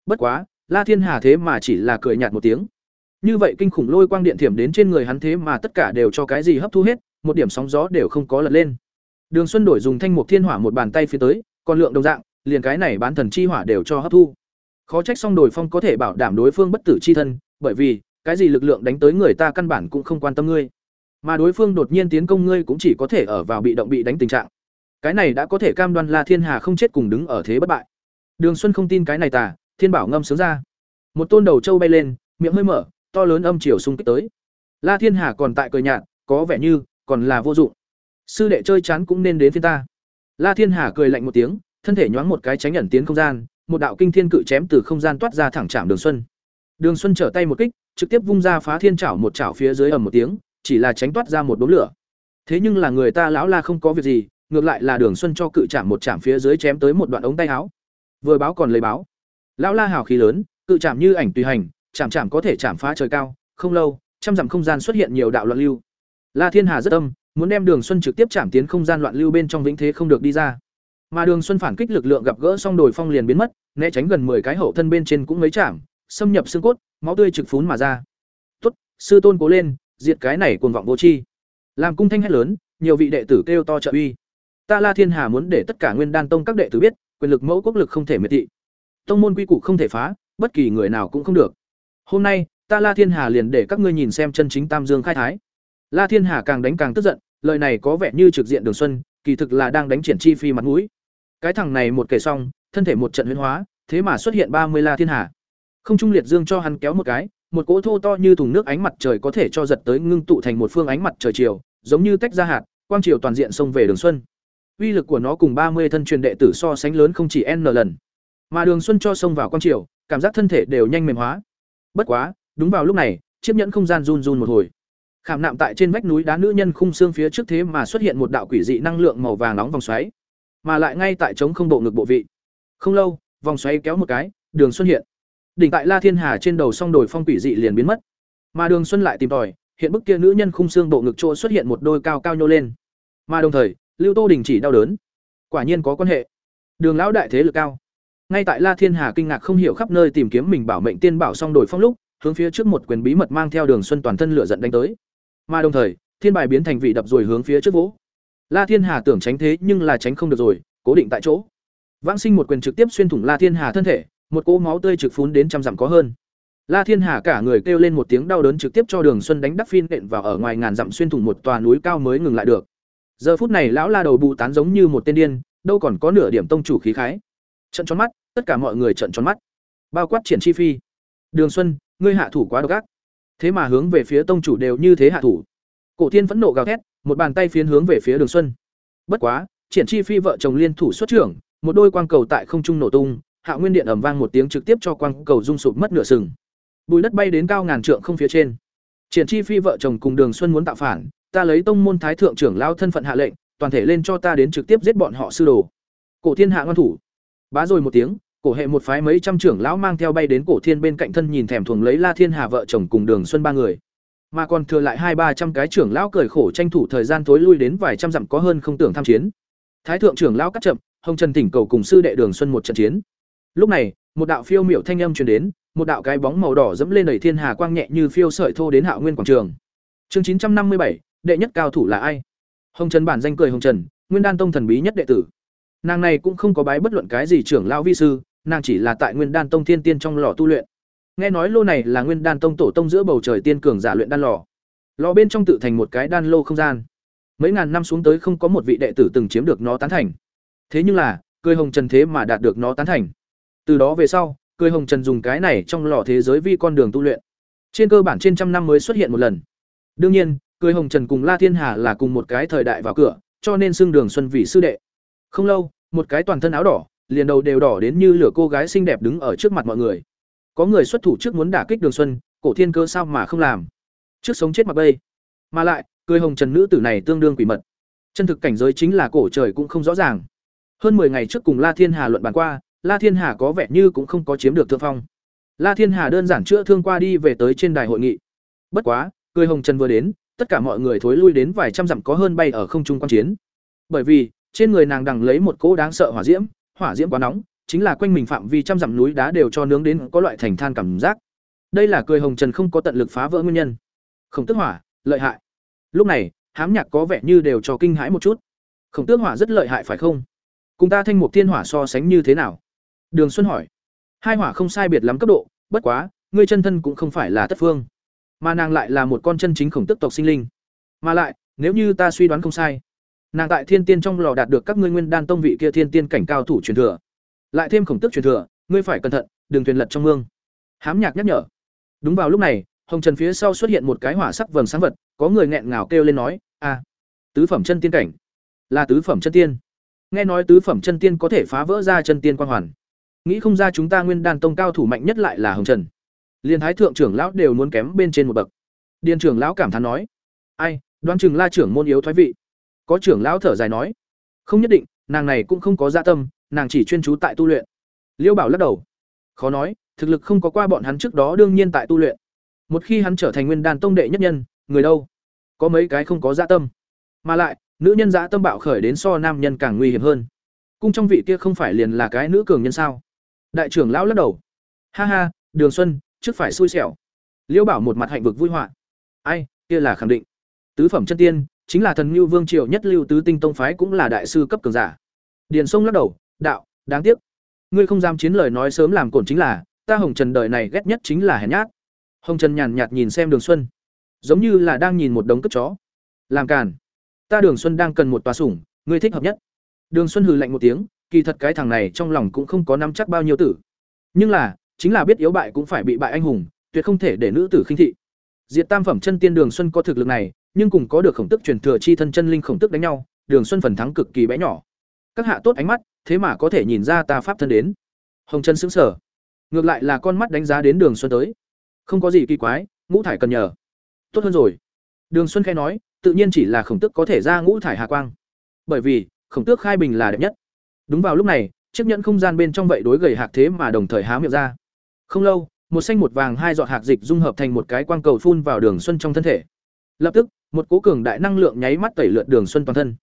Bất quá, la thiên hà thế mà chỉ là cười nhạt một tiếng như vậy kinh khủng lôi quang điện thiểm đến trên người hắn thế mà tất cả đều cho cái gì hấp thu hết, một điểm sóng gió đều không có lật lên. Đường xuân đổi dùng thanh mục thiên hỏa một bàn tay phía tới, còn lượng đồng dạng, liền cái này bán thần chi hỏa đều cho hấp thu. Khó trách song đổi phong có thể bảo đảm đối phương bất tử chi thân, bởi vì, cái gì lực lượng đánh tới người ta căn bản cũng không quan tâm ngươi. Mà đối phương đột nhiên tiến công ngươi cũng chỉ có thể ở vào bị động bị đánh tình trạng. Cái này đã có thể cam đoan la thiên hà không chết cùng đứng ở thế bất bại. Đường xuân không tin cái này tà, thiên bảo ngâm sướng ra. Một tôn đầu trâu bay lên, miệng hơi mở to lớn âm chiều xung kích tới la thiên hà còn tại cười nhạt có vẻ như còn là vô dụng sư đệ chơi chán cũng nên đến phiên ta la thiên hà cười lạnh một tiếng thân thể nhoáng một cái tránh ẩn tiến không gian một đạo kinh thiên cự chém từ không gian toát ra thẳng chạm đường xuân đường xuân trở tay một kích trực tiếp vung ra phá thiên chảo một chảo phía dưới ầm một tiếng, chỉ là tránh toát ra một đốm lửa. Thế nhưng là người ta lão la không có việc gì, ngược lại là Đường Xuân cho cự chạm một chạm phía dưới chém tới một đoạn ống tay áo. Vừa báo còn lấy báo. Lão la hào khí lớn, cự chạm như ảnh tùy hành chạm chạm có thể chạm phá trời cao, không lâu, trăm dặm không gian xuất hiện nhiều đạo loạn lưu. La thiên hà rất âm, muốn đem đường xuân trực tiếp chạm tiến không gian loạn lưu bên trong vĩnh thế không được đi ra. Mà đường xuân phản kích lực lượng gặp gỡ xong đồi phong liền biến mất, né tránh gần 10 cái hậu thân bên trên cũng mấy chạm, xâm nhập xương cốt, máu tươi trực phún mà ra. Tốt, sư tôn cố lên, diệt cái này cuồng vọng vô tri. Làm cung thanh hét lớn, nhiều vị đệ tử kêu to trợ uy. Ta la thiên hà muốn để tất cả nguyên đan tông các đệ tử biết, quyền lực mẫu quốc lực không thể miệt thị. Tông môn quy củ không thể phá, bất kỳ người nào cũng không được hôm nay, ta la thiên hà liền để các ngươi nhìn xem chân chính tam dương khai thái. La thiên hà càng đánh càng tức giận, lời này có vẻ như trực diện đường xuân, kỳ thực là đang đánh triển chi phi mặt mũi. Cái thằng này một kể xong, thân thể một trận huyễn hóa, thế mà xuất hiện ba mươi la thiên hà. Không trung liệt dương cho hắn kéo một cái, một cỗ thô to như thùng nước ánh mặt trời có thể cho giật tới ngưng tụ thành một phương ánh mặt trời chiều, giống như tách ra hạt, quang triều toàn diện xông về đường xuân. Uy lực của nó cùng ba mươi thân truyền đệ tử so sánh lớn không chỉ n lần. Mà đường xuân cho xông vào quang triều, cảm giác thân thể đều nhanh mềm hóa bất quá, đúng vào lúc này, chiếc nhẫn không gian run run một hồi. Khảm nạm tại trên vách núi đá nữ nhân khung xương phía trước thế mà xuất hiện một đạo quỷ dị năng lượng màu vàng nóng vòng xoáy, mà lại ngay tại trống không bộ ngực bộ vị. Không lâu, vòng xoáy kéo một cái, đường xuân hiện. Đỉnh tại la thiên hà trên đầu song đồi phong quỷ dị liền biến mất. Mà đường xuân lại tìm tòi, hiện bức kia nữ nhân khung xương bộ ngực chỗ xuất hiện một đôi cao cao nhô lên. Mà đồng thời, lưu tô đình chỉ đau đớn. Quả nhiên có quan hệ. Đường lão đại thế lực cao ngay tại la thiên hà kinh ngạc không hiểu khắp nơi tìm kiếm mình bảo mệnh tiên bảo song đổi phong lúc, hướng phía trước một quyền bí mật mang theo đường xuân toàn thân lửa giận đánh tới. Mà đồng thời, thiên bài biến thành vị đập rồi hướng phía trước vỗ. La thiên hà tưởng tránh thế nhưng là tránh không được rồi, cố định tại chỗ. Vãng sinh một quyền trực tiếp xuyên thủng la thiên hà thân thể, một cỗ máu tươi trực phún đến trăm dặm có hơn. La thiên hà cả người kêu lên một tiếng đau đớn trực tiếp cho đường xuân đánh đắc phin đện vào ở ngoài ngàn dặm xuyên thủng một tòa núi cao mới ngừng lại được. Giờ phút này lão la đầu bù tán giống như một tên điên, đâu còn có nửa điểm tông chủ khí khái. Trận tròn mắt tất cả mọi người trợn tròn mắt. Bao quát triển chi phi. Đường xuân, ngươi hạ thủ quá độc ác. Thế mà hướng về phía tông chủ đều như thế hạ thủ. Cổ thiên phẫn nộ gào thét, một bàn tay phiến hướng về phía đường xuân. Bất quá, triển chi phi vợ chồng liên thủ xuất trưởng, một đôi quang cầu tại không trung nổ tung, hạ nguyên điện ẩm vang một tiếng trực tiếp cho quang cầu rung sụp mất nửa sừng. Bùi đất bay đến cao ngàn trượng không phía trên. Triển chi phi vợ chồng cùng đường xuân muốn tạo phản, ta lấy tông môn thái thượng trưởng lao thân phận hạ lệnh, toàn thể lên cho ta đến trực tiếp giết bọn họ sư đồ. Cổ thiên hạ ngoan thủ. Bá rồi một tiếng cổ hệ một phái mấy trăm trưởng lão mang theo bay đến cổ thiên bên cạnh thân nhìn thèm thuồng lấy la thiên hà vợ chồng cùng đường xuân ba người. Mà còn thừa lại hai ba trăm cái trưởng lão cười khổ tranh thủ thời gian tối lui đến vài trăm dặm có hơn không tưởng tham chiến. Thái thượng trưởng lão cắt chậm, hồng trần tỉnh cầu cùng sư đệ đường xuân một trận chiến. Lúc này, một đạo phiêu miểu thanh âm truyền đến, một đạo cái bóng màu đỏ dẫm lên đầy thiên hà quang nhẹ như phiêu sợi thô đến hạo nguyên quảng trường. Chương chín trăm năm mươi bảy, đệ nhất cao thủ là ai? Hồng trần bản danh cười hồng trần, nguyên đan tông thần bí nhất đệ tử. Nàng này cũng không có bái bất luận cái gì trưởng lão vi sư nàng chỉ là tại nguyên đan tông thiên tiên trong lò tu luyện. Nghe nói lô này là nguyên đan tông tổ tông giữa bầu trời tiên cường giả luyện đan lò. Lò bên trong tự thành một cái đan lô không gian. Mấy ngàn năm xuống tới không có một vị đệ tử từng chiếm được nó tán thành. Thế nhưng là, cười hồng trần thế mà đạt được nó tán thành. Từ đó về sau, cười hồng trần dùng cái này trong lò thế giới vi con đường tu luyện. Trên cơ bản trên trăm năm mới xuất hiện một lần. Đương nhiên, cười hồng trần cùng la thiên hà là cùng một cái thời đại vào cửa, cho nên xưng đường xuân vị sư đệ. Không lâu, một cái toàn thân áo đỏ liền đầu đều đỏ đến như lửa cô gái xinh đẹp đứng ở trước mặt mọi người. Có người xuất thủ trước muốn đả kích đường xuân, cổ thiên cơ sao mà không làm? Trước sống chết mặc bây mà lại, cười hồng trần nữ tử này tương đương quỷ mật. Chân thực cảnh giới chính là cổ trời cũng không rõ ràng. Hơn 10 ngày trước cùng la thiên hà luận bàn qua, la thiên hà có vẻ như cũng không có chiếm được thượng phong. La thiên hà đơn giản chữa thương qua đi về tới trên đài hội nghị. Bất quá, cười hồng trần vừa đến, tất cả mọi người thối lui đến vài trăm dặm có hơn bay ở không trung quan chiến. Bởi vì, trên người nàng đằng lấy một cỗ đáng sợ hỏa diễm hỏa diễm quá nóng, chính là quanh mình phạm vi trăm dặm núi đá đều cho nướng đến có loại thành than cảm giác. Đây là cười hồng trần không có tận lực phá vỡ nguyên nhân. Khổng tước hỏa, lợi hại. Lúc này, hám nhạc có vẻ như đều cho kinh hãi một chút. Khổng tước hỏa rất lợi hại phải không? Cùng ta thanh mục thiên hỏa so sánh như thế nào? Đường xuân hỏi. Hai hỏa không sai biệt lắm cấp độ, bất quá, ngươi chân thân cũng không phải là tất phương. Mà nàng lại là một con chân chính khổng tức tộc sinh linh. Mà lại, nếu như ta suy đoán không sai nàng tại thiên tiên trong lò đạt được các ngươi nguyên đan tông vị kia thiên tiên cảnh cao thủ truyền thừa. Lại thêm khổng tức truyền thừa, ngươi phải cẩn thận, đừng thuyền lật trong mương. Hám nhạc nhắc nhở. Đúng vào lúc này, hồng trần phía sau xuất hiện một cái hỏa sắc vầng sáng vật, có người nghẹn ngào kêu lên nói, a, tứ phẩm chân tiên cảnh. Là tứ phẩm chân tiên. Nghe nói tứ phẩm chân tiên có thể phá vỡ ra chân tiên quang hoàn. Nghĩ không ra chúng ta nguyên đan tông cao thủ mạnh nhất lại là hồng trần. Liền thái thượng trưởng lão đều muốn kém bên trên một bậc. Điền trưởng lão cảm thán nói, ai, đoan chừng la trưởng môn yếu thoái vị có trưởng lão thở dài nói không nhất định nàng này cũng không có dạ tâm nàng chỉ chuyên trú tại tu luyện liêu bảo lắc đầu khó nói thực lực không có qua bọn hắn trước đó đương nhiên tại tu luyện. Một khi hắn trở thành nguyên đan tông đệ nhất nhân, người đâu? Có mấy cái không có dạ tâm. Mà lại, nữ nhân dạ tâm bạo khởi đến so nam nhân càng nguy hiểm hơn. Cung trong vị kia không phải liền là cái nữ cường nhân sao? Đại trưởng lão lắc đầu. Ha ha, Đường Xuân, trước phải xui xẻo. Liêu Bảo một mặt hạnh vực vui họa. Ai, kia là khẳng định. Tứ phẩm chân tiên, chính là thần Nưu Vương triều nhất lưu tứ tinh tông phái cũng là đại sư cấp cường giả. Điền Sông lắc đầu, đạo, đáng tiếc. Ngươi không dám chiến lời nói sớm làm cổn chính là, ta Hồng Trần đời này ghét nhất chính là hèn nhát. Hồng Trần nhàn nhạt nhìn xem Đường Xuân, giống như là đang nhìn một đống cất chó. Làm càn. Ta Đường Xuân đang cần một tòa sủng, ngươi thích hợp nhất. Đường Xuân hừ lạnh một tiếng, kỳ thật cái thằng này trong lòng cũng không có nắm chắc bao nhiêu tử. Nhưng là, chính là biết yếu bại cũng phải bị bại anh hùng, tuyệt không thể để nữ tử khinh thị. Diệt Tam phẩm chân tiên Đường Xuân có thực lực này, nhưng cùng có được khổng tức truyền thừa chi thân chân linh khổng tức đánh nhau, Đường Xuân phần thắng cực kỳ bé nhỏ. Các hạ tốt ánh mắt, thế mà có thể nhìn ra ta pháp thân đến. Hồng Chân sững sờ. Ngược lại là con mắt đánh giá đến Đường Xuân tới. Không có gì kỳ quái, ngũ thải cần nhờ. Tốt hơn rồi. Đường Xuân khẽ nói, tự nhiên chỉ là khổng tức có thể ra ngũ thải hà quang. Bởi vì, khổng tước khai bình là đẹp nhất. Đúng vào lúc này, chiếc nhẫn không gian bên trong vậy đối gầy hạc thế mà đồng thời há miệng ra. Không lâu, một xanh một vàng hai giọt hạc dịch dung hợp thành một cái quang cầu phun vào Đường Xuân trong thân thể. Lập tức, một cố cường đại năng lượng nháy mắt tẩy lượt Đường Xuân toàn thân.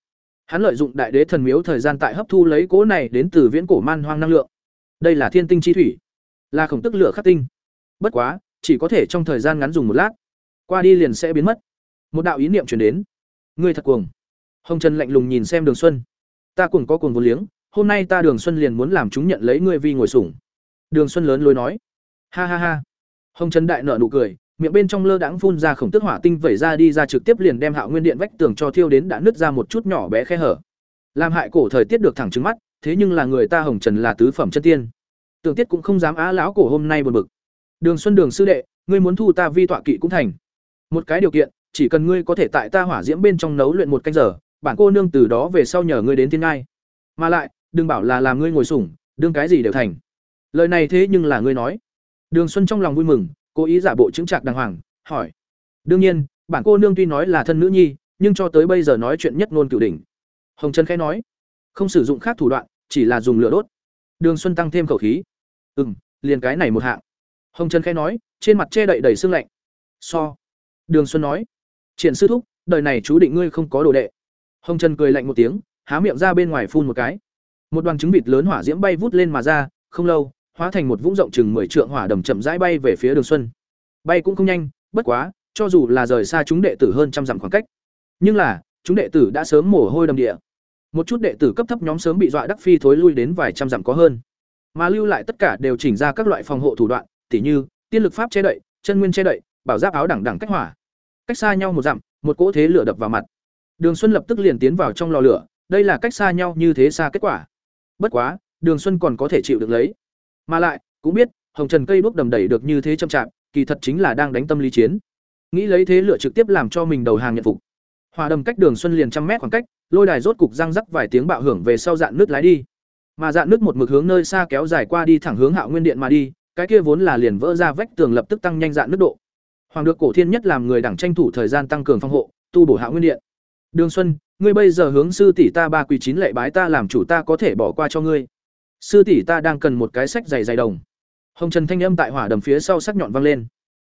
Hắn lợi dụng đại đế thần miếu thời gian tại hấp thu lấy cố này đến từ viễn cổ man hoang năng lượng. Đây là thiên tinh chi thủy, là khổng tức lửa khắc tinh. Bất quá, chỉ có thể trong thời gian ngắn dùng một lát, qua đi liền sẽ biến mất. Một đạo ý niệm truyền đến. Ngươi thật cuồng. Hồng Trần lạnh lùng nhìn xem Đường Xuân. Ta cuồng có cuồng vốn liếng, hôm nay ta Đường Xuân liền muốn làm chúng nhận lấy ngươi vi ngồi sủng. Đường Xuân lớn lối nói. Ha ha ha. Hồng Trần đại nở nụ cười, miệng bên trong lơ đãng phun ra khổng tức hỏa tinh vẩy ra đi ra trực tiếp liền đem Hạo Nguyên Điện vách tường cho thiêu đến đã nứt ra một chút nhỏ bé khe hở. Làm hại cổ thời tiết được thẳng trứng mắt, thế nhưng là người ta Hồng Trần là tứ phẩm chân tiên. Tưởng Tiết cũng không dám á lão cổ hôm nay buồn bực. Đường Xuân Đường sư đệ, ngươi muốn thu ta vi tọa kỵ cũng thành. Một cái điều kiện, chỉ cần ngươi có thể tại ta hỏa diễm bên trong nấu luyện một canh giờ, bản cô nương từ đó về sau nhờ ngươi đến thiên ngai. Mà lại, đừng bảo là làm ngươi ngồi sủng, đương cái gì đều thành. Lời này thế nhưng là ngươi nói. Đường Xuân trong lòng vui mừng, cố ý giả bộ chứng trạc đàng hoàng, hỏi: "Đương nhiên, bản cô nương tuy nói là thân nữ nhi, nhưng cho tới bây giờ nói chuyện nhất ngôn cửu đỉnh." Hồng Trần khẽ nói: "Không sử dụng khác thủ đoạn, chỉ là dùng lửa đốt." Đường Xuân tăng thêm khẩu khí: "Ừm, liền cái này một hạng." Hồng Trần khẽ nói, trên mặt che đậy đầy sương lạnh. "So." Đường Xuân nói: "Triển sư thúc, đời này chú định ngươi không có đồ đệ." Hồng Trần cười lạnh một tiếng, há miệng ra bên ngoài phun một cái. Một đoàn trứng vịt lớn hỏa diễm bay vút lên mà ra, không lâu, hóa thành một vũng rộng chừng 10 trượng hỏa đầm chậm rãi bay về phía Đường Xuân. Bay cũng không nhanh, bất quá, cho dù là rời xa chúng đệ tử hơn trăm dặm khoảng cách, nhưng là, chúng đệ tử đã sớm mồ hôi đầm địa. Một chút đệ tử cấp thấp nhóm sớm bị dọa đắc phi thối lui đến vài trăm dặm có hơn. Mà lưu lại tất cả đều chỉnh ra các loại phòng hộ thủ đoạn, tỉ như tiên lực pháp che đậy, chân nguyên che đậy, bảo giáp áo đẳng đẳng cách hỏa. Cách xa nhau một dặm, một cỗ thế lửa đập vào mặt. Đường Xuân lập tức liền tiến vào trong lò lửa, đây là cách xa nhau như thế xa kết quả. Bất quá, Đường Xuân còn có thể chịu được lấy. Mà lại, cũng biết, hồng trần cây đuốc đầm đẩy được như thế chậm chạp, kỳ thật chính là đang đánh tâm lý chiến. Nghĩ lấy thế lựa trực tiếp làm cho mình đầu hàng nhận phục. Hòa đầm cách Đường Xuân liền trăm mét khoảng cách, lôi đài rốt cục răng rắc vài tiếng bạo hưởng về sau dạn nước lái đi. Mà dạn nước một mực hướng nơi xa kéo dài qua đi thẳng hướng Hạo Nguyên Điện mà đi, cái kia vốn là liền vỡ ra vách tường lập tức tăng nhanh dạn nước độ. Hoàng được cổ thiên nhất làm người đẳng tranh thủ thời gian tăng cường phòng hộ, tu bổ Hạo Nguyên Điện. Đường Xuân, ngươi bây giờ hướng sư tỷ ta ba quỳ chín lệ bái ta làm chủ ta có thể bỏ qua cho ngươi. Sư tỷ ta đang cần một cái sách dày dày đồng. Hồng Trần thanh âm tại hỏa đầm phía sau sắc nhọn vang lên.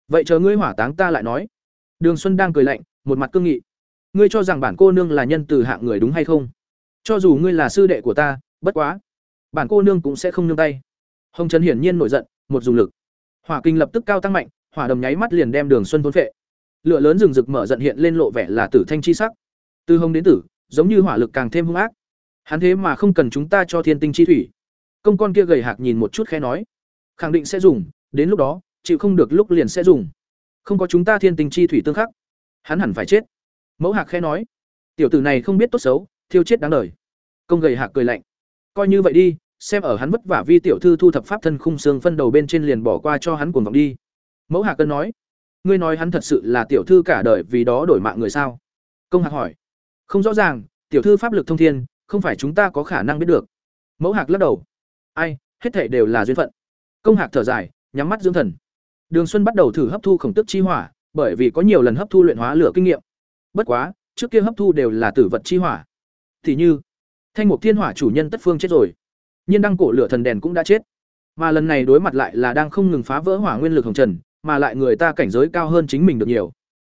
Vậy chờ ngươi hỏa táng ta lại nói. Đường Xuân đang cười lạnh, một mặt cương nghị. Ngươi cho rằng bản cô nương là nhân từ hạng người đúng hay không? Cho dù ngươi là sư đệ của ta, bất quá, bản cô nương cũng sẽ không nương tay. Hồng Trần hiển nhiên nổi giận, một dùng lực. Hỏa kinh lập tức cao tăng mạnh, hỏa đầm nháy mắt liền đem Đường Xuân thôn phệ. Lửa lớn rừng rực mở giận hiện lên lộ vẻ là tử thanh chi sắc. Từ hồng đến tử, giống như hỏa lực càng thêm hung ác. Hắn thế mà không cần chúng ta cho thiên tinh chi thủy. Công con kia gầy hạc nhìn một chút khẽ nói, khẳng định sẽ dùng, đến lúc đó, chịu không được lúc liền sẽ dùng. Không có chúng ta thiên tình chi thủy tương khắc, hắn hẳn phải chết. Mẫu hạc khẽ nói, tiểu tử này không biết tốt xấu, thiêu chết đáng đời. Công gầy hạc cười lạnh, coi như vậy đi, xem ở hắn vất vả vi tiểu thư thu thập pháp thân khung xương phân đầu bên trên liền bỏ qua cho hắn cuồng vọng đi. Mẫu hạc cân nói, ngươi nói hắn thật sự là tiểu thư cả đời vì đó đổi mạng người sao? Công hạc hỏi, không rõ ràng, tiểu thư pháp lực thông thiên, không phải chúng ta có khả năng biết được. Mẫu Hạc lắc đầu. Ai, hết thể đều là duyên phận. Công Hạc thở dài, nhắm mắt dưỡng thần. Đường Xuân bắt đầu thử hấp thu khổng tức chi hỏa, bởi vì có nhiều lần hấp thu luyện hóa lửa kinh nghiệm. Bất quá, trước kia hấp thu đều là tử vật chi hỏa. Thì như, Thanh Mục Thiên Hỏa chủ nhân Tất Phương chết rồi. Nhiên đăng cổ lửa thần đèn cũng đã chết. Mà lần này đối mặt lại là đang không ngừng phá vỡ hỏa nguyên lực hồng trần, mà lại người ta cảnh giới cao hơn chính mình được nhiều.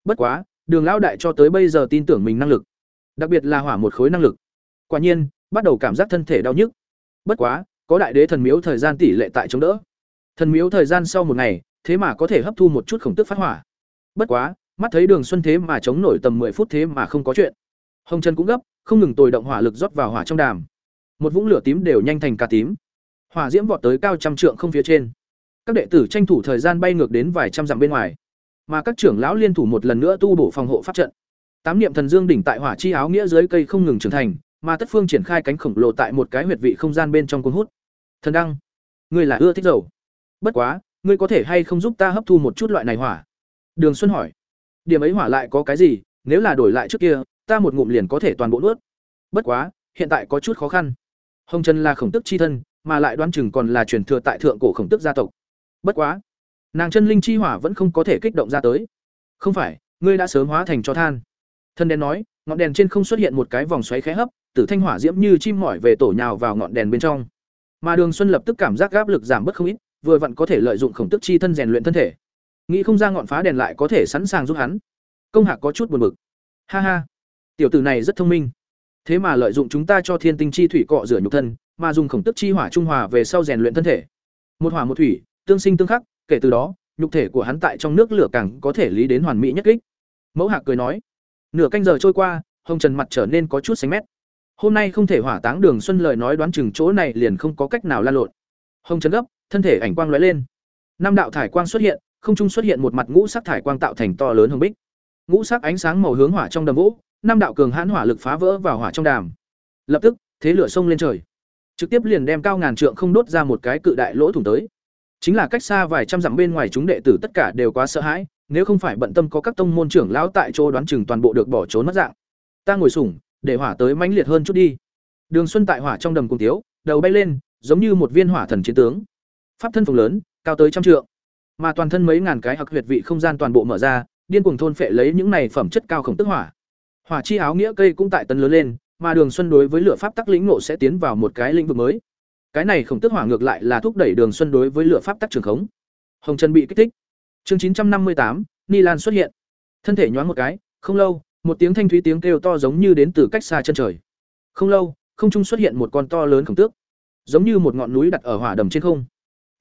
Bất quá, Đường lão đại cho tới bây giờ tin tưởng mình năng lực, đặc biệt là hỏa một khối năng lực. Quả nhiên, bắt đầu cảm giác thân thể đau nhức. Bất quá, có đại đế thần miếu thời gian tỷ lệ tại chống đỡ. Thần miếu thời gian sau một ngày, thế mà có thể hấp thu một chút khổng tức phát hỏa. Bất quá, mắt thấy Đường Xuân thế mà chống nổi tầm 10 phút thế mà không có chuyện. Hồng Trần cũng gấp, không ngừng tồi động hỏa lực rót vào hỏa trong đàm. Một vũng lửa tím đều nhanh thành cả tím. Hỏa diễm vọt tới cao trăm trượng không phía trên. Các đệ tử tranh thủ thời gian bay ngược đến vài trăm dặm bên ngoài, mà các trưởng lão liên thủ một lần nữa tu bổ phòng hộ pháp trận. Tám niệm thần dương đỉnh tại hỏa chi áo nghĩa dưới cây không ngừng trưởng thành, mà tất phương triển khai cánh khổng lồ tại một cái huyệt vị không gian bên trong cuốn hút. Thần đăng, ngươi là ưa thích dầu. Bất quá, ngươi có thể hay không giúp ta hấp thu một chút loại này hỏa? Đường Xuân hỏi. Điểm ấy hỏa lại có cái gì, nếu là đổi lại trước kia, ta một ngụm liền có thể toàn bộ nuốt. Bất quá, hiện tại có chút khó khăn. Hồng Trần là khổng tức chi thân, mà lại đoán chừng còn là truyền thừa tại thượng cổ khổng tức gia tộc. Bất quá, nàng chân linh chi hỏa vẫn không có thể kích động ra tới. Không phải, ngươi đã sớm hóa thành cho than. Thân đen nói, ngọn đèn trên không xuất hiện một cái vòng xoáy khẽ hấp, tử thanh hỏa diễm như chim mỏi về tổ nhào vào ngọn đèn bên trong. Mà Đường Xuân lập tức cảm giác áp lực giảm bớt không ít, vừa vặn có thể lợi dụng khổng tức chi thân rèn luyện thân thể. Nghĩ không ra ngọn phá đèn lại có thể sẵn sàng giúp hắn. Công Hạc có chút buồn bực. Ha ha, tiểu tử này rất thông minh. Thế mà lợi dụng chúng ta cho thiên tinh chi thủy cọ rửa nhục thân, mà dùng khổng tức chi hỏa trung hòa về sau rèn luyện thân thể. Một hỏa một thủy, tương sinh tương khắc, kể từ đó, nhục thể của hắn tại trong nước lửa càng có thể lý đến hoàn mỹ nhất kích. Mẫu Hạc cười nói. Nửa canh giờ trôi qua, Hồng Trần mặt trở nên có chút xanh mét. Hôm nay không thể hỏa táng Đường Xuân lời nói đoán chừng chỗ này liền không có cách nào lan lộn. Hồng trấn gấp, thân thể ảnh quang lóe lên. Năm đạo thải quang xuất hiện, không trung xuất hiện một mặt ngũ sắc thải quang tạo thành to lớn hồng bích. Ngũ sắc ánh sáng màu hướng hỏa trong đầm vũ, năm đạo cường hãn hỏa lực phá vỡ vào hỏa trong đàm. Lập tức, thế lửa sông lên trời trực tiếp liền đem cao ngàn trượng không đốt ra một cái cự đại lỗ thủng tới chính là cách xa vài trăm dặm bên ngoài chúng đệ tử tất cả đều quá sợ hãi nếu không phải bận tâm có các tông môn trưởng lão tại chỗ đoán chừng toàn bộ được bỏ trốn mất dạng ta ngồi sủng để hỏa tới mãnh liệt hơn chút đi đường xuân tại hỏa trong đầm cùng tiếu đầu bay lên giống như một viên hỏa thần chiến tướng pháp thân phồng lớn cao tới trăm trượng mà toàn thân mấy ngàn cái hặc huyệt vị không gian toàn bộ mở ra điên cuồng thôn phệ lấy những này phẩm chất cao khổng tức hỏa hỏa chi áo nghĩa cây cũng tại tấn lớn lên mà Đường Xuân đối với lửa pháp tắc lĩnh ngộ sẽ tiến vào một cái lĩnh vực mới. Cái này không tức hỏa ngược lại là thúc đẩy Đường Xuân đối với lửa pháp tắc trường khống. Hồng Trần bị kích thích. Chương chín trăm năm mươi tám, Ni Lan xuất hiện. Thân thể nhoáng một cái, không lâu, một tiếng thanh thúy tiếng kêu to giống như đến từ cách xa chân trời. Không lâu, không trung xuất hiện một con to lớn khổng tước, giống như một ngọn núi đặt ở hỏa đầm trên không.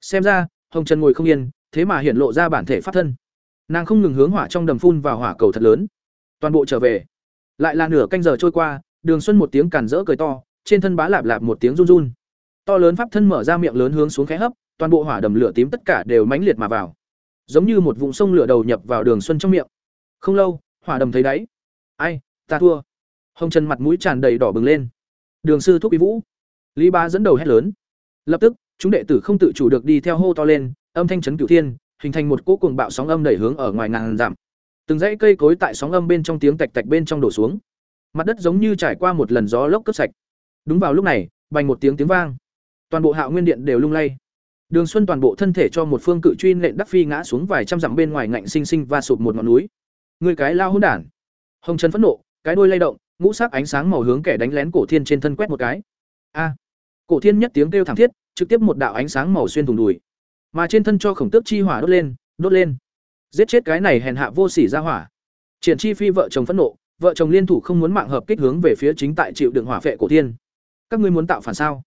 Xem ra, Hồng Trần ngồi không yên, thế mà hiện lộ ra bản thể pháp thân. Nàng không ngừng hướng hỏa trong đầm phun vào hỏa cầu thật lớn. Toàn bộ trở về. Lại là nửa canh giờ trôi qua, Đường Xuân một tiếng càn rỡ cười to, trên thân bá lạp lạp một tiếng run run. To lớn pháp thân mở ra miệng lớn hướng xuống khẽ hấp, toàn bộ hỏa đầm lửa tím tất cả đều mãnh liệt mà vào. Giống như một vùng sông lửa đầu nhập vào Đường Xuân trong miệng. Không lâu, hỏa đầm thấy đáy. Ai, ta thua. Hồng Trần mặt mũi tràn đầy đỏ bừng lên. Đường sư thúc quý Vũ. Lý Ba dẫn đầu hét lớn. Lập tức, chúng đệ tử không tự chủ được đi theo hô to lên, âm thanh chấn cửu thiên, hình thành một cỗ cuồng bạo sóng âm đẩy hướng ở ngoài ngàn giảm Từng dãy cây cối tại sóng âm bên trong tiếng tạch tạch bên trong đổ xuống mặt đất giống như trải qua một lần gió lốc cướp sạch đúng vào lúc này bành một tiếng tiếng vang toàn bộ hạo nguyên điện đều lung lay đường xuân toàn bộ thân thể cho một phương cự truy nện đắc phi ngã xuống vài trăm dặm bên ngoài ngạnh sinh sinh và sụp một ngọn núi người cái lao hôn đản hồng trần phẫn nộ, cái đuôi lay động, ngũ sắc ánh sáng màu hướng kẻ đánh lén cổ thiên trên thân quét một cái. A! Cổ thiên nhất tiếng kêu thảm thiết, trực tiếp một đạo ánh sáng màu xuyên thủng đùi. Mà trên thân cho khổng tước chi hỏa đốt lên đốt lên. Giết chết cái này hèn hạ vô sỉ ra hỏa. Triển chi phi vợ chồng phẫn nộ, vợ chồng liên thủ không muốn mạng hợp kích hướng về phía chính tại chịu đựng hỏa phệ cổ thiên. Các ngươi muốn tạo phản sao?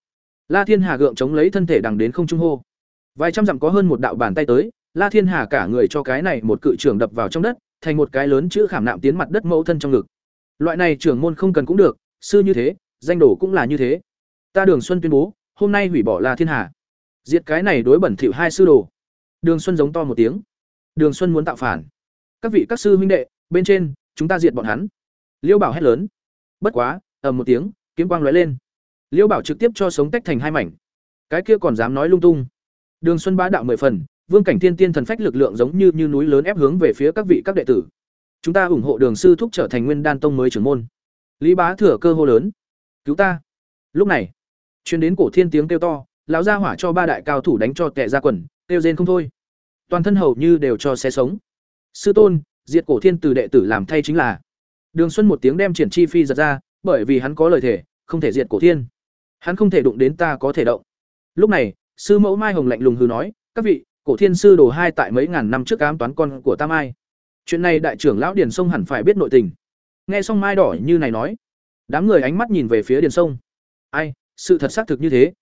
La thiên hà gượng chống lấy thân thể đằng đến không trung hô. Vài trăm dặm có hơn một đạo bàn tay tới, la thiên hà cả người cho cái này một cự trưởng đập vào trong đất thành một cái lớn chữ khảm nạm tiến mặt đất mẫu thân trong ngực. Loại này trưởng môn không cần cũng được, sư như thế, danh đổ cũng là như thế. Ta đường xuân tuyên bố, hôm nay hủy bỏ la thiên hà diệt cái này đối bẩn thỉu hai sư đồ. Đường xuân giống to một tiếng. Đường xuân muốn tạo phản. Các vị các sư huynh đệ, bên trên, chúng ta diệt bọn hắn. Liêu bảo hét lớn. Bất quá, ầm một tiếng, kiếm quang lóe lên. Liêu bảo trực tiếp cho sống tách thành hai mảnh. Cái kia còn dám nói lung tung. Đường xuân bá đạo mười phần vương cảnh Thiên tiên thần phách lực lượng giống như như núi lớn ép hướng về phía các vị các đệ tử. Chúng ta ủng hộ đường sư thúc trở thành nguyên đan tông mới trưởng môn. Lý bá thừa cơ hô lớn. Cứu ta. Lúc này chuyến đến cổ thiên tiếng kêu to lão gia hỏa cho ba đại cao thủ đánh cho tệ ra quần kêu rên không thôi. Toàn thân hầu như đều cho xe sống. Sư tôn diệt cổ thiên từ đệ tử làm thay chính là. Đường Xuân một tiếng đem triển chi phi giật ra, bởi vì hắn có lời thể, không thể diệt cổ thiên. Hắn không thể đụng đến ta có thể động. Lúc này, sư mẫu mai hồng lạnh lùng hừ nói các vị cổ thiên sư đồ hai tại mấy ngàn năm trước ám toán con của tam ai. Chuyện này đại trưởng lão điền sông hẳn phải biết nội tình. Nghe xong mai đỏ như này nói, đám người ánh mắt nhìn về phía điền sông. Ai, sự thật xác thực như thế.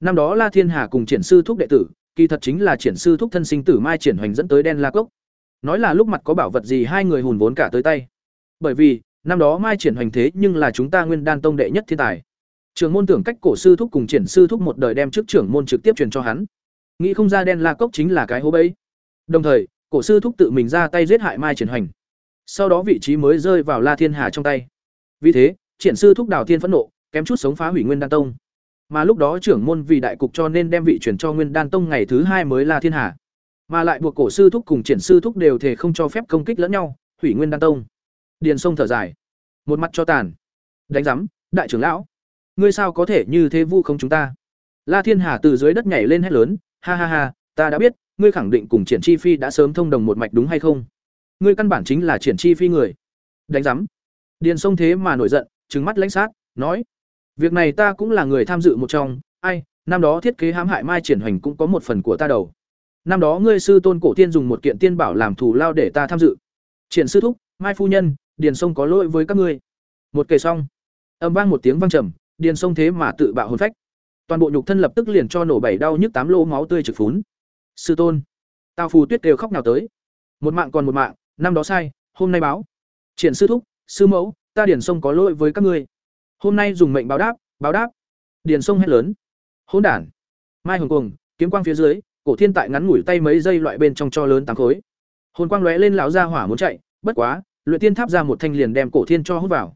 Năm đó la thiên hà cùng triển sư thúc đệ tử, kỳ thật chính là triển sư thúc thân sinh tử mai triển hoành dẫn tới đen la cốc. Nói là lúc mặt có bảo vật gì hai người hùn vốn cả tới tay. Bởi vì, năm đó mai triển hoành thế nhưng là chúng ta nguyên đan tông đệ nhất thiên tài. Trường môn tưởng cách cổ sư thúc cùng triển sư thúc một đời đem trước trưởng môn trực tiếp truyền cho hắn nghĩ không ra đen la cốc chính là cái hố bẫy. Đồng thời, cổ sư thúc tự mình ra tay giết hại mai triển hoành. Sau đó vị trí mới rơi vào la thiên hà trong tay. Vì thế, triển sư thúc đào thiên phẫn nộ, kém chút sống phá hủy nguyên đan tông. Mà lúc đó trưởng môn vì đại cục cho nên đem vị chuyển cho nguyên đan tông ngày thứ hai mới la thiên hà. Mà lại buộc cổ sư thúc cùng triển sư thúc đều thể không cho phép công kích lẫn nhau, hủy nguyên đan tông. Điền sông thở dài. Một mặt cho tàn. Đánh giám, đại trưởng lão. Ngươi sao có thể như thế vu không chúng ta? La thiên hà từ dưới đất nhảy lên hét lớn ha ha ha, ta đã biết, ngươi khẳng định cùng triển chi phi đã sớm thông đồng một mạch đúng hay không? Ngươi căn bản chính là triển chi phi người. Đánh giám. Điền sông thế mà nổi giận, trừng mắt lãnh sát, nói, việc này ta cũng là người tham dự một trong, ai, năm đó thiết kế hãm hại mai triển hoành cũng có một phần của ta đầu. Năm đó ngươi sư tôn cổ tiên dùng một kiện tiên bảo làm thù lao để ta tham dự. Triển sư thúc, mai phu nhân, điền sông có lỗi với các ngươi. Một kề xong, âm vang một tiếng vang trầm, điền sông thế mà tự bạo hồn phách toàn bộ nhục thân lập tức liền cho nổ bảy đau nhức tám lô máu tươi trực phún. Sư tôn tào phù tuyết đều khóc nào tới. Một mạng còn một mạng, năm đó sai, hôm nay báo. Triển sư thúc, sư mẫu, ta điền sông có lỗi với các ngươi. Hôm nay dùng mệnh báo đáp báo đáp. Điền sông hét lớn. Hỗn đản. Mai hồng cuồng, kiếm quang phía dưới, cổ thiên tại ngắn ngủi tay mấy giây loại bên trong cho lớn tám khối. Hồn quang lóe lên lão ra hỏa muốn chạy, bất quá, luyện tiên tháp ra một thanh liền đem cổ thiên cho hút vào.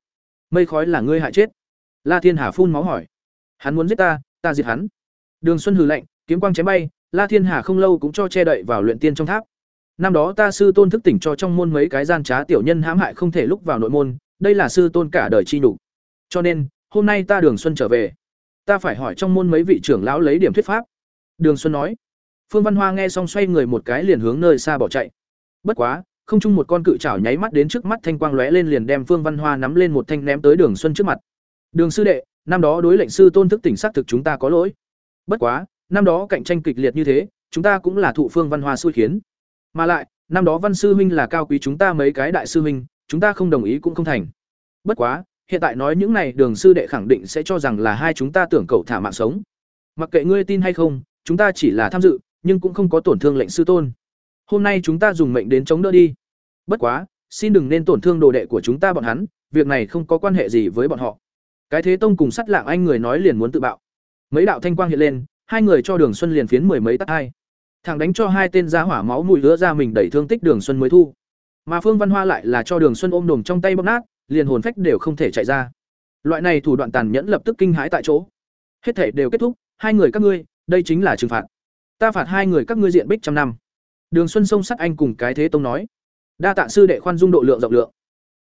Mây khói là ngươi hại chết. La thiên hà phun máu hỏi. Hắn muốn giết ta ta diệt hắn. Đường xuân hừ lạnh, kiếm quang chém bay, la thiên hà không lâu cũng cho che đậy vào luyện tiên trong tháp. Năm đó ta sư tôn thức tỉnh cho trong môn mấy cái gian trá tiểu nhân hãm hại không thể lúc vào nội môn, đây là sư tôn cả đời chi nhục. Cho nên, hôm nay ta đường xuân trở về. Ta phải hỏi trong môn mấy vị trưởng lão lấy điểm thuyết pháp. Đường xuân nói. Phương văn hoa nghe xong xoay người một cái liền hướng nơi xa bỏ chạy. Bất quá, không chung một con cự chảo nháy mắt đến trước mắt thanh quang lóe lên liền đem phương văn hoa nắm lên một thanh ném tới đường xuân trước mặt. Đường sư đệ năm đó đối lệnh sư tôn thức tỉnh xác thực chúng ta có lỗi. Bất quá, năm đó cạnh tranh kịch liệt như thế, chúng ta cũng là thụ phương văn hoa xui khiến. Mà lại, năm đó văn sư huynh là cao quý chúng ta mấy cái đại sư huynh, chúng ta không đồng ý cũng không thành. Bất quá, hiện tại nói những này, đường sư đệ khẳng định sẽ cho rằng là hai chúng ta tưởng cậu thả mạng sống. Mặc kệ ngươi tin hay không, chúng ta chỉ là tham dự, nhưng cũng không có tổn thương lệnh sư tôn. Hôm nay chúng ta dùng mệnh đến chống đỡ đi. Bất quá, xin đừng nên tổn thương đồ đệ của chúng ta bọn hắn, việc này không có quan hệ gì với bọn họ cái thế tông cùng sắt lạng anh người nói liền muốn tự bạo. Mấy đạo thanh quang hiện lên, hai người cho đường xuân liền phiến mười mấy tắt hai. Thằng đánh cho hai tên ra hỏa máu mùi lửa ra mình đẩy thương tích đường xuân mới thu. Mà phương văn hoa lại là cho đường xuân ôm đồm trong tay bóc nát, liền hồn phách đều không thể chạy ra. Loại này thủ đoạn tàn nhẫn lập tức kinh hãi tại chỗ. Hết thể đều kết thúc, hai người các ngươi, đây chính là trừng phạt. Ta phạt hai người các ngươi diện bích trăm năm. Đường xuân sông sắt anh cùng cái thế tông nói. Đa tạ sư đệ khoan dung độ lượng rộng lượng.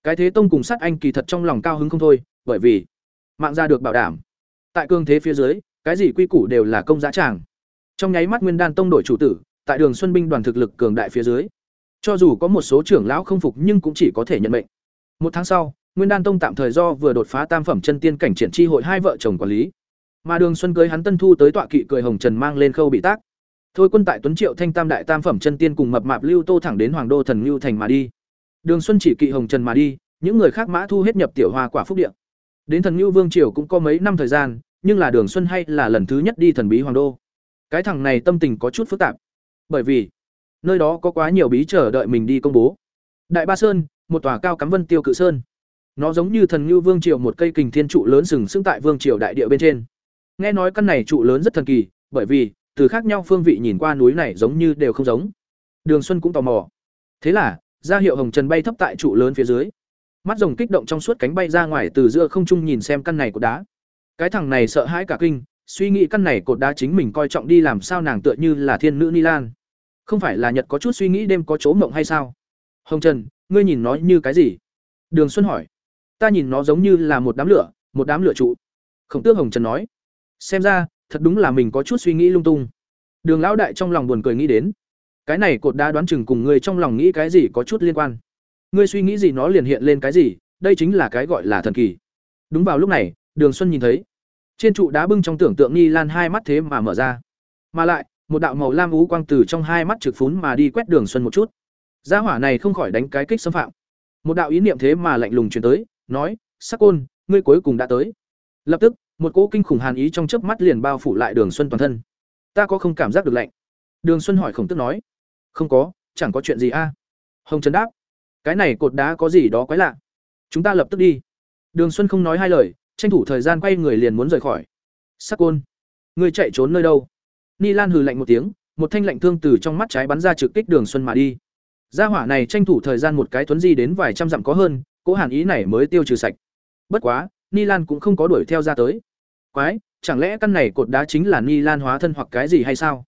Cái thế tông cùng sát anh kỳ thật trong lòng cao hứng không thôi, bởi vì mạng ra được bảo đảm. Tại cương thế phía dưới, cái gì quy củ đều là công giá tràng. Trong nháy mắt nguyên đan tông đổi chủ tử, tại đường xuân binh đoàn thực lực cường đại phía dưới, cho dù có một số trưởng lão không phục nhưng cũng chỉ có thể nhận mệnh. Một tháng sau, nguyên đan tông tạm thời do vừa đột phá tam phẩm chân tiên cảnh triển tri hội hai vợ chồng quản lý. Mà đường xuân cưới hắn tân thu tới tọa kỵ cười hồng trần mang lên khâu bị tác. Thôi quân tại tuấn triệu thanh tam đại tam phẩm chân tiên cùng mập mạp lưu tô thẳng đến hoàng đô thần lưu thành mà đi. Đường xuân chỉ kỵ hồng trần mà đi, những người khác mã thu hết nhập tiểu hoa quả phúc điện đến thần lưu vương triều cũng có mấy năm thời gian, nhưng là đường xuân hay là lần thứ nhất đi thần bí hoàng đô. Cái thằng này tâm tình có chút phức tạp. Bởi vì, nơi đó có quá nhiều bí chờ đợi mình đi công bố. Đại ba sơn, một tòa cao cắm vân tiêu cự sơn. Nó giống như thần lưu vương triều một cây kình thiên trụ lớn sừng sững tại vương triều đại địa bên trên. Nghe nói căn này trụ lớn rất thần kỳ, bởi vì, từ khác nhau phương vị nhìn qua núi này giống như đều không giống. Đường xuân cũng tò mò. Thế là, ra hiệu hồng trần bay thấp tại trụ lớn phía dưới mắt rồng kích động trong suốt cánh bay ra ngoài từ giữa không trung nhìn xem căn này cột đá. Cái thằng này sợ hãi cả kinh, suy nghĩ căn này cột đá chính mình coi trọng đi làm sao nàng tựa như là thiên nữ ni lan. Không phải là nhật có chút suy nghĩ đêm có chỗ mộng hay sao? Hồng trần, ngươi nhìn nó như cái gì? Đường xuân hỏi. Ta nhìn nó giống như là một đám lửa, một đám lửa trụ. Khổng tước hồng trần nói. Xem ra, thật đúng là mình có chút suy nghĩ lung tung. Đường lão đại trong lòng buồn cười nghĩ đến. Cái này cột đá đoán chừng cùng người trong lòng nghĩ cái gì có chút liên quan ngươi suy nghĩ gì nó liền hiện lên cái gì, đây chính là cái gọi là thần kỳ. Đúng vào lúc này, đường xuân nhìn thấy, trên trụ đá bưng trong tưởng tượng nghi lan hai mắt thế mà mở ra. Mà lại, một đạo màu lam ú quang từ trong hai mắt trực phún mà đi quét đường xuân một chút. Gia hỏa này không khỏi đánh cái kích xâm phạm. Một đạo ý niệm thế mà lạnh lùng truyền tới, nói, sắc côn, ngươi cuối cùng đã tới. Lập tức, một cỗ kinh khủng hàn ý trong chớp mắt liền bao phủ lại đường xuân toàn thân. Ta có không cảm giác được lạnh. Đường xuân hỏi khổng tức nói, không có, chẳng có chuyện gì a. Hồng trấn đáp cái này cột đá có gì đó quái lạ. Chúng ta lập tức đi. Đường xuân không nói hai lời, tranh thủ thời gian quay người liền muốn rời khỏi. Sắc côn, ngươi chạy trốn nơi đâu? Ni lan hừ lạnh một tiếng, một thanh lạnh thương từ trong mắt trái bắn ra trực kích đường xuân mà đi. Gia hỏa này tranh thủ thời gian một cái tuấn di đến vài trăm dặm có hơn cỗ hàn ý này mới tiêu trừ sạch. Bất quá, ni lan cũng không có đuổi theo ra tới. Quái, chẳng lẽ căn này cột đá chính là ni lan hóa thân hoặc cái gì hay sao?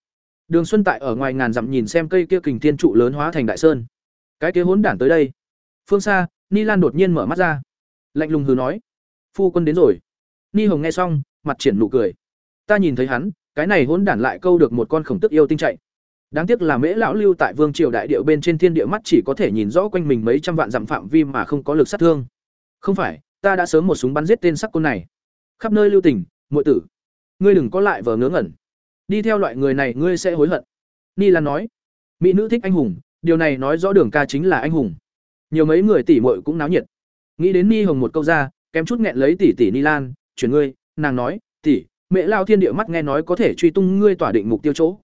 Đường xuân tại ở ngoài ngàn dặm nhìn xem cây kia kình thiên trụ lớn hóa thành đại sơn cái kia hỗn đản tới đây. Phương xa ni lan đột nhiên mở mắt ra. Lạnh lùng hừ nói. Phu quân đến rồi. Ni hồng nghe xong, mặt triển nụ cười. Ta nhìn thấy hắn, cái này hỗn đản lại câu được một con khổng tức yêu tinh chạy. Đáng tiếc là mễ lão lưu tại vương triều đại điệu bên trên thiên địa mắt chỉ có thể nhìn rõ quanh mình mấy trăm vạn dặm phạm vi mà không có lực sát thương. Không phải, ta đã sớm một súng bắn giết tên sắc côn này. Khắp nơi lưu tình, muội tử. Ngươi đừng có lại vờ ngớ ngẩn. Đi theo loại người này ngươi sẽ hối hận. Ni lan nói. Mỹ nữ thích anh hùng điều này nói rõ đường ca chính là anh hùng. Nhiều mấy người tỷ muội cũng náo nhiệt. Nghĩ đến ni hồng một câu ra, kém chút nghẹn lấy tỷ tỷ ni lan, chuyển ngươi, nàng nói, tỷ, mẹ lao thiên địa mắt nghe nói có thể truy tung ngươi tỏa định mục tiêu chỗ.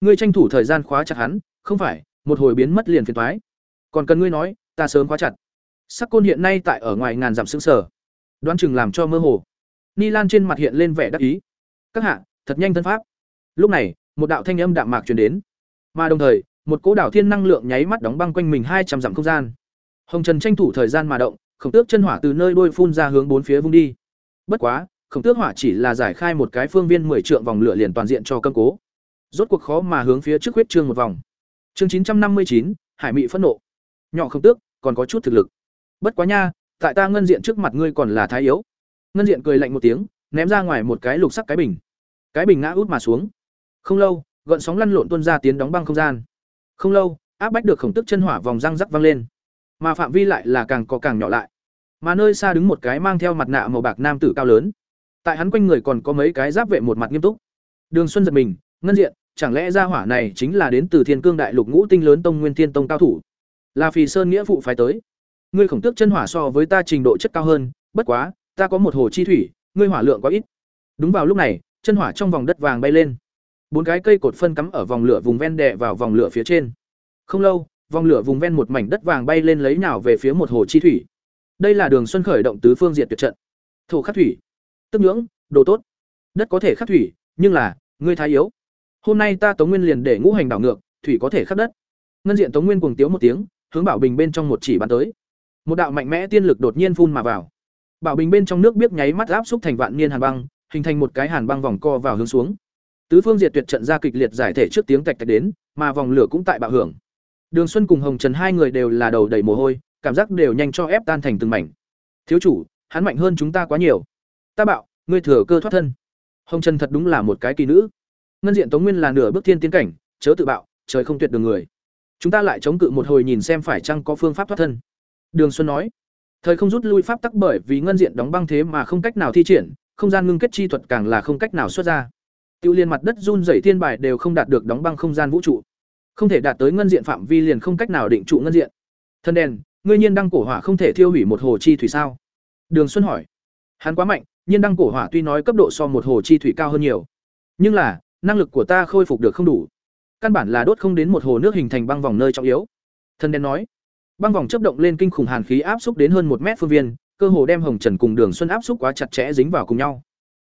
Ngươi tranh thủ thời gian khóa chặt hắn, không phải, một hồi biến mất liền phiền toái. Còn cần ngươi nói, ta sớm khóa chặt. Sắc côn hiện nay tại ở ngoài ngàn dặm xương sở. Đoán chừng làm cho mơ hồ. Ni lan trên mặt hiện lên vẻ đắc ý. Các hạ, thật nhanh thân pháp. Lúc này, một đạo thanh âm đạm mạc truyền đến. Mà đồng thời một cỗ đảo thiên năng lượng nháy mắt đóng băng quanh mình hai trăm dặm không gian. Hồng trần tranh thủ thời gian mà động, khổng tước chân hỏa từ nơi đôi phun ra hướng bốn phía vung đi. Bất quá, khổng tước hỏa chỉ là giải khai một cái phương viên mười trượng vòng lửa liền toàn diện cho câm cố. Rốt cuộc khó mà hướng phía trước huyết trương một vòng. Chương chín trăm năm mươi chín, hải mị phẫn nộ. Nhỏ khổng tước, còn có chút thực lực. Bất quá nha, tại ta ngân diện trước mặt ngươi còn là thái yếu. Ngân diện cười lạnh một tiếng, ném ra ngoài một cái lục sắc cái bình. Cái bình ngã út mà xuống. Không lâu gợn sóng lăn lộn tuôn ra tiến đóng băng không gian không lâu, áp bách được khổng tức chân hỏa vòng răng rắc văng lên. Mà phạm vi lại là càng có càng nhỏ lại. Mà nơi xa đứng một cái mang theo mặt nạ màu bạc nam tử cao lớn. Tại hắn quanh người còn có mấy cái giáp vệ một mặt nghiêm túc. Đường xuân giật mình, ngân diện, chẳng lẽ gia hỏa này chính là đến từ thiên cương đại lục ngũ tinh lớn tông nguyên thiên tông cao thủ? Là phì sơn nghĩa phụ phải tới. Ngươi khổng tước chân hỏa so với ta trình độ chất cao hơn, bất quá, ta có một hồ chi thủy, ngươi hỏa lượng quá ít. Đúng vào lúc này, chân hỏa trong vòng đất vàng bay lên bốn cái cây cột phân cắm ở vòng lửa vùng ven đè vào vòng lửa phía trên. Không lâu, vòng lửa vùng ven một mảnh đất vàng bay lên lấy nào về phía một hồ chi thủy. Đây là đường xuân khởi động tứ phương diệt tuyệt trận. Thổ khắc thủy. Tức nhưỡng, đồ tốt. Đất có thể khắc thủy, nhưng là, ngươi thái yếu. Hôm nay ta tống nguyên liền để ngũ hành đảo ngược, thủy có thể khắc đất. Ngân diện tống nguyên cuồng tiếu một tiếng, hướng bảo bình bên trong một chỉ bắn tới. Một đạo mạnh mẽ tiên lực đột nhiên phun mà vào. Bảo bình bên trong nước biết nháy mắt áp xúc thành vạn niên hàn băng, hình thành một cái hàn băng vòng co vào hướng xuống tứ phương diệt tuyệt trận ra kịch liệt giải thể trước tiếng tạch tạch đến, mà vòng lửa cũng tại bạo hưởng. Đường xuân cùng hồng trần hai người đều là đầu đầy mồ hôi, cảm giác đều nhanh cho ép tan thành từng mảnh. Thiếu chủ, hắn mạnh hơn chúng ta quá nhiều. Ta bảo ngươi thừa cơ thoát thân. Hồng trần thật đúng là một cái kỳ nữ. Ngân diện tống nguyên là nửa bước thiên tiến cảnh, chớ tự bạo, trời không tuyệt đường người. Chúng ta lại chống cự một hồi nhìn xem phải chăng có phương pháp thoát thân. Đường xuân nói. Thời không rút lui pháp tắc bởi vì ngân diện đóng băng thế mà không cách nào thi triển, không gian ngưng kết chi thuật càng là không cách nào xuất ra tiêu liên mặt đất run rẩy thiên bài đều không đạt được đóng băng không gian vũ trụ. Không thể đạt tới ngân diện phạm vi liền không cách nào định trụ ngân diện. Thân đèn, ngươi nhiên đăng cổ hỏa không thể thiêu hủy một hồ chi thủy sao? Đường xuân hỏi. Hắn quá mạnh, nhiên đăng cổ hỏa tuy nói cấp độ so một hồ chi thủy cao hơn nhiều. Nhưng là, năng lực của ta khôi phục được không đủ. Căn bản là đốt không đến một hồ nước hình thành băng vòng nơi trọng yếu. Thân đen nói. Băng vòng chấp động lên kinh khủng hàn khí áp xúc đến hơn một mét phương viên, cơ hồ đem hồng trần cùng đường xuân áp xúc quá chặt chẽ dính vào cùng nhau.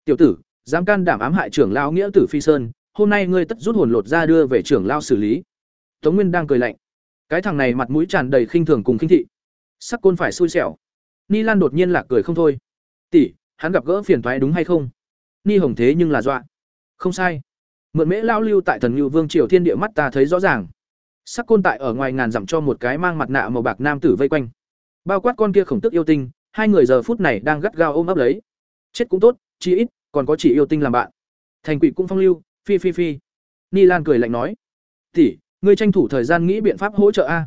Tiểu tử dám can đảm ám hại trưởng lao nghĩa tử phi sơn, hôm nay ngươi tất rút hồn lột ra đưa về trưởng lao xử lý. Tống nguyên đang cười lạnh. Cái thằng này mặt mũi tràn đầy khinh thường cùng khinh thị. Sắc côn phải xui xẻo. Ni lan đột nhiên lạc cười không thôi. Tỷ, hắn gặp gỡ phiền thoái đúng hay không? Ni hồng thế nhưng là dọa. Không sai. Mượn mễ lao lưu tại thần ngự vương triều thiên địa mắt ta thấy rõ ràng. Sắc côn tại ở ngoài ngàn dặm cho một cái mang mặt nạ màu bạc nam tử vây quanh. Bao quát con kia khổng tức yêu tinh, hai người giờ phút này đang gắt gao ôm ấp lấy. Chết cũng tốt, chi ít còn có chỉ yêu tinh làm bạn. Thành quỷ cũng phong lưu, phi phi phi. Ni lan cười lạnh nói, tỷ, ngươi tranh thủ thời gian nghĩ biện pháp hỗ trợ a.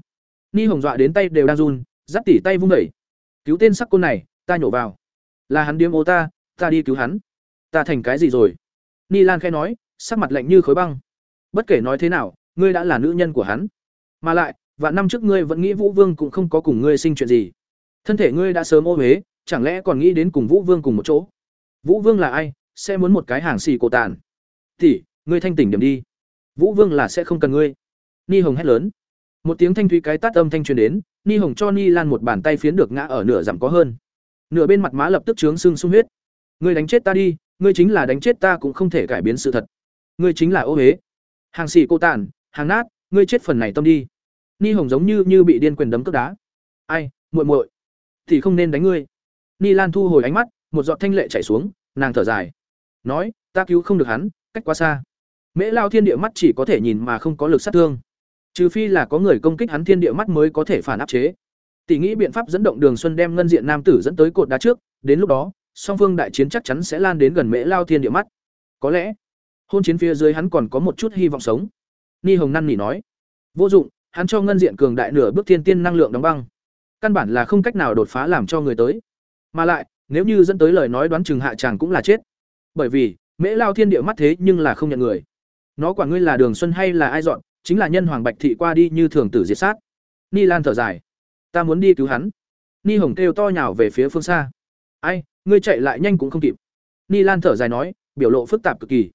Ni hồng dọa đến tay đều đang run, dắt tỉ tay vung đẩy cứu tên sắc côn này, ta nhổ vào. Là hắn điếm ô ta ta đi cứu hắn. Ta thành cái gì rồi? Ni lan khẽ nói, sắc mặt lạnh như khối băng. Bất kể nói thế nào, ngươi đã là nữ nhân của hắn. Mà lại, vạn năm trước ngươi vẫn nghĩ vũ vương cũng không có cùng ngươi sinh chuyện gì. Thân thể ngươi đã sớm ô huế chẳng lẽ còn nghĩ đến cùng vũ vương cùng một chỗ? Vũ vương là ai? Sẽ muốn một cái hàng xì cổ tàn. Tỷ, ngươi thanh tỉnh điểm đi. Vũ vương là sẽ không cần ngươi. Ni hồng hét lớn. Một tiếng thanh thúy cái tát âm thanh truyền đến, ni hồng cho ni lan một bàn tay phiến được ngã ở nửa giảm có hơn. Nửa bên mặt má lập tức trướng sưng sung huyết. Ngươi đánh chết ta đi, ngươi chính là đánh chết ta cũng không thể cải biến sự thật. Ngươi chính là ô huế hàng xì cô tàn, hàng nát, ngươi chết phần này tâm đi. Ni hồng giống như như bị điên quyền đấm cước đá. Ai, muội muội, thì không nên đánh ngươi. Ni lan thu hồi ánh mắt một giọt thanh lệ chảy xuống, nàng thở dài. Nói, ta cứu không được hắn, cách quá xa. Mễ lao thiên địa mắt chỉ có thể nhìn mà không có lực sát thương. Trừ phi là có người công kích hắn thiên địa mắt mới có thể phản áp chế. Tỷ nghĩ biện pháp dẫn động đường xuân đem ngân diện nam tử dẫn tới cột đá trước, đến lúc đó, song phương đại chiến chắc chắn sẽ lan đến gần mễ lao thiên địa mắt. Có lẽ, hôn chiến phía dưới hắn còn có một chút hy vọng sống. Ni hồng năn nỉ nói. Vô dụng, hắn cho ngân diện cường đại nửa bước thiên tiên năng lượng đóng băng. Căn bản là không cách nào đột phá làm cho người tới. Mà lại nếu như dẫn tới lời nói đoán chừng hạ chàng cũng là chết. Bởi vì, mễ lao thiên địa mắt thế nhưng là không nhận người. Nó quả ngươi là đường xuân hay là ai dọn, chính là nhân hoàng bạch thị qua đi như thường tử diệt sát. Ni lan thở dài. Ta muốn đi cứu hắn. Ni hồng kêu to nhào về phía phương xa. Ai, ngươi chạy lại nhanh cũng không kịp. Ni lan thở dài nói, biểu lộ phức tạp cực kỳ.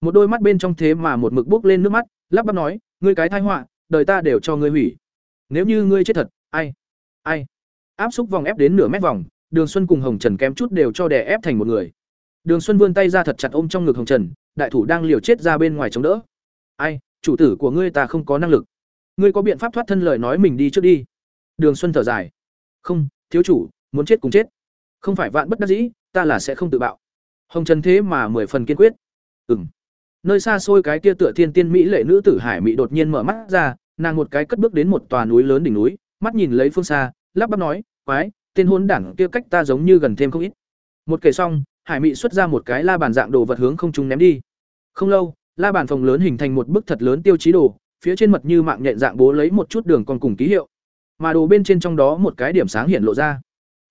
Một đôi mắt bên trong thế mà một mực bốc lên nước mắt, lắp bắp nói, ngươi cái thai họa, đời ta đều cho ngươi hủy. Nếu như ngươi chết thật, ai ai. Áp xúc vòng ép đến nửa mét vòng đường xuân cùng hồng trần kém chút đều cho đè ép thành một người. Đường xuân vươn tay ra thật chặt ôm trong ngực hồng trần, đại thủ đang liều chết ra bên ngoài chống đỡ. Ai, chủ tử của ngươi ta không có năng lực. Ngươi có biện pháp thoát thân lời nói mình đi trước đi. Đường xuân thở dài. Không, thiếu chủ, muốn chết cùng chết. Không phải vạn bất đắc dĩ, ta là sẽ không tự bạo. Hồng trần thế mà mười phần kiên quyết. Ừ nơi xa xôi cái kia tựa thiên tiên mỹ lệ nữ tử hải mỹ đột nhiên mở mắt ra, nàng một cái cất bước đến một tòa núi lớn đỉnh núi, mắt nhìn lấy phương xa, lắp bắp nói, quái tên hôn đảng kia cách ta giống như gần thêm không ít. Một kể xong, hải mỹ xuất ra một cái la bàn dạng đồ vật hướng không trung ném đi. Không lâu, la bàn phòng lớn hình thành một bức thật lớn tiêu chí đồ, phía trên mật như mạng nhện dạng bố lấy một chút đường còn cùng ký hiệu. Mà đồ bên trên trong đó một cái điểm sáng hiện lộ ra.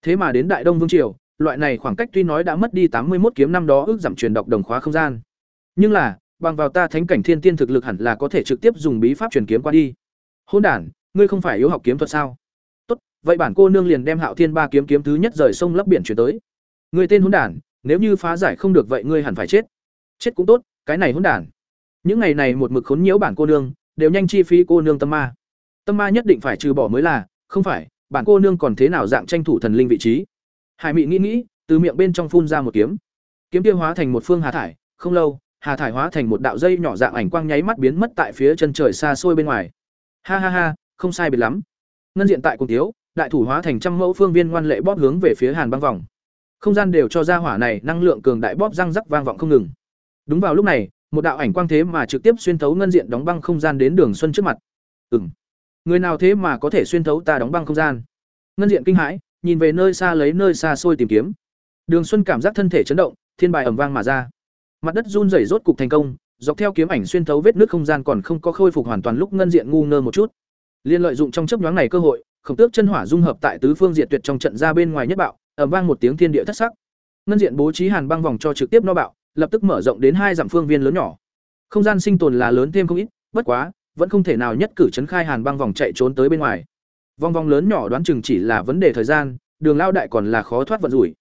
Thế mà đến đại đông vương triều, loại này khoảng cách tuy nói đã mất đi tám mươi một kiếm năm đó ước giảm truyền đọc đồng khóa không gian. Nhưng là, bằng vào ta thánh cảnh thiên tiên thực lực hẳn là có thể trực tiếp dùng bí pháp truyền kiếm qua đi. Hôn đản, ngươi không phải yếu học kiếm thuật sao? Vậy bản cô nương liền đem hạo thiên ba kiếm kiếm thứ nhất rời sông lấp biển chuyển tới. Người tên Hỗn đản, nếu như phá giải không được vậy ngươi hẳn phải chết. Chết cũng tốt, cái này Hỗn đản. Những ngày này một mực khốn nhiễu bản cô nương, đều nhanh chi phí cô nương tâm ma. Tâm ma nhất định phải trừ bỏ mới là, không phải, bản cô nương còn thế nào dạng tranh thủ thần linh vị trí. Hải mị nghĩ nghĩ, từ miệng bên trong phun ra một kiếm. Kiếm tiêu hóa thành một phương hà thải, không lâu, hà thải hóa thành một đạo dây nhỏ dạng ảnh quang nháy mắt biến mất tại phía chân trời xa xôi bên ngoài. Ha ha ha, không sai biệt lắm. Ngân diện tại cùng tiếu đại thủ hóa thành trăm mẫu phương viên ngoan lệ bóp hướng về phía hàn băng vòng. Không gian đều cho ra hỏa này năng lượng cường đại bóp răng rắc vang vọng không ngừng. Đúng vào lúc này một đạo ảnh quang thế mà trực tiếp xuyên thấu ngân diện đóng băng không gian đến đường xuân trước mặt. Ừm, người nào thế mà có thể xuyên thấu ta đóng băng không gian? Ngân diện kinh hãi nhìn về nơi xa lấy nơi xa xôi tìm kiếm. Đường xuân cảm giác thân thể chấn động thiên bài ẩm vang mà ra. Mặt đất run rẩy rốt cục thành công dọc theo kiếm ảnh xuyên thấu vết nước không gian còn không có khôi phục hoàn toàn lúc ngân diện ngu ngơ một chút. Liên lợi dụng trong chấp nhoáng này cơ hội khổng tước chân hỏa dung hợp tại tứ phương diện tuyệt trong trận ra bên ngoài nhất bạo ẩm vang một tiếng thiên địa thất sắc. Ngân diện bố trí hàn băng vòng cho trực tiếp no bạo, lập tức mở rộng đến hai dặm phương viên lớn nhỏ. Không gian sinh tồn là lớn thêm không ít, bất quá, vẫn không thể nào nhất cử chấn khai hàn băng vòng chạy trốn tới bên ngoài. Vòng vòng lớn nhỏ đoán chừng chỉ là vấn đề thời gian, đường lao đại còn là khó thoát vận rủi.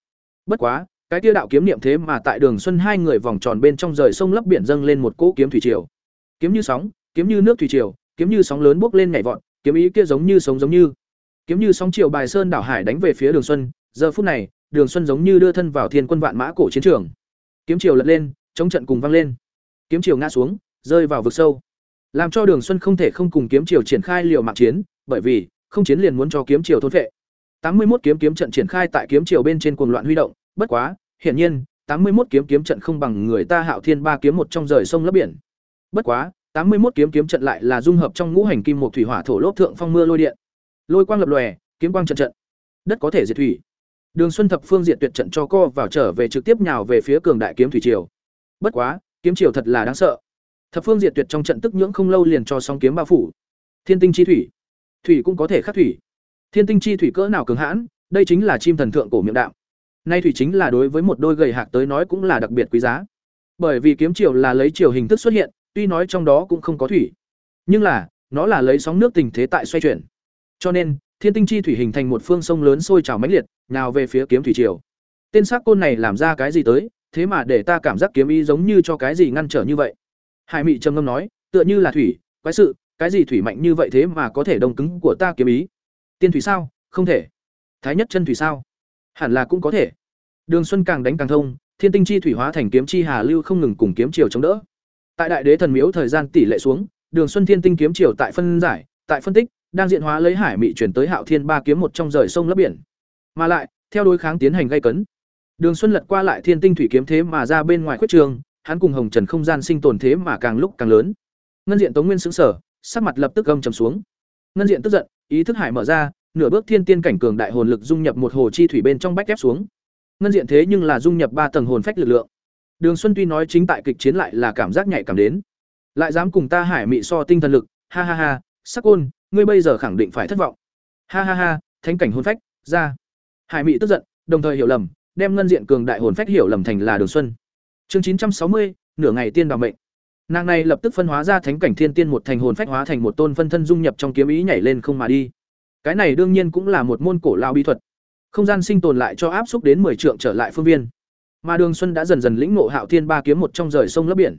Bất quá, cái tiêu đạo kiếm niệm thế mà tại đường xuân hai người vòng tròn bên trong rời sông lấp biển dâng lên một cỗ kiếm thủy triều. Kiếm như sóng, kiếm như nước thủy triều, kiếm như sóng lớn bốc lên nhảy vọt, kiếm ý kia giống như sống giống như kiếm như sóng chiều bài sơn đảo hải đánh về phía đường xuân, giờ phút này, đường xuân giống như đưa thân vào thiên quân vạn mã cổ chiến trường. Kiếm triều lật lên, chống trận cùng văng lên. Kiếm triều ngã xuống, rơi vào vực sâu. Làm cho đường xuân không thể không cùng kiếm triều triển khai liều mạng chiến, bởi vì, không chiến liền muốn cho kiếm triều thôn vệ tám mươi một kiếm kiếm trận triển khai tại kiếm triều bên trên cuồng loạn huy động, bất quá, hiển nhiên, tám mươi một kiếm kiếm trận không bằng người ta hạo thiên ba kiếm một trong rời sông lấp biển. Bất quá, tám mươi một kiếm kiếm trận lại là dung hợp trong ngũ hành kim một thủy hỏa thổ lốp thượng phong mưa lôi điện lôi quang lập lòe kiếm quang trận trận. Đất có thể diệt thủy. Đường xuân thập phương diện tuyệt trận cho co vào trở về trực tiếp nhào về phía cường đại kiếm thủy triều. Bất quá kiếm triều thật là đáng sợ. Thập phương diệt tuyệt trong trận tức nhưỡng không lâu liền cho sóng kiếm bao phủ. Thiên tinh chi thủy. Thủy cũng có thể khắc thủy. Thiên tinh chi thủy cỡ nào cường hãn đây chính là chim thần thượng cổ miệng đạo. Nay thủy chính là đối với một đôi gầy hạc tới nói cũng là đặc biệt quý giá. Bởi vì kiếm triều là lấy triều hình thức xuất hiện tuy nói trong đó cũng không có thủy, nhưng là nó là lấy sóng nước tình thế tại xoay chuyển. Cho nên, thiên tinh chi thủy hình thành một phương sông lớn sôi trào mãnh liệt, nào về phía kiếm thủy triều. Tên xác côn này làm ra cái gì tới, thế mà để ta cảm giác kiếm ý giống như cho cái gì ngăn trở như vậy. Hải Mị trầm ngâm nói, tựa như là thủy, quái sự, cái gì thủy mạnh như vậy thế mà có thể đông cứng của ta kiếm ý? Tiên thủy sao? Không thể. Thái nhất chân thủy sao? Hẳn là cũng có thể. Đường Xuân càng đánh càng thông, thiên tinh chi thủy hóa thành kiếm chi hà lưu không ngừng cùng kiếm chiều chống đỡ. Tại đại đế thần miếu thời gian tỷ lệ xuống, Đường Xuân Thiên tinh kiếm chiều tại phân giải, tại phân tích, đang diện hóa lấy hải mị chuyển tới Hạo Thiên ba kiếm một trong rời sông lấp biển. Mà lại, theo đối kháng tiến hành gây cấn. Đường Xuân lật qua lại thiên tinh thủy kiếm thế mà ra bên ngoài khuyết trường, hắn cùng Hồng Trần không gian sinh tồn thế mà càng lúc càng lớn. Ngân Diện Tống Nguyên xứng sở sắc mặt lập tức gầm trầm xuống. Ngân Diện tức giận, ý thức hải mở ra, nửa bước thiên tiên cảnh cường đại hồn lực dung nhập một hồ chi thủy bên trong bách ép xuống. Ngân Diện thế nhưng là dung nhập ba tầng hồn phách lực lượng. Đường Xuân tuy nói chính tại kịch chiến lại là cảm giác nhạy cảm đến, lại dám cùng ta hải mị so tinh thần lực, ha ha ha, sắc côn, ngươi bây giờ khẳng định phải thất vọng. Ha ha ha, thánh cảnh hồn phách, ra. Hải mị tức giận, đồng thời hiểu lầm, đem ngân diện cường đại hồn phách hiểu lầm thành là Đường Xuân. Chương chín trăm sáu mươi, nửa ngày tiên bảo mệnh. Nàng này lập tức phân hóa ra thánh cảnh thiên tiên một thành hồn phách hóa thành một tôn phân thân dung nhập trong kiếm ý nhảy lên không mà đi. Cái này đương nhiên cũng là một môn cổ lao bí thuật. Không gian sinh tồn lại cho áp xúc đến 10 trượng trở lại phương viên. Mà Đường Xuân đã dần dần lĩnh ngộ Hạo Thiên ba kiếm một trong rời sông lấp biển.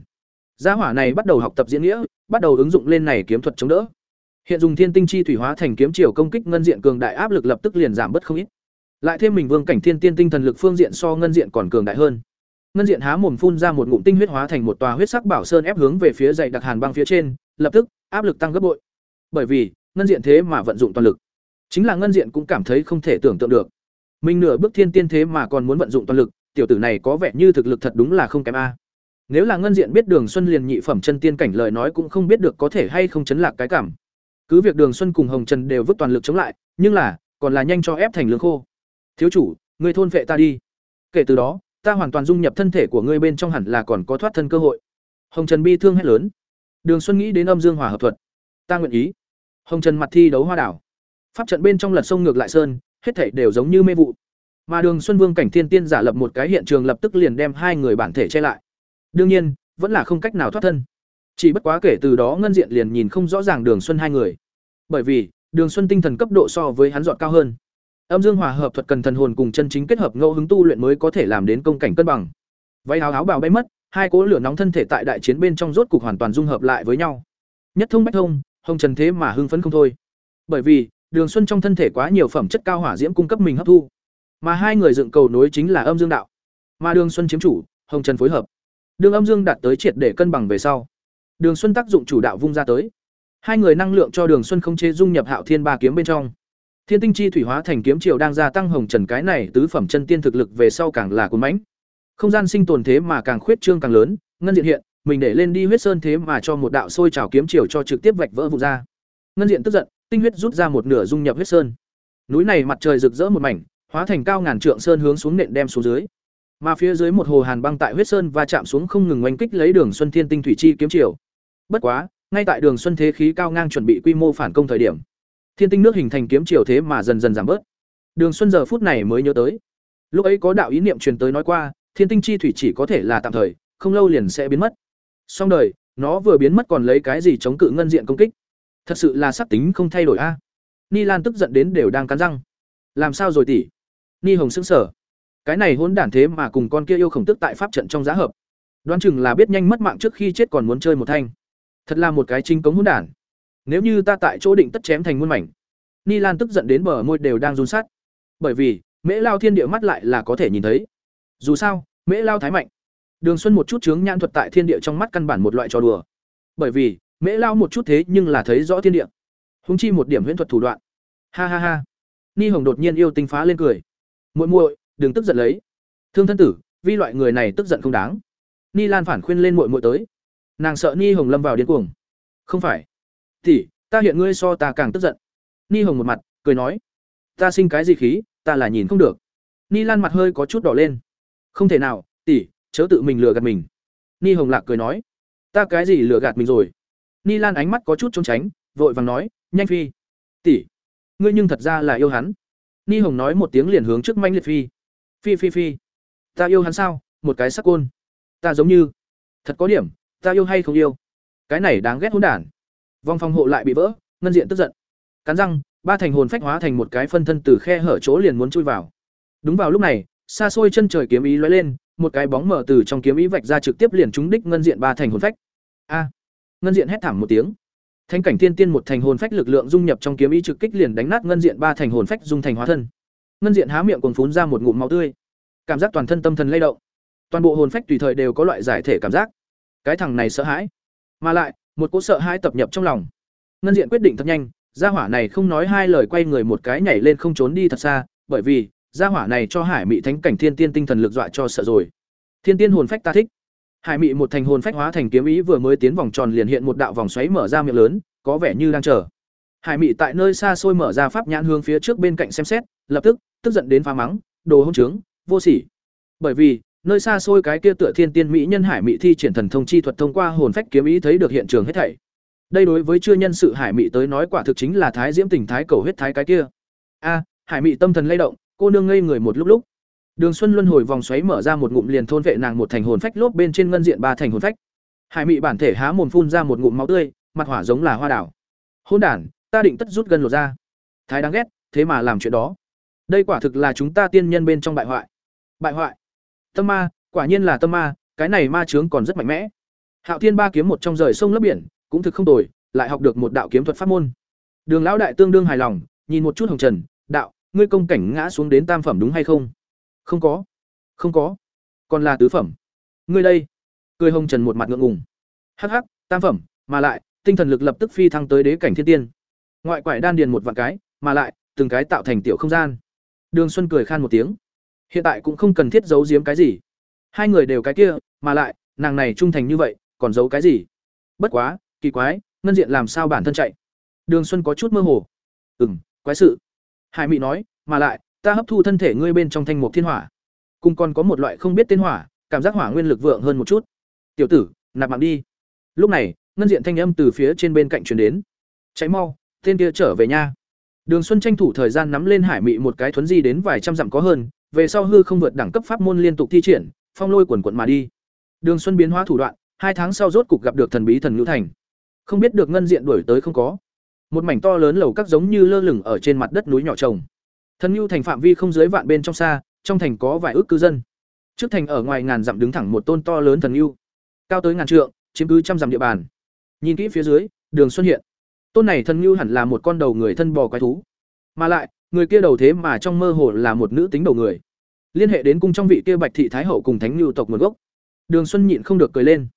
Gia hỏa này bắt đầu học tập diễn nghĩa, bắt đầu ứng dụng lên này kiếm thuật chống đỡ. Hiện dùng Thiên Tinh chi thủy hóa thành kiếm chiều công kích ngân diện cường đại áp lực lập tức liền giảm bất không ít. Lại thêm mình vương cảnh thiên tiên tinh thần lực phương diện so ngân diện còn cường đại hơn. Ngân diện há mồm phun ra một ngụm tinh huyết hóa thành một tòa huyết sắc bảo sơn ép hướng về phía dày đặc hàn băng phía trên, lập tức áp lực tăng gấp bội. Bởi vì, ngân diện thế mà vận dụng toàn lực. Chính là ngân diện cũng cảm thấy không thể tưởng tượng được. Mình nửa bước thiên tiên thế mà còn muốn vận dụng toàn lực, tiểu tử này có vẻ như thực lực thật đúng là không kém a. Nếu là ngân diện biết Đường Xuân liền nhị phẩm chân tiên cảnh lời nói cũng không biết được có thể hay không chấn lạc cái cảm. Cứ việc Đường Xuân cùng Hồng Trần đều vứt toàn lực chống lại, nhưng là, còn là nhanh cho ép thành lương khô. Thiếu chủ, ngươi thôn vệ ta đi. Kể từ đó, ta hoàn toàn dung nhập thân thể của ngươi bên trong hẳn là còn có thoát thân cơ hội. Hồng Trần bi thương hét lớn. Đường Xuân nghĩ đến âm dương hòa hợp thuật. Ta nguyện ý. Hồng Trần mặt thi đấu hoa đảo. Pháp trận bên trong lật sông ngược lại sơn, hết thảy đều giống như mê vụ. Mà Đường Xuân Vương cảnh thiên tiên giả lập một cái hiện trường lập tức liền đem hai người bản thể che lại. Đương nhiên, vẫn là không cách nào thoát thân. Chỉ bất quá kể từ đó ngân diện liền nhìn không rõ ràng Đường Xuân hai người. Bởi vì, Đường Xuân tinh thần cấp độ so với hắn dọn cao hơn. Âm dương hòa hợp thuật cần thần hồn cùng chân chính kết hợp ngẫu hứng tu luyện mới có thể làm đến công cảnh cân bằng. Váy áo áo bào bay mất, hai cỗ lửa nóng thân thể tại đại chiến bên trong rốt cục hoàn toàn dung hợp lại với nhau. Nhất thông bách thông, hồng trần thế mà hưng phấn không thôi. Bởi vì, Đường Xuân trong thân thể quá nhiều phẩm chất cao hỏa diễm cung cấp mình hấp thu. Mà hai người dựng cầu nối chính là âm dương đạo. Mà Đường Xuân chiếm chủ, Hồng Trần phối hợp. Đường âm dương đạt tới triệt để cân bằng về sau. Đường Xuân tác dụng chủ đạo vung ra tới. Hai người năng lượng cho Đường Xuân không chế dung nhập Hạo Thiên ba kiếm bên trong. Thiên tinh chi thủy hóa thành kiếm triều đang gia tăng Hồng Trần cái này tứ phẩm chân tiên thực lực về sau càng là cuốn mãnh. Không gian sinh tồn thế mà càng khuyết trương càng lớn, ngân diện hiện, mình để lên đi huyết sơn thế mà cho một đạo sôi trào kiếm triều cho trực tiếp vạch vỡ vụ ra. Ngân diện tức giận, tinh huyết rút ra một nửa dung nhập huyết sơn. Núi này mặt trời rực rỡ một mảnh, hóa thành cao ngàn trượng sơn hướng xuống nện đem xuống dưới. Mà phía dưới một hồ hàn băng tại huyết sơn và chạm xuống không ngừng oanh kích lấy Đường Xuân Thiên Tinh thủy chi kiếm chiều. Bất quá, ngay tại Đường Xuân thế khí cao ngang chuẩn bị quy mô phản công thời điểm, Thiên Tinh nước hình thành kiếm chiều thế mà dần dần giảm bớt. Đường Xuân giờ phút này mới nhớ tới, lúc ấy có đạo ý niệm truyền tới nói qua, Thiên Tinh chi thủy chỉ có thể là tạm thời, không lâu liền sẽ biến mất. Xong đời, nó vừa biến mất còn lấy cái gì chống cự ngân diện công kích? Thật sự là sắc tính không thay đổi a. Ni Lan tức giận đến đều đang cắn răng. Làm sao rồi tỷ? Ni Hồng sững sờ. Cái này hỗn đản thế mà cùng con kia yêu khổng tức tại pháp trận trong giá hợp. Đoán chừng là biết nhanh mất mạng trước khi chết còn muốn chơi một thanh. Thật là một cái chính cống hỗn đản. Nếu như ta tại chỗ định tất chém thành muôn mảnh. Ni Lan tức giận đến bờ môi đều đang run sát. Bởi vì, Mễ Lao Thiên địa mắt lại là có thể nhìn thấy. Dù sao, Mễ Lao thái mạnh. Đường Xuân một chút chướng nhãn thuật tại thiên địa trong mắt căn bản một loại trò đùa. Bởi vì, Mễ Lao một chút thế nhưng là thấy rõ thiên địa. húng chi một điểm huyễn thuật thủ đoạn. Ha ha ha. Ni Hồng đột nhiên yêu tinh phá lên cười. Muội muội, đừng tức giận lấy. Thương thân tử, vi loại người này tức giận không đáng. Ni Lan phản khuyên lên muội muội tới. Nàng sợ Ni Hồng lâm vào điên cuồng. Không phải. Tỷ, ta hiện ngươi so ta càng tức giận. Ni Hồng một mặt, cười nói. Ta sinh cái gì khí, ta là nhìn không được. Ni Lan mặt hơi có chút đỏ lên. Không thể nào, tỷ, chớ tự mình lừa gạt mình. Ni Hồng Lạc cười nói. Ta cái gì lừa gạt mình rồi? Ni Lan ánh mắt có chút trốn tránh, vội vàng nói, nhanh phi. Tỷ, ngươi nhưng thật ra là yêu hắn. Ni Hồng nói một tiếng liền hướng trước manh liệt phi. Phi phi phi. Ta yêu hắn sao? Một cái sắc côn. Ta giống như. Thật có điểm, ta yêu hay không yêu? cái này đáng ghét hỗn đản. Vòng phòng hộ lại bị vỡ, ngân diện tức giận. Cắn răng, ba thành hồn phách hóa thành một cái phân thân từ khe hở chỗ liền muốn chui vào. Đúng vào lúc này, xa xôi chân trời kiếm ý lóe lên, một cái bóng mở từ trong kiếm ý vạch ra trực tiếp liền trúng đích ngân diện ba thành hồn phách. A! Ngân diện hét thảm một tiếng. Thanh cảnh tiên tiên một thành hồn phách lực lượng dung nhập trong kiếm ý trực kích liền đánh nát ngân diện ba thành hồn phách dung thành hóa thân. Ngân diện há miệng còn phun ra một ngụm máu tươi. Cảm giác toàn thân tâm thần lay động. Toàn bộ hồn phách tùy thời đều có loại giải thể cảm giác cái thằng này sợ hãi. Mà lại, một cỗ sợ hãi tập nhập trong lòng. Ngân diện quyết định thật nhanh, gia hỏa này không nói hai lời quay người một cái nhảy lên không trốn đi thật xa, bởi vì, gia hỏa này cho hải mị thánh cảnh thiên tiên tinh thần lực dọa cho sợ rồi. Thiên tiên hồn phách ta thích. Hải mị một thành hồn phách hóa thành kiếm ý vừa mới tiến vòng tròn liền hiện một đạo vòng xoáy mở ra miệng lớn, có vẻ như đang chờ. Hải mị tại nơi xa xôi mở ra pháp nhãn hướng phía trước bên cạnh xem xét, lập tức tức giận đến phá mắng, đồ hôn trướng, vô sỉ. Bởi vì nơi xa xôi cái kia tựa thiên tiên mỹ nhân hải mỹ thi triển thần thông chi thuật thông qua hồn phách kiếm ý thấy được hiện trường hết thảy. Đây đối với chưa nhân sự hải mỹ tới nói quả thực chính là thái diễm tình thái cầu huyết thái cái kia. A, hải mỹ tâm thần lay động, cô nương ngây người một lúc lúc. Đường xuân luân hồi vòng xoáy mở ra một ngụm liền thôn vệ nàng một thành hồn phách lốp bên trên ngân diện ba thành hồn phách. Hải mỹ bản thể há mồm phun ra một ngụm máu tươi, mặt hỏa giống là hoa đảo. Hôn đản, ta định tất rút gần lột ra. Thái đáng ghét, thế mà làm chuyện đó. Đây quả thực là chúng ta tiên nhân bên trong bại hoại. Bại hoại tâm ma, quả nhiên là tâm ma, cái này ma chướng còn rất mạnh mẽ. Hạo thiên ba kiếm một trong rời sông lấp biển, cũng thực không tồi, lại học được một đạo kiếm thuật pháp môn. Đường lão đại tương đương hài lòng, nhìn một chút hồng trần, đạo, ngươi công cảnh ngã xuống đến tam phẩm đúng hay không? Không có không có, còn là tứ phẩm. Ngươi đây. Cười hồng trần một mặt ngượng ngùng. Hắc hắc, tam phẩm, mà lại, tinh thần lực lập tức phi thăng tới đế cảnh thiên tiên. Ngoại quải đan điền một vạn cái, mà lại, từng cái tạo thành tiểu không gian. Đường xuân cười khan một tiếng hiện tại cũng không cần thiết giấu giếm cái gì. Hai người đều cái kia, mà lại, nàng này trung thành như vậy, còn giấu cái gì? Bất quá, kỳ quái, ngân diện làm sao bản thân chạy? Đường xuân có chút mơ hồ. Ừ m quái sự. Hải mị nói, mà lại, ta hấp thu thân thể ngươi bên trong thanh mục thiên hỏa. Cùng còn có một loại không biết tên hỏa, cảm giác hỏa nguyên lực vượng hơn một chút. Tiểu tử, nạp mạng đi. Lúc này, ngân diện thanh âm từ phía trên bên cạnh truyền đến. Cháy mau, tên kia trở về nha. Đường xuân tranh thủ thời gian nắm lên hải mị một cái thuấn di đến vài trăm dặm có hơn về sau hư không vượt đẳng cấp pháp môn liên tục thi triển, phong lôi quần quần mà đi. Đường xuân biến hóa thủ đoạn, hai tháng sau rốt cục gặp được thần bí thần lưu thành. Không biết được ngân diện đuổi tới không có. Một mảnh to lớn lầu các giống như lơ lửng ở trên mặt đất núi nhỏ trồng. Thần lưu thành phạm vi không dưới vạn bên trong xa, trong thành có vài ước cư dân. Trước thành ở ngoài ngàn dặm đứng thẳng một tôn to lớn thần lưu cao tới ngàn trượng, chiếm cứ trăm dặm địa bàn. Nhìn kỹ phía dưới, đường xuân hiện. Tôn này thần lưu hẳn là một con đầu người thân bò quái thú. Mà lại người kia đầu thế mà trong mơ hồ là một nữ tính đầu người. Liên hệ đến cung trong vị kia bạch thị thái hậu cùng thánh lưu tộc nguồn gốc. Đường xuân nhịn không được cười lên.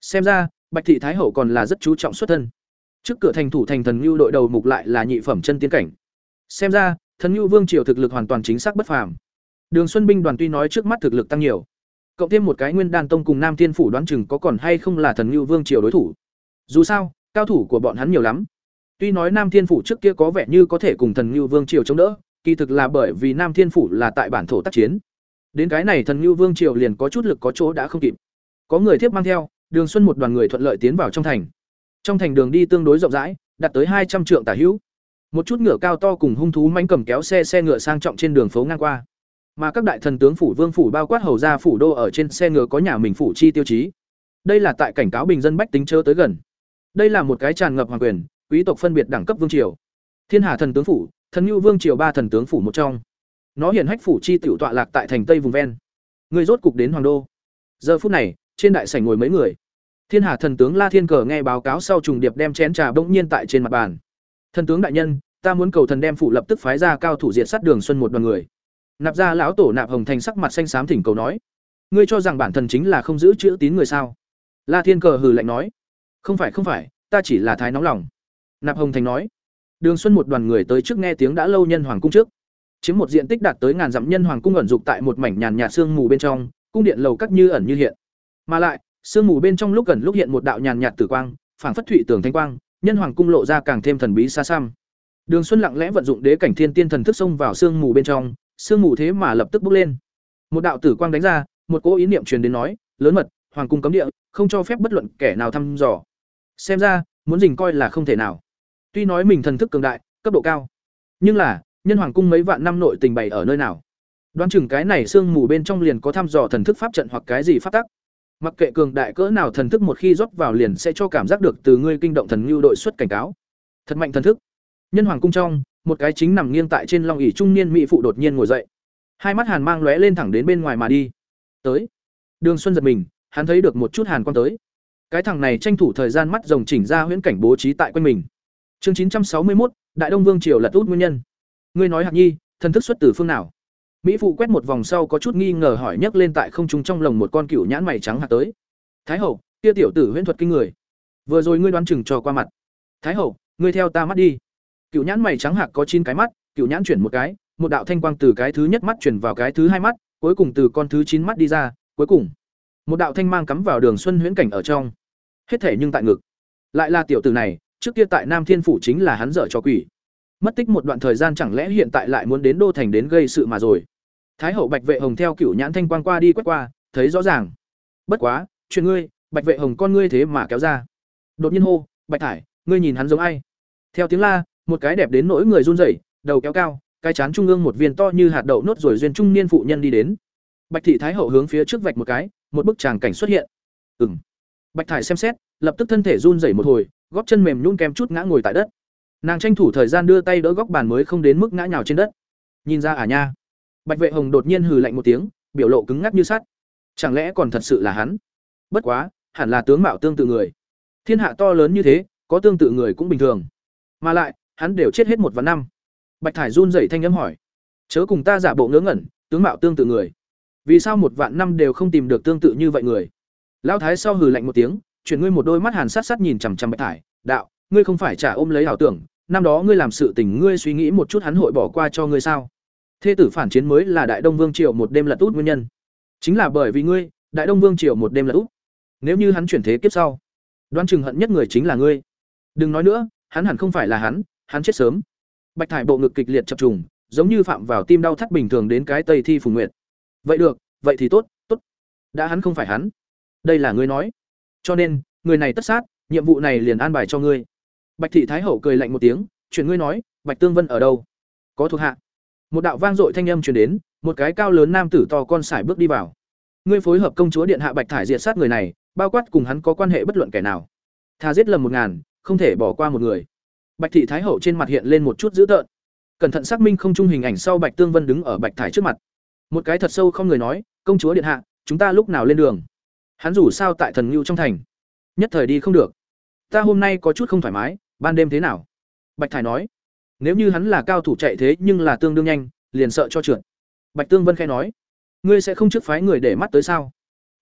Xem ra, bạch thị thái hậu còn là rất chú trọng xuất thân. Trước cửa thành thủ thành thần lưu đội đầu mục lại là nhị phẩm chân tiến cảnh. Xem ra, thần lưu vương triều thực lực hoàn toàn chính xác bất phàm. Đường xuân binh đoàn tuy nói trước mắt thực lực tăng nhiều, cộng thêm một cái nguyên đan tông cùng nam thiên phủ đoán chừng có còn hay không là thần lưu vương triều đối thủ. Dù sao, cao thủ của bọn hắn nhiều lắm tuy nói nam thiên phủ trước kia có vẻ như có thể cùng thần Nưu vương triều chống đỡ kỳ thực là bởi vì Nam Thiên phủ là tại bản thổ tác chiến. Đến cái này thần Nưu Vương triều liền có chút lực có chỗ đã không kịp. Có người tiếp mang theo, Đường Xuân một đoàn người thuận lợi tiến vào trong thành. Trong thành đường đi tương đối rộng rãi, đạt tới hai trăm trượng tả hữu. Một chút ngựa cao to cùng hung thú mãnh cầm kéo xe xe ngựa sang trọng trên đường phố ngang qua. Mà các đại thần tướng phủ vương phủ bao quát hầu gia phủ đô ở trên xe ngựa có nhà mình phủ chi tiêu chí. Đây là tại cảnh cáo bình dân bách tính chớ tới gần. Đây là một cái tràn ngập hoàng quyền, quý tộc phân biệt đẳng cấp vương triều. Thiên Hà thần tướng phủ, thần nhu vương triều ba thần tướng phủ một trong. Nó hiện hách phủ chi tiểu tọa lạc tại thành tây vùng ven. Người rốt cục đến hoàng đô. Giờ phút này trên đại sảnh ngồi mấy người. Thiên hà thần tướng la thiên cờ nghe báo cáo sau trùng điệp đem chén trà bỗng nhiên tại trên mặt bàn. Thần tướng đại nhân ta muốn cầu thần đem phủ lập tức phái ra cao thủ diệt sát đường xuân một đoàn người. Nạp ra lão tổ nạp hồng thành sắc mặt xanh xám thỉnh cầu nói. Ngươi cho rằng bản thần chính là không giữ chữ tín người sao? La thiên cờ hừ lạnh nói. Không phải không phải ta chỉ là thái nóng lòng nạp hồng thành nói Đường Xuân một đoàn người tới trước nghe tiếng đã lâu nhân hoàng cung trước. Chiếm một diện tích đạt tới ngàn dặm nhân hoàng cung ẩn dục tại một mảnh nhàn nhạt sương mù bên trong, cung điện lầu cắt như ẩn như hiện. Mà lại, sương mù bên trong lúc gần lúc hiện một đạo nhàn nhạt tử quang, phảng phất thụy tường thanh quang, nhân hoàng cung lộ ra càng thêm thần bí xa xăm. Đường Xuân lặng lẽ vận dụng đế cảnh thiên tiên thần thức xông vào sương mù bên trong, sương mù thế mà lập tức bốc lên. Một đạo tử quang đánh ra, một cỗ ý niệm truyền đến nói, lớn mật, hoàng cung cấm địa, không cho phép bất luận kẻ nào thăm dò. Xem ra, muốn dình coi là không thể nào. Tuy nói mình thần thức cường đại, cấp độ cao, nhưng là, nhân hoàng cung mấy vạn năm nội tình bày ở nơi nào? Đoán chừng cái này sương mù bên trong liền có thăm dò thần thức pháp trận hoặc cái gì pháp tắc. Mặc kệ cường đại cỡ nào thần thức một khi rót vào liền sẽ cho cảm giác được từ ngươi kinh động thần lưu đội xuất cảnh cáo. Thật mạnh thần thức. Nhân hoàng cung trong, một cái chính nằm nghiêng tại trên long ỷ trung niên mỹ phụ đột nhiên ngồi dậy. Hai mắt hàn mang lóe lên thẳng đến bên ngoài mà đi. Tới. Đường Xuân giật mình, hắn thấy được một chút hàn quang tới. Cái thằng này tranh thủ thời gian mắt rồng chỉnh ra huyễn cảnh bố trí tại quanh mình. Chương chín trăm sáu mươi một, Đại Đông Vương triều lật út nguyên nhân. Ngươi nói Hạc Nhi, thần thức xuất từ phương nào? Mỹ phụ quét một vòng sau có chút nghi ngờ hỏi nhấc lên tại không trung trong lồng một con cựu nhãn mày trắng hạt tới. Thái hậu, kia tiểu tử huyễn thuật kinh người. Vừa rồi ngươi đoán chừng cho qua mặt. Thái hậu, ngươi theo ta mắt đi. Cựu nhãn mày trắng hạc có chín cái mắt, cựu nhãn chuyển một cái, một đạo thanh quang từ cái thứ nhất mắt chuyển vào cái thứ hai mắt, cuối cùng từ con thứ chín mắt đi ra, cuối cùng một đạo thanh mang cắm vào đường xuân huyễn cảnh ở trong. Hết thể nhưng tại ngực. Lại là tiểu tử này, trước kia tại Nam Thiên phủ chính là hắn dở cho quỷ. Mất tích một đoạn thời gian chẳng lẽ hiện tại lại muốn đến đô thành đến gây sự mà rồi. Thái hậu Bạch Vệ Hồng theo cửu nhãn thanh quang qua đi quét qua, thấy rõ ràng. Bất quá, chuyện ngươi, Bạch Vệ Hồng con ngươi thế mà kéo ra. Đột nhiên hô, "Bạch Thải, ngươi nhìn hắn giống ai?" Theo tiếng la, một cái đẹp đến nỗi người run rẩy, đầu kéo cao, cái chán trung ương một viên to như hạt đậu nốt rồi duyên trung niên phụ nhân đi đến. Bạch thị thái hậu hướng phía trước vạch một cái, một bức tràng cảnh xuất hiện. Ừm. Bạch thải xem xét, lập tức thân thể run rẩy một hồi, góp chân mềm nhún kém chút ngã ngồi tại đất. Nàng tranh thủ thời gian đưa tay đỡ góc bàn mới không đến mức ngã nhào trên đất. Nhìn ra à nha. Bạch Vệ Hồng đột nhiên hừ lạnh một tiếng, biểu lộ cứng ngắc như sắt. Chẳng lẽ còn thật sự là hắn? Bất quá, hẳn là tướng mạo tương tự người. Thiên hạ to lớn như thế, có tương tự người cũng bình thường. Mà lại, hắn đều chết hết một vạn năm. Bạch Thải run rẩy thanh âm hỏi: "Chớ cùng ta giả bộ ngớ ngẩn, tướng mạo tương tự người. Vì sao một vạn năm đều không tìm được tương tự như vậy người?" Lão thái sau hừ lạnh một tiếng, chuyển ngươi một đôi mắt hàn sát sát nhìn chằm chằm Bạch Thải, "Đạo, ngươi không phải trả ôm lấy ảo tưởng, năm đó ngươi làm sự tình ngươi suy nghĩ một chút hắn hội bỏ qua cho ngươi sao? Thế tử phản chiến mới là Đại Đông Vương triều một đêm lật út nguyên nhân. Chính là bởi vì ngươi, Đại Đông Vương triều một đêm lật út. Nếu như hắn chuyển thế kiếp sau, đoan chừng hận nhất người chính là ngươi. Đừng nói nữa, hắn hẳn không phải là hắn, hắn chết sớm. Bạch thải bộ ngực kịch liệt chập trùng, giống như phạm vào tim đau thắt bình thường đến cái Tây Thi Phùng Nguyệt. Vậy được, vậy thì tốt, tốt. Đã hắn không phải hắn. Đây là ngươi nói. Cho nên, người này tất sát, nhiệm vụ này liền an bài cho ngươi. Bạch thị thái hậu cười lạnh một tiếng, chuyển ngươi nói, Bạch Tương Vân ở đâu? Có thuộc hạ. Một đạo vang dội thanh âm truyền đến, một cái cao lớn nam tử to con sải bước đi vào. Ngươi phối hợp công chúa điện hạ Bạch thải diệt sát người này, bao quát cùng hắn có quan hệ bất luận kẻ nào. thà giết lầm một ngàn, không thể bỏ qua một người. Bạch thị thái hậu trên mặt hiện lên một chút dữ tợn. Cẩn thận xác minh không chung hình ảnh sau Bạch Tương Vân đứng ở Bạch thải trước mặt. Một cái thật sâu không người nói, "Công chúa điện hạ, chúng ta lúc nào lên đường?" Hắn rủ sao tại thần ngưu trong thành, nhất thời đi không được. Ta hôm nay có chút không thoải mái, ban đêm thế nào? Bạch thải nói, nếu như hắn là cao thủ chạy thế nhưng là tương đương nhanh, liền sợ cho trượt. Bạch Tương Vân khẽ nói, ngươi sẽ không trước phái người để mắt tới sao?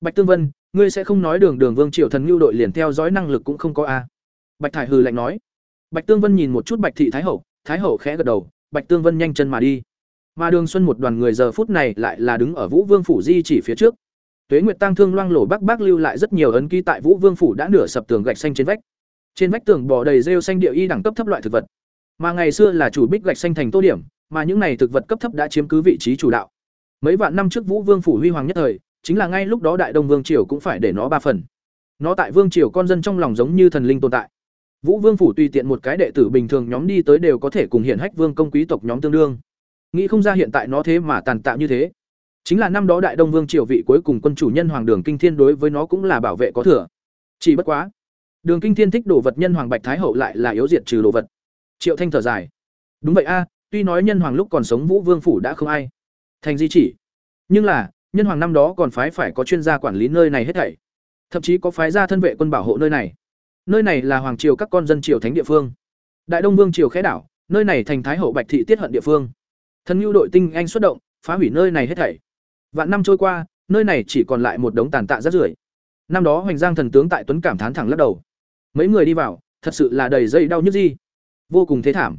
Bạch Tương Vân, ngươi sẽ không nói đường đường vương triều thần ngưu đội liền theo dõi năng lực cũng không có a? Bạch thải hừ lạnh nói. Bạch Tương Vân nhìn một chút Bạch thị thái hậu, thái hậu khẽ gật đầu, Bạch Tương Vân nhanh chân mà đi. Mà Đường Xuân một đoàn người giờ phút này lại là đứng ở Vũ Vương phủ di chỉ phía trước. Tuế Nguyệt Tăng Thương loang lổ bắc bắc lưu lại rất nhiều ấn ký tại Vũ Vương phủ đã nửa sập tường gạch xanh trên vách. Trên vách tường bò đầy rêu xanh địa y đẳng cấp thấp loại thực vật. Mà ngày xưa là chủ bích gạch xanh thành tô điểm, mà những này thực vật cấp thấp đã chiếm cứ vị trí chủ đạo. Mấy vạn năm trước Vũ Vương phủ huy hoàng nhất thời, chính là ngay lúc đó Đại Đông Vương triều cũng phải để nó ba phần. Nó tại vương triều con dân trong lòng giống như thần linh tồn tại. Vũ Vương phủ tùy tiện một cái đệ tử bình thường nhóm đi tới đều có thể cùng hiện hách vương công quý tộc nhóm tương đương. Nghĩ không ra hiện tại nó thế mà tàn tạ như thế. Chính là năm đó Đại Đông Vương triều vị cuối cùng quân chủ nhân Hoàng Đường Kinh Thiên đối với nó cũng là bảo vệ có thừa. Chỉ bất quá, Đường Kinh Thiên thích đồ vật nhân Hoàng Bạch Thái hậu lại là yếu diệt trừ đồ vật. Triệu Thanh thở dài. Đúng vậy a, tuy nói nhân hoàng lúc còn sống Vũ Vương phủ đã không ai thành di chỉ, nhưng là, nhân hoàng năm đó còn phái phải có chuyên gia quản lý nơi này hết thảy. Thậm chí có phái gia thân vệ quân bảo hộ nơi này. Nơi này là hoàng triều các con dân triều thánh địa phương. Đại Đông Vương triều khẽ đảo, nơi này thành thái hậu Bạch thị tiết hận địa phương. Thần nhu đội tinh anh xuất động, phá hủy nơi này hết thảy. Vạn năm trôi qua, nơi này chỉ còn lại một đống tàn tạ rác rưởi. Năm đó Hoành Giang thần tướng tại Tuấn cảm thán thẳng lắc đầu. Mấy người đi vào, thật sự là đầy dây đau nhức gì. Vô cùng thế thảm.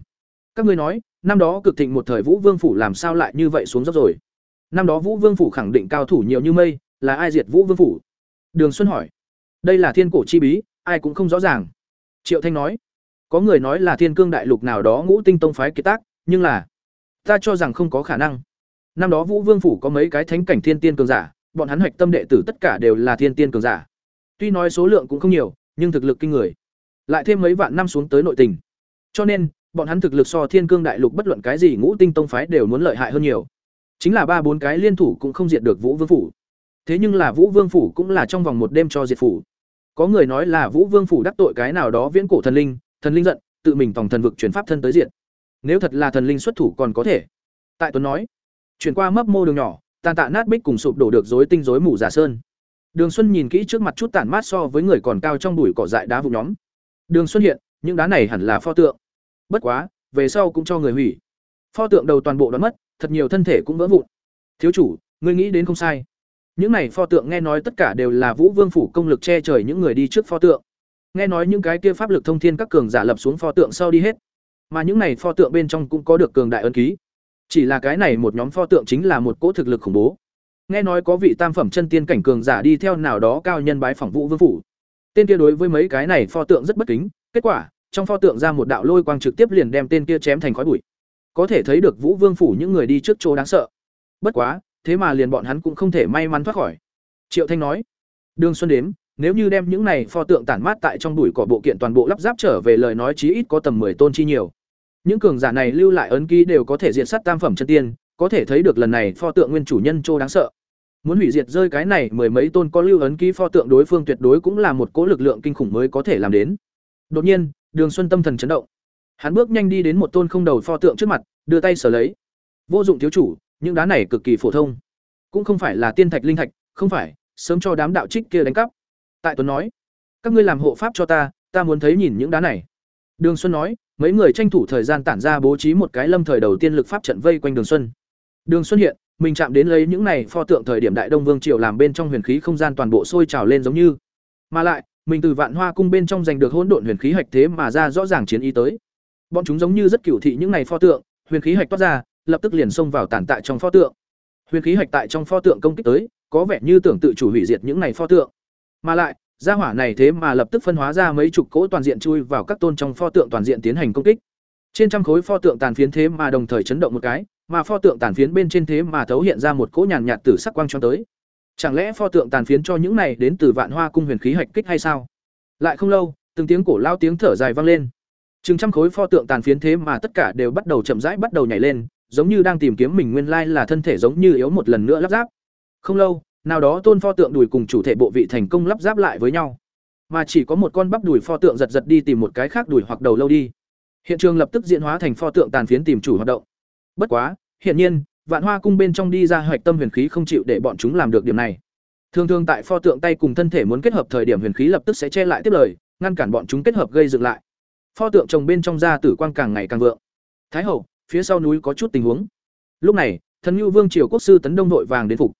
Các ngươi nói năm đó cực thịnh một thời vũ vương phủ làm sao lại như vậy xuống dốc rồi? Năm đó vũ vương phủ khẳng định cao thủ nhiều như mây là ai diệt vũ vương phủ? Đường xuân hỏi. Đây là thiên cổ chi bí ai cũng không rõ ràng. Triệu thanh nói. Có người nói là thiên cương đại lục nào đó ngũ tinh tông phái kiệt tác nhưng là ta cho rằng không có khả năng năm đó vũ vương phủ có mấy cái thánh cảnh thiên tiên cường giả bọn hắn hoạch tâm đệ tử tất cả đều là thiên tiên cường giả. Tuy nói số lượng cũng không nhiều nhưng thực lực kinh người. Lại thêm mấy vạn năm xuống tới nội tình. Cho nên, bọn hắn thực lực so Thiên Cương Đại Lục bất luận cái gì ngũ tinh tông phái đều muốn lợi hại hơn nhiều. Chính là ba bốn cái liên thủ cũng không diệt được Vũ Vương phủ. thế nhưng là vũ vương phủ cũng là trong vòng một đêm cho diệt phủ. Có người nói là vũ vương phủ đắc tội cái nào đó viễn cổ thần linh thần linh giận tự mình tòng thần vực chuyển pháp thân tới diện nếu thật là thần linh xuất thủ còn có thể. Tại tuấn nói chuyển qua mấp mô đường nhỏ, tàn tạ nát bích cùng sụp đổ được rối tinh rối mù giả sơn. Đường xuân nhìn kỹ trước mặt chút tản mát so với người còn cao trong bụi cỏ dại đá vụ nhóm. Đường xuân hiện, những đá này hẳn là pho tượng. Bất quá, về sau cũng cho người hủy. Pho tượng đầu toàn bộ đoán mất, thật nhiều thân thể cũng vỡ vụn. Thiếu chủ, ngươi nghĩ đến không sai. Những này pho tượng nghe nói tất cả đều là vũ vương phủ công lực che trời những người đi trước pho tượng. Nghe nói những cái kia pháp lực thông thiên các cường giả lập xuống pho tượng sau đi hết. Mà những này pho tượng bên trong cũng có được cường đại ân ký chỉ là cái này một nhóm pho tượng chính là một cỗ thực lực khủng bố. Nghe nói có vị tam phẩm chân tiên cảnh cường giả đi theo nào đó cao nhân bái phỏng vũ vương phủ. Tên kia đối với mấy cái này pho tượng rất bất kính. Kết quả, trong pho tượng ra một đạo lôi quang trực tiếp liền đem tên kia chém thành khói bụi. Có thể thấy được vũ vương phủ những người đi trước chỗ đáng sợ. Bất quá, thế mà liền bọn hắn cũng không thể may mắn thoát khỏi. Triệu thanh nói, đường xuân đếm, nếu như đem những này pho tượng tản mát tại trong bụi cỏ bộ kiện toàn bộ lắp ráp trở về lời nói chí ít có tầm 10 tôn chi nhiều. Những cường giả này lưu lại ấn ký đều có thể diệt sát tam phẩm chân tiên, có thể thấy được lần này pho tượng nguyên chủ nhân Trô đáng sợ. Muốn hủy diệt rơi cái này mười mấy tôn có lưu ấn ký pho tượng đối phương tuyệt đối cũng là một cỗ lực lượng kinh khủng mới có thể làm đến. Đột nhiên, Đường Xuân tâm thần chấn động. Hắn bước nhanh đi đến một tôn không đầu pho tượng trước mặt, đưa tay sở lấy. Vô dụng thiếu chủ, những đá này cực kỳ phổ thông, cũng không phải là tiên thạch linh thạch, không phải, sớm cho đám đạo trích kia đánh cắp. Tại Tuấn nói, các ngươi làm hộ pháp cho ta, ta muốn thấy nhìn những đá này. Đường Xuân nói, mấy người tranh thủ thời gian tản ra bố trí một cái lâm thời đầu tiên lực pháp trận vây quanh Đường Xuân. Đường Xuân hiện, mình chạm đến lấy những này pho tượng thời điểm Đại Đông Vương triều làm bên trong huyền khí không gian toàn bộ sôi trào lên giống như. Mà lại, mình từ Vạn Hoa cung bên trong giành được hỗn độn huyền khí hạch thế mà ra rõ ràng chiến ý tới. Bọn chúng giống như rất cửu thị những này pho tượng, huyền khí hạch toát ra, lập tức liền xông vào tản tại trong pho tượng. Huyền khí hạch tại trong pho tượng công kích tới, có vẻ như tưởng tự chủ hủy diệt những này pho tượng. Mà lại, gia hỏa này thế mà lập tức phân hóa ra mấy chục cỗ toàn diện chui vào các tôn trong pho tượng toàn diện tiến hành công kích. Trên trăm khối pho tượng tàn phiến thế mà đồng thời chấn động một cái, mà pho tượng tàn phiến bên trên thế mà thấu hiện ra một cỗ nhàn nhạt tử sắc quang cho tới. Chẳng lẽ pho tượng tàn phiến cho những này đến từ Vạn Hoa cung huyền khí hạch kích hay sao? Lại không lâu, từng tiếng cổ lao tiếng thở dài vang lên. Chừng trăm khối pho tượng tàn phiến thế mà tất cả đều bắt đầu chậm rãi bắt đầu nhảy lên, giống như đang tìm kiếm mình nguyên lai là thân thể giống như yếu một lần nữa lắp ráp. Không lâu, nào đó tôn pho tượng đùi cùng chủ thể bộ vị thành công lắp ráp lại với nhau. Mà chỉ có một con bắp đùi pho tượng giật giật đi tìm một cái khác đùi hoặc đầu lâu đi. Hiện trường lập tức diễn hóa thành pho tượng tàn phiến tìm chủ hoạt động. Bất quá, hiển nhiên, vạn hoa cung bên trong đi ra hoạch tâm huyền khí không chịu để bọn chúng làm được điểm này. Thường thường tại pho tượng tay cùng thân thể muốn kết hợp thời điểm huyền khí lập tức sẽ che lại tiếp lời, ngăn cản bọn chúng kết hợp gây dựng lại. Pho tượng trồng bên trong da tử quang càng ngày càng vượng. Thái hậu, phía sau núi có chút tình huống. Lúc này, thần nhu vương triều quốc sư tấn đông nội vàng đến phục.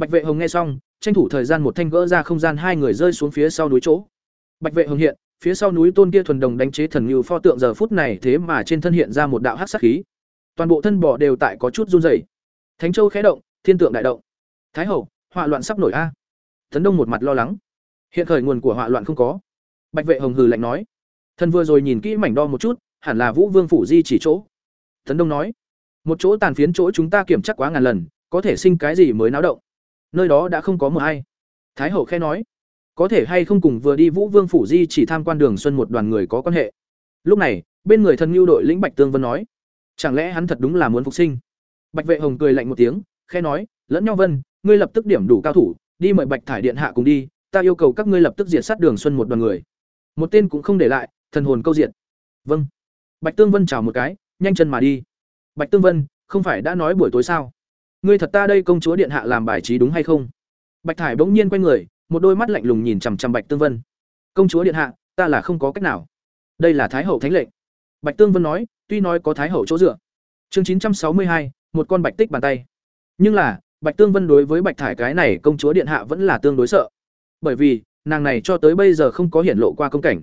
Bạch Vệ Hồng nghe xong, tranh thủ thời gian một thanh gỡ ra không gian hai người rơi xuống phía sau núi chỗ. Bạch Vệ Hồng hiện, phía sau núi tôn kia thuần đồng đánh chế thần như pho tượng giờ phút này thế mà trên thân hiện ra một đạo hắc sát khí. Toàn bộ thân bò đều tại có chút run rẩy. Thánh Châu khẽ động, thiên tượng đại động. Thái hậu, họa loạn sắp nổi a. Tấn Đông một mặt lo lắng. Hiện khởi nguồn của họa loạn không có. Bạch Vệ Hồng hừ lạnh nói. Thân vừa rồi nhìn kỹ mảnh đo một chút, hẳn là Vũ Vương phủ di chỉ chỗ. Tấn Đông nói, một chỗ tàn phiến chỗ chúng ta kiểm tra quá ngàn lần, có thể sinh cái gì mới náo động nơi đó đã không có mờ ai. Thái hậu khe nói, có thể hay không cùng vừa đi vũ vương phủ di chỉ tham quan đường xuân một đoàn người có quan hệ? Lúc này, bên người thần mưu đội lĩnh bạch tương vân nói, chẳng lẽ hắn thật đúng là muốn phục sinh? Bạch vệ hồng cười lạnh một tiếng khe nói, lẫn nhau vân, ngươi lập tức điểm đủ cao thủ, đi mời bạch thải điện hạ cùng đi, ta yêu cầu các ngươi lập tức diệt sát đường xuân một đoàn người. Một tên cũng không để lại, thần hồn câu diện vâng. Bạch tương vân chào một cái, nhanh chân mà đi. Bạch tương vân, không phải đã nói buổi tối sao? Ngươi thật ta đây công chúa điện hạ làm bài trí đúng hay không? Bạch thải bỗng nhiên quay người, một đôi mắt lạnh lùng nhìn chằm chằm bạch tương vân. Công chúa điện hạ, ta là không có cách nào. Đây là thái hậu thánh lệnh. Bạch tương vân nói, tuy nói có thái hậu chỗ dựa. Chương chín trăm sáu mươi hai, một con bạch tích bàn tay. Nhưng là, bạch tương vân đối với bạch thải cái này công chúa điện hạ vẫn là tương đối sợ. Bởi vì, nàng này cho tới bây giờ không có hiển lộ qua công cảnh.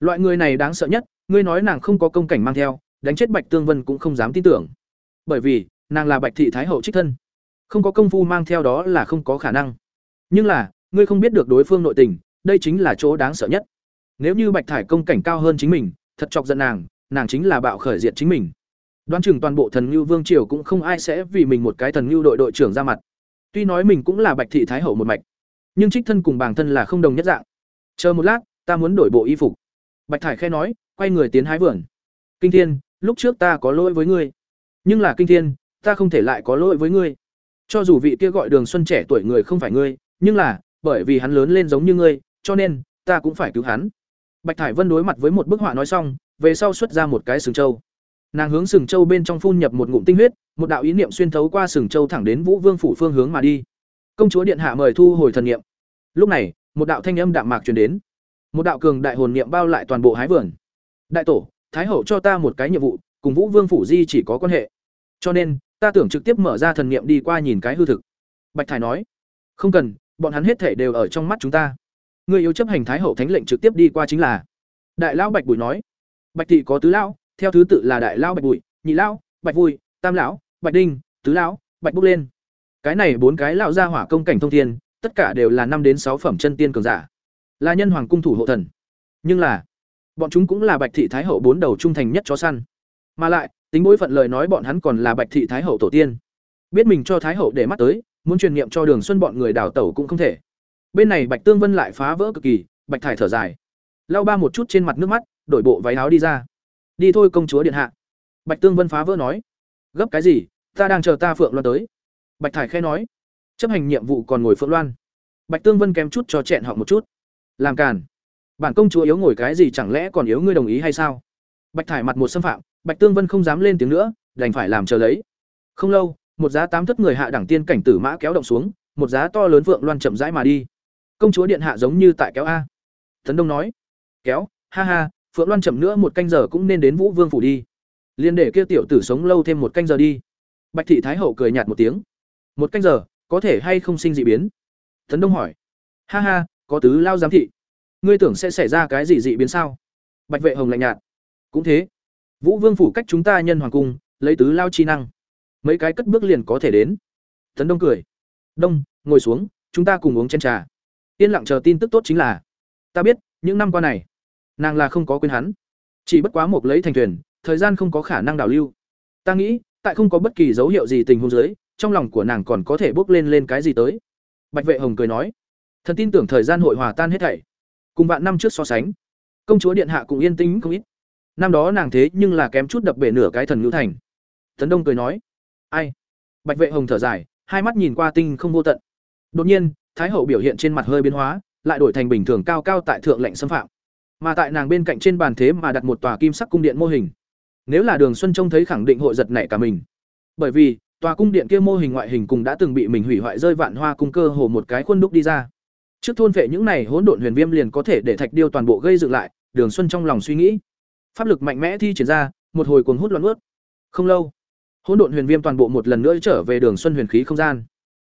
Loại người này đáng sợ nhất, ngươi nói nàng không có công cảnh mang theo, đánh chết bạch tương vân cũng không dám tin tưởng. Bởi vì nàng là bạch thị thái hậu trích thân. Không có công phu mang theo đó là không có khả năng. Nhưng là, ngươi không biết được đối phương nội tình, đây chính là chỗ đáng sợ nhất. Nếu như bạch thải công cảnh cao hơn chính mình, thật chọc giận nàng nàng chính là bạo khởi diện chính mình. Đoán chừng toàn bộ thần ngưu vương triều cũng không ai sẽ vì mình một cái thần ngưu đội đội trưởng ra mặt. Tuy nói mình cũng là bạch thị thái hậu một mạch, nhưng trích thân cùng bản thân là không đồng nhất dạng. Chờ một lát, ta muốn đổi bộ y phục. Bạch thải khe nói, quay người tiến hái vườn. Kinh thiên, lúc trước ta có lỗi với ngươi. Nhưng là kinh thiên ta không thể lại có lỗi với ngươi. Cho dù vị kia gọi đường xuân trẻ tuổi người không phải ngươi, nhưng là, bởi vì hắn lớn lên giống như ngươi, cho nên, ta cũng phải cứu hắn. Bạch thải vân đối mặt với một bức họa nói xong, về sau xuất ra một cái sừng châu. nàng hướng sừng châu bên trong phun nhập một ngụm tinh huyết, một đạo ý niệm xuyên thấu qua sừng châu thẳng đến vũ vương phủ phương hướng mà đi. Công chúa điện hạ mời thu hồi thần niệm. Lúc này, một đạo thanh âm đạm mạc truyền đến. Một đạo cường đại hồn niệm bao lại toàn bộ hái vườn. Đại tổ, thái hậu cho ta một cái nhiệm vụ, cùng vũ vương phủ di chỉ có quan hệ. Cho nên ta tưởng trực tiếp mở ra thần niệm đi qua nhìn cái hư thực. Bạch thải nói, không cần, bọn hắn hết thể đều ở trong mắt chúng ta. Người yêu chấp hành thái hậu thánh lệnh trực tiếp đi qua chính là. Đại lão bạch bùi nói, bạch thị có tứ lão, theo thứ tự là đại lão bạch bùi, nhị lão, bạch vui, tam lão, bạch đinh, tứ lão, bạch bốc lên. Cái này bốn cái lão gia hỏa công cảnh thông thiên, tất cả đều là năm đến sáu phẩm chân tiên cường giả. Là nhân hoàng cung thủ hộ thần. Nhưng là, bọn chúng cũng là bạch thị thái hậu bốn đầu trung thành nhất chó săn. Mà lại tính bối phận lời nói bọn hắn còn là bạch thị thái hậu tổ tiên. Biết mình cho thái hậu để mắt tới, muốn truyền niệm cho đường xuân bọn người đào tẩu cũng không thể. Bên này bạch tương vân lại phá vỡ cực kỳ, bạch thải thở dài. Lau ba một chút trên mặt nước mắt, đổi bộ váy áo đi ra. Đi thôi công chúa điện hạ. Bạch tương vân phá vỡ nói. Gấp cái gì, ta đang chờ ta phượng loan tới. Bạch thải khe nói. Chấp hành nhiệm vụ còn ngồi phượng loan. Bạch tương vân kém chút cho chẹn họ một chút. Làm càn. Bản công chúa yếu ngồi cái gì chẳng lẽ còn yếu ngươi đồng ý hay sao? Bạch thải mặt một xâm phạm, bạch tương vân không dám lên tiếng nữa, đành phải làm chờ lấy. Không lâu, một giá tám thất người hạ đẳng tiên cảnh tử mã kéo động xuống, một giá to lớn vượng loan chậm rãi mà đi. Công chúa điện hạ giống như tại kéo a. Tấn đông nói, kéo, ha ha phượng loan chậm nữa một canh giờ cũng nên đến vũ vương phủ đi. Liên để kia tiểu tử sống lâu thêm một canh giờ đi. Bạch thị thái hậu cười nhạt một tiếng. Một canh giờ, có thể hay không sinh dị biến? Tấn đông hỏi. Ha ha, có tứ lao giám thị. Ngươi tưởng sẽ xảy ra cái gì dị biến sao? Bạch vệ hồng lạnh nhạt cũng thế. Vũ vương phủ cách chúng ta nhân hoàng cung, lấy tứ lao chi năng. Mấy cái cất bước liền có thể đến. Tấn đông cười. Đông, ngồi xuống, chúng ta cùng uống chén trà. Yên lặng chờ tin tức tốt chính là, ta biết, những năm qua này, nàng là không có quên hắn. Chỉ bất quá một lấy thành thuyền, thời gian không có khả năng đảo lưu. Ta nghĩ, tại không có bất kỳ dấu hiệu gì tình huống dưới, trong lòng của nàng còn có thể bước lên lên cái gì tới. Bạch vệ hồng cười nói. Thần tin tưởng thời gian hội hòa tan hết thảy. Cùng bạn năm trước so sánh, công chúa điện hạ cũng yên tĩnh không ít năm đó nàng thế nhưng là kém chút đập bể nửa cái thần ngữ thành. Tấn đông cười nói, ai? Bạch vệ hồng thở dài, hai mắt nhìn qua tinh không vô tận. Đột nhiên, thái hậu biểu hiện trên mặt hơi biến hóa, lại đổi thành bình thường cao cao tại thượng lệnh xâm phạm. Mà tại nàng bên cạnh trên bàn thế mà đặt một tòa kim sắc cung điện mô hình. Nếu là đường xuân trông thấy khẳng định hội giật nảy cả mình. Bởi vì, tòa cung điện kia mô hình ngoại hình cùng đã từng bị mình hủy hoại rơi vạn hoa cung cơ hồ một cái khuôn đúc đi ra. Trước thôn vệ những này hỗn độn huyền viêm liền có thể để thạch điêu toàn bộ gây dựng lại, đường xuân trong lòng suy nghĩ pháp lực mạnh mẽ thi triển ra, một hồi cuồng hút loạn ướt. Không lâu, hỗn độn huyền viêm toàn bộ một lần nữa trở về đường xuân huyền khí không gian.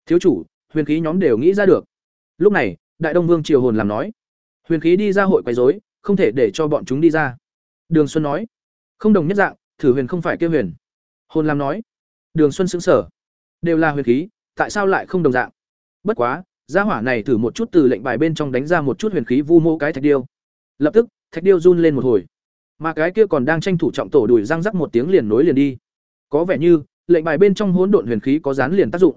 Thiếu chủ, huyền khí nhóm đều nghĩ ra được. Lúc này, đại đông vương triều hồn làm nói, huyền khí đi ra hội quấy rối, không thể để cho bọn chúng đi ra. Đường xuân nói, không đồng nhất dạng, thử huyền không phải kêu huyền. Hồn làm nói, đường xuân xứng sở. Đều là huyền khí, tại sao lại không đồng dạng? Bất quá, gia hỏa này thử một chút từ lệnh bài bên trong đánh ra một chút huyền khí vu mô cái thạch điêu. Lập tức, thạch điêu run lên một hồi mà cái kia còn đang tranh thủ trọng tổ đùi răng rắc một tiếng liền nối liền đi. Có vẻ như, lệnh bài bên trong hỗn độn huyền khí có dán liền tác dụng.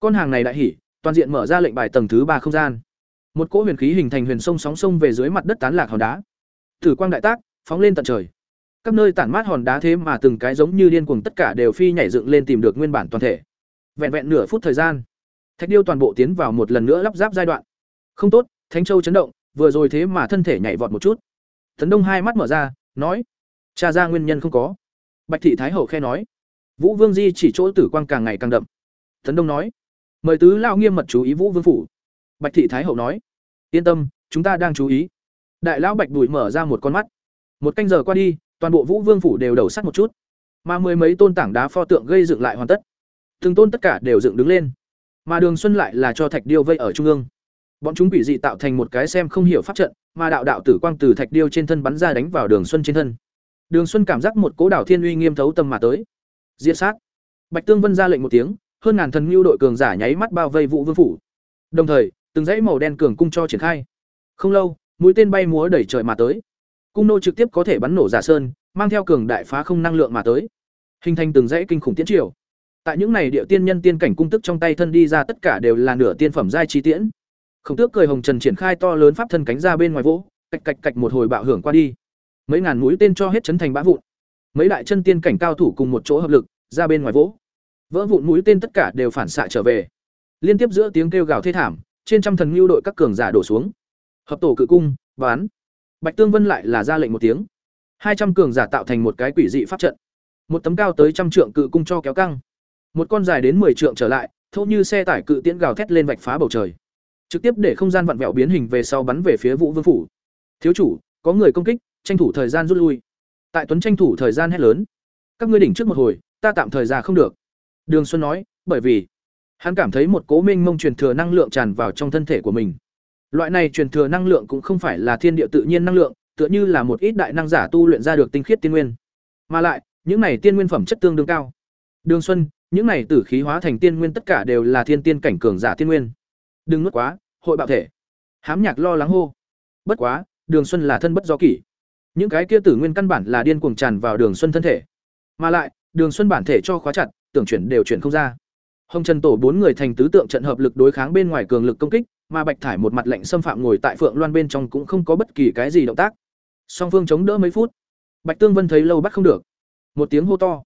Con hàng này đại hỉ, toàn diện mở ra lệnh bài tầng thứ ba không gian. Một cỗ huyền khí hình thành huyền sông sóng sông về dưới mặt đất tán lạc hòn đá. Thử quang đại tác, phóng lên tận trời. Các nơi tản mát hòn đá thế mà từng cái giống như điên cuồng tất cả đều phi nhảy dựng lên tìm được nguyên bản toàn thể. Vẹn vẹn nửa phút thời gian, thạch điêu toàn bộ tiến vào một lần nữa lắp ráp giai đoạn. Không tốt, thánh châu chấn động, vừa rồi thế mà thân thể nhảy vọt một chút. Tấn đông hai mắt mở ra nói, cha ra nguyên nhân không có. Bạch thị thái hậu khe nói, vũ vương di chỉ chỗ tử quang càng ngày càng đậm. Tấn đông nói, mời tứ lao nghiêm mật chú ý vũ vương phủ. Bạch thị thái hậu nói, yên tâm, chúng ta đang chú ý. Đại lão bạch đùi mở ra một con mắt, một canh giờ qua đi, toàn bộ vũ vương phủ đều đầu sắt một chút, mà mười mấy tôn tảng đá pho tượng gây dựng lại hoàn tất, từng tôn tất cả đều dựng đứng lên, mà đường xuân lại là cho thạch điêu vây ở trung ương bọn chúng bị dị tạo thành một cái xem không hiểu pháp trận, mà đạo đạo tử quang từ thạch điêu trên thân bắn ra đánh vào đường xuân trên thân. Đường xuân cảm giác một cố đảo thiên uy nghiêm thấu tâm mà tới. Diễn sát. Bạch tương vân ra lệnh một tiếng, hơn ngàn thần mưu đội cường giả nháy mắt bao vây vụ vương phủ. Đồng thời, từng dãy màu đen cường cung cho triển khai. Không lâu, mũi tên bay múa đẩy trời mà tới. Cung nô trực tiếp có thể bắn nổ giả sơn, mang theo cường đại phá không năng lượng mà tới. Hình thành từng dãy kinh khủng tiến triều. Tại những này địa tiên nhân tiên cảnh cung tức trong tay thân đi ra tất cả đều là nửa tiên phẩm giai chi tiễn khổng tước cười hồng trần triển khai to lớn pháp thân cánh ra bên ngoài vỗ cạch cạch cạch một hồi bạo hưởng qua đi mấy ngàn mũi tên cho hết chấn thành bã vụn mấy đại chân tiên cảnh cao thủ cùng một chỗ hợp lực ra bên ngoài vỗ vỡ vụn mũi tên tất cả đều phản xạ trở về liên tiếp giữa tiếng kêu gào thê thảm trên trăm thần lưu đội các cường giả đổ xuống. Hợp tổ cự cung, bán. Bạch Tương Vân lại là ra lệnh một tiếng. hai trăm cường giả tạo thành một cái quỷ dị pháp trận. Một tấm cao tới trăm trượng cự cung cho kéo căng. Một con dài đến 10 trượng trở lại, thâu như xe tải cự tiễn gào thét lên vạch phá bầu trời. Trực tiếp để không gian vặn vẹo biến hình về sau bắn về phía Vũ Vương phủ. Thiếu chủ, có người công kích, tranh thủ thời gian rút lui. Tại Tuấn tranh thủ thời gian hét lớn. Các ngươi đỉnh trước một hồi, ta tạm thời ra không được. Đường Xuân nói, bởi vì hắn cảm thấy một cố minh mông truyền thừa năng lượng tràn vào trong thân thể của mình. Loại này truyền thừa năng lượng cũng không phải là thiên địa tự nhiên năng lượng, tựa như là một ít đại năng giả tu luyện ra được tinh khiết tiên nguyên. Mà lại, những này tiên nguyên phẩm chất tương đương cao. Đường Xuân, những này tử khí hóa thành tiên nguyên tất cả đều là thiên tiên cảnh cường giả tiên nguyên. Đừng nuốt quá, hội bạo thể. Hám Nhạc lo lắng hô. Bất quá, Đường Xuân là thân bất do kỷ. Những cái kia tử nguyên căn bản là điên cuồng tràn vào Đường Xuân thân thể. Mà lại, Đường Xuân bản thể cho khóa chặt, tưởng chuyển đều chuyển không ra. Hồng Trần tổ bốn người thành tứ tượng trận hợp lực đối kháng bên ngoài cường lực công kích, mà Bạch Thải một mặt lệnh xâm phạm ngồi tại Phượng Loan bên trong cũng không có bất kỳ cái gì động tác. Song phương chống đỡ mấy phút. Bạch Tương Vân thấy lâu bắt không được, một tiếng hô to.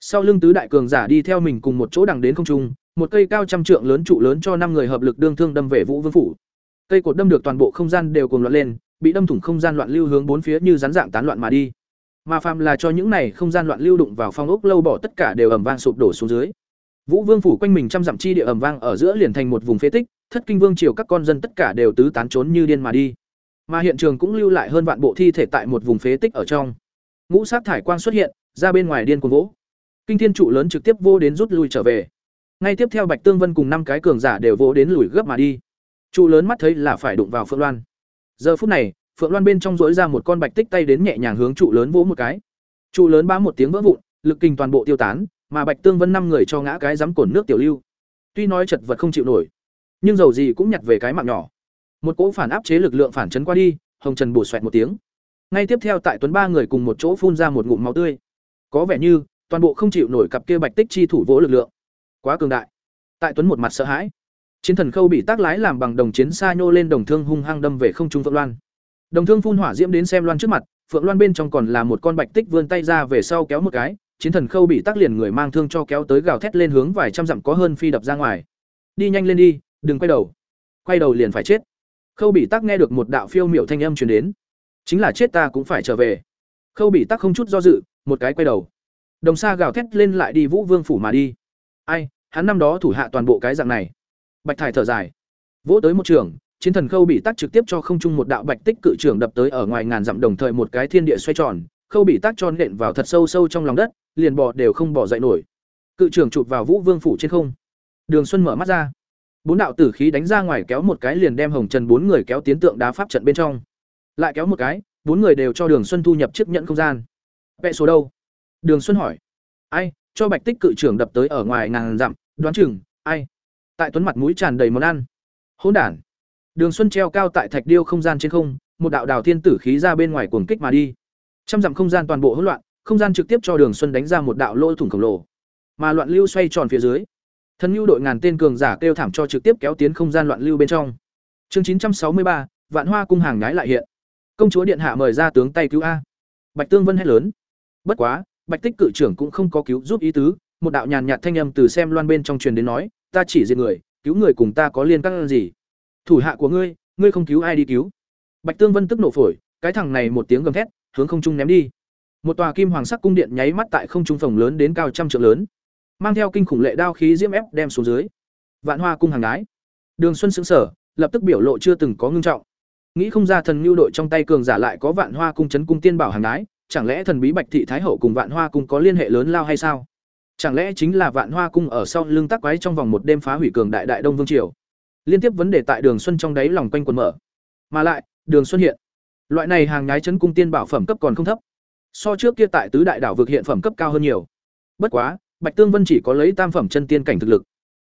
Sau lưng tứ đại cường giả đi theo mình cùng một chỗ đằng đến không trung, một cây cao trăm trượng lớn trụ lớn cho năm người hợp lực đương thương đâm về Vũ Vương phủ. Cây cột đâm được toàn bộ không gian đều cuồng loạn lên, bị đâm thủng không gian loạn lưu hướng bốn phía như rắn dạng tán loạn mà đi. Mà phàm là cho những này không gian loạn lưu đụng vào phong ốc lâu bỏ tất cả đều ầm vang sụp đổ xuống dưới. Vũ Vương phủ quanh mình trăm dặm chi địa ầm vang ở giữa liền thành một vùng phế tích, thất kinh vương triều các con dân tất cả đều tứ tán trốn như điên mà đi. Mà hiện trường cũng lưu lại hơn vạn bộ thi thể tại một vùng phế tích ở trong. Ngũ sát thải quang xuất hiện, ra bên ngoài điên cuồng vỗ. Kinh thiên trụ lớn trực tiếp vô đến rút lui trở về. Ngay tiếp theo Bạch Tương Vân cùng năm cái cường giả đều vỗ đến lùi gấp mà đi. Trụ lớn mắt thấy là phải đụng vào Phượng Loan. Giờ phút này, Phượng Loan bên trong rỗi ra một con bạch tích tay đến nhẹ nhàng hướng trụ lớn vỗ một cái. Trụ lớn bá một tiếng vỡ vụn, lực kinh toàn bộ tiêu tán, mà Bạch Tương Vân năm người cho ngã cái dám cổn nước tiểu lưu. Tuy nói chật vật không chịu nổi, nhưng dầu gì cũng nhặt về cái mạng nhỏ. Một cỗ phản áp chế lực lượng phản chấn qua đi, Hồng Trần bổ xoẹt một tiếng. Ngay tiếp theo tại Tuấn ba người cùng một chỗ phun ra một ngụm máu tươi. Có vẻ như toàn bộ không chịu nổi cặp kia bạch tích chi thủ vỗ lực lượng. Quá cường đại. Tại Tuấn một mặt sợ hãi. Chiến thần khâu bị tác lái làm bằng đồng chiến xa nhô lên đồng thương hung hăng đâm về không trung Phượng Loan. Đồng thương phun hỏa diễm đến xem Loan trước mặt, Phượng Loan bên trong còn là một con bạch tích vươn tay ra về sau kéo một cái, chiến thần khâu bị tác liền người mang thương cho kéo tới gào thét lên hướng vài trăm dặm có hơn phi đập ra ngoài. Đi nhanh lên đi, đừng quay đầu. Quay đầu liền phải chết. Khâu bị tác nghe được một đạo phiêu miểu thanh âm truyền đến. Chính là chết ta cũng phải trở về. Khâu bị tác không chút do dự, một cái quay đầu. Đồng Sa gào thét lên lại đi Vũ Vương phủ mà đi. Ai, hắn năm đó thủ hạ toàn bộ cái dạng này. Bạch Thải thở dài, vỗ tới một trường, chiến thần khâu bị tắc trực tiếp cho không trung một đạo bạch tích cự trường đập tới ở ngoài ngàn dặm đồng thời một cái thiên địa xoay tròn, khâu bị tắc tròn nện vào thật sâu sâu trong lòng đất, liền bò đều không bỏ dậy nổi. Cự trường chụp vào Vũ Vương phủ trên không. Đường Xuân mở mắt ra. Bốn đạo tử khí đánh ra ngoài kéo một cái liền đem Hồng Trần bốn người kéo tiến tượng đá pháp trận bên trong. Lại kéo một cái, bốn người đều cho Đường Xuân thu nhập chiếc nhận không gian. Vẽ số đâu? Đường Xuân hỏi. Ai, cho Bạch Tích cự trưởng đập tới ở ngoài ngàn dặm, đoán chừng, ai? Tại Tuấn mặt mũi tràn đầy món ăn. Hỗn đản. Đường Xuân treo cao tại thạch điêu không gian trên không, một đạo đào thiên tử khí ra bên ngoài cuồng kích mà đi. Trăm dặm không gian toàn bộ hỗn loạn, không gian trực tiếp cho Đường Xuân đánh ra một đạo lỗ thủng khổng lồ. Mà loạn lưu xoay tròn phía dưới. Thần lưu đội ngàn tên cường giả kêu thảm cho trực tiếp kéo tiến không gian loạn lưu bên trong. Chương chín trăm sáu mươi ba, Vạn Hoa cung hàng nhái lại hiện. Công chúa điện hạ mời ra tướng tay cứu a. Bạch Tương Vân hét lớn. Bất quá, Bạch Tích cự trưởng cũng không có cứu giúp ý tứ, một đạo nhàn nhạt thanh âm từ xem loan bên trong truyền đến nói, ta chỉ giết người, cứu người cùng ta có liên can gì? Thủ hạ của ngươi, ngươi không cứu ai đi cứu? Bạch Tương Vân tức nổ phổi, cái thằng này một tiếng gầm thét, hướng không trung ném đi. Một tòa kim hoàng sắc cung điện nháy mắt tại không trung phòng lớn đến cao trăm trượng lớn, mang theo kinh khủng lệ đao khí diễm ép đem xuống dưới. Vạn Hoa cung hàng đái. Đường Xuân sững sở, lập tức biểu lộ chưa từng có ngưng trọng. Nghĩ không ra thần nhu đội trong tay cường giả lại có Vạn Hoa cung chấn cung tiên bảo hàng đái, chẳng lẽ thần bí Bạch thị thái hậu cùng Vạn Hoa cung có liên hệ lớn lao hay sao? Chẳng lẽ chính là Vạn Hoa cung ở sau lưng tắc quái trong vòng một đêm phá hủy cường đại đại Đông Vương triều? Liên tiếp vấn đề tại Đường Xuân trong đáy lòng quanh quần mở. Mà lại, Đường Xuân hiện, loại này hàng nhái chấn cung tiên bảo phẩm cấp còn không thấp. So trước kia tại tứ đại đảo vực hiện phẩm cấp cao hơn nhiều. Bất quá, Bạch Tương Vân chỉ có lấy tam phẩm chân tiên cảnh thực lực.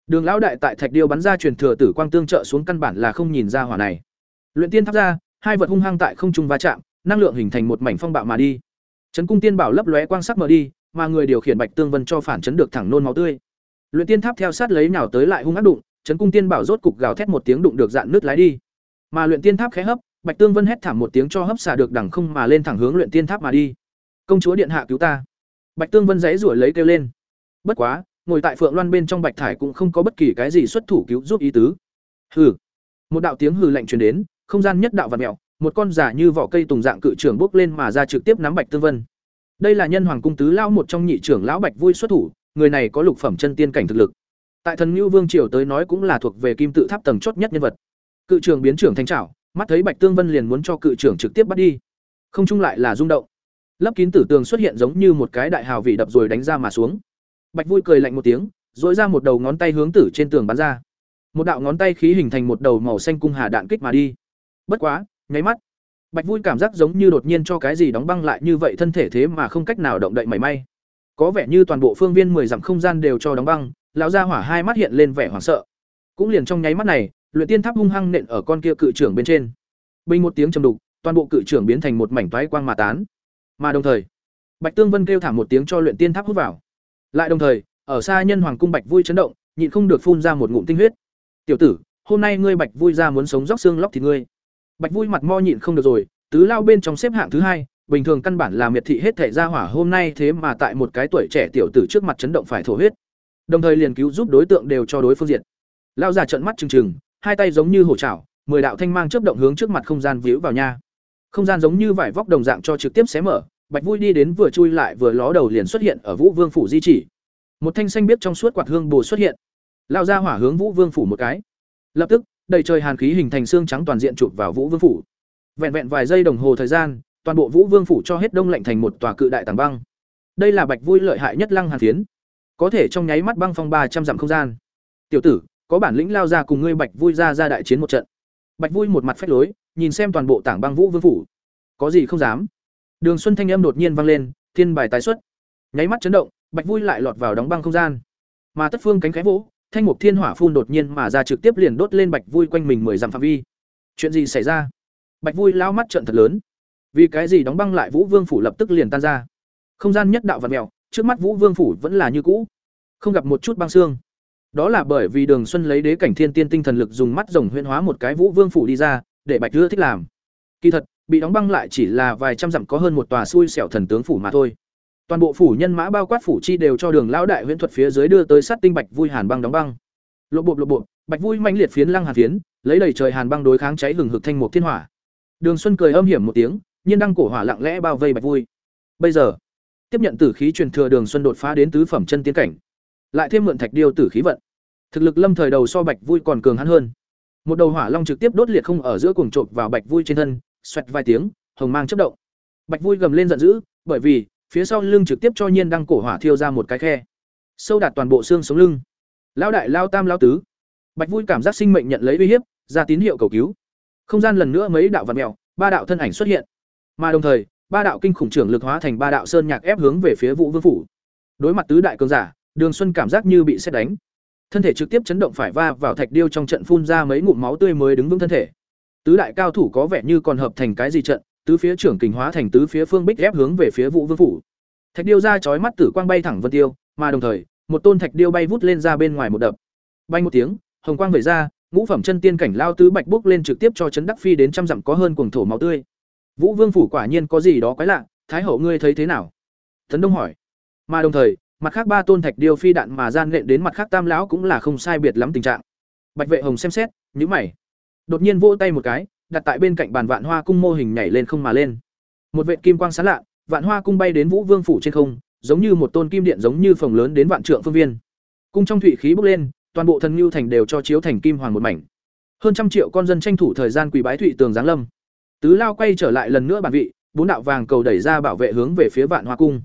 Đường lão đại tại Thạch Điêu bắn ra truyền thừa tử quang tương trợ xuống căn bản là không nhìn ra hỏa này. Luyện tiên tháp ra, hai vật hung hăng tại không trung va chạm, năng lượng hình thành một mảnh phong bạo mà đi. Trấn cung tiên bảo lấp lóe quang sắc mở đi, mà người điều khiển Bạch Tương Vân cho phản chấn được thẳng nôn máu tươi. Luyện tiên tháp theo sát lấy nhào tới lại hung ác đụng, Trấn cung tiên bảo rốt cục gào thét một tiếng đụng được dạn nước lái đi. Mà luyện tiên tháp khẽ hấp, Bạch Tương Vân hét thảm một tiếng cho hấp xả được đẳng không mà lên thẳng hướng luyện tiên tháp mà đi. Công chúa điện hạ cứu ta. Bạch Tương Vân giãy giụa lấy kêu lên. Bất quá, ngồi tại Phượng Loan bên trong Bạch Thải cũng không có bất kỳ cái gì xuất thủ cứu giúp ý tứ. Hừ. một đạo tiếng hừ lạnh truyền đến không gian nhất đạo vặn mèo một con giả như vỏ cây tùng dạng cự trưởng bốc lên mà ra trực tiếp nắm bạch tương vân. Đây là nhân hoàng cung tứ lão một trong nhị trưởng lão bạch vui xuất thủ, người này có lục phẩm chân tiên cảnh thực lực. Tại thần ngưu vương triều tới nói cũng là thuộc về kim tự tháp tầng chót nhất nhân vật. Cự trưởng biến trưởng thành trảo, mắt thấy bạch tương vân liền muốn cho cự trưởng trực tiếp bắt đi. Không chung lại là rung động. Lấp kín tử tường xuất hiện giống như một cái đại hào vị đập rồi đánh ra mà xuống. Bạch vui cười lạnh một tiếng dỗi ra một đầu ngón tay hướng tử trên tường bắn ra. Một đạo ngón tay khí hình thành một đầu màu xanh cung hà đạn kích mà đi. Bất quá nháy mắt. Bạch vui cảm giác giống như đột nhiên cho cái gì đóng băng lại như vậy thân thể thế mà không cách nào động đậy mảy may. Có vẻ như toàn bộ phương viên mười dặm không gian đều cho đóng băng, lão gia hỏa hai mắt hiện lên vẻ hoảng sợ. Cũng liền trong nháy mắt này, luyện tiên tháp hung hăng nện ở con kia cự trưởng bên trên. Bình một tiếng trầm đục, toàn bộ cự trưởng biến thành một mảnh toái quang mà tán. Mà đồng thời, bạch tương vân kêu thảm một tiếng cho luyện tiên tháp hút vào. Lại đồng thời, ở xa nhân hoàng cung bạch vui chấn động, nhịn không được phun ra một ngụm tinh huyết. Tiểu tử, hôm nay ngươi bạch vui ra muốn sống róc xương lóc thì ngươi bạch vui mặt mo nhịn không được rồi, tứ lao bên trong xếp hạng thứ hai, bình thường căn bản là miệt thị hết thể ra hỏa hôm nay thế mà tại một cái tuổi trẻ tiểu tử trước mặt chấn động phải thổ huyết. Đồng thời liền cứu giúp đối tượng đều cho đối phương diện lao già trợn mắt trừng trừng, hai tay giống như hổ chảo, mười đạo thanh mang chớp động hướng trước mặt không gian víu vào nha. Không gian giống như vải vóc đồng dạng cho trực tiếp xé mở, bạch vui đi đến vừa chui lại vừa ló đầu liền xuất hiện ở vũ vương phủ di chỉ. Một thanh xanh biết trong suốt quạt hương bồ xuất hiện. Lao ra hỏa hướng vũ vương phủ một cái. Lập tức đầy trời hàn khí hình thành xương trắng toàn diện chụp vào vũ vương phủ. Vẹn vẹn vài giây đồng hồ thời gian, toàn bộ vũ vương phủ cho hết đông lạnh thành một tòa cự đại tảng băng. Đây là bạch vui lợi hại nhất lăng hàn phiến. Có thể trong nháy mắt băng phong ba trăm dặm không gian. Tiểu tử, có bản lĩnh lao ra cùng ngươi bạch vui ra ra đại chiến một trận. Bạch vui một mặt phách lối, nhìn xem toàn bộ tảng băng vũ vương phủ. Có gì không dám? Đường xuân thanh âm đột nhiên vang lên, thiên bài tái xuất. Nháy mắt chấn động, bạch vui lại lọt vào đóng băng không gian. Mà tất phương cánh khẽ vỗ thanh mục thiên hỏa phun đột nhiên mà ra trực tiếp liền đốt lên bạch vui quanh mình mười dặm phạm vi. Chuyện gì xảy ra? Bạch vui lao mắt trận thật lớn. Vì cái gì đóng băng lại vũ vương phủ lập tức liền tan ra? Không gian nhất đạo vật mèo, trước mắt vũ vương phủ vẫn là như cũ. Không gặp một chút băng xương. Đó là bởi vì đường xuân lấy đế cảnh thiên tiên tinh thần lực dùng mắt rồng huyễn hóa một cái vũ vương phủ đi ra, để bạch đưa thích làm. Kỳ thật, bị đóng băng lại chỉ là vài trăm dặm có hơn một tòa xui xẻo thần tướng phủ mà thôi toàn bộ phủ nhân mã bao quát phủ chi đều cho đường lão đại huyễn thuật phía dưới đưa tới sát tinh bạch vui hàn băng đóng băng. Lộ bộ lộ bộ bạch vui manh liệt phiến lăng hàn phiến, lấy đầy trời hàn băng đối kháng cháy hừng hực thanh một thiên hỏa. Đường xuân cười âm hiểm một tiếng, nhiên đăng cổ hỏa lặng lẽ bao vây bạch vui. Bây giờ, tiếp nhận tử khí truyền thừa đường xuân đột phá đến tứ phẩm chân tiến cảnh, lại thêm mượn thạch điêu tử khí vận. Thực lực lâm thời đầu so bạch vui còn cường hắn hơn. Một đầu hỏa long trực tiếp đốt liệt không ở giữa cuồng trộm vào bạch vui trên thân, xoẹt vài tiếng, hồng mang chất động. Bạch vui gầm lên giận dữ, bởi vì phía sau lưng trực tiếp cho nhiên đăng cổ hỏa thiêu ra một cái khe. Sâu đạt toàn bộ xương sống lưng. Lão đại lao tam lao tứ. Bạch vui cảm giác sinh mệnh nhận lấy uy hiếp, ra tín hiệu cầu cứu. Không gian lần nữa mấy đạo vật mèo ba đạo thân ảnh xuất hiện. Mà đồng thời, ba đạo kinh khủng trưởng lực hóa thành ba đạo sơn nhạc ép hướng về phía vũ vương phủ. Đối mặt tứ đại cường giả, đường xuân cảm giác như bị xét đánh. Thân thể trực tiếp chấn động phải va vào thạch điêu trong trận phun ra mấy ngụm máu tươi mới đứng vững thân thể. Tứ đại cao thủ có vẻ như còn hợp thành cái gì trận tứ phía trưởng kình hóa thành tứ phía phương bích ép hướng về phía vũ vương phủ. Thạch điêu ra chói mắt tử quang bay thẳng vân tiêu, mà đồng thời, một tôn thạch điêu bay vút lên ra bên ngoài một đập. Bay một tiếng, hồng quang vẩy ra, ngũ phẩm chân tiên cảnh lao tứ bạch bốc lên trực tiếp cho chấn đắc phi đến trăm dặm có hơn cuồng thổ máu tươi. Vũ vương phủ quả nhiên có gì đó quái lạ, thái hậu ngươi thấy thế nào? Tấn đông hỏi. Mà đồng thời, mặt khác ba tôn thạch điêu phi đạn mà gian lệnh đến mặt khác tam lão cũng là không sai biệt lắm tình trạng. Bạch vệ hồng xem xét nhữ mày. Đột nhiên vỗ tay một cái đặt tại bên cạnh bàn vạn hoa cung mô hình nhảy lên không mà lên. Một vệ kim quang sáng lạ, vạn hoa cung bay đến vũ vương phủ trên không, giống như một tôn kim điện giống như phòng lớn đến vạn trượng phương viên. Cung trong thủy khí bốc lên, toàn bộ thần ngưu thành đều cho chiếu thành kim hoàng một mảnh. Hơn trăm triệu con dân tranh thủ thời gian quỳ bái thụy tường giáng lâm. Tứ lao quay trở lại lần nữa bản vị, bốn đạo vàng cầu đẩy ra bảo vệ hướng về phía vạn hoa cung.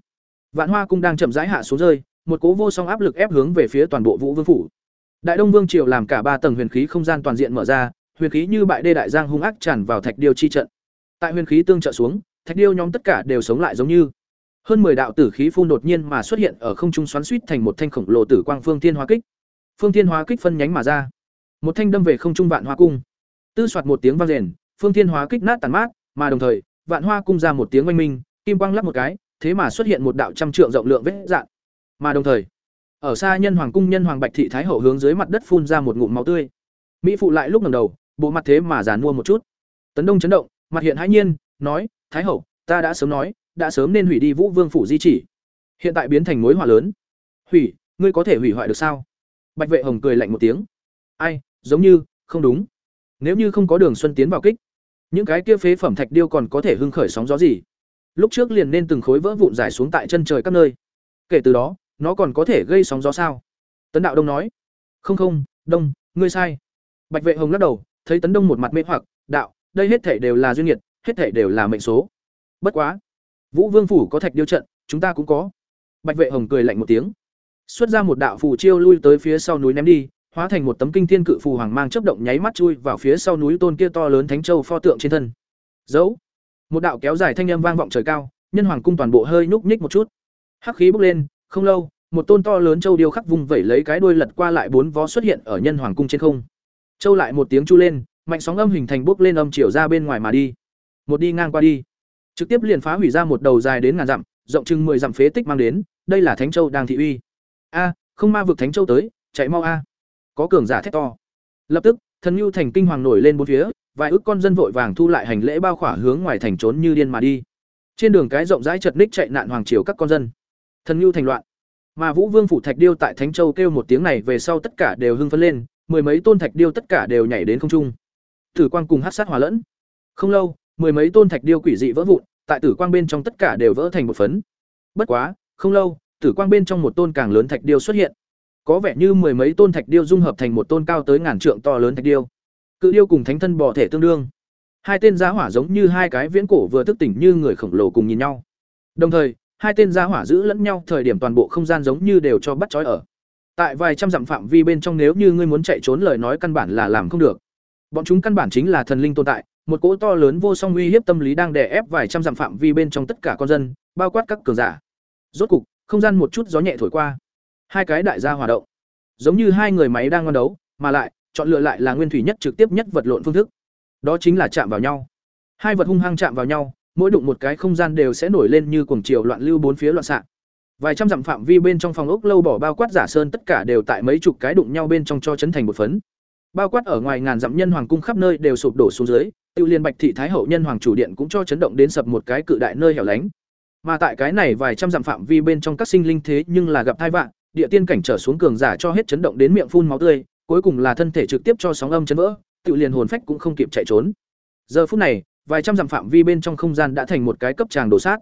Vạn hoa cung đang chậm rãi hạ xuống rơi, một cố vô song áp lực ép hướng về phía toàn bộ vũ vương phủ. Đại đông vương triều làm cả ba tầng huyền khí không gian toàn diện mở ra huyền khí như bại đê đại giang hung ác tràn vào thạch điêu chi trận. Tại huyền khí tương trợ xuống, thạch điêu nhóm tất cả đều sống lại giống như. Hơn mười đạo tử khí phun đột nhiên mà xuất hiện ở không trung xoắn suýt thành một thanh khổng lồ tử quang phương thiên hóa kích. Phương thiên hóa kích phân nhánh mà ra. Một thanh đâm về không trung vạn hoa cung. Tư soạt một tiếng vang rền, phương thiên hóa kích nát tàn mát, mà đồng thời, vạn hoa cung ra một tiếng oanh minh, kim quang lắp một cái, thế mà xuất hiện một đạo trăm trượng rộng lượng vết dạn. Mà đồng thời, ở xa nhân hoàng cung nhân hoàng bạch thị thái hậu hướng dưới mặt đất phun ra một ngụm máu tươi. Mỹ phụ lại lúc ngẩng đầu bộ mặt thế mà giàn mua một chút tấn đông chấn động mặt hiện hãi nhiên nói thái hậu ta đã sớm nói đã sớm nên hủy đi vũ vương phủ di chỉ hiện tại biến thành mối hỏa lớn hủy ngươi có thể hủy hoại được sao bạch vệ hồng cười lạnh một tiếng ai giống như không đúng Nếu như không có Đường Xuân tiến vào kích, những cái kia phế phẩm thạch điêu còn có thể hưng khởi sóng gió gì? Lúc trước liền nên từng khối vỡ vụn giải xuống tại chân trời các nơi. Kể từ đó, nó còn có thể gây sóng gió sao? Tấn Đạo Đông nói. Không không, Đông, ngươi sai. Bạch Vệ Hồng lắc đầu, thấy Tấn Đông một mặt mê hoặc, đạo, đây hết thể đều là duyên nghiệt, hết thể đều là mệnh số. Bất quá, Vũ Vương phủ có thạch điêu trận, chúng ta cũng có. Bạch Vệ Hồng cười lạnh một tiếng, xuất ra một đạo phù chiêu lui tới phía sau núi ném đi, hóa thành một tấm kinh thiên cự phù hoàng mang chớp động nháy mắt chui vào phía sau núi tôn kia to lớn thánh châu pho tượng trên thân. Dấu. Một đạo kéo dài thanh âm vang vọng trời cao, nhân hoàng cung toàn bộ hơi nhúc nhích một chút. Hắc khí bốc lên, không lâu, một tôn to lớn châu điêu khắc vùng vẩy lấy cái đuôi lật qua lại bốn vó xuất hiện ở nhân hoàng cung trên không. Châu lại một tiếng chu lên, mạnh sóng âm hình thành bốc lên âm chiều ra bên ngoài mà đi. Một đi ngang qua đi, trực tiếp liền phá hủy ra một đầu dài đến ngàn dặm, rộng chừng 10 dặm phế tích mang đến, đây là Thánh Châu đang thị uy. A, không ma vực Thánh Châu tới, chạy mau a. Có cường giả thét to. Lập tức, thần nhu thành kinh hoàng nổi lên bốn phía, vài ức con dân vội vàng thu lại hành lễ bao khỏa hướng ngoài thành trốn như điên mà đi. Trên đường cái rộng rãi chật ních chạy nạn hoàng triều các con dân. Thần nhu thành loạn. Mà Vũ Vương phủ thạch điêu tại Thánh Châu kêu một tiếng này về sau tất cả đều hưng phấn lên, mười mấy tôn thạch điêu tất cả đều nhảy đến không trung. Tử quang cùng hắc sát hòa lẫn. Không lâu, mười mấy tôn thạch điêu quỷ dị vỡ vụn, tại tử quang bên trong tất cả đều vỡ thành một phấn. Bất quá, không lâu, tử quang bên trong một tôn càng lớn thạch điêu xuất hiện. Có vẻ như mười mấy tôn thạch điêu dung hợp thành một tôn cao tới ngàn trượng to lớn thạch điêu. Cự điêu cùng thánh thân bò thể tương đương. Hai tên giá hỏa giống như hai cái viễn cổ vừa thức tỉnh như người khổng lồ cùng nhìn nhau. Đồng thời, hai tên giá hỏa giữ lẫn nhau, thời điểm toàn bộ không gian giống như đều cho bắt trói ở. Tại vài trăm dặm phạm vi bên trong nếu như ngươi muốn chạy trốn lời nói căn bản là làm không được. Bọn chúng căn bản chính là thần linh tồn tại, một cỗ to lớn vô song uy hiếp tâm lý đang đè ép vài trăm dặm phạm vi bên trong tất cả con dân, bao quát các cường giả. Rốt cục, không gian một chút gió nhẹ thổi qua, hai cái đại gia hòa động, giống như hai người máy đang ngon đấu, mà lại chọn lựa lại là nguyên thủy nhất trực tiếp nhất vật lộn phương thức. Đó chính là chạm vào nhau. Hai vật hung hăng chạm vào nhau, mỗi đụng một cái không gian đều sẽ nổi lên như cuồng chiều loạn lưu bốn phía loạn xạ. Vài trăm dặm phạm vi bên trong phòng ốc lâu bỏ bao quát giả sơn tất cả đều tại mấy chục cái đụng nhau bên trong cho chấn thành một phấn. Bao quát ở ngoài ngàn dặm nhân hoàng cung khắp nơi đều sụp đổ xuống dưới, Tiêu Liên Bạch thị thái hậu nhân hoàng chủ điện cũng cho chấn động đến sập một cái cự đại nơi hẻo lánh. Mà tại cái này vài trăm dặm phạm vi bên trong các sinh linh thế nhưng là gặp tai vạn, địa tiên cảnh trở xuống cường giả cho hết chấn động đến miệng phun máu tươi, cuối cùng là thân thể trực tiếp cho sóng âm chấn vỡ, Tiêu Liên hồn phách cũng không kịp chạy trốn. Giờ phút này, vài trăm dặm phạm vi bên trong không gian đã thành một cái cấp tràng đổ sát.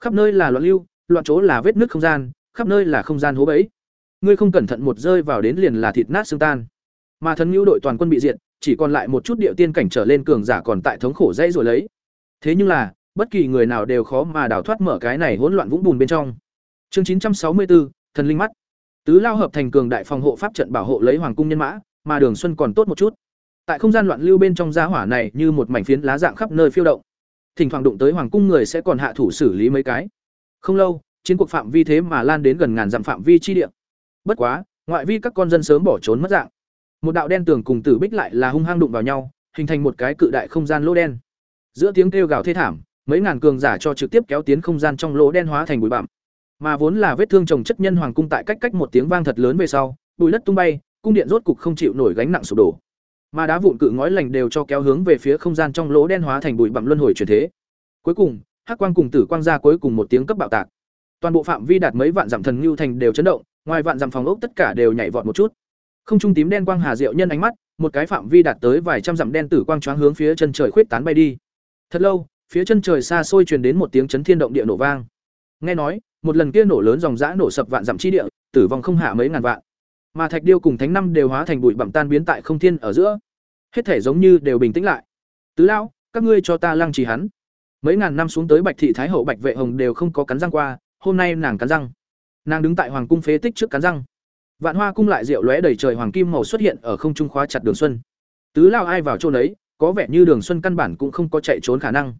Khắp nơi là loạn lưu, loạn chỗ là vết nứt không gian, khắp nơi là không gian hố bẫy. Ngươi không cẩn thận một rơi vào đến liền là thịt nát xương tan. Mà thần nhu đội toàn quân bị diệt, chỉ còn lại một chút địa tiên cảnh trở lên cường giả còn tại thống khổ dãy rồi lấy. Thế nhưng là, bất kỳ người nào đều khó mà đào thoát mở cái này hỗn loạn vũng bùn bên trong. Chương 964, thần linh mắt. Tứ lao hợp thành cường đại phòng hộ pháp trận bảo hộ lấy hoàng cung nhân mã, mà Đường Xuân còn tốt một chút. Tại không gian loạn lưu bên trong gia hỏa này như một mảnh phiến lá dạng khắp nơi phiêu động. Thỉnh thoảng đụng tới hoàng cung người sẽ còn hạ thủ xử lý mấy cái. Không lâu, chiến cuộc phạm vi thế mà lan đến gần ngàn dặm phạm vi chi địa. Bất quá, ngoại vi các con dân sớm bỏ trốn mất dạng. Một đạo đen tường cùng tử bích lại là hung hăng đụng vào nhau, hình thành một cái cự đại không gian lỗ đen. Giữa tiếng kêu gào thê thảm, mấy ngàn cường giả cho trực tiếp kéo tiến không gian trong lỗ đen hóa thành bụi bặm. Mà vốn là vết thương chồng chất nhân hoàng cung tại cách cách một tiếng vang thật lớn về sau, bụi đất tung bay, cung điện rốt cục không chịu nổi gánh nặng sụp đổ. Mà đá vụn cự ngói lành đều cho kéo hướng về phía không gian trong lỗ đen hóa thành bụi bặm luân hồi chuyển thế. Cuối cùng, hắc quang cùng tử quang ra cuối cùng một tiếng cấp bạo tạc. Toàn bộ phạm vi đạt mấy vạn dặm thần lưu thành đều chấn động, ngoài vạn dặm phòng ốc tất cả đều nhảy vọt một chút. Không trung tím đen quang hà diệu nhân ánh mắt, một cái phạm vi đạt tới vài trăm dặm đen tử quang choáng hướng phía chân trời khuyết tán bay đi. Thật lâu, phía chân trời xa xôi truyền đến một tiếng chấn thiên động địa nổ vang. Nghe nói, một lần kia nổ lớn dòng dã nổ sập vạn dặm chi địa, tử vong không hạ mấy ngàn vạn. Mà thạch điêu cùng thánh năm đều hóa thành bụi bặm tan biến tại không thiên ở giữa. Hết thể giống như đều bình tĩnh lại. Tứ lão, các ngươi cho ta lăng trì hắn. Mấy ngàn năm xuống tới Bạch thị thái hậu Bạch Vệ Hồng đều không có cắn răng qua, hôm nay nàng cắn răng. Nàng đứng tại hoàng cung phế tích trước cắn răng. Vạn Hoa cung lại rượu lóe đầy trời hoàng kim màu xuất hiện ở không trung khóa chặt Đường Xuân. Tứ lao ai vào chỗ đấy có vẻ như Đường Xuân căn bản cũng không có chạy trốn khả năng.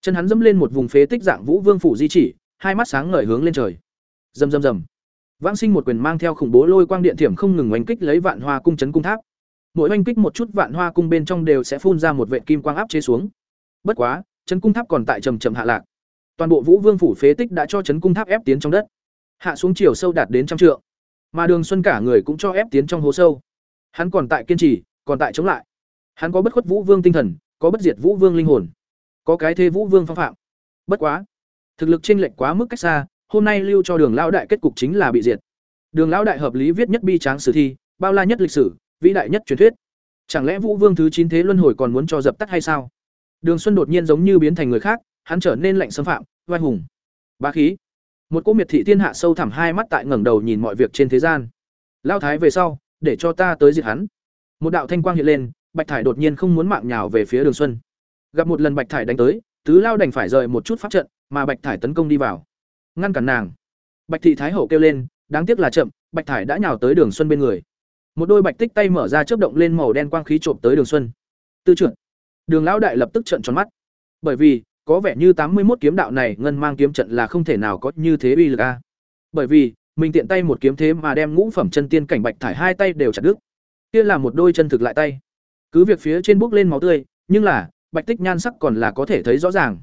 Chân hắn dẫm lên một vùng phế tích dạng Vũ Vương phủ di chỉ, hai mắt sáng ngời hướng lên trời. Rầm rầm rầm. Vãng Sinh một quyền mang theo khủng bố lôi quang điện thiểm không ngừng oanh kích lấy Vạn Hoa cung chấn cung tháp. Mỗi oanh kích một chút Vạn Hoa cung bên trong đều sẽ phun ra một vệt kim quang áp chế xuống. Bất quá, chấn cung tháp còn tại trầm trầm hạ lạc. Toàn bộ Vũ Vương phủ phế tích đã cho chấn cung tháp ép tiến trong đất. Hạ xuống chiều sâu đạt đến trăm trượng. Mà Đường Xuân cả người cũng cho ép tiến trong hố sâu. Hắn còn tại kiên trì, còn tại chống lại. Hắn có bất khuất Vũ Vương tinh thần, có bất diệt Vũ Vương linh hồn, có cái thế Vũ Vương phong phạm. Bất quá, thực lực chênh lệch quá mức cách xa, hôm nay lưu cho Đường lão đại kết cục chính là bị diệt. Đường lão đại hợp lý viết nhất bi tráng sử thi, bao la nhất lịch sử, vĩ đại nhất truyền thuyết. Chẳng lẽ Vũ Vương thứ chín thế luân hồi còn muốn cho dập tắt hay sao? Đường Xuân đột nhiên giống như biến thành người khác, hắn trở nên lạnh xâm phạm, oai hùng, bá khí. Một cô miệt thị thiên hạ sâu thẳm hai mắt tại ngẩng đầu nhìn mọi việc trên thế gian. Lao thái về sau, để cho ta tới diệt hắn. Một đạo thanh quang hiện lên, Bạch Thải đột nhiên không muốn mạng nhào về phía Đường Xuân. Gặp một lần Bạch Thải đánh tới, Tứ Lao đành phải rời một chút pháp trận, mà Bạch Thải tấn công đi vào, ngăn cản nàng. Bạch thị thái hậu kêu lên, đáng tiếc là chậm, Bạch Thải đã nhào tới Đường Xuân bên người. Một đôi bạch tích tay mở ra chớp động lên màu đen quang khí trộm tới Đường Xuân. Tư trưởng. Đường lão đại lập tức trợn tròn mắt. Bởi vì, có vẻ như tám mươi một kiếm đạo này ngân mang kiếm trận là không thể nào có như thế uy lực a. Bởi vì, mình tiện tay một kiếm thế mà đem ngũ phẩm chân tiên cảnh Bạch Thải hai tay đều chặt đứt. Kia là một đôi chân thực lại tay. Cứ việc phía trên bốc lên máu tươi, nhưng là, bạch tích nhan sắc còn là có thể thấy rõ ràng.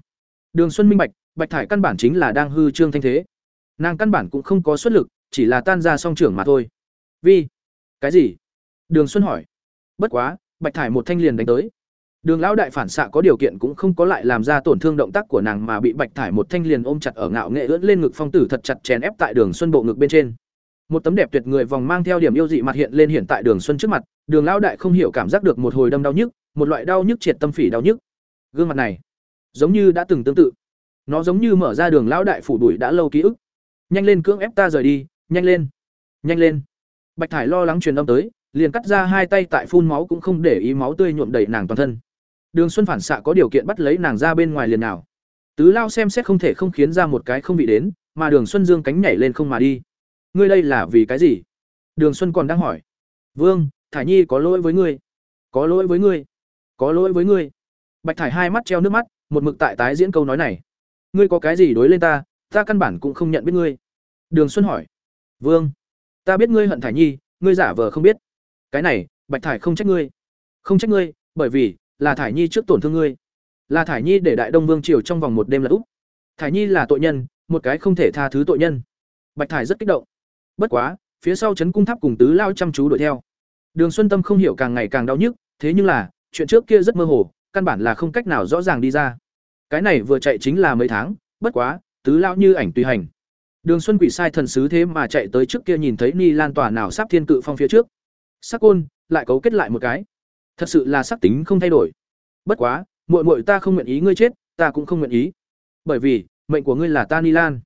Đường Xuân minh bạch, Bạch Thải căn bản chính là đang hư trương thanh thế. Nàng căn bản cũng không có xuất lực, chỉ là tan ra song trưởng mà thôi. Vì cái gì? Đường Xuân hỏi. Bất quá, Bạch Thải một thanh liền đánh tới. Đường lão đại phản xạ có điều kiện cũng không có lại làm ra tổn thương động tác của nàng mà bị Bạch Thải một thanh liền ôm chặt ở ngạo nghệ ưỡn lên ngực phong tử thật chặt chèn ép tại Đường Xuân bộ ngực bên trên. Một tấm đẹp tuyệt người vòng mang theo điểm yêu dị mặt hiện lên hiện tại Đường Xuân trước mặt, Đường lão đại không hiểu cảm giác được một hồi đâm đau nhức, một loại đau nhức triệt tâm phỉ đau nhức. Gương mặt này, giống như đã từng tương tự. Nó giống như mở ra Đường lão đại phủ đuổi đã lâu ký ức. Nhanh lên cưỡng ép ta rời đi, nhanh lên. Nhanh lên. Bạch Thải lo lắng truyền âm tới, liền cắt ra hai tay tại phun máu cũng không để ý máu tươi nhuộm đầy nàng toàn thân. Đường Xuân phản xạ có điều kiện bắt lấy nàng ra bên ngoài liền nào. Tứ Lao xem xét không thể không khiến ra một cái không bị đến, mà Đường Xuân dương cánh nhảy lên không mà đi. Ngươi đây là vì cái gì? Đường Xuân còn đang hỏi. Vương, Thải Nhi có lỗi với ngươi. Có lỗi với ngươi. Có lỗi với ngươi. Bạch Thải hai mắt treo nước mắt, một mực tại tái diễn câu nói này. Ngươi có cái gì đối lên ta, ta căn bản cũng không nhận biết ngươi. Đường Xuân hỏi. Vương, ta biết ngươi hận Thải Nhi, ngươi giả vờ không biết. Cái này, Bạch Thải không trách ngươi. Không trách ngươi, bởi vì là Thải Nhi trước tổn thương ngươi. Là Thải Nhi để Đại Đông Vương triều trong vòng một đêm là úp. Thải Nhi là tội nhân, một cái không thể tha thứ tội nhân. Bạch Thải rất kích động. Bất quá, phía sau trấn cung tháp cùng tứ lao chăm chú đuổi theo. Đường Xuân Tâm không hiểu càng ngày càng đau nhức, thế nhưng là, chuyện trước kia rất mơ hồ, căn bản là không cách nào rõ ràng đi ra. Cái này vừa chạy chính là mấy tháng, bất quá, tứ lao như ảnh tùy hành. Đường Xuân Quỷ sai thần sứ thế mà chạy tới trước kia nhìn thấy Ni Lan tòa nào sắp thiên cự phong phía trước. Sắc côn, lại cấu kết lại một cái. Thật sự là sắc tính không thay đổi. Bất quá, muội muội ta không nguyện ý ngươi chết, ta cũng không nguyện ý. Bởi vì, mệnh của ngươi là ta Ni Lan.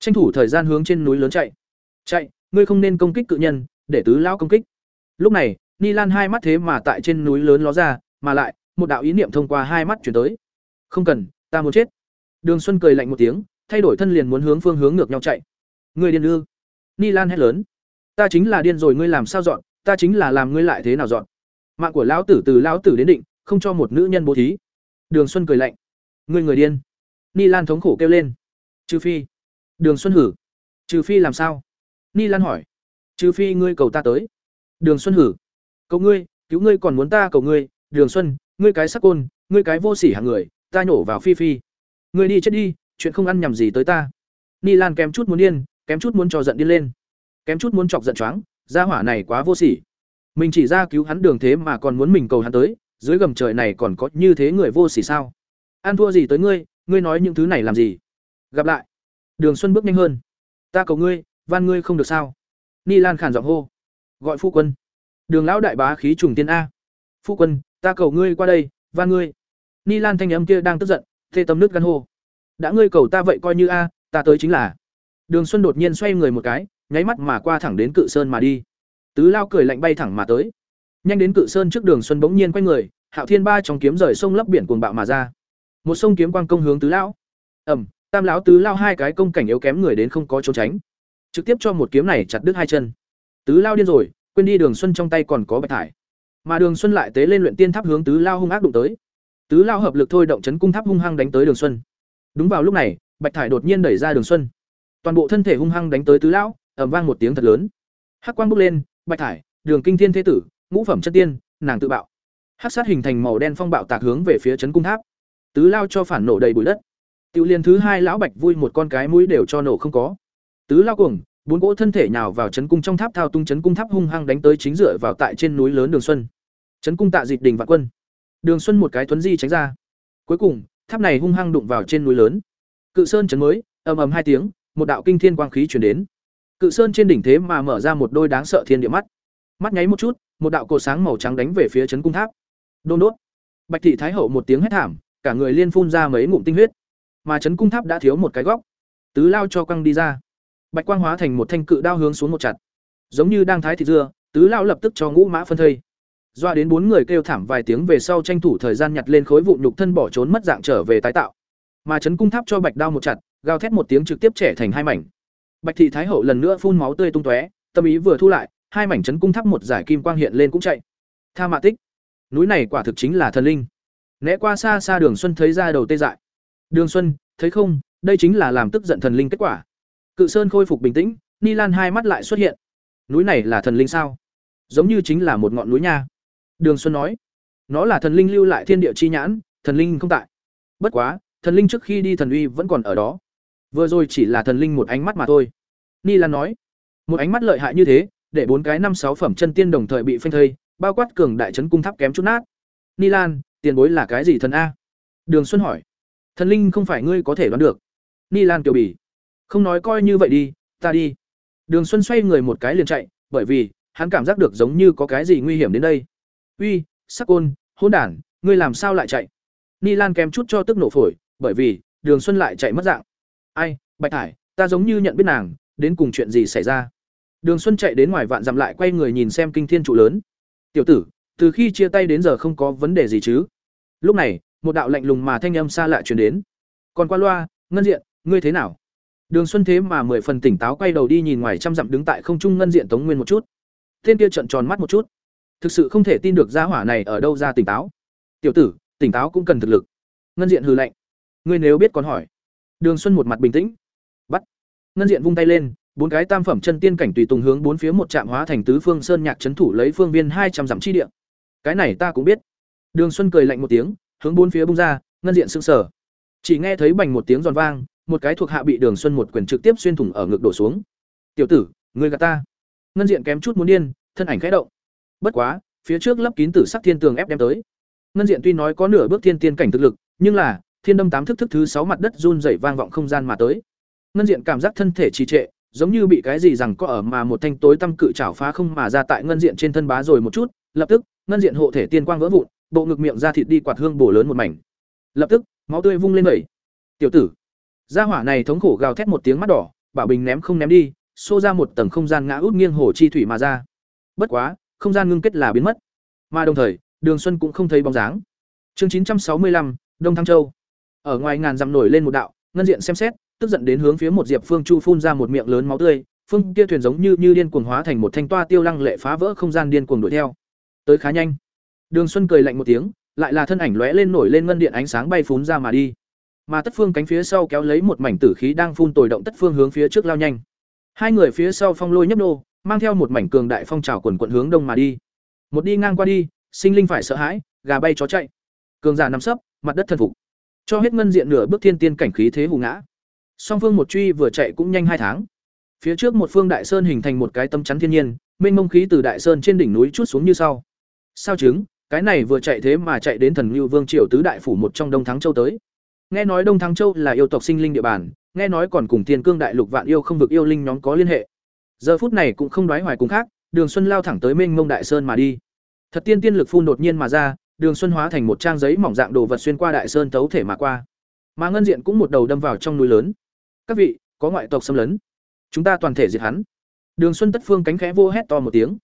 Tranh thủ thời gian hướng trên núi lớn chạy. Chạy, ngươi không nên công kích cự nhân, để tứ lão công kích. Lúc này, Ni Lan hai mắt thế mà tại trên núi lớn ló ra, mà lại, một đạo ý niệm thông qua hai mắt chuyển tới. Không cần, ta muốn chết. Đường Xuân cười lạnh một tiếng, thay đổi thân liền muốn hướng phương hướng ngược nhau chạy. Ngươi điên ư? Ni Lan hét lớn. Ta chính là điên rồi ngươi làm sao dọn, ta chính là làm ngươi lại thế nào dọn. Mạng của lão tử từ lão tử đến định, không cho một nữ nhân bố thí. Đường Xuân cười lạnh. Ngươi người điên. Ni Lan thống khổ kêu lên. Trừ phi. Đường Xuân hử. Trừ phi làm sao? Ni Lan hỏi. Trừ phi ngươi cầu ta tới. Đường Xuân hử. Cầu ngươi, cứu ngươi còn muốn ta cầu ngươi, Đường Xuân, ngươi cái sắc côn, ngươi cái vô sỉ hạng người, ta nhổ vào phi phi. Ngươi đi chết đi, chuyện không ăn nhầm gì tới ta. Ni Lan kém chút muốn điên, kém chút muốn cho giận điên lên. Kém chút muốn chọc giận choáng, gia hỏa này quá vô sỉ. Mình chỉ ra cứu hắn đường thế mà còn muốn mình cầu hắn tới, dưới gầm trời này còn có như thế người vô sỉ sao? An thua gì tới ngươi, ngươi nói những thứ này làm gì? Gặp lại. Đường Xuân bước nhanh hơn. Ta cầu ngươi, van ngươi không được sao? Ni Lan khàn giọng hô. Gọi phu quân. Đường lão đại bá khí trùng tiên a. Phu quân, ta cầu ngươi qua đây, van ngươi. Ni Lan thanh âm kia đang tức giận, thê tâm nước gan hô. Đã ngươi cầu ta vậy coi như a, ta tới chính là. Đường Xuân đột nhiên xoay người một cái, nháy mắt mà qua thẳng đến Cự Sơn mà đi. Tứ Lao cười lạnh bay thẳng mà tới. Nhanh đến Cự Sơn trước Đường Xuân bỗng nhiên quay người, Hạo Thiên Ba trong kiếm rời sông lấp biển cuồng bạo mà ra. Một sông kiếm quang công hướng Tứ Lão. Ầm, Tam lão Tứ Lao hai cái công cảnh yếu kém người đến không có trốn tránh. Trực tiếp cho một kiếm này chặt đứt hai chân. Tứ Lao điên rồi, quên đi Đường Xuân trong tay còn có bạch thải. Mà Đường Xuân lại tế lên luyện tiên tháp hướng Tứ Lao hung ác đụng tới. Tứ Lao hợp lực thôi động chấn cung tháp hung hăng đánh tới Đường Xuân. Đúng vào lúc này, bạch thải đột nhiên đẩy ra Đường Xuân toàn bộ thân thể hung hăng đánh tới tứ lão ầm vang một tiếng thật lớn hắc quang bốc lên bạch thải, đường kinh thiên thế tử, ngũ phẩm chất tiên, nàng tự bạo. Hắc sát hình thành màu đen phong bạo tạc hướng về phía trấn cung tháp. Tứ lao cho phản nổ đầy bụi đất. Tiểu liên thứ hai lão bạch vui một con cái mũi đều cho nổ không có. Tứ lao cuồng, bốn cỗ thân thể nhào vào trấn cung trong tháp thao tung trấn cung tháp hung hăng đánh tới chính dựa vào tại trên núi lớn đường xuân. Trấn cung tạ dịch đình vạn quân. Đường xuân một cái thuấn di tránh ra. Cuối cùng, tháp này hung hăng đụng vào trên núi lớn. Cự sơn trấn mới, ầm ầm hai tiếng, một đạo kinh thiên quang khí truyền đến. Cự sơn trên đỉnh thế mà mở ra một đôi đáng sợ thiên địa mắt. Mắt nháy một chút, một đạo cột sáng màu trắng đánh về phía trấn cung tháp. Đôn đốt. Bạch thị thái hậu một tiếng hét thảm, cả người liên phun ra mấy ngụm tinh huyết. Mà trấn cung tháp đã thiếu một cái góc. Tứ lao cho quăng đi ra. Bạch quang hóa thành một thanh cự đao hướng xuống một chặt. Giống như đang thái thịt dưa, tứ lao lập tức cho ngũ mã phân thây. Doa đến bốn người kêu thảm vài tiếng về sau tranh thủ thời gian nhặt lên khối vụn nhục thân bỏ trốn mất dạng trở về tái tạo. Mà trấn cung tháp cho Bạch đao một chặt, gào thét một tiếng trực tiếp trẻ thành hai mảnh. Bạch thị thái hậu lần nữa phun máu tươi tung tóe, tâm ý vừa thu lại, hai mảnh trấn cung tháp một giải kim quang hiện lên cũng chạy. Tha mạ tích, núi này quả thực chính là thần linh. Né qua xa xa Đường Xuân thấy ra đầu tê dại. Đường Xuân, thấy không, đây chính là làm tức giận thần linh kết quả. Cự Sơn khôi phục bình tĩnh, Ni Lan hai mắt lại xuất hiện. Núi này là thần linh sao? Giống như chính là một ngọn núi nha. Đường Xuân nói, nó là thần linh lưu lại thiên địa chi nhãn, thần linh không tại. Bất quá, thần linh trước khi đi thần uy vẫn còn ở đó. Vừa rồi chỉ là thần linh một ánh mắt mà thôi. Ni Lan nói, một ánh mắt lợi hại như thế, để bốn cái năm sáu phẩm chân tiên đồng thời bị phanh thây, bao quát cường đại trấn cung tháp kém chút nát. Ni Lan, tiền bối là cái gì thần a? Đường Xuân hỏi. Thần linh không phải ngươi có thể đoán được. Ni Lan kiều bỉ. Không nói coi như vậy đi, ta đi. Đường Xuân xoay người một cái liền chạy, bởi vì hắn cảm giác được giống như có cái gì nguy hiểm đến đây. Uy, sắc côn, hỗn đản, ngươi làm sao lại chạy? Ni Lan kém chút cho tức nổ phổi, bởi vì Đường Xuân lại chạy mất dạng. Ai, Bạch Thải, ta giống như nhận biết nàng, đến cùng chuyện gì xảy ra? Đường Xuân chạy đến ngoài vạn dặm lại quay người nhìn xem kinh thiên trụ lớn. "Tiểu tử, từ khi chia tay đến giờ không có vấn đề gì chứ?" Lúc này, một đạo lạnh lùng mà thanh âm xa lạ truyền đến. "Còn qua loa, Ngân Diện, ngươi thế nào?" Đường Xuân thế mà mười phần tỉnh táo quay đầu đi nhìn ngoài trăm dặm đứng tại không trung Ngân Diện Tống Nguyên một chút. Tên kia trợn tròn mắt một chút. Thực sự không thể tin được gia hỏa này ở đâu ra tỉnh táo. "Tiểu tử, tỉnh táo cũng cần thực lực." Ngân Diện hừ lạnh. "Ngươi nếu biết còn hỏi." Đường Xuân một mặt bình tĩnh. Ngân Diện vung tay lên, bốn cái tam phẩm chân tiên cảnh tùy tùng hướng bốn phía một trạm hóa thành tứ phương sơn nhạc trấn thủ lấy phương viên hai trăm dặm chi địa. Cái này ta cũng biết. Đường Xuân cười lạnh một tiếng, hướng bốn phía bung ra, ngân diện sưng sờ. Chỉ nghe thấy bành một tiếng giòn vang, một cái thuộc hạ bị Đường Xuân một quyền trực tiếp xuyên thủng ở ngực đổ xuống. "Tiểu tử, ngươi gà ta." Ngân diện kém chút muốn điên, thân ảnh khẽ động. Bất quá, phía trước lấp kín tử sắc thiên tường ép đem tới. Ngân diện tuy nói có nửa bước thiên tiên cảnh thực lực, nhưng là thiên đâm tám thức thức thứ sáu mặt đất run rẩy vang vọng không gian mà tới. Ngân diện cảm giác thân thể trì trệ, giống như bị cái gì rằng có ở mà một thanh tối tăm cự chảo phá không mà ra tại ngân diện trên thân bá rồi một chút, lập tức, ngân diện hộ thể tiên quang vỡ vụn, bộ ngực miệng ra thịt đi quạt hương bổ lớn một mảnh. Lập tức, máu tươi vung lên vẩy. Tiểu tử, gia hỏa này thống khổ gào thét một tiếng mắt đỏ, bảo bình ném không ném đi, xô ra một tầng không gian ngã út nghiêng hồ chi thủy mà ra. Bất quá, không gian ngưng kết là biến mất. Mà đồng thời, Đường Xuân cũng không thấy bóng dáng. Chương chín trăm sáu mươi lăm Đông Thăng Châu. Ở ngoài ngàn dặm nổi lên một đạo, ngân diện xem xét, tức giận đến hướng phía một diệp phương chu phun ra một miệng lớn máu tươi, phương kia thuyền giống như như điên cuồng hóa thành một thanh toa tiêu lăng lệ phá vỡ không gian điên cuồng đuổi theo. Tới khá nhanh. Đường xuân cười lạnh một tiếng, lại là thân ảnh lóe lên nổi lên ngân điện ánh sáng bay phún ra mà đi. Mà tất phương cánh phía sau kéo lấy một mảnh tử khí đang phun tồi động tất phương hướng phía trước lao nhanh. Hai người phía sau phong lôi nhấp nô, mang theo một mảnh cường đại phong trào quần quận hướng đông mà đi. Một đi ngang qua đi, sinh linh phải sợ hãi, gà bay chó chạy. Cường giả nằm sấp, mặt đất thần phục. Cho hết ngân diện nửa bước thiên tiên cảnh khí thế hù ngã. Song phương một truy vừa chạy cũng nhanh hai tháng. Phía trước một phương đại sơn hình thành một cái tâm chắn thiên nhiên, mênh mông khí từ đại sơn trên đỉnh núi chút xuống như sau. Sao chứng, cái này vừa chạy thế mà chạy đến thần Lưu Vương triều tứ đại phủ một trong Đông Thắng Châu tới. Nghe nói Đông Thắng Châu là yêu tộc sinh linh địa bàn, nghe nói còn cùng thiên Cương đại lục vạn yêu không vực yêu linh nhóm có liên hệ. Giờ phút này cũng không đoái hoài cùng khác, Đường Xuân lao thẳng tới mênh mông đại sơn mà đi. Thật tiên tiên lực phun đột nhiên mà ra, Đường Xuân hóa thành một trang giấy mỏng dạng đồ vật xuyên qua đại sơn tấu thể mà qua. Mà ngân diện cũng một đầu đâm vào trong núi lớn các vị, có ngoại tộc xâm lấn. Chúng ta toàn thể diệt hắn. Đường xuân tất phương cánh khẽ vô hét to một tiếng.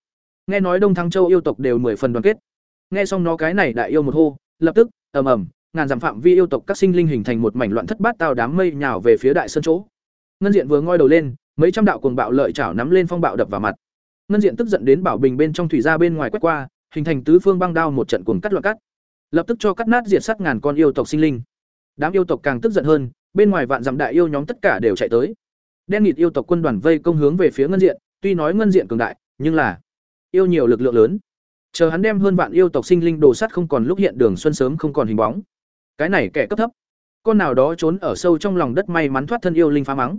Nghe nói đông thăng châu yêu tộc đều mười phần đoàn kết. Nghe xong nó cái này đại yêu một hô, lập tức, ầm ầm, ngàn dặm phạm vi yêu tộc các sinh linh hình thành một mảnh loạn thất bát tao đám mây nhào về phía đại sơn chỗ. Ngân diện vừa ngoi đầu lên, mấy trăm đạo cuồng bạo lợi chảo nắm lên phong bạo đập vào mặt. Ngân diện tức giận đến bảo bình bên trong thủy ra bên ngoài quét qua, hình thành tứ phương băng đao một trận cuồng cắt loạn cắt. Lập tức cho cắt nát diệt sát ngàn con yêu tộc sinh linh. Đám yêu tộc càng tức giận hơn bên ngoài vạn dặm đại yêu nhóm tất cả đều chạy tới. Đen nghịt yêu tộc quân đoàn vây công hướng về phía ngân diện, tuy nói ngân diện cường đại, nhưng là yêu nhiều lực lượng lớn. Chờ hắn đem hơn vạn yêu tộc sinh linh đồ sắt không còn lúc hiện đường xuân sớm không còn hình bóng. Cái này kẻ cấp thấp. Con nào đó trốn ở sâu trong lòng đất may mắn thoát thân yêu linh phá mắng.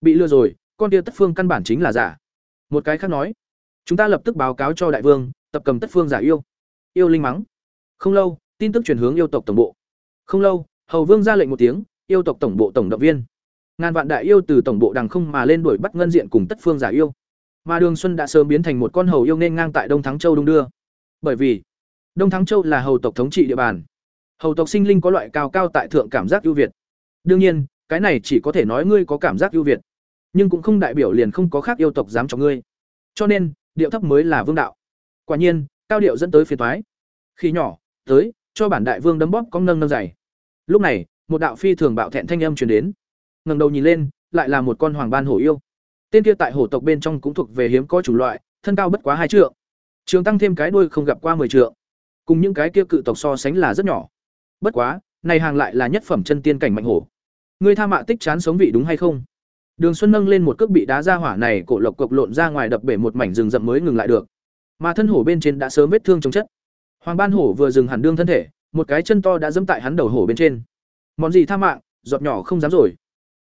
Bị lừa rồi, con kia tất phương căn bản chính là giả. Một cái khác nói, chúng ta lập tức báo cáo cho đại vương, tập cầm tất phương giả yêu. Yêu linh mắng. Không lâu, tin tức chuyển hướng yêu tộc tổng bộ. Không lâu, hầu vương ra lệnh một tiếng yêu tộc tổng bộ tổng động viên ngàn vạn đại yêu từ tổng bộ đằng không mà lên đuổi bắt ngân diện cùng tất phương giả yêu Mà Đường Xuân đã sớm biến thành một con hầu yêu nên ngang tại Đông Thắng Châu đung đưa. Bởi vì, Đông Thắng Châu là hầu tộc thống trị địa bàn. Hầu tộc sinh linh có loại cao cao tại thượng cảm giác ưu việt. Đương nhiên, cái này chỉ có thể nói ngươi có cảm giác ưu việt, nhưng cũng không đại biểu liền không có khác yêu tộc dám cho ngươi. Cho nên, điệu thấp mới là vương đạo. Quả nhiên, cao điệu dẫn tới phiền thoái Khi nhỏ, tới, cho bản đại vương đấm bóp cong nâng nâng dày. Lúc này, một đạo phi thường bạo thẹn thanh âm truyền đến. Ngẩng đầu nhìn lên, lại là một con hoàng ban hổ yêu. Tên kia tại hổ tộc bên trong cũng thuộc về hiếm có chủng loại, thân cao bất quá hai trượng. Trường tăng thêm cái đuôi không gặp qua 10 trượng. Cùng những cái kia cự tộc so sánh là rất nhỏ. Bất quá, này hàng lại là nhất phẩm chân tiên cảnh mạnh hổ. Ngươi tha mạ tích chán sống vị đúng hay không? Đường Xuân nâng lên một cước bị đá ra hỏa này cổ lộc cộc lộn ra ngoài đập bể một mảnh rừng rậm mới ngừng lại được. Mà thân hổ bên trên đã sớm vết thương chống chất. Hoàng Ban hổ vừa dừng hẳn đương thân thể, một cái chân to đã dẫm tại hắn đầu hổ bên trên. Món gì tha mạng, giọt nhỏ không dám rồi.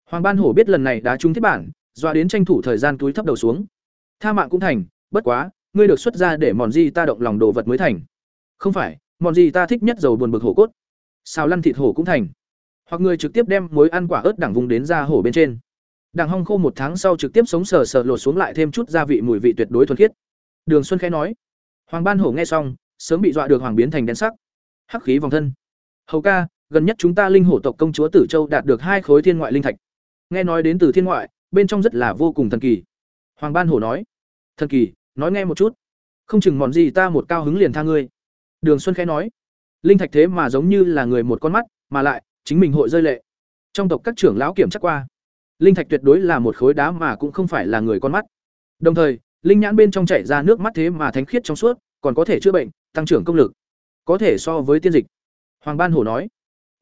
Hoàng Ban hổ biết lần này đá trúng thiết bản, dọa đến tranh thủ thời gian túi thấp đầu xuống. Tha mạng cũng thành, bất quá, ngươi được xuất ra để mòn gì ta động lòng đồ vật mới thành. Không phải, mòn gì ta thích nhất dầu buồn bực hổ cốt. Xào lăn thịt hổ cũng thành. Hoặc ngươi trực tiếp đem muối ăn quả ớt đẳng vùng đến ra hổ bên trên. Đằng hong khô một tháng sau trực tiếp sống sờ sờ lột xuống lại thêm chút gia vị mùi vị tuyệt đối thuần khiết. Đường Xuân khẽ nói. Hoàng Ban Hổ nghe xong, sớm bị dọa được hoàng biến thành đen sắc. Hắc khí vòng thân. Hầu ca, gần nhất chúng ta linh hổ tộc công chúa Tử Châu đạt được hai khối thiên ngoại linh thạch. Nghe nói đến từ thiên ngoại, bên trong rất là vô cùng thần kỳ. Hoàng Ban Hổ nói. Thần kỳ, nói nghe một chút. Không chừng mòn gì ta một cao hứng liền tha ngươi. Đường Xuân khẽ nói. Linh thạch thế mà giống như là người một con mắt, mà lại chính mình hội rơi lệ. Trong tộc các trưởng lão kiểm chắc qua, linh thạch tuyệt đối là một khối đá mà cũng không phải là người con mắt. Đồng thời, linh nhãn bên trong chảy ra nước mắt thế mà thánh khiết trong suốt, còn có thể chữa bệnh, tăng trưởng công lực, có thể so với tiên dịch. Hoàng Ban Hổ nói,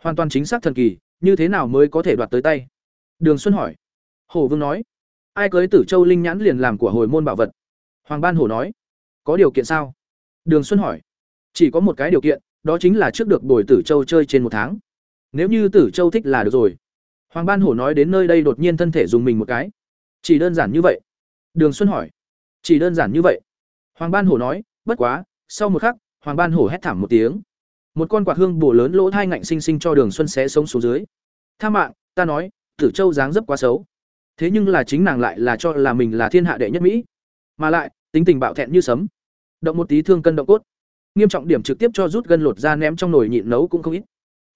hoàn toàn chính xác thần kỳ, như thế nào mới có thể đoạt tới tay? Đường Xuân hỏi. Hổ Vương nói, ai cưới Tử Châu linh nhãn liền làm của hồi môn bảo vật. Hoàng Ban Hổ nói, có điều kiện sao? Đường Xuân hỏi, chỉ có một cái điều kiện, đó chính là trước được đổi Tử Châu chơi trên một tháng. Nếu như Tử Châu thích là được rồi. Hoàng Ban Hổ nói đến nơi đây đột nhiên thân thể dùng mình một cái. Chỉ đơn giản như vậy. Đường Xuân hỏi. Chỉ đơn giản như vậy. Hoàng Ban Hổ nói, bất quá, sau một khắc, Hoàng Ban Hổ hét thảm một tiếng. Một con quạt hương bổ lớn lỗ thai ngạnh sinh sinh cho Đường Xuân xé sống xuống dưới. Tha mạng, ta nói, Tử Châu dáng dấp quá xấu. Thế nhưng là chính nàng lại là cho là mình là thiên hạ đệ nhất mỹ, mà lại, tính tình bạo thẹn như sấm. Động một tí thương cân động cốt. Nghiêm trọng điểm trực tiếp cho rút gân lột ra ném trong nồi nhịn nấu cũng không ít.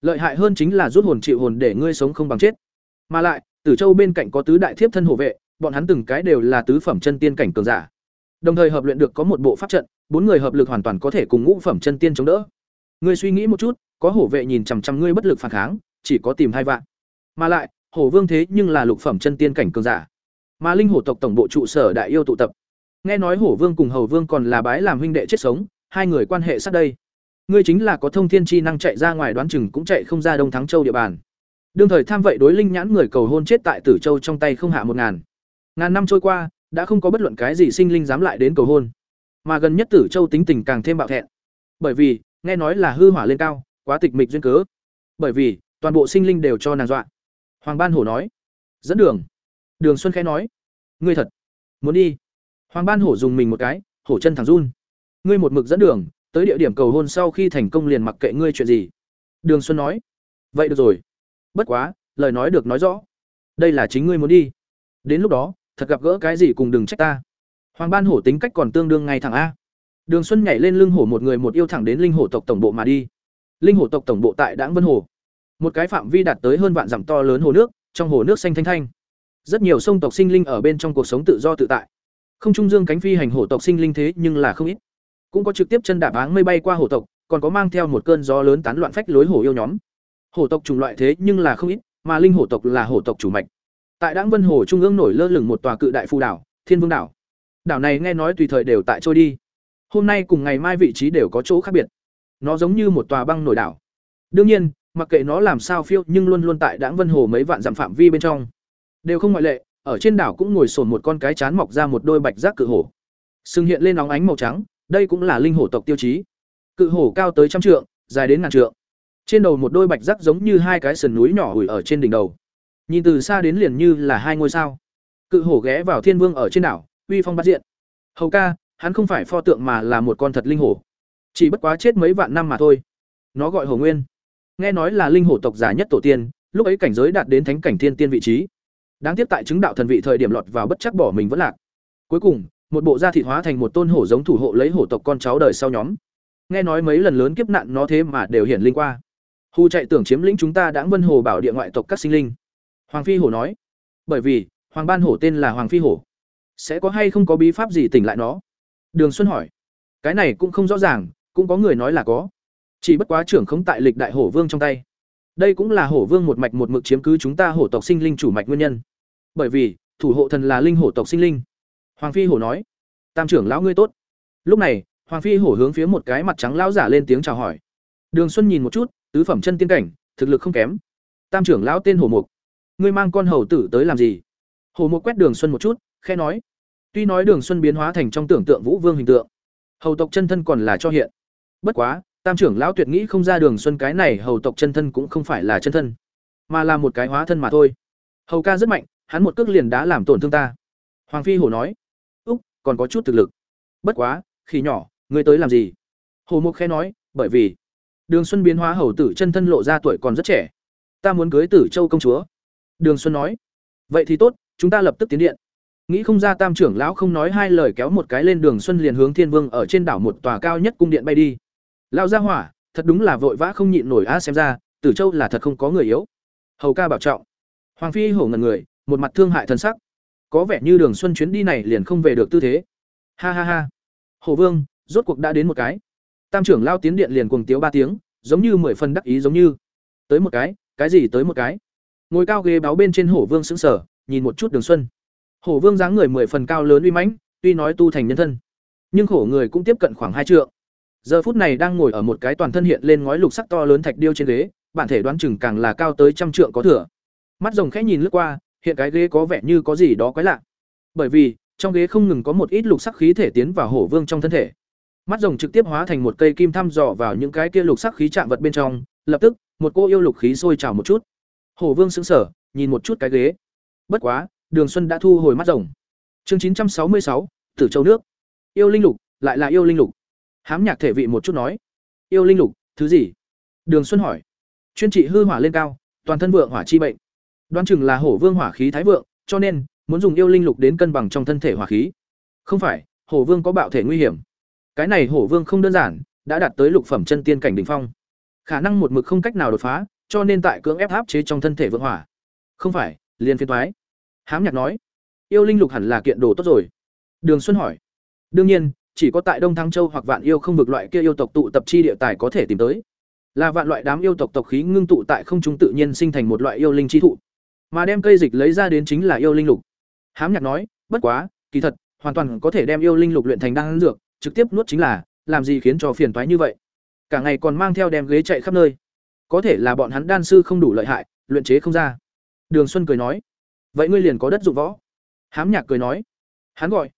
Lợi hại hơn chính là rút hồn chịu hồn để ngươi sống không bằng chết. Mà lại, Tử Châu bên cạnh có tứ đại thiếp thân hộ vệ, bọn hắn từng cái đều là tứ phẩm chân tiên cảnh cường giả. Đồng thời hợp luyện được có một bộ pháp trận, bốn người hợp lực hoàn toàn có thể cùng ngũ phẩm chân tiên chống đỡ. Ngươi suy nghĩ một chút, có hổ vệ nhìn chằm chằm ngươi bất lực phản kháng, chỉ có tìm hai vạn. Mà lại, hổ vương thế nhưng là lục phẩm chân tiên cảnh cường giả. Mà linh hổ tộc tổng bộ trụ sở đại yêu tụ tập. Nghe nói hổ vương cùng hầu vương còn là bái làm huynh đệ chết sống, hai người quan hệ sát đây. Ngươi chính là có thông thiên chi năng chạy ra ngoài đoán chừng cũng chạy không ra Đông Thắng Châu địa bàn. Đương thời tham vậy đối linh nhãn người cầu hôn chết tại Tử Châu trong tay không hạ một ngàn. Ngàn năm trôi qua, đã không có bất luận cái gì sinh linh dám lại đến cầu hôn. Mà gần nhất Tử Châu tính tình càng thêm bạo thẹn. Bởi vì, nghe nói là hư hỏa lên cao, quá tịch mịch duyên cớ. Bởi vì, toàn bộ sinh linh đều cho nàng dọa. Hoàng Ban Hổ nói: "Dẫn đường." Đường Xuân khẽ nói: "Ngươi thật muốn đi?" Hoàng Ban Hổ dùng mình một cái, hổ chân thẳng run. "Ngươi một mực dẫn đường, tới địa điểm cầu hôn sau khi thành công liền mặc kệ ngươi chuyện gì." Đường Xuân nói: "Vậy được rồi." bất quá lời nói được nói rõ đây là chính ngươi muốn đi đến lúc đó thật gặp gỡ cái gì cùng đừng trách ta hoàng ban hổ tính cách còn tương đương ngay thẳng a đường xuân nhảy lên lưng hổ một người một yêu thẳng đến linh hổ tộc tổng bộ mà đi linh hổ tộc tổng bộ tại đãng vân hồ một cái phạm vi đạt tới hơn vạn dặm to lớn hồ nước trong hồ nước xanh thanh thanh rất nhiều sông tộc sinh linh ở bên trong cuộc sống tự do tự tại không trung dương cánh phi hành hổ tộc sinh linh thế nhưng là không ít cũng có trực tiếp chân đạp áng mây bay qua hổ tộc còn có mang theo một cơn gió lớn tán loạn phách lối hổ yêu nhóm Hổ tộc chủng loại thế nhưng là không ít, mà linh hổ tộc là hổ tộc chủ mạch. Tại Đãng Vân Hồ trung ương nổi lơ lửng một tòa cự đại phù đảo, Thiên Vương đảo. Đảo này nghe nói tùy thời đều tại trôi đi. Hôm nay cùng ngày mai vị trí đều có chỗ khác biệt. Nó giống như một tòa băng nổi đảo. Đương nhiên, mặc kệ nó làm sao phiêu, nhưng luôn luôn tại Đãng Vân Hồ mấy vạn dặm phạm vi bên trong. Đều không ngoại lệ, ở trên đảo cũng ngồi sồn một con cái chán mọc ra một đôi bạch giác cự hổ. Sừng hiện lên óng ánh màu trắng, đây cũng là linh hổ tộc tiêu chí. Cự hổ cao tới trăm trượng, dài đến ngàn trượng. Trên đầu một đôi bạch giác giống như hai cái sườn núi nhỏ ủi ở trên đỉnh đầu. Nhìn từ xa đến liền như là hai ngôi sao. Cự hổ ghé vào thiên vương ở trên đảo, uy phong bắt diện. Hầu ca, hắn không phải pho tượng mà là một con thật linh hổ. Chỉ bất quá chết mấy vạn năm mà thôi. Nó gọi Hổ Nguyên. Nghe nói là linh hổ tộc giả nhất tổ tiên, lúc ấy cảnh giới đạt đến thánh cảnh thiên tiên vị trí. Đáng tiếc tại chứng đạo thần vị thời điểm lọt vào bất chắc bỏ mình vẫn lạc. Cuối cùng, một bộ da thịt hóa thành một tôn hổ giống thủ hộ lấy hổ tộc con cháu đời sau nhóm nghe nói mấy lần lớn kiếp nạn nó thế mà đều hiển linh qua hù chạy tưởng chiếm lĩnh chúng ta đã vân hồ bảo địa ngoại tộc các sinh linh hoàng phi hổ nói bởi vì hoàng ban hổ tên là hoàng phi hổ sẽ có hay không có bí pháp gì tỉnh lại nó đường xuân hỏi. Cái này cũng không rõ ràng, cũng có người nói là có. Chỉ bất quá trưởng không tại lịch đại hổ vương trong tay. Đây cũng là hổ vương một mạch một mực chiếm cứ chúng ta hổ tộc sinh linh chủ mạch nguyên nhân. Bởi vì, thủ hộ thần là linh hổ tộc sinh linh. Hoàng phi hổ nói. Tam trưởng lão ngươi tốt. Lúc này, hoàng phi hổ hướng phía một cái mặt trắng lão giả lên tiếng chào hỏi. Đường xuân nhìn một chút, tứ phẩm chân tiên cảnh, thực lực không kém. Tam trưởng lão tên hổ mục. Ngươi mang con hầu tử tới làm gì? Hổ mục quét đường xuân một chút, khẽ nói tuy nói đường xuân biến hóa thành trong tưởng tượng vũ vương hình tượng, hầu tộc chân thân còn là cho hiện. Bất quá, tam trưởng lão tuyệt nghĩ không ra đường xuân cái này hầu tộc chân thân cũng không phải là chân thân, mà là một cái hóa thân mà thôi. Hầu ca rất mạnh, hắn một cước liền đã làm tổn thương ta. Hoàng phi hổ nói, úc, còn có chút thực lực. Bất quá khi nhỏ, ngươi tới làm gì? Hồ mục khẽ nói, bởi vì, đường xuân biến hóa hầu tử chân thân lộ ra tuổi còn rất trẻ. Ta muốn cưới tử châu công chúa. Đường xuân nói, vậy thì tốt, chúng ta lập tức tiến điện nghĩ không ra tam trưởng lão không nói hai lời kéo một cái lên đường xuân liền hướng thiên vương ở trên đảo một tòa cao nhất cung điện bay đi. Lao ra hỏa, thật đúng là vội vã không nhịn nổi a, xem ra, tử châu là thật không có người yếu. Hầu ca bảo trọng. Hoàng phi hổ ngần người, một mặt thương hại thân sắc. Có vẻ như đường xuân chuyến đi này liền không về được tư thế. Ha ha ha. Hồ vương, rốt cuộc đã đến một cái. Tam trưởng lao tiến điện liền cuồng tiếu ba tiếng, giống như mười phần đắc ý giống như. Tới một cái cái gì tới một cái. Ngồi cao ghế báo bên trên hổ vương sững sờ, nhìn một chút đường xuân hổ vương dáng người mười phần cao lớn uy mãnh, tuy nói tu thành nhân thân, nhưng khổ người cũng tiếp cận khoảng hai trượng. Giờ phút này đang ngồi ở một cái toàn thân hiện lên ngói lục sắc to lớn thạch điêu trên ghế, bản thể đoán chừng càng là cao tới trăm trượng có thừa. Mắt rồng khẽ nhìn lướt qua, hiện cái ghế có vẻ như có gì đó quái lạ. Bởi vì, trong ghế không ngừng có một ít lục sắc khí thể tiến vào hổ vương trong thân thể. Mắt rồng trực tiếp hóa thành một cây kim thăm dò vào những cái kia lục sắc khí chạm vật bên trong, lập tức, một cô yêu lục khí sôi trào một chút. Hổ vương sững sờ, nhìn một chút cái ghế. Bất quá đường xuân đã thu hồi mắt rồng. Chương chín trăm sáu mươi sáu, tử châu nước. Yêu linh lục, lại là yêu linh lục. Hám nhạc thể vị một chút nói. Yêu linh lục, thứ gì? Đường xuân hỏi. Chuyên trị hư hỏa lên cao, toàn thân vượng hỏa chi bệnh. Đoán chừng là hổ vương hỏa khí thái vượng, cho nên, muốn dùng yêu linh lục đến cân bằng trong thân thể hỏa khí. Không phải, hổ vương có bạo thể nguy hiểm. Cái này hổ vương không đơn giản, đã đạt tới lục phẩm chân tiên cảnh đỉnh phong. Khả năng một mực không cách nào đột phá, cho nên tại cưỡng ép áp chế trong thân thể vượng hỏa. Không phải, liền phiên toái hám nhạc nói, yêu linh lục hẳn là kiện đồ tốt rồi. Đường xuân hỏi, đương nhiên, chỉ có tại đông thăng châu hoặc vạn yêu không vực loại kia yêu tộc tụ tập chi địa tài có thể tìm tới. Là vạn loại đám yêu tộc tộc khí ngưng tụ tại không trung tự nhiên sinh thành một loại yêu linh chi thụ. Mà đem cây dịch lấy ra đến chính là yêu linh lục. Hám nhạc nói, bất quá, kỳ thật, hoàn toàn có thể đem yêu linh lục luyện thành đan dược, trực tiếp nuốt chính là, làm gì khiến cho phiền toái như vậy? Cả ngày còn mang theo đem ghế chạy khắp nơi. Có thể là bọn hắn đan sư không đủ lợi hại, luyện chế không ra. Đường xuân cười nói vậy ngươi liền có đất dụng võ. Hám nhạc cười nói. Hắn gọi.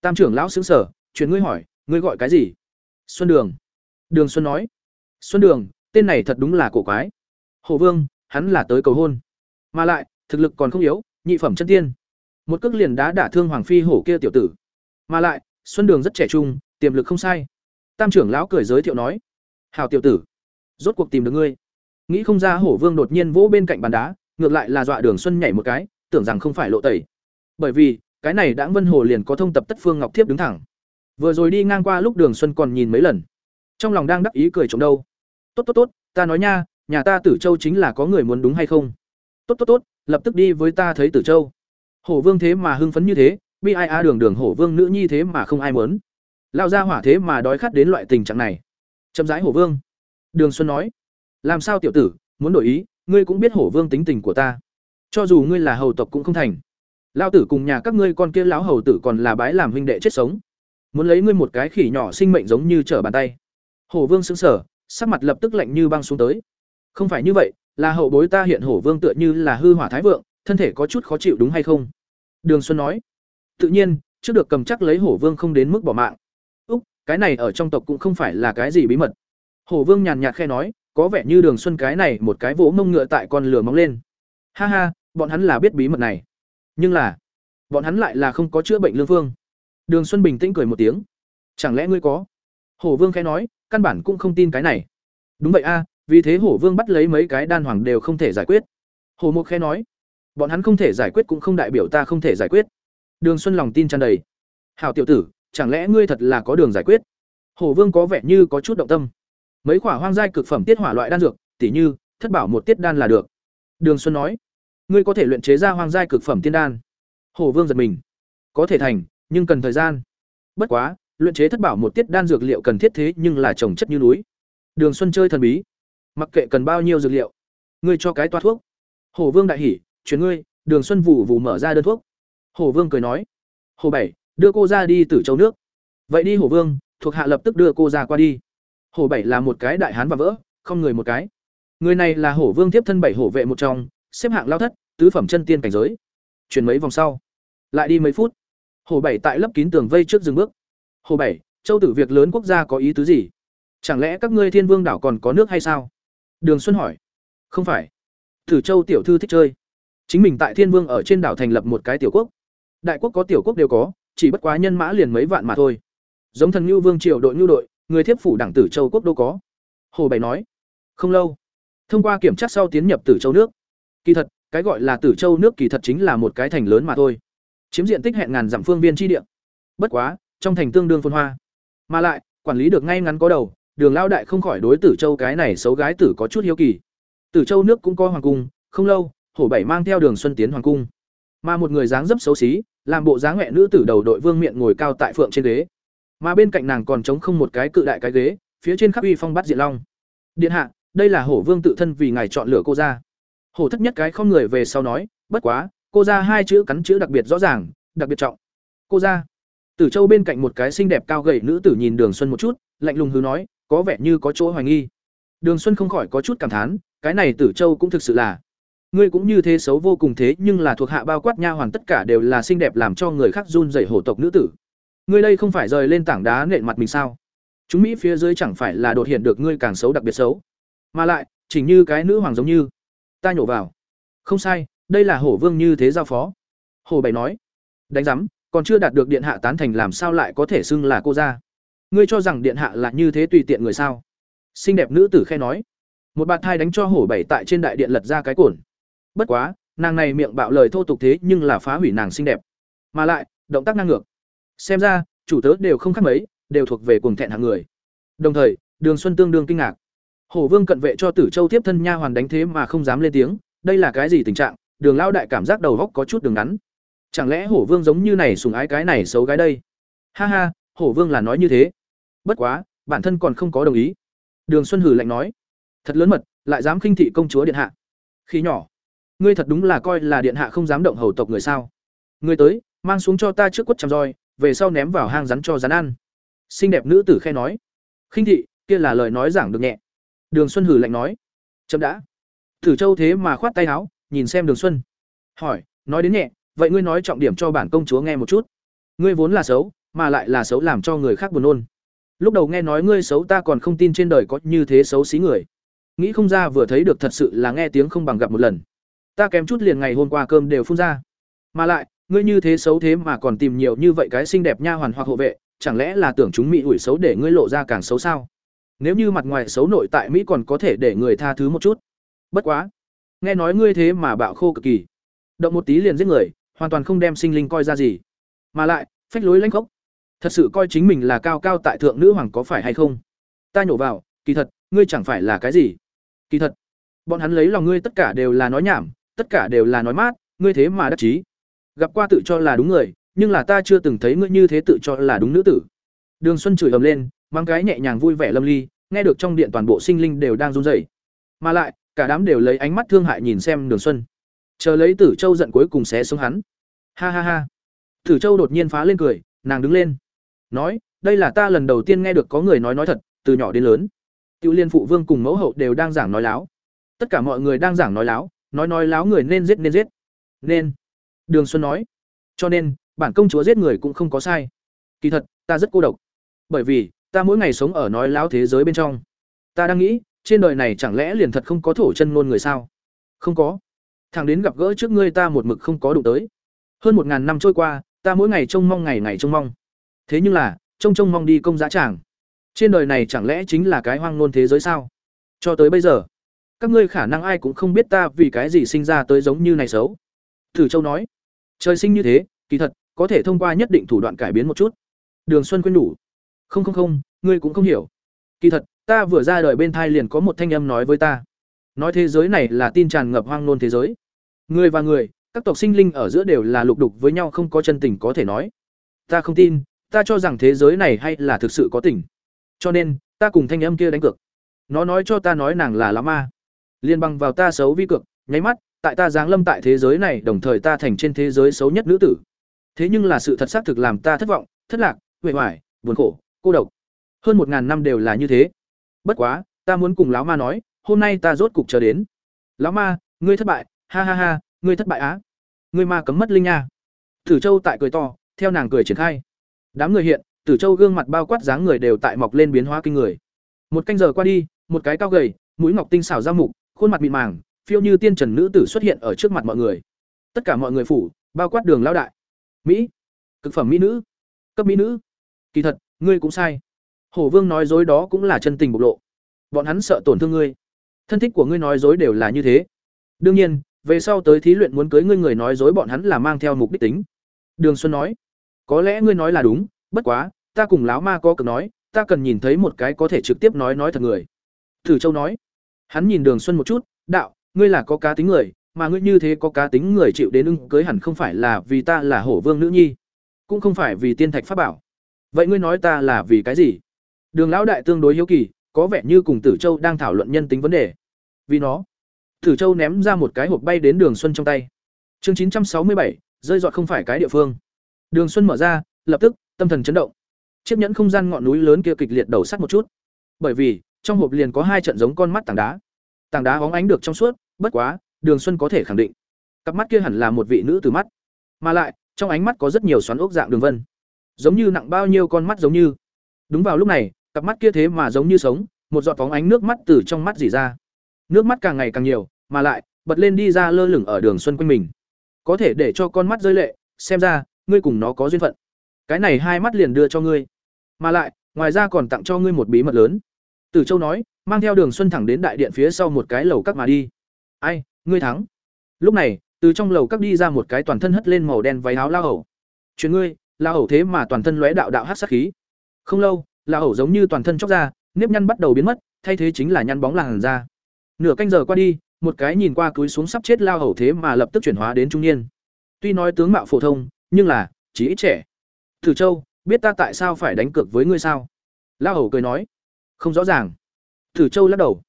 Tam trưởng lão xứng sở chuyển ngươi hỏi, ngươi gọi cái gì? Xuân đường. Đường xuân nói. Xuân đường, tên này thật đúng là cổ quái. Hồ vương, hắn là tới cầu hôn. Mà lại, thực lực còn không yếu, nhị phẩm chân tiên. Một cước liền đá đả thương hoàng phi hổ kia tiểu tử. Mà lại, xuân đường rất trẻ trung, tiềm lực không sai. Tam trưởng lão cười giới thiệu nói. Hào tiểu tử, rốt cuộc tìm được ngươi. Nghĩ không ra hổ vương đột nhiên vỗ bên cạnh bàn đá, ngược lại là dọa đường xuân nhảy một cái tưởng rằng không phải lộ tẩy. Bởi vì, cái này đã vân hồ liền có thông tập tất phương ngọc thiếp đứng thẳng. Vừa rồi đi ngang qua lúc đường xuân còn nhìn mấy lần. Trong lòng đang đắc ý cười trộm đâu. Tốt tốt tốt, ta nói nha, nhà ta tử châu chính là có người muốn đúng hay không? Tốt tốt tốt, lập tức đi với ta thấy tử châu. Hổ vương thế mà hưng phấn như thế, bi ai a đường đường hổ vương nữ nhi thế mà không ai muốn. Lao ra hỏa thế mà đói khát đến loại tình trạng này. Chậm rãi hổ vương. Đường xuân nói, làm sao tiểu tử, muốn đổi ý, ngươi cũng biết hổ vương tính tình của ta cho dù ngươi là hầu tộc cũng không thành. Lao tử cùng nhà các ngươi con kia lão hầu tử còn là bái làm huynh đệ chết sống. Muốn lấy ngươi một cái khỉ nhỏ sinh mệnh giống như trở bàn tay. Hổ vương xứng sở sắc mặt lập tức lạnh như băng xuống tới. Không phải như vậy, là hậu bối ta hiện hổ vương tựa như là hư hỏa thái vượng, thân thể có chút khó chịu đúng hay không? Đường xuân nói. Tự nhiên, trước được cầm chắc lấy hổ vương không đến mức bỏ mạng. Úc, cái này ở trong tộc cũng không phải là cái gì bí mật. Hổ vương nhàn nhạt khe nói, có vẻ như đường xuân cái này một cái vỗ mông ngựa tại con lửa móng lên ha ha, bọn hắn là biết bí mật này. Nhưng là, bọn hắn lại là không có chữa bệnh lương phương đường xuân bình tĩnh cười một tiếng. Chẳng lẽ ngươi có? Hổ vương khẽ nói, căn bản cũng không tin cái này. Đúng vậy a, vì thế hổ vương bắt lấy mấy cái đan hoàng đều không thể giải quyết. Hồ mục khẽ nói, bọn hắn không thể giải quyết cũng không đại biểu ta không thể giải quyết. Đường xuân lòng tin tràn đầy. Hảo tiểu tử, chẳng lẽ ngươi thật là có đường giải quyết? Hổ vương có vẻ như có chút động tâm. Mấy quả hoang giai cực phẩm tiết hỏa loại đan dược, tỉ như, thất bảo một tiết đan là được đường xuân nói, ngươi có thể luyện chế ra hoang giai cực phẩm tiên đan. Hổ vương giật mình, có thể thành, nhưng cần thời gian. Bất quá, luyện chế thất bảo một tiết đan dược liệu cần thiết thế nhưng là trồng chất như núi. Đường xuân chơi thần bí, mặc kệ cần bao nhiêu dược liệu, ngươi cho cái toa thuốc. Hổ vương đại hỉ, chuyển ngươi, đường xuân vụ vụ mở ra đơn thuốc. Hổ vương cười nói hồ bảy, đưa cô ra đi từ châu nước. Vậy đi hổ vương, thuộc hạ lập tức đưa cô ra qua đi. Hổ bảy là một cái đại hán và vỡ, không người một cái người này là hổ vương tiếp thân bảy hổ vệ một trong, xếp hạng lao thất, tứ phẩm chân tiên cảnh giới. Chuyển mấy vòng sau. Lại đi mấy phút. Hổ bảy tại lấp kín tường vây trước dừng bước. Hổ bảy, châu tử việc lớn quốc gia có ý tứ gì? Chẳng lẽ các ngươi thiên vương đảo còn có nước hay sao? Đường xuân hỏi. Không phải. Tử châu tiểu thư thích chơi. Chính mình tại thiên vương ở trên đảo thành lập một cái tiểu quốc. Đại quốc có tiểu quốc đều có, chỉ bất quá nhân mã liền mấy vạn mà thôi. Giống thần ngưu vương triều đội ngưu đội, người thiếp phủ đảng tử châu quốc đâu có. Hồ bảy nói. Không lâu thông qua kiểm tra sau tiến nhập tử châu nước. Kỳ thật, cái gọi là tử châu nước kỳ thật chính là một cái thành lớn mà thôi. Chiếm diện tích hẹn ngàn dặm phương viên tri địa. Bất quá, trong thành tương đương phân hoa. Mà lại, quản lý được ngay ngắn có đầu, đường lao đại không khỏi đối tử châu cái này xấu gái tử có chút hiếu kỳ. Tử châu nước cũng có hoàng cung, không lâu, hổ bảy mang theo đường xuân tiến hoàng cung. Mà một người dáng dấp xấu xí, làm bộ dáng mẹ nữ tử đầu đội vương miện ngồi cao tại phượng trên ghế. Mà bên cạnh nàng còn trống không một cái cự đại cái ghế, phía trên khắc uy phong bắt diện long. Điện hạ đây là hổ vương tự thân vì ngài chọn lựa cô ra hổ thất nhất cái không người về sau nói, bất quá, cô ra hai chữ cắn chữ đặc biệt rõ ràng, đặc biệt trọng. Cô ra tử châu bên cạnh một cái xinh đẹp cao gầy nữ tử nhìn đường xuân một chút, lạnh lùng hứ nói, có vẻ như có chỗ hoài nghi. Đường xuân không khỏi có chút cảm thán, cái này tử châu cũng thực sự là, ngươi cũng như thế xấu vô cùng thế, nhưng là thuộc hạ bao quát nha hoàn tất cả đều là xinh đẹp làm cho người khác run rẩy hổ tộc nữ tử. Ngươi đây không phải rời lên tảng đá nện mặt mình sao? Chúng mỹ phía dưới chẳng phải là đột hiện được ngươi càng xấu đặc biệt xấu? Mà lại, chỉnh như cái nữ hoàng giống như. Ta nhổ vào. Không sai, đây là hổ vương như thế giao phó. Hồ bảy nói. Đánh giám, còn chưa đạt được điện hạ tán thành làm sao lại có thể xưng là cô ra ngươi cho rằng điện hạ là như thế tùy tiện người sao? Xinh đẹp nữ tử khe nói. Một bạt thai đánh cho hổ bảy tại trên đại điện lật ra cái cổn. Bất quá, nàng này miệng bạo lời thô tục thế nhưng là phá hủy nàng xinh đẹp. Mà lại, động tác năng ngược. Xem ra, chủ tớ đều không khác mấy, đều thuộc về cuồng thẹn hạng người. Đồng thời, đường xuân tương đương kinh ngạc hổ vương cận vệ cho tử châu tiếp thân nha hoàn đánh thế mà không dám lên tiếng, đây là cái gì tình trạng? Đường Lão đại cảm giác đầu óc có chút đường ngắn. Chẳng lẽ hổ vương giống như này sùng ái cái này xấu gái đây? Ha ha, hổ vương là nói như thế. Bất quá, bản thân còn không có đồng ý. Đường xuân hử lạnh nói. Thật lớn mật, lại dám khinh thị công chúa điện hạ. Khi nhỏ, ngươi thật đúng là coi là điện hạ không dám động hầu tộc người sao? Ngươi tới, mang xuống cho ta trước quất chằm roi, về sau ném vào hang rắn cho rắn ăn. Xinh đẹp nữ tử khẽ nói. Khinh thị, kia là lời nói giảng được nhẹ đường xuân hử lạnh nói. Chậm đã. Thử châu thế mà khoát tay áo, nhìn xem đường xuân. Hỏi, nói đến nhẹ, vậy ngươi nói trọng điểm cho bản công chúa nghe một chút. Ngươi vốn là xấu, mà lại là xấu làm cho người khác buồn nôn. Lúc đầu nghe nói ngươi xấu ta còn không tin trên đời có như thế xấu xí người. Nghĩ không ra vừa thấy được thật sự là nghe tiếng không bằng gặp một lần. Ta kém chút liền ngày hôm qua cơm đều phun ra. Mà lại, ngươi như thế xấu thế mà còn tìm nhiều như vậy cái xinh đẹp nha hoàn hoặc hộ vệ, chẳng lẽ là tưởng chúng mỹ ủi xấu để ngươi lộ ra càng xấu sao? Nếu như mặt ngoài xấu nội tại mỹ còn có thể để người tha thứ một chút. Bất quá. Nghe nói ngươi thế mà bạo khô cực kỳ. Động một tí liền giết người, hoàn toàn không đem sinh linh coi ra gì. Mà lại, phách lối lanh khốc. Thật sự coi chính mình là cao cao tại thượng nữ hoàng có phải hay không? Ta nhổ vào, kỳ thật, ngươi chẳng phải là cái gì? Kỳ thật. Bọn hắn lấy lòng ngươi tất cả đều là nói nhảm, tất cả đều là nói mát, ngươi thế mà đắc chí. Gặp qua tự cho là đúng người, nhưng là ta chưa từng thấy ngươi như thế tự cho là đúng nữ tử đường xuân chửi ầm lên mang cái nhẹ nhàng vui vẻ lâm ly, nghe được trong điện toàn bộ sinh linh đều đang run rẩy. Mà lại, cả đám đều lấy ánh mắt thương hại nhìn xem đường xuân. Chờ lấy tử châu giận cuối cùng xé xuống hắn. Ha ha ha. Tử châu đột nhiên phá lên cười, nàng đứng lên. Nói, đây là ta lần đầu tiên nghe được có người nói nói thật, từ nhỏ đến lớn. Tiểu liên phụ vương cùng mẫu hậu đều đang giảng nói láo. Tất cả mọi người đang giảng nói láo, nói nói láo người nên giết nên giết. Nên. Đường xuân nói. Cho nên, bản công chúa giết người cũng không có sai. Kỳ thật, ta rất cô độc bởi vì, ta mỗi ngày sống ở nói láo thế giới bên trong. Ta đang nghĩ, trên đời này chẳng lẽ liền thật không có thổ chân ngôn người sao? Không có. Thằng đến gặp gỡ trước ngươi ta một mực không có đụng tới. Hơn một ngàn năm trôi qua, ta mỗi ngày trông mong ngày ngày trông mong. Thế nhưng là, trông trông mong đi công giá tràng. Trên đời này chẳng lẽ chính là cái hoang ngôn thế giới sao? Cho tới bây giờ, các ngươi khả năng ai cũng không biết ta vì cái gì sinh ra tới giống như này xấu. Thử châu nói. Trời sinh như thế, kỳ thật, có thể thông qua nhất định thủ đoạn cải biến một chút. Đường xuân quên nhủ không không không, ngươi cũng không hiểu. Kỳ thật, ta vừa ra đời bên thai liền có một thanh âm nói với ta. Nói thế giới này là tin tràn ngập hoang nôn thế giới. Người và người, các tộc sinh linh ở giữa đều là lục đục với nhau không có chân tình có thể nói. Ta không tin, ta cho rằng thế giới này hay là thực sự có tình. Cho nên, ta cùng thanh âm kia đánh cược. Nó nói cho ta nói nàng là lá ma. Liên băng vào ta xấu vi cực, nháy mắt, tại ta giáng lâm tại thế giới này, đồng thời ta thành trên thế giới xấu nhất nữ tử. Thế nhưng là sự thật xác thực làm ta thất vọng, thất lạc huệ hoài buồn khổ cô độc. Hơn một ngàn năm đều là như thế. Bất quá, ta muốn cùng lão ma nói, hôm nay ta rốt cục chờ đến. Lão ma, ngươi thất bại, ha ha ha, ngươi thất bại á. Ngươi ma cấm mất linh nha. Tử châu tại cười to, theo nàng cười triển khai. Đám người hiện, tử châu gương mặt bao quát dáng người đều tại mọc lên biến hóa kinh người. Một canh giờ qua đi, một cái cao gầy, mũi ngọc tinh xảo ra mục, khuôn mặt mịn màng, phiêu như tiên trần nữ tử xuất hiện ở trước mặt mọi người. Tất cả mọi người phủ, bao quát đường lão đại. Mỹ, cực phẩm mỹ nữ. Cấp mỹ nữ. Kỳ thật ngươi cũng sai. Hổ vương nói dối đó cũng là chân tình bộc lộ. Bọn hắn sợ tổn thương ngươi. Thân thích của ngươi nói dối đều là như thế. Đương nhiên, về sau tới thí luyện muốn cưới ngươi người nói dối bọn hắn là mang theo mục đích tính. Đường xuân nói, có lẽ ngươi nói là đúng, bất quá, ta cùng lão ma có cực nói, ta cần nhìn thấy một cái có thể trực tiếp nói nói thật người. Thử châu nói, hắn nhìn đường xuân một chút, đạo, ngươi là có cá tính người, mà ngươi như thế có cá tính người chịu đến ưng cưới hẳn không phải là vì ta là hổ vương nữ nhi, cũng không phải vì tiên thạch pháp bảo vậy ngươi nói ta là vì cái gì? Đường lão đại tương đối hiếu kỳ, có vẻ như cùng tử châu đang thảo luận nhân tính vấn đề. Vì nó, tử châu ném ra một cái hộp bay đến đường xuân trong tay. Chương chín trăm sáu mươi bảy, rơi dọa không phải cái địa phương. Đường xuân mở ra, lập tức, tâm thần chấn động. Chiếc nhẫn không gian ngọn núi lớn kia kịch liệt đầu sắt một chút. Bởi vì, trong hộp liền có hai trận giống con mắt tảng đá. Tảng đá hóng ánh được trong suốt, bất quá, đường xuân có thể khẳng định, cặp mắt kia hẳn là một vị nữ từ mắt. Mà lại, trong ánh mắt có rất nhiều xoắn ốc dạng đường vân giống như nặng bao nhiêu con mắt giống như. Đúng vào lúc này, cặp mắt kia thế mà giống như sống, một giọt phóng ánh nước mắt từ trong mắt dỉ ra. Nước mắt càng ngày càng nhiều, mà lại, bật lên đi ra lơ lửng ở đường xuân quanh mình. Có thể để cho con mắt rơi lệ, xem ra, ngươi cùng nó có duyên phận. Cái này hai mắt liền đưa cho ngươi. Mà lại, ngoài ra còn tặng cho ngươi một bí mật lớn. Tử châu nói, mang theo đường xuân thẳng đến đại điện phía sau một cái lầu các mà đi. Ai, ngươi thắng. Lúc này, từ trong lầu các đi ra một cái toàn thân hất lên màu đen váy áo lao hầu. Chuyện ngươi La hầu thế mà toàn thân lóe đạo đạo hát sát khí. Không lâu La hầu giống như toàn thân chóc ra, nếp nhăn bắt đầu biến mất, thay thế chính là nhăn bóng làn da. Nửa canh giờ qua đi, một cái nhìn qua túi xuống sắp chết lao hầu thế mà lập tức chuyển hóa đến trung niên. Tuy nói tướng mạo phổ thông, nhưng là, chỉ ít trẻ. Thử châu, biết ta tại sao phải đánh cược với ngươi sao? Lao hầu cười nói. Không rõ ràng. Thử châu lắc đầu.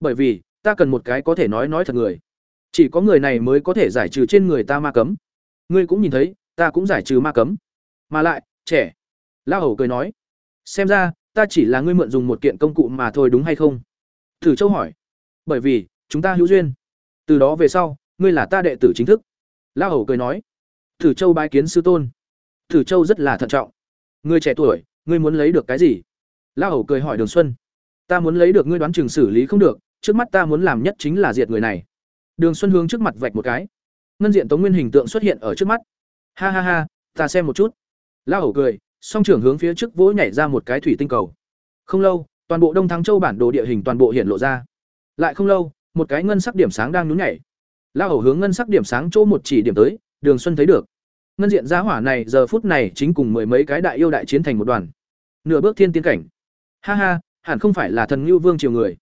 Bởi vì, ta cần một cái có thể nói nói thật người. Chỉ có người này mới có thể giải trừ trên người ta ma cấm. Ngươi cũng nhìn thấy, ta cũng giải trừ ma cấm mà lại, trẻ. Lao hầu cười nói, xem ra, ta chỉ là ngươi mượn dùng một kiện công cụ mà thôi đúng hay không? Thử châu hỏi, bởi vì, chúng ta hữu duyên. Từ đó về sau, ngươi là ta đệ tử chính thức. Lao hầu cười nói, thử châu bái kiến sư tôn. Thử châu rất là thận trọng. Ngươi trẻ tuổi, ngươi muốn lấy được cái gì? Lao hầu cười hỏi đường xuân, ta muốn lấy được ngươi đoán chừng xử lý không được, trước mắt ta muốn làm nhất chính là diệt người này. Đường xuân hướng trước mặt vạch một cái. Ngân diện tống nguyên hình tượng xuất hiện ở trước mắt. Ha ha ha, ta xem một chút lao hầu cười, song trưởng hướng phía trước vỗ nhảy ra một cái thủy tinh cầu. Không lâu, toàn bộ đông thắng châu bản đồ địa hình toàn bộ hiện lộ ra. Lại không lâu, một cái ngân sắc điểm sáng đang nhún nhảy. Lao hầu hướng ngân sắc điểm sáng chỗ một chỉ điểm tới, đường xuân thấy được. Ngân diện giá hỏa này giờ phút này chính cùng mười mấy cái đại yêu đại chiến thành một đoàn. Nửa bước thiên tiến cảnh. Ha ha, hẳn không phải là thần ngưu vương triều người.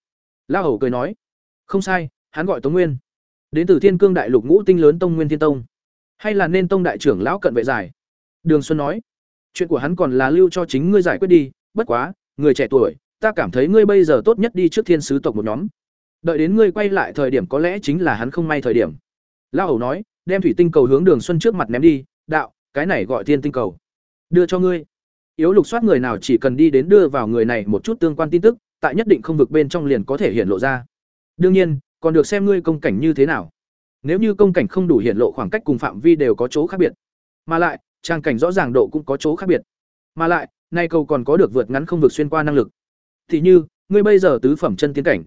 Lao hầu cười nói. Không sai, hắn gọi tống nguyên. Đến từ thiên cương đại lục ngũ tinh lớn tông nguyên thiên tông. Hay là nên tông đại trưởng lão cận vệ giải đường xuân nói chuyện của hắn còn là lưu cho chính ngươi giải quyết đi, bất quá, người trẻ tuổi, ta cảm thấy ngươi bây giờ tốt nhất đi trước thiên sứ tộc một nhóm. Đợi đến ngươi quay lại thời điểm có lẽ chính là hắn không may thời điểm. Lao hầu nói, đem thủy tinh cầu hướng đường xuân trước mặt ném đi, đạo, cái này gọi thiên tinh cầu. Đưa cho ngươi. Yếu lục soát người nào chỉ cần đi đến đưa vào người này một chút tương quan tin tức, tại nhất định không vực bên trong liền có thể hiện lộ ra. Đương nhiên, còn được xem ngươi công cảnh như thế nào. Nếu như công cảnh không đủ hiện lộ khoảng cách cùng phạm vi đều có chỗ khác biệt. Mà lại trang cảnh rõ ràng độ cũng có chỗ khác biệt. Mà lại, nay cầu còn có được vượt ngắn không vượt xuyên qua năng lực. Thì như, ngươi bây giờ tứ phẩm chân tiến cảnh.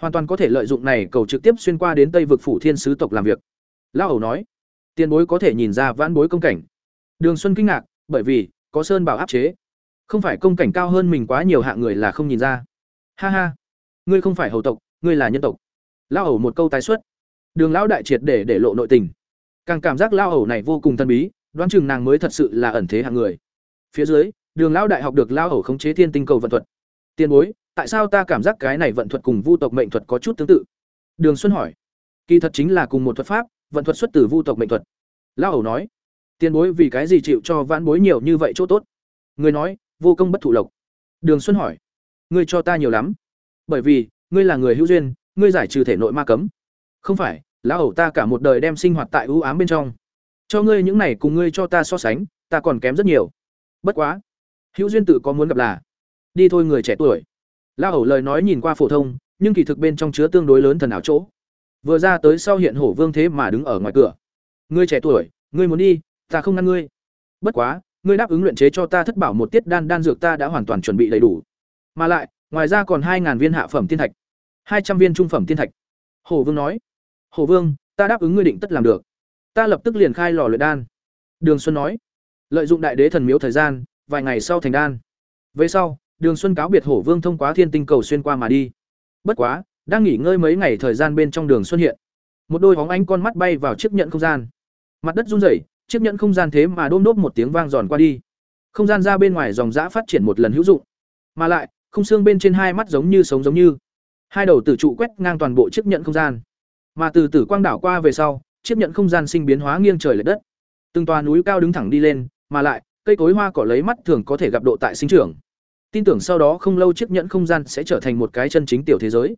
Hoàn toàn có thể lợi dụng này cầu trực tiếp xuyên qua đến tây vực phủ thiên sứ tộc làm việc. Lão hầu nói, tiền bối có thể nhìn ra vãn bối công cảnh. Đường xuân kinh ngạc, bởi vì, có sơn bảo áp chế. Không phải công cảnh cao hơn mình quá nhiều hạng người là không nhìn ra. Ha ha, ngươi không phải hầu tộc, ngươi là nhân tộc. Lão hầu một câu tái xuất. Đường lão đại triệt để để lộ nội tình. Càng cảm giác lão hầu này vô cùng thân bí đoán chừng nàng mới thật sự là ẩn thế hạng người. Phía dưới, đường lão đại học được lao hầu khống chế thiên tinh cầu vận thuật. Tiền bối, tại sao ta cảm giác cái này vận thuật cùng vu tộc mệnh thuật có chút tương tự? Đường xuân hỏi. Kỳ thật chính là cùng một thuật pháp, vận thuật xuất từ vu tộc mệnh thuật. Lao hầu nói. Tiền bối, vì cái gì chịu cho vãn bối nhiều như vậy chỗ tốt? Người nói, vô công bất thụ lộc. Đường xuân hỏi. Ngươi cho ta nhiều lắm. Bởi vì, ngươi là người hữu duyên, ngươi giải trừ thể nội ma cấm. Không phải, lão hầu ta cả một đời đem sinh hoạt tại ưu ám bên trong cho ngươi những này cùng ngươi cho ta so sánh, ta còn kém rất nhiều. Bất quá, hữu duyên tự có muốn gặp là. Đi thôi người trẻ tuổi. La hầu lời nói nhìn qua phổ thông, nhưng kỳ thực bên trong chứa tương đối lớn thần ảo chỗ. Vừa ra tới sau hiện hổ vương thế mà đứng ở ngoài cửa. Ngươi trẻ tuổi, ngươi muốn đi, ta không ngăn ngươi. Bất quá, ngươi đáp ứng luyện chế cho ta thất bảo một tiết đan đan dược ta đã hoàn toàn chuẩn bị đầy đủ. Mà lại, ngoài ra còn hai viên hạ phẩm tiên thạch. Hai trăm viên trung phẩm tiên thạch. Hổ vương nói. Hổ vương, ta đáp ứng ngươi định tất làm được ta lập tức liền khai lò luyện đan. Đường xuân nói, lợi dụng đại đế thần miếu thời gian, vài ngày sau thành đan. Về sau, đường xuân cáo biệt hổ vương thông qua thiên tinh cầu xuyên qua mà đi. Bất quá, đang nghỉ ngơi mấy ngày thời gian bên trong đường xuân hiện. Một đôi hóng ánh con mắt bay vào chiếc nhận không gian. Mặt đất run rẩy, chiếc nhẫn không gian thế mà đôm đốp một tiếng vang giòn qua đi. Không gian ra bên ngoài dòng giã phát triển một lần hữu dụng. Mà lại, không xương bên trên hai mắt giống như sống giống như. Hai đầu tử trụ quét ngang toàn bộ chiếc nhẫn không gian. Mà từ tử quang đảo qua về sau chấp nhận không gian sinh biến hóa nghiêng trời lệch đất. Từng tòa núi cao đứng thẳng đi lên, mà lại, cây cối hoa cỏ lấy mắt thường có thể gặp độ tại sinh trưởng. Tin tưởng sau đó không lâu chiếc nhẫn không gian sẽ trở thành một cái chân chính tiểu thế giới.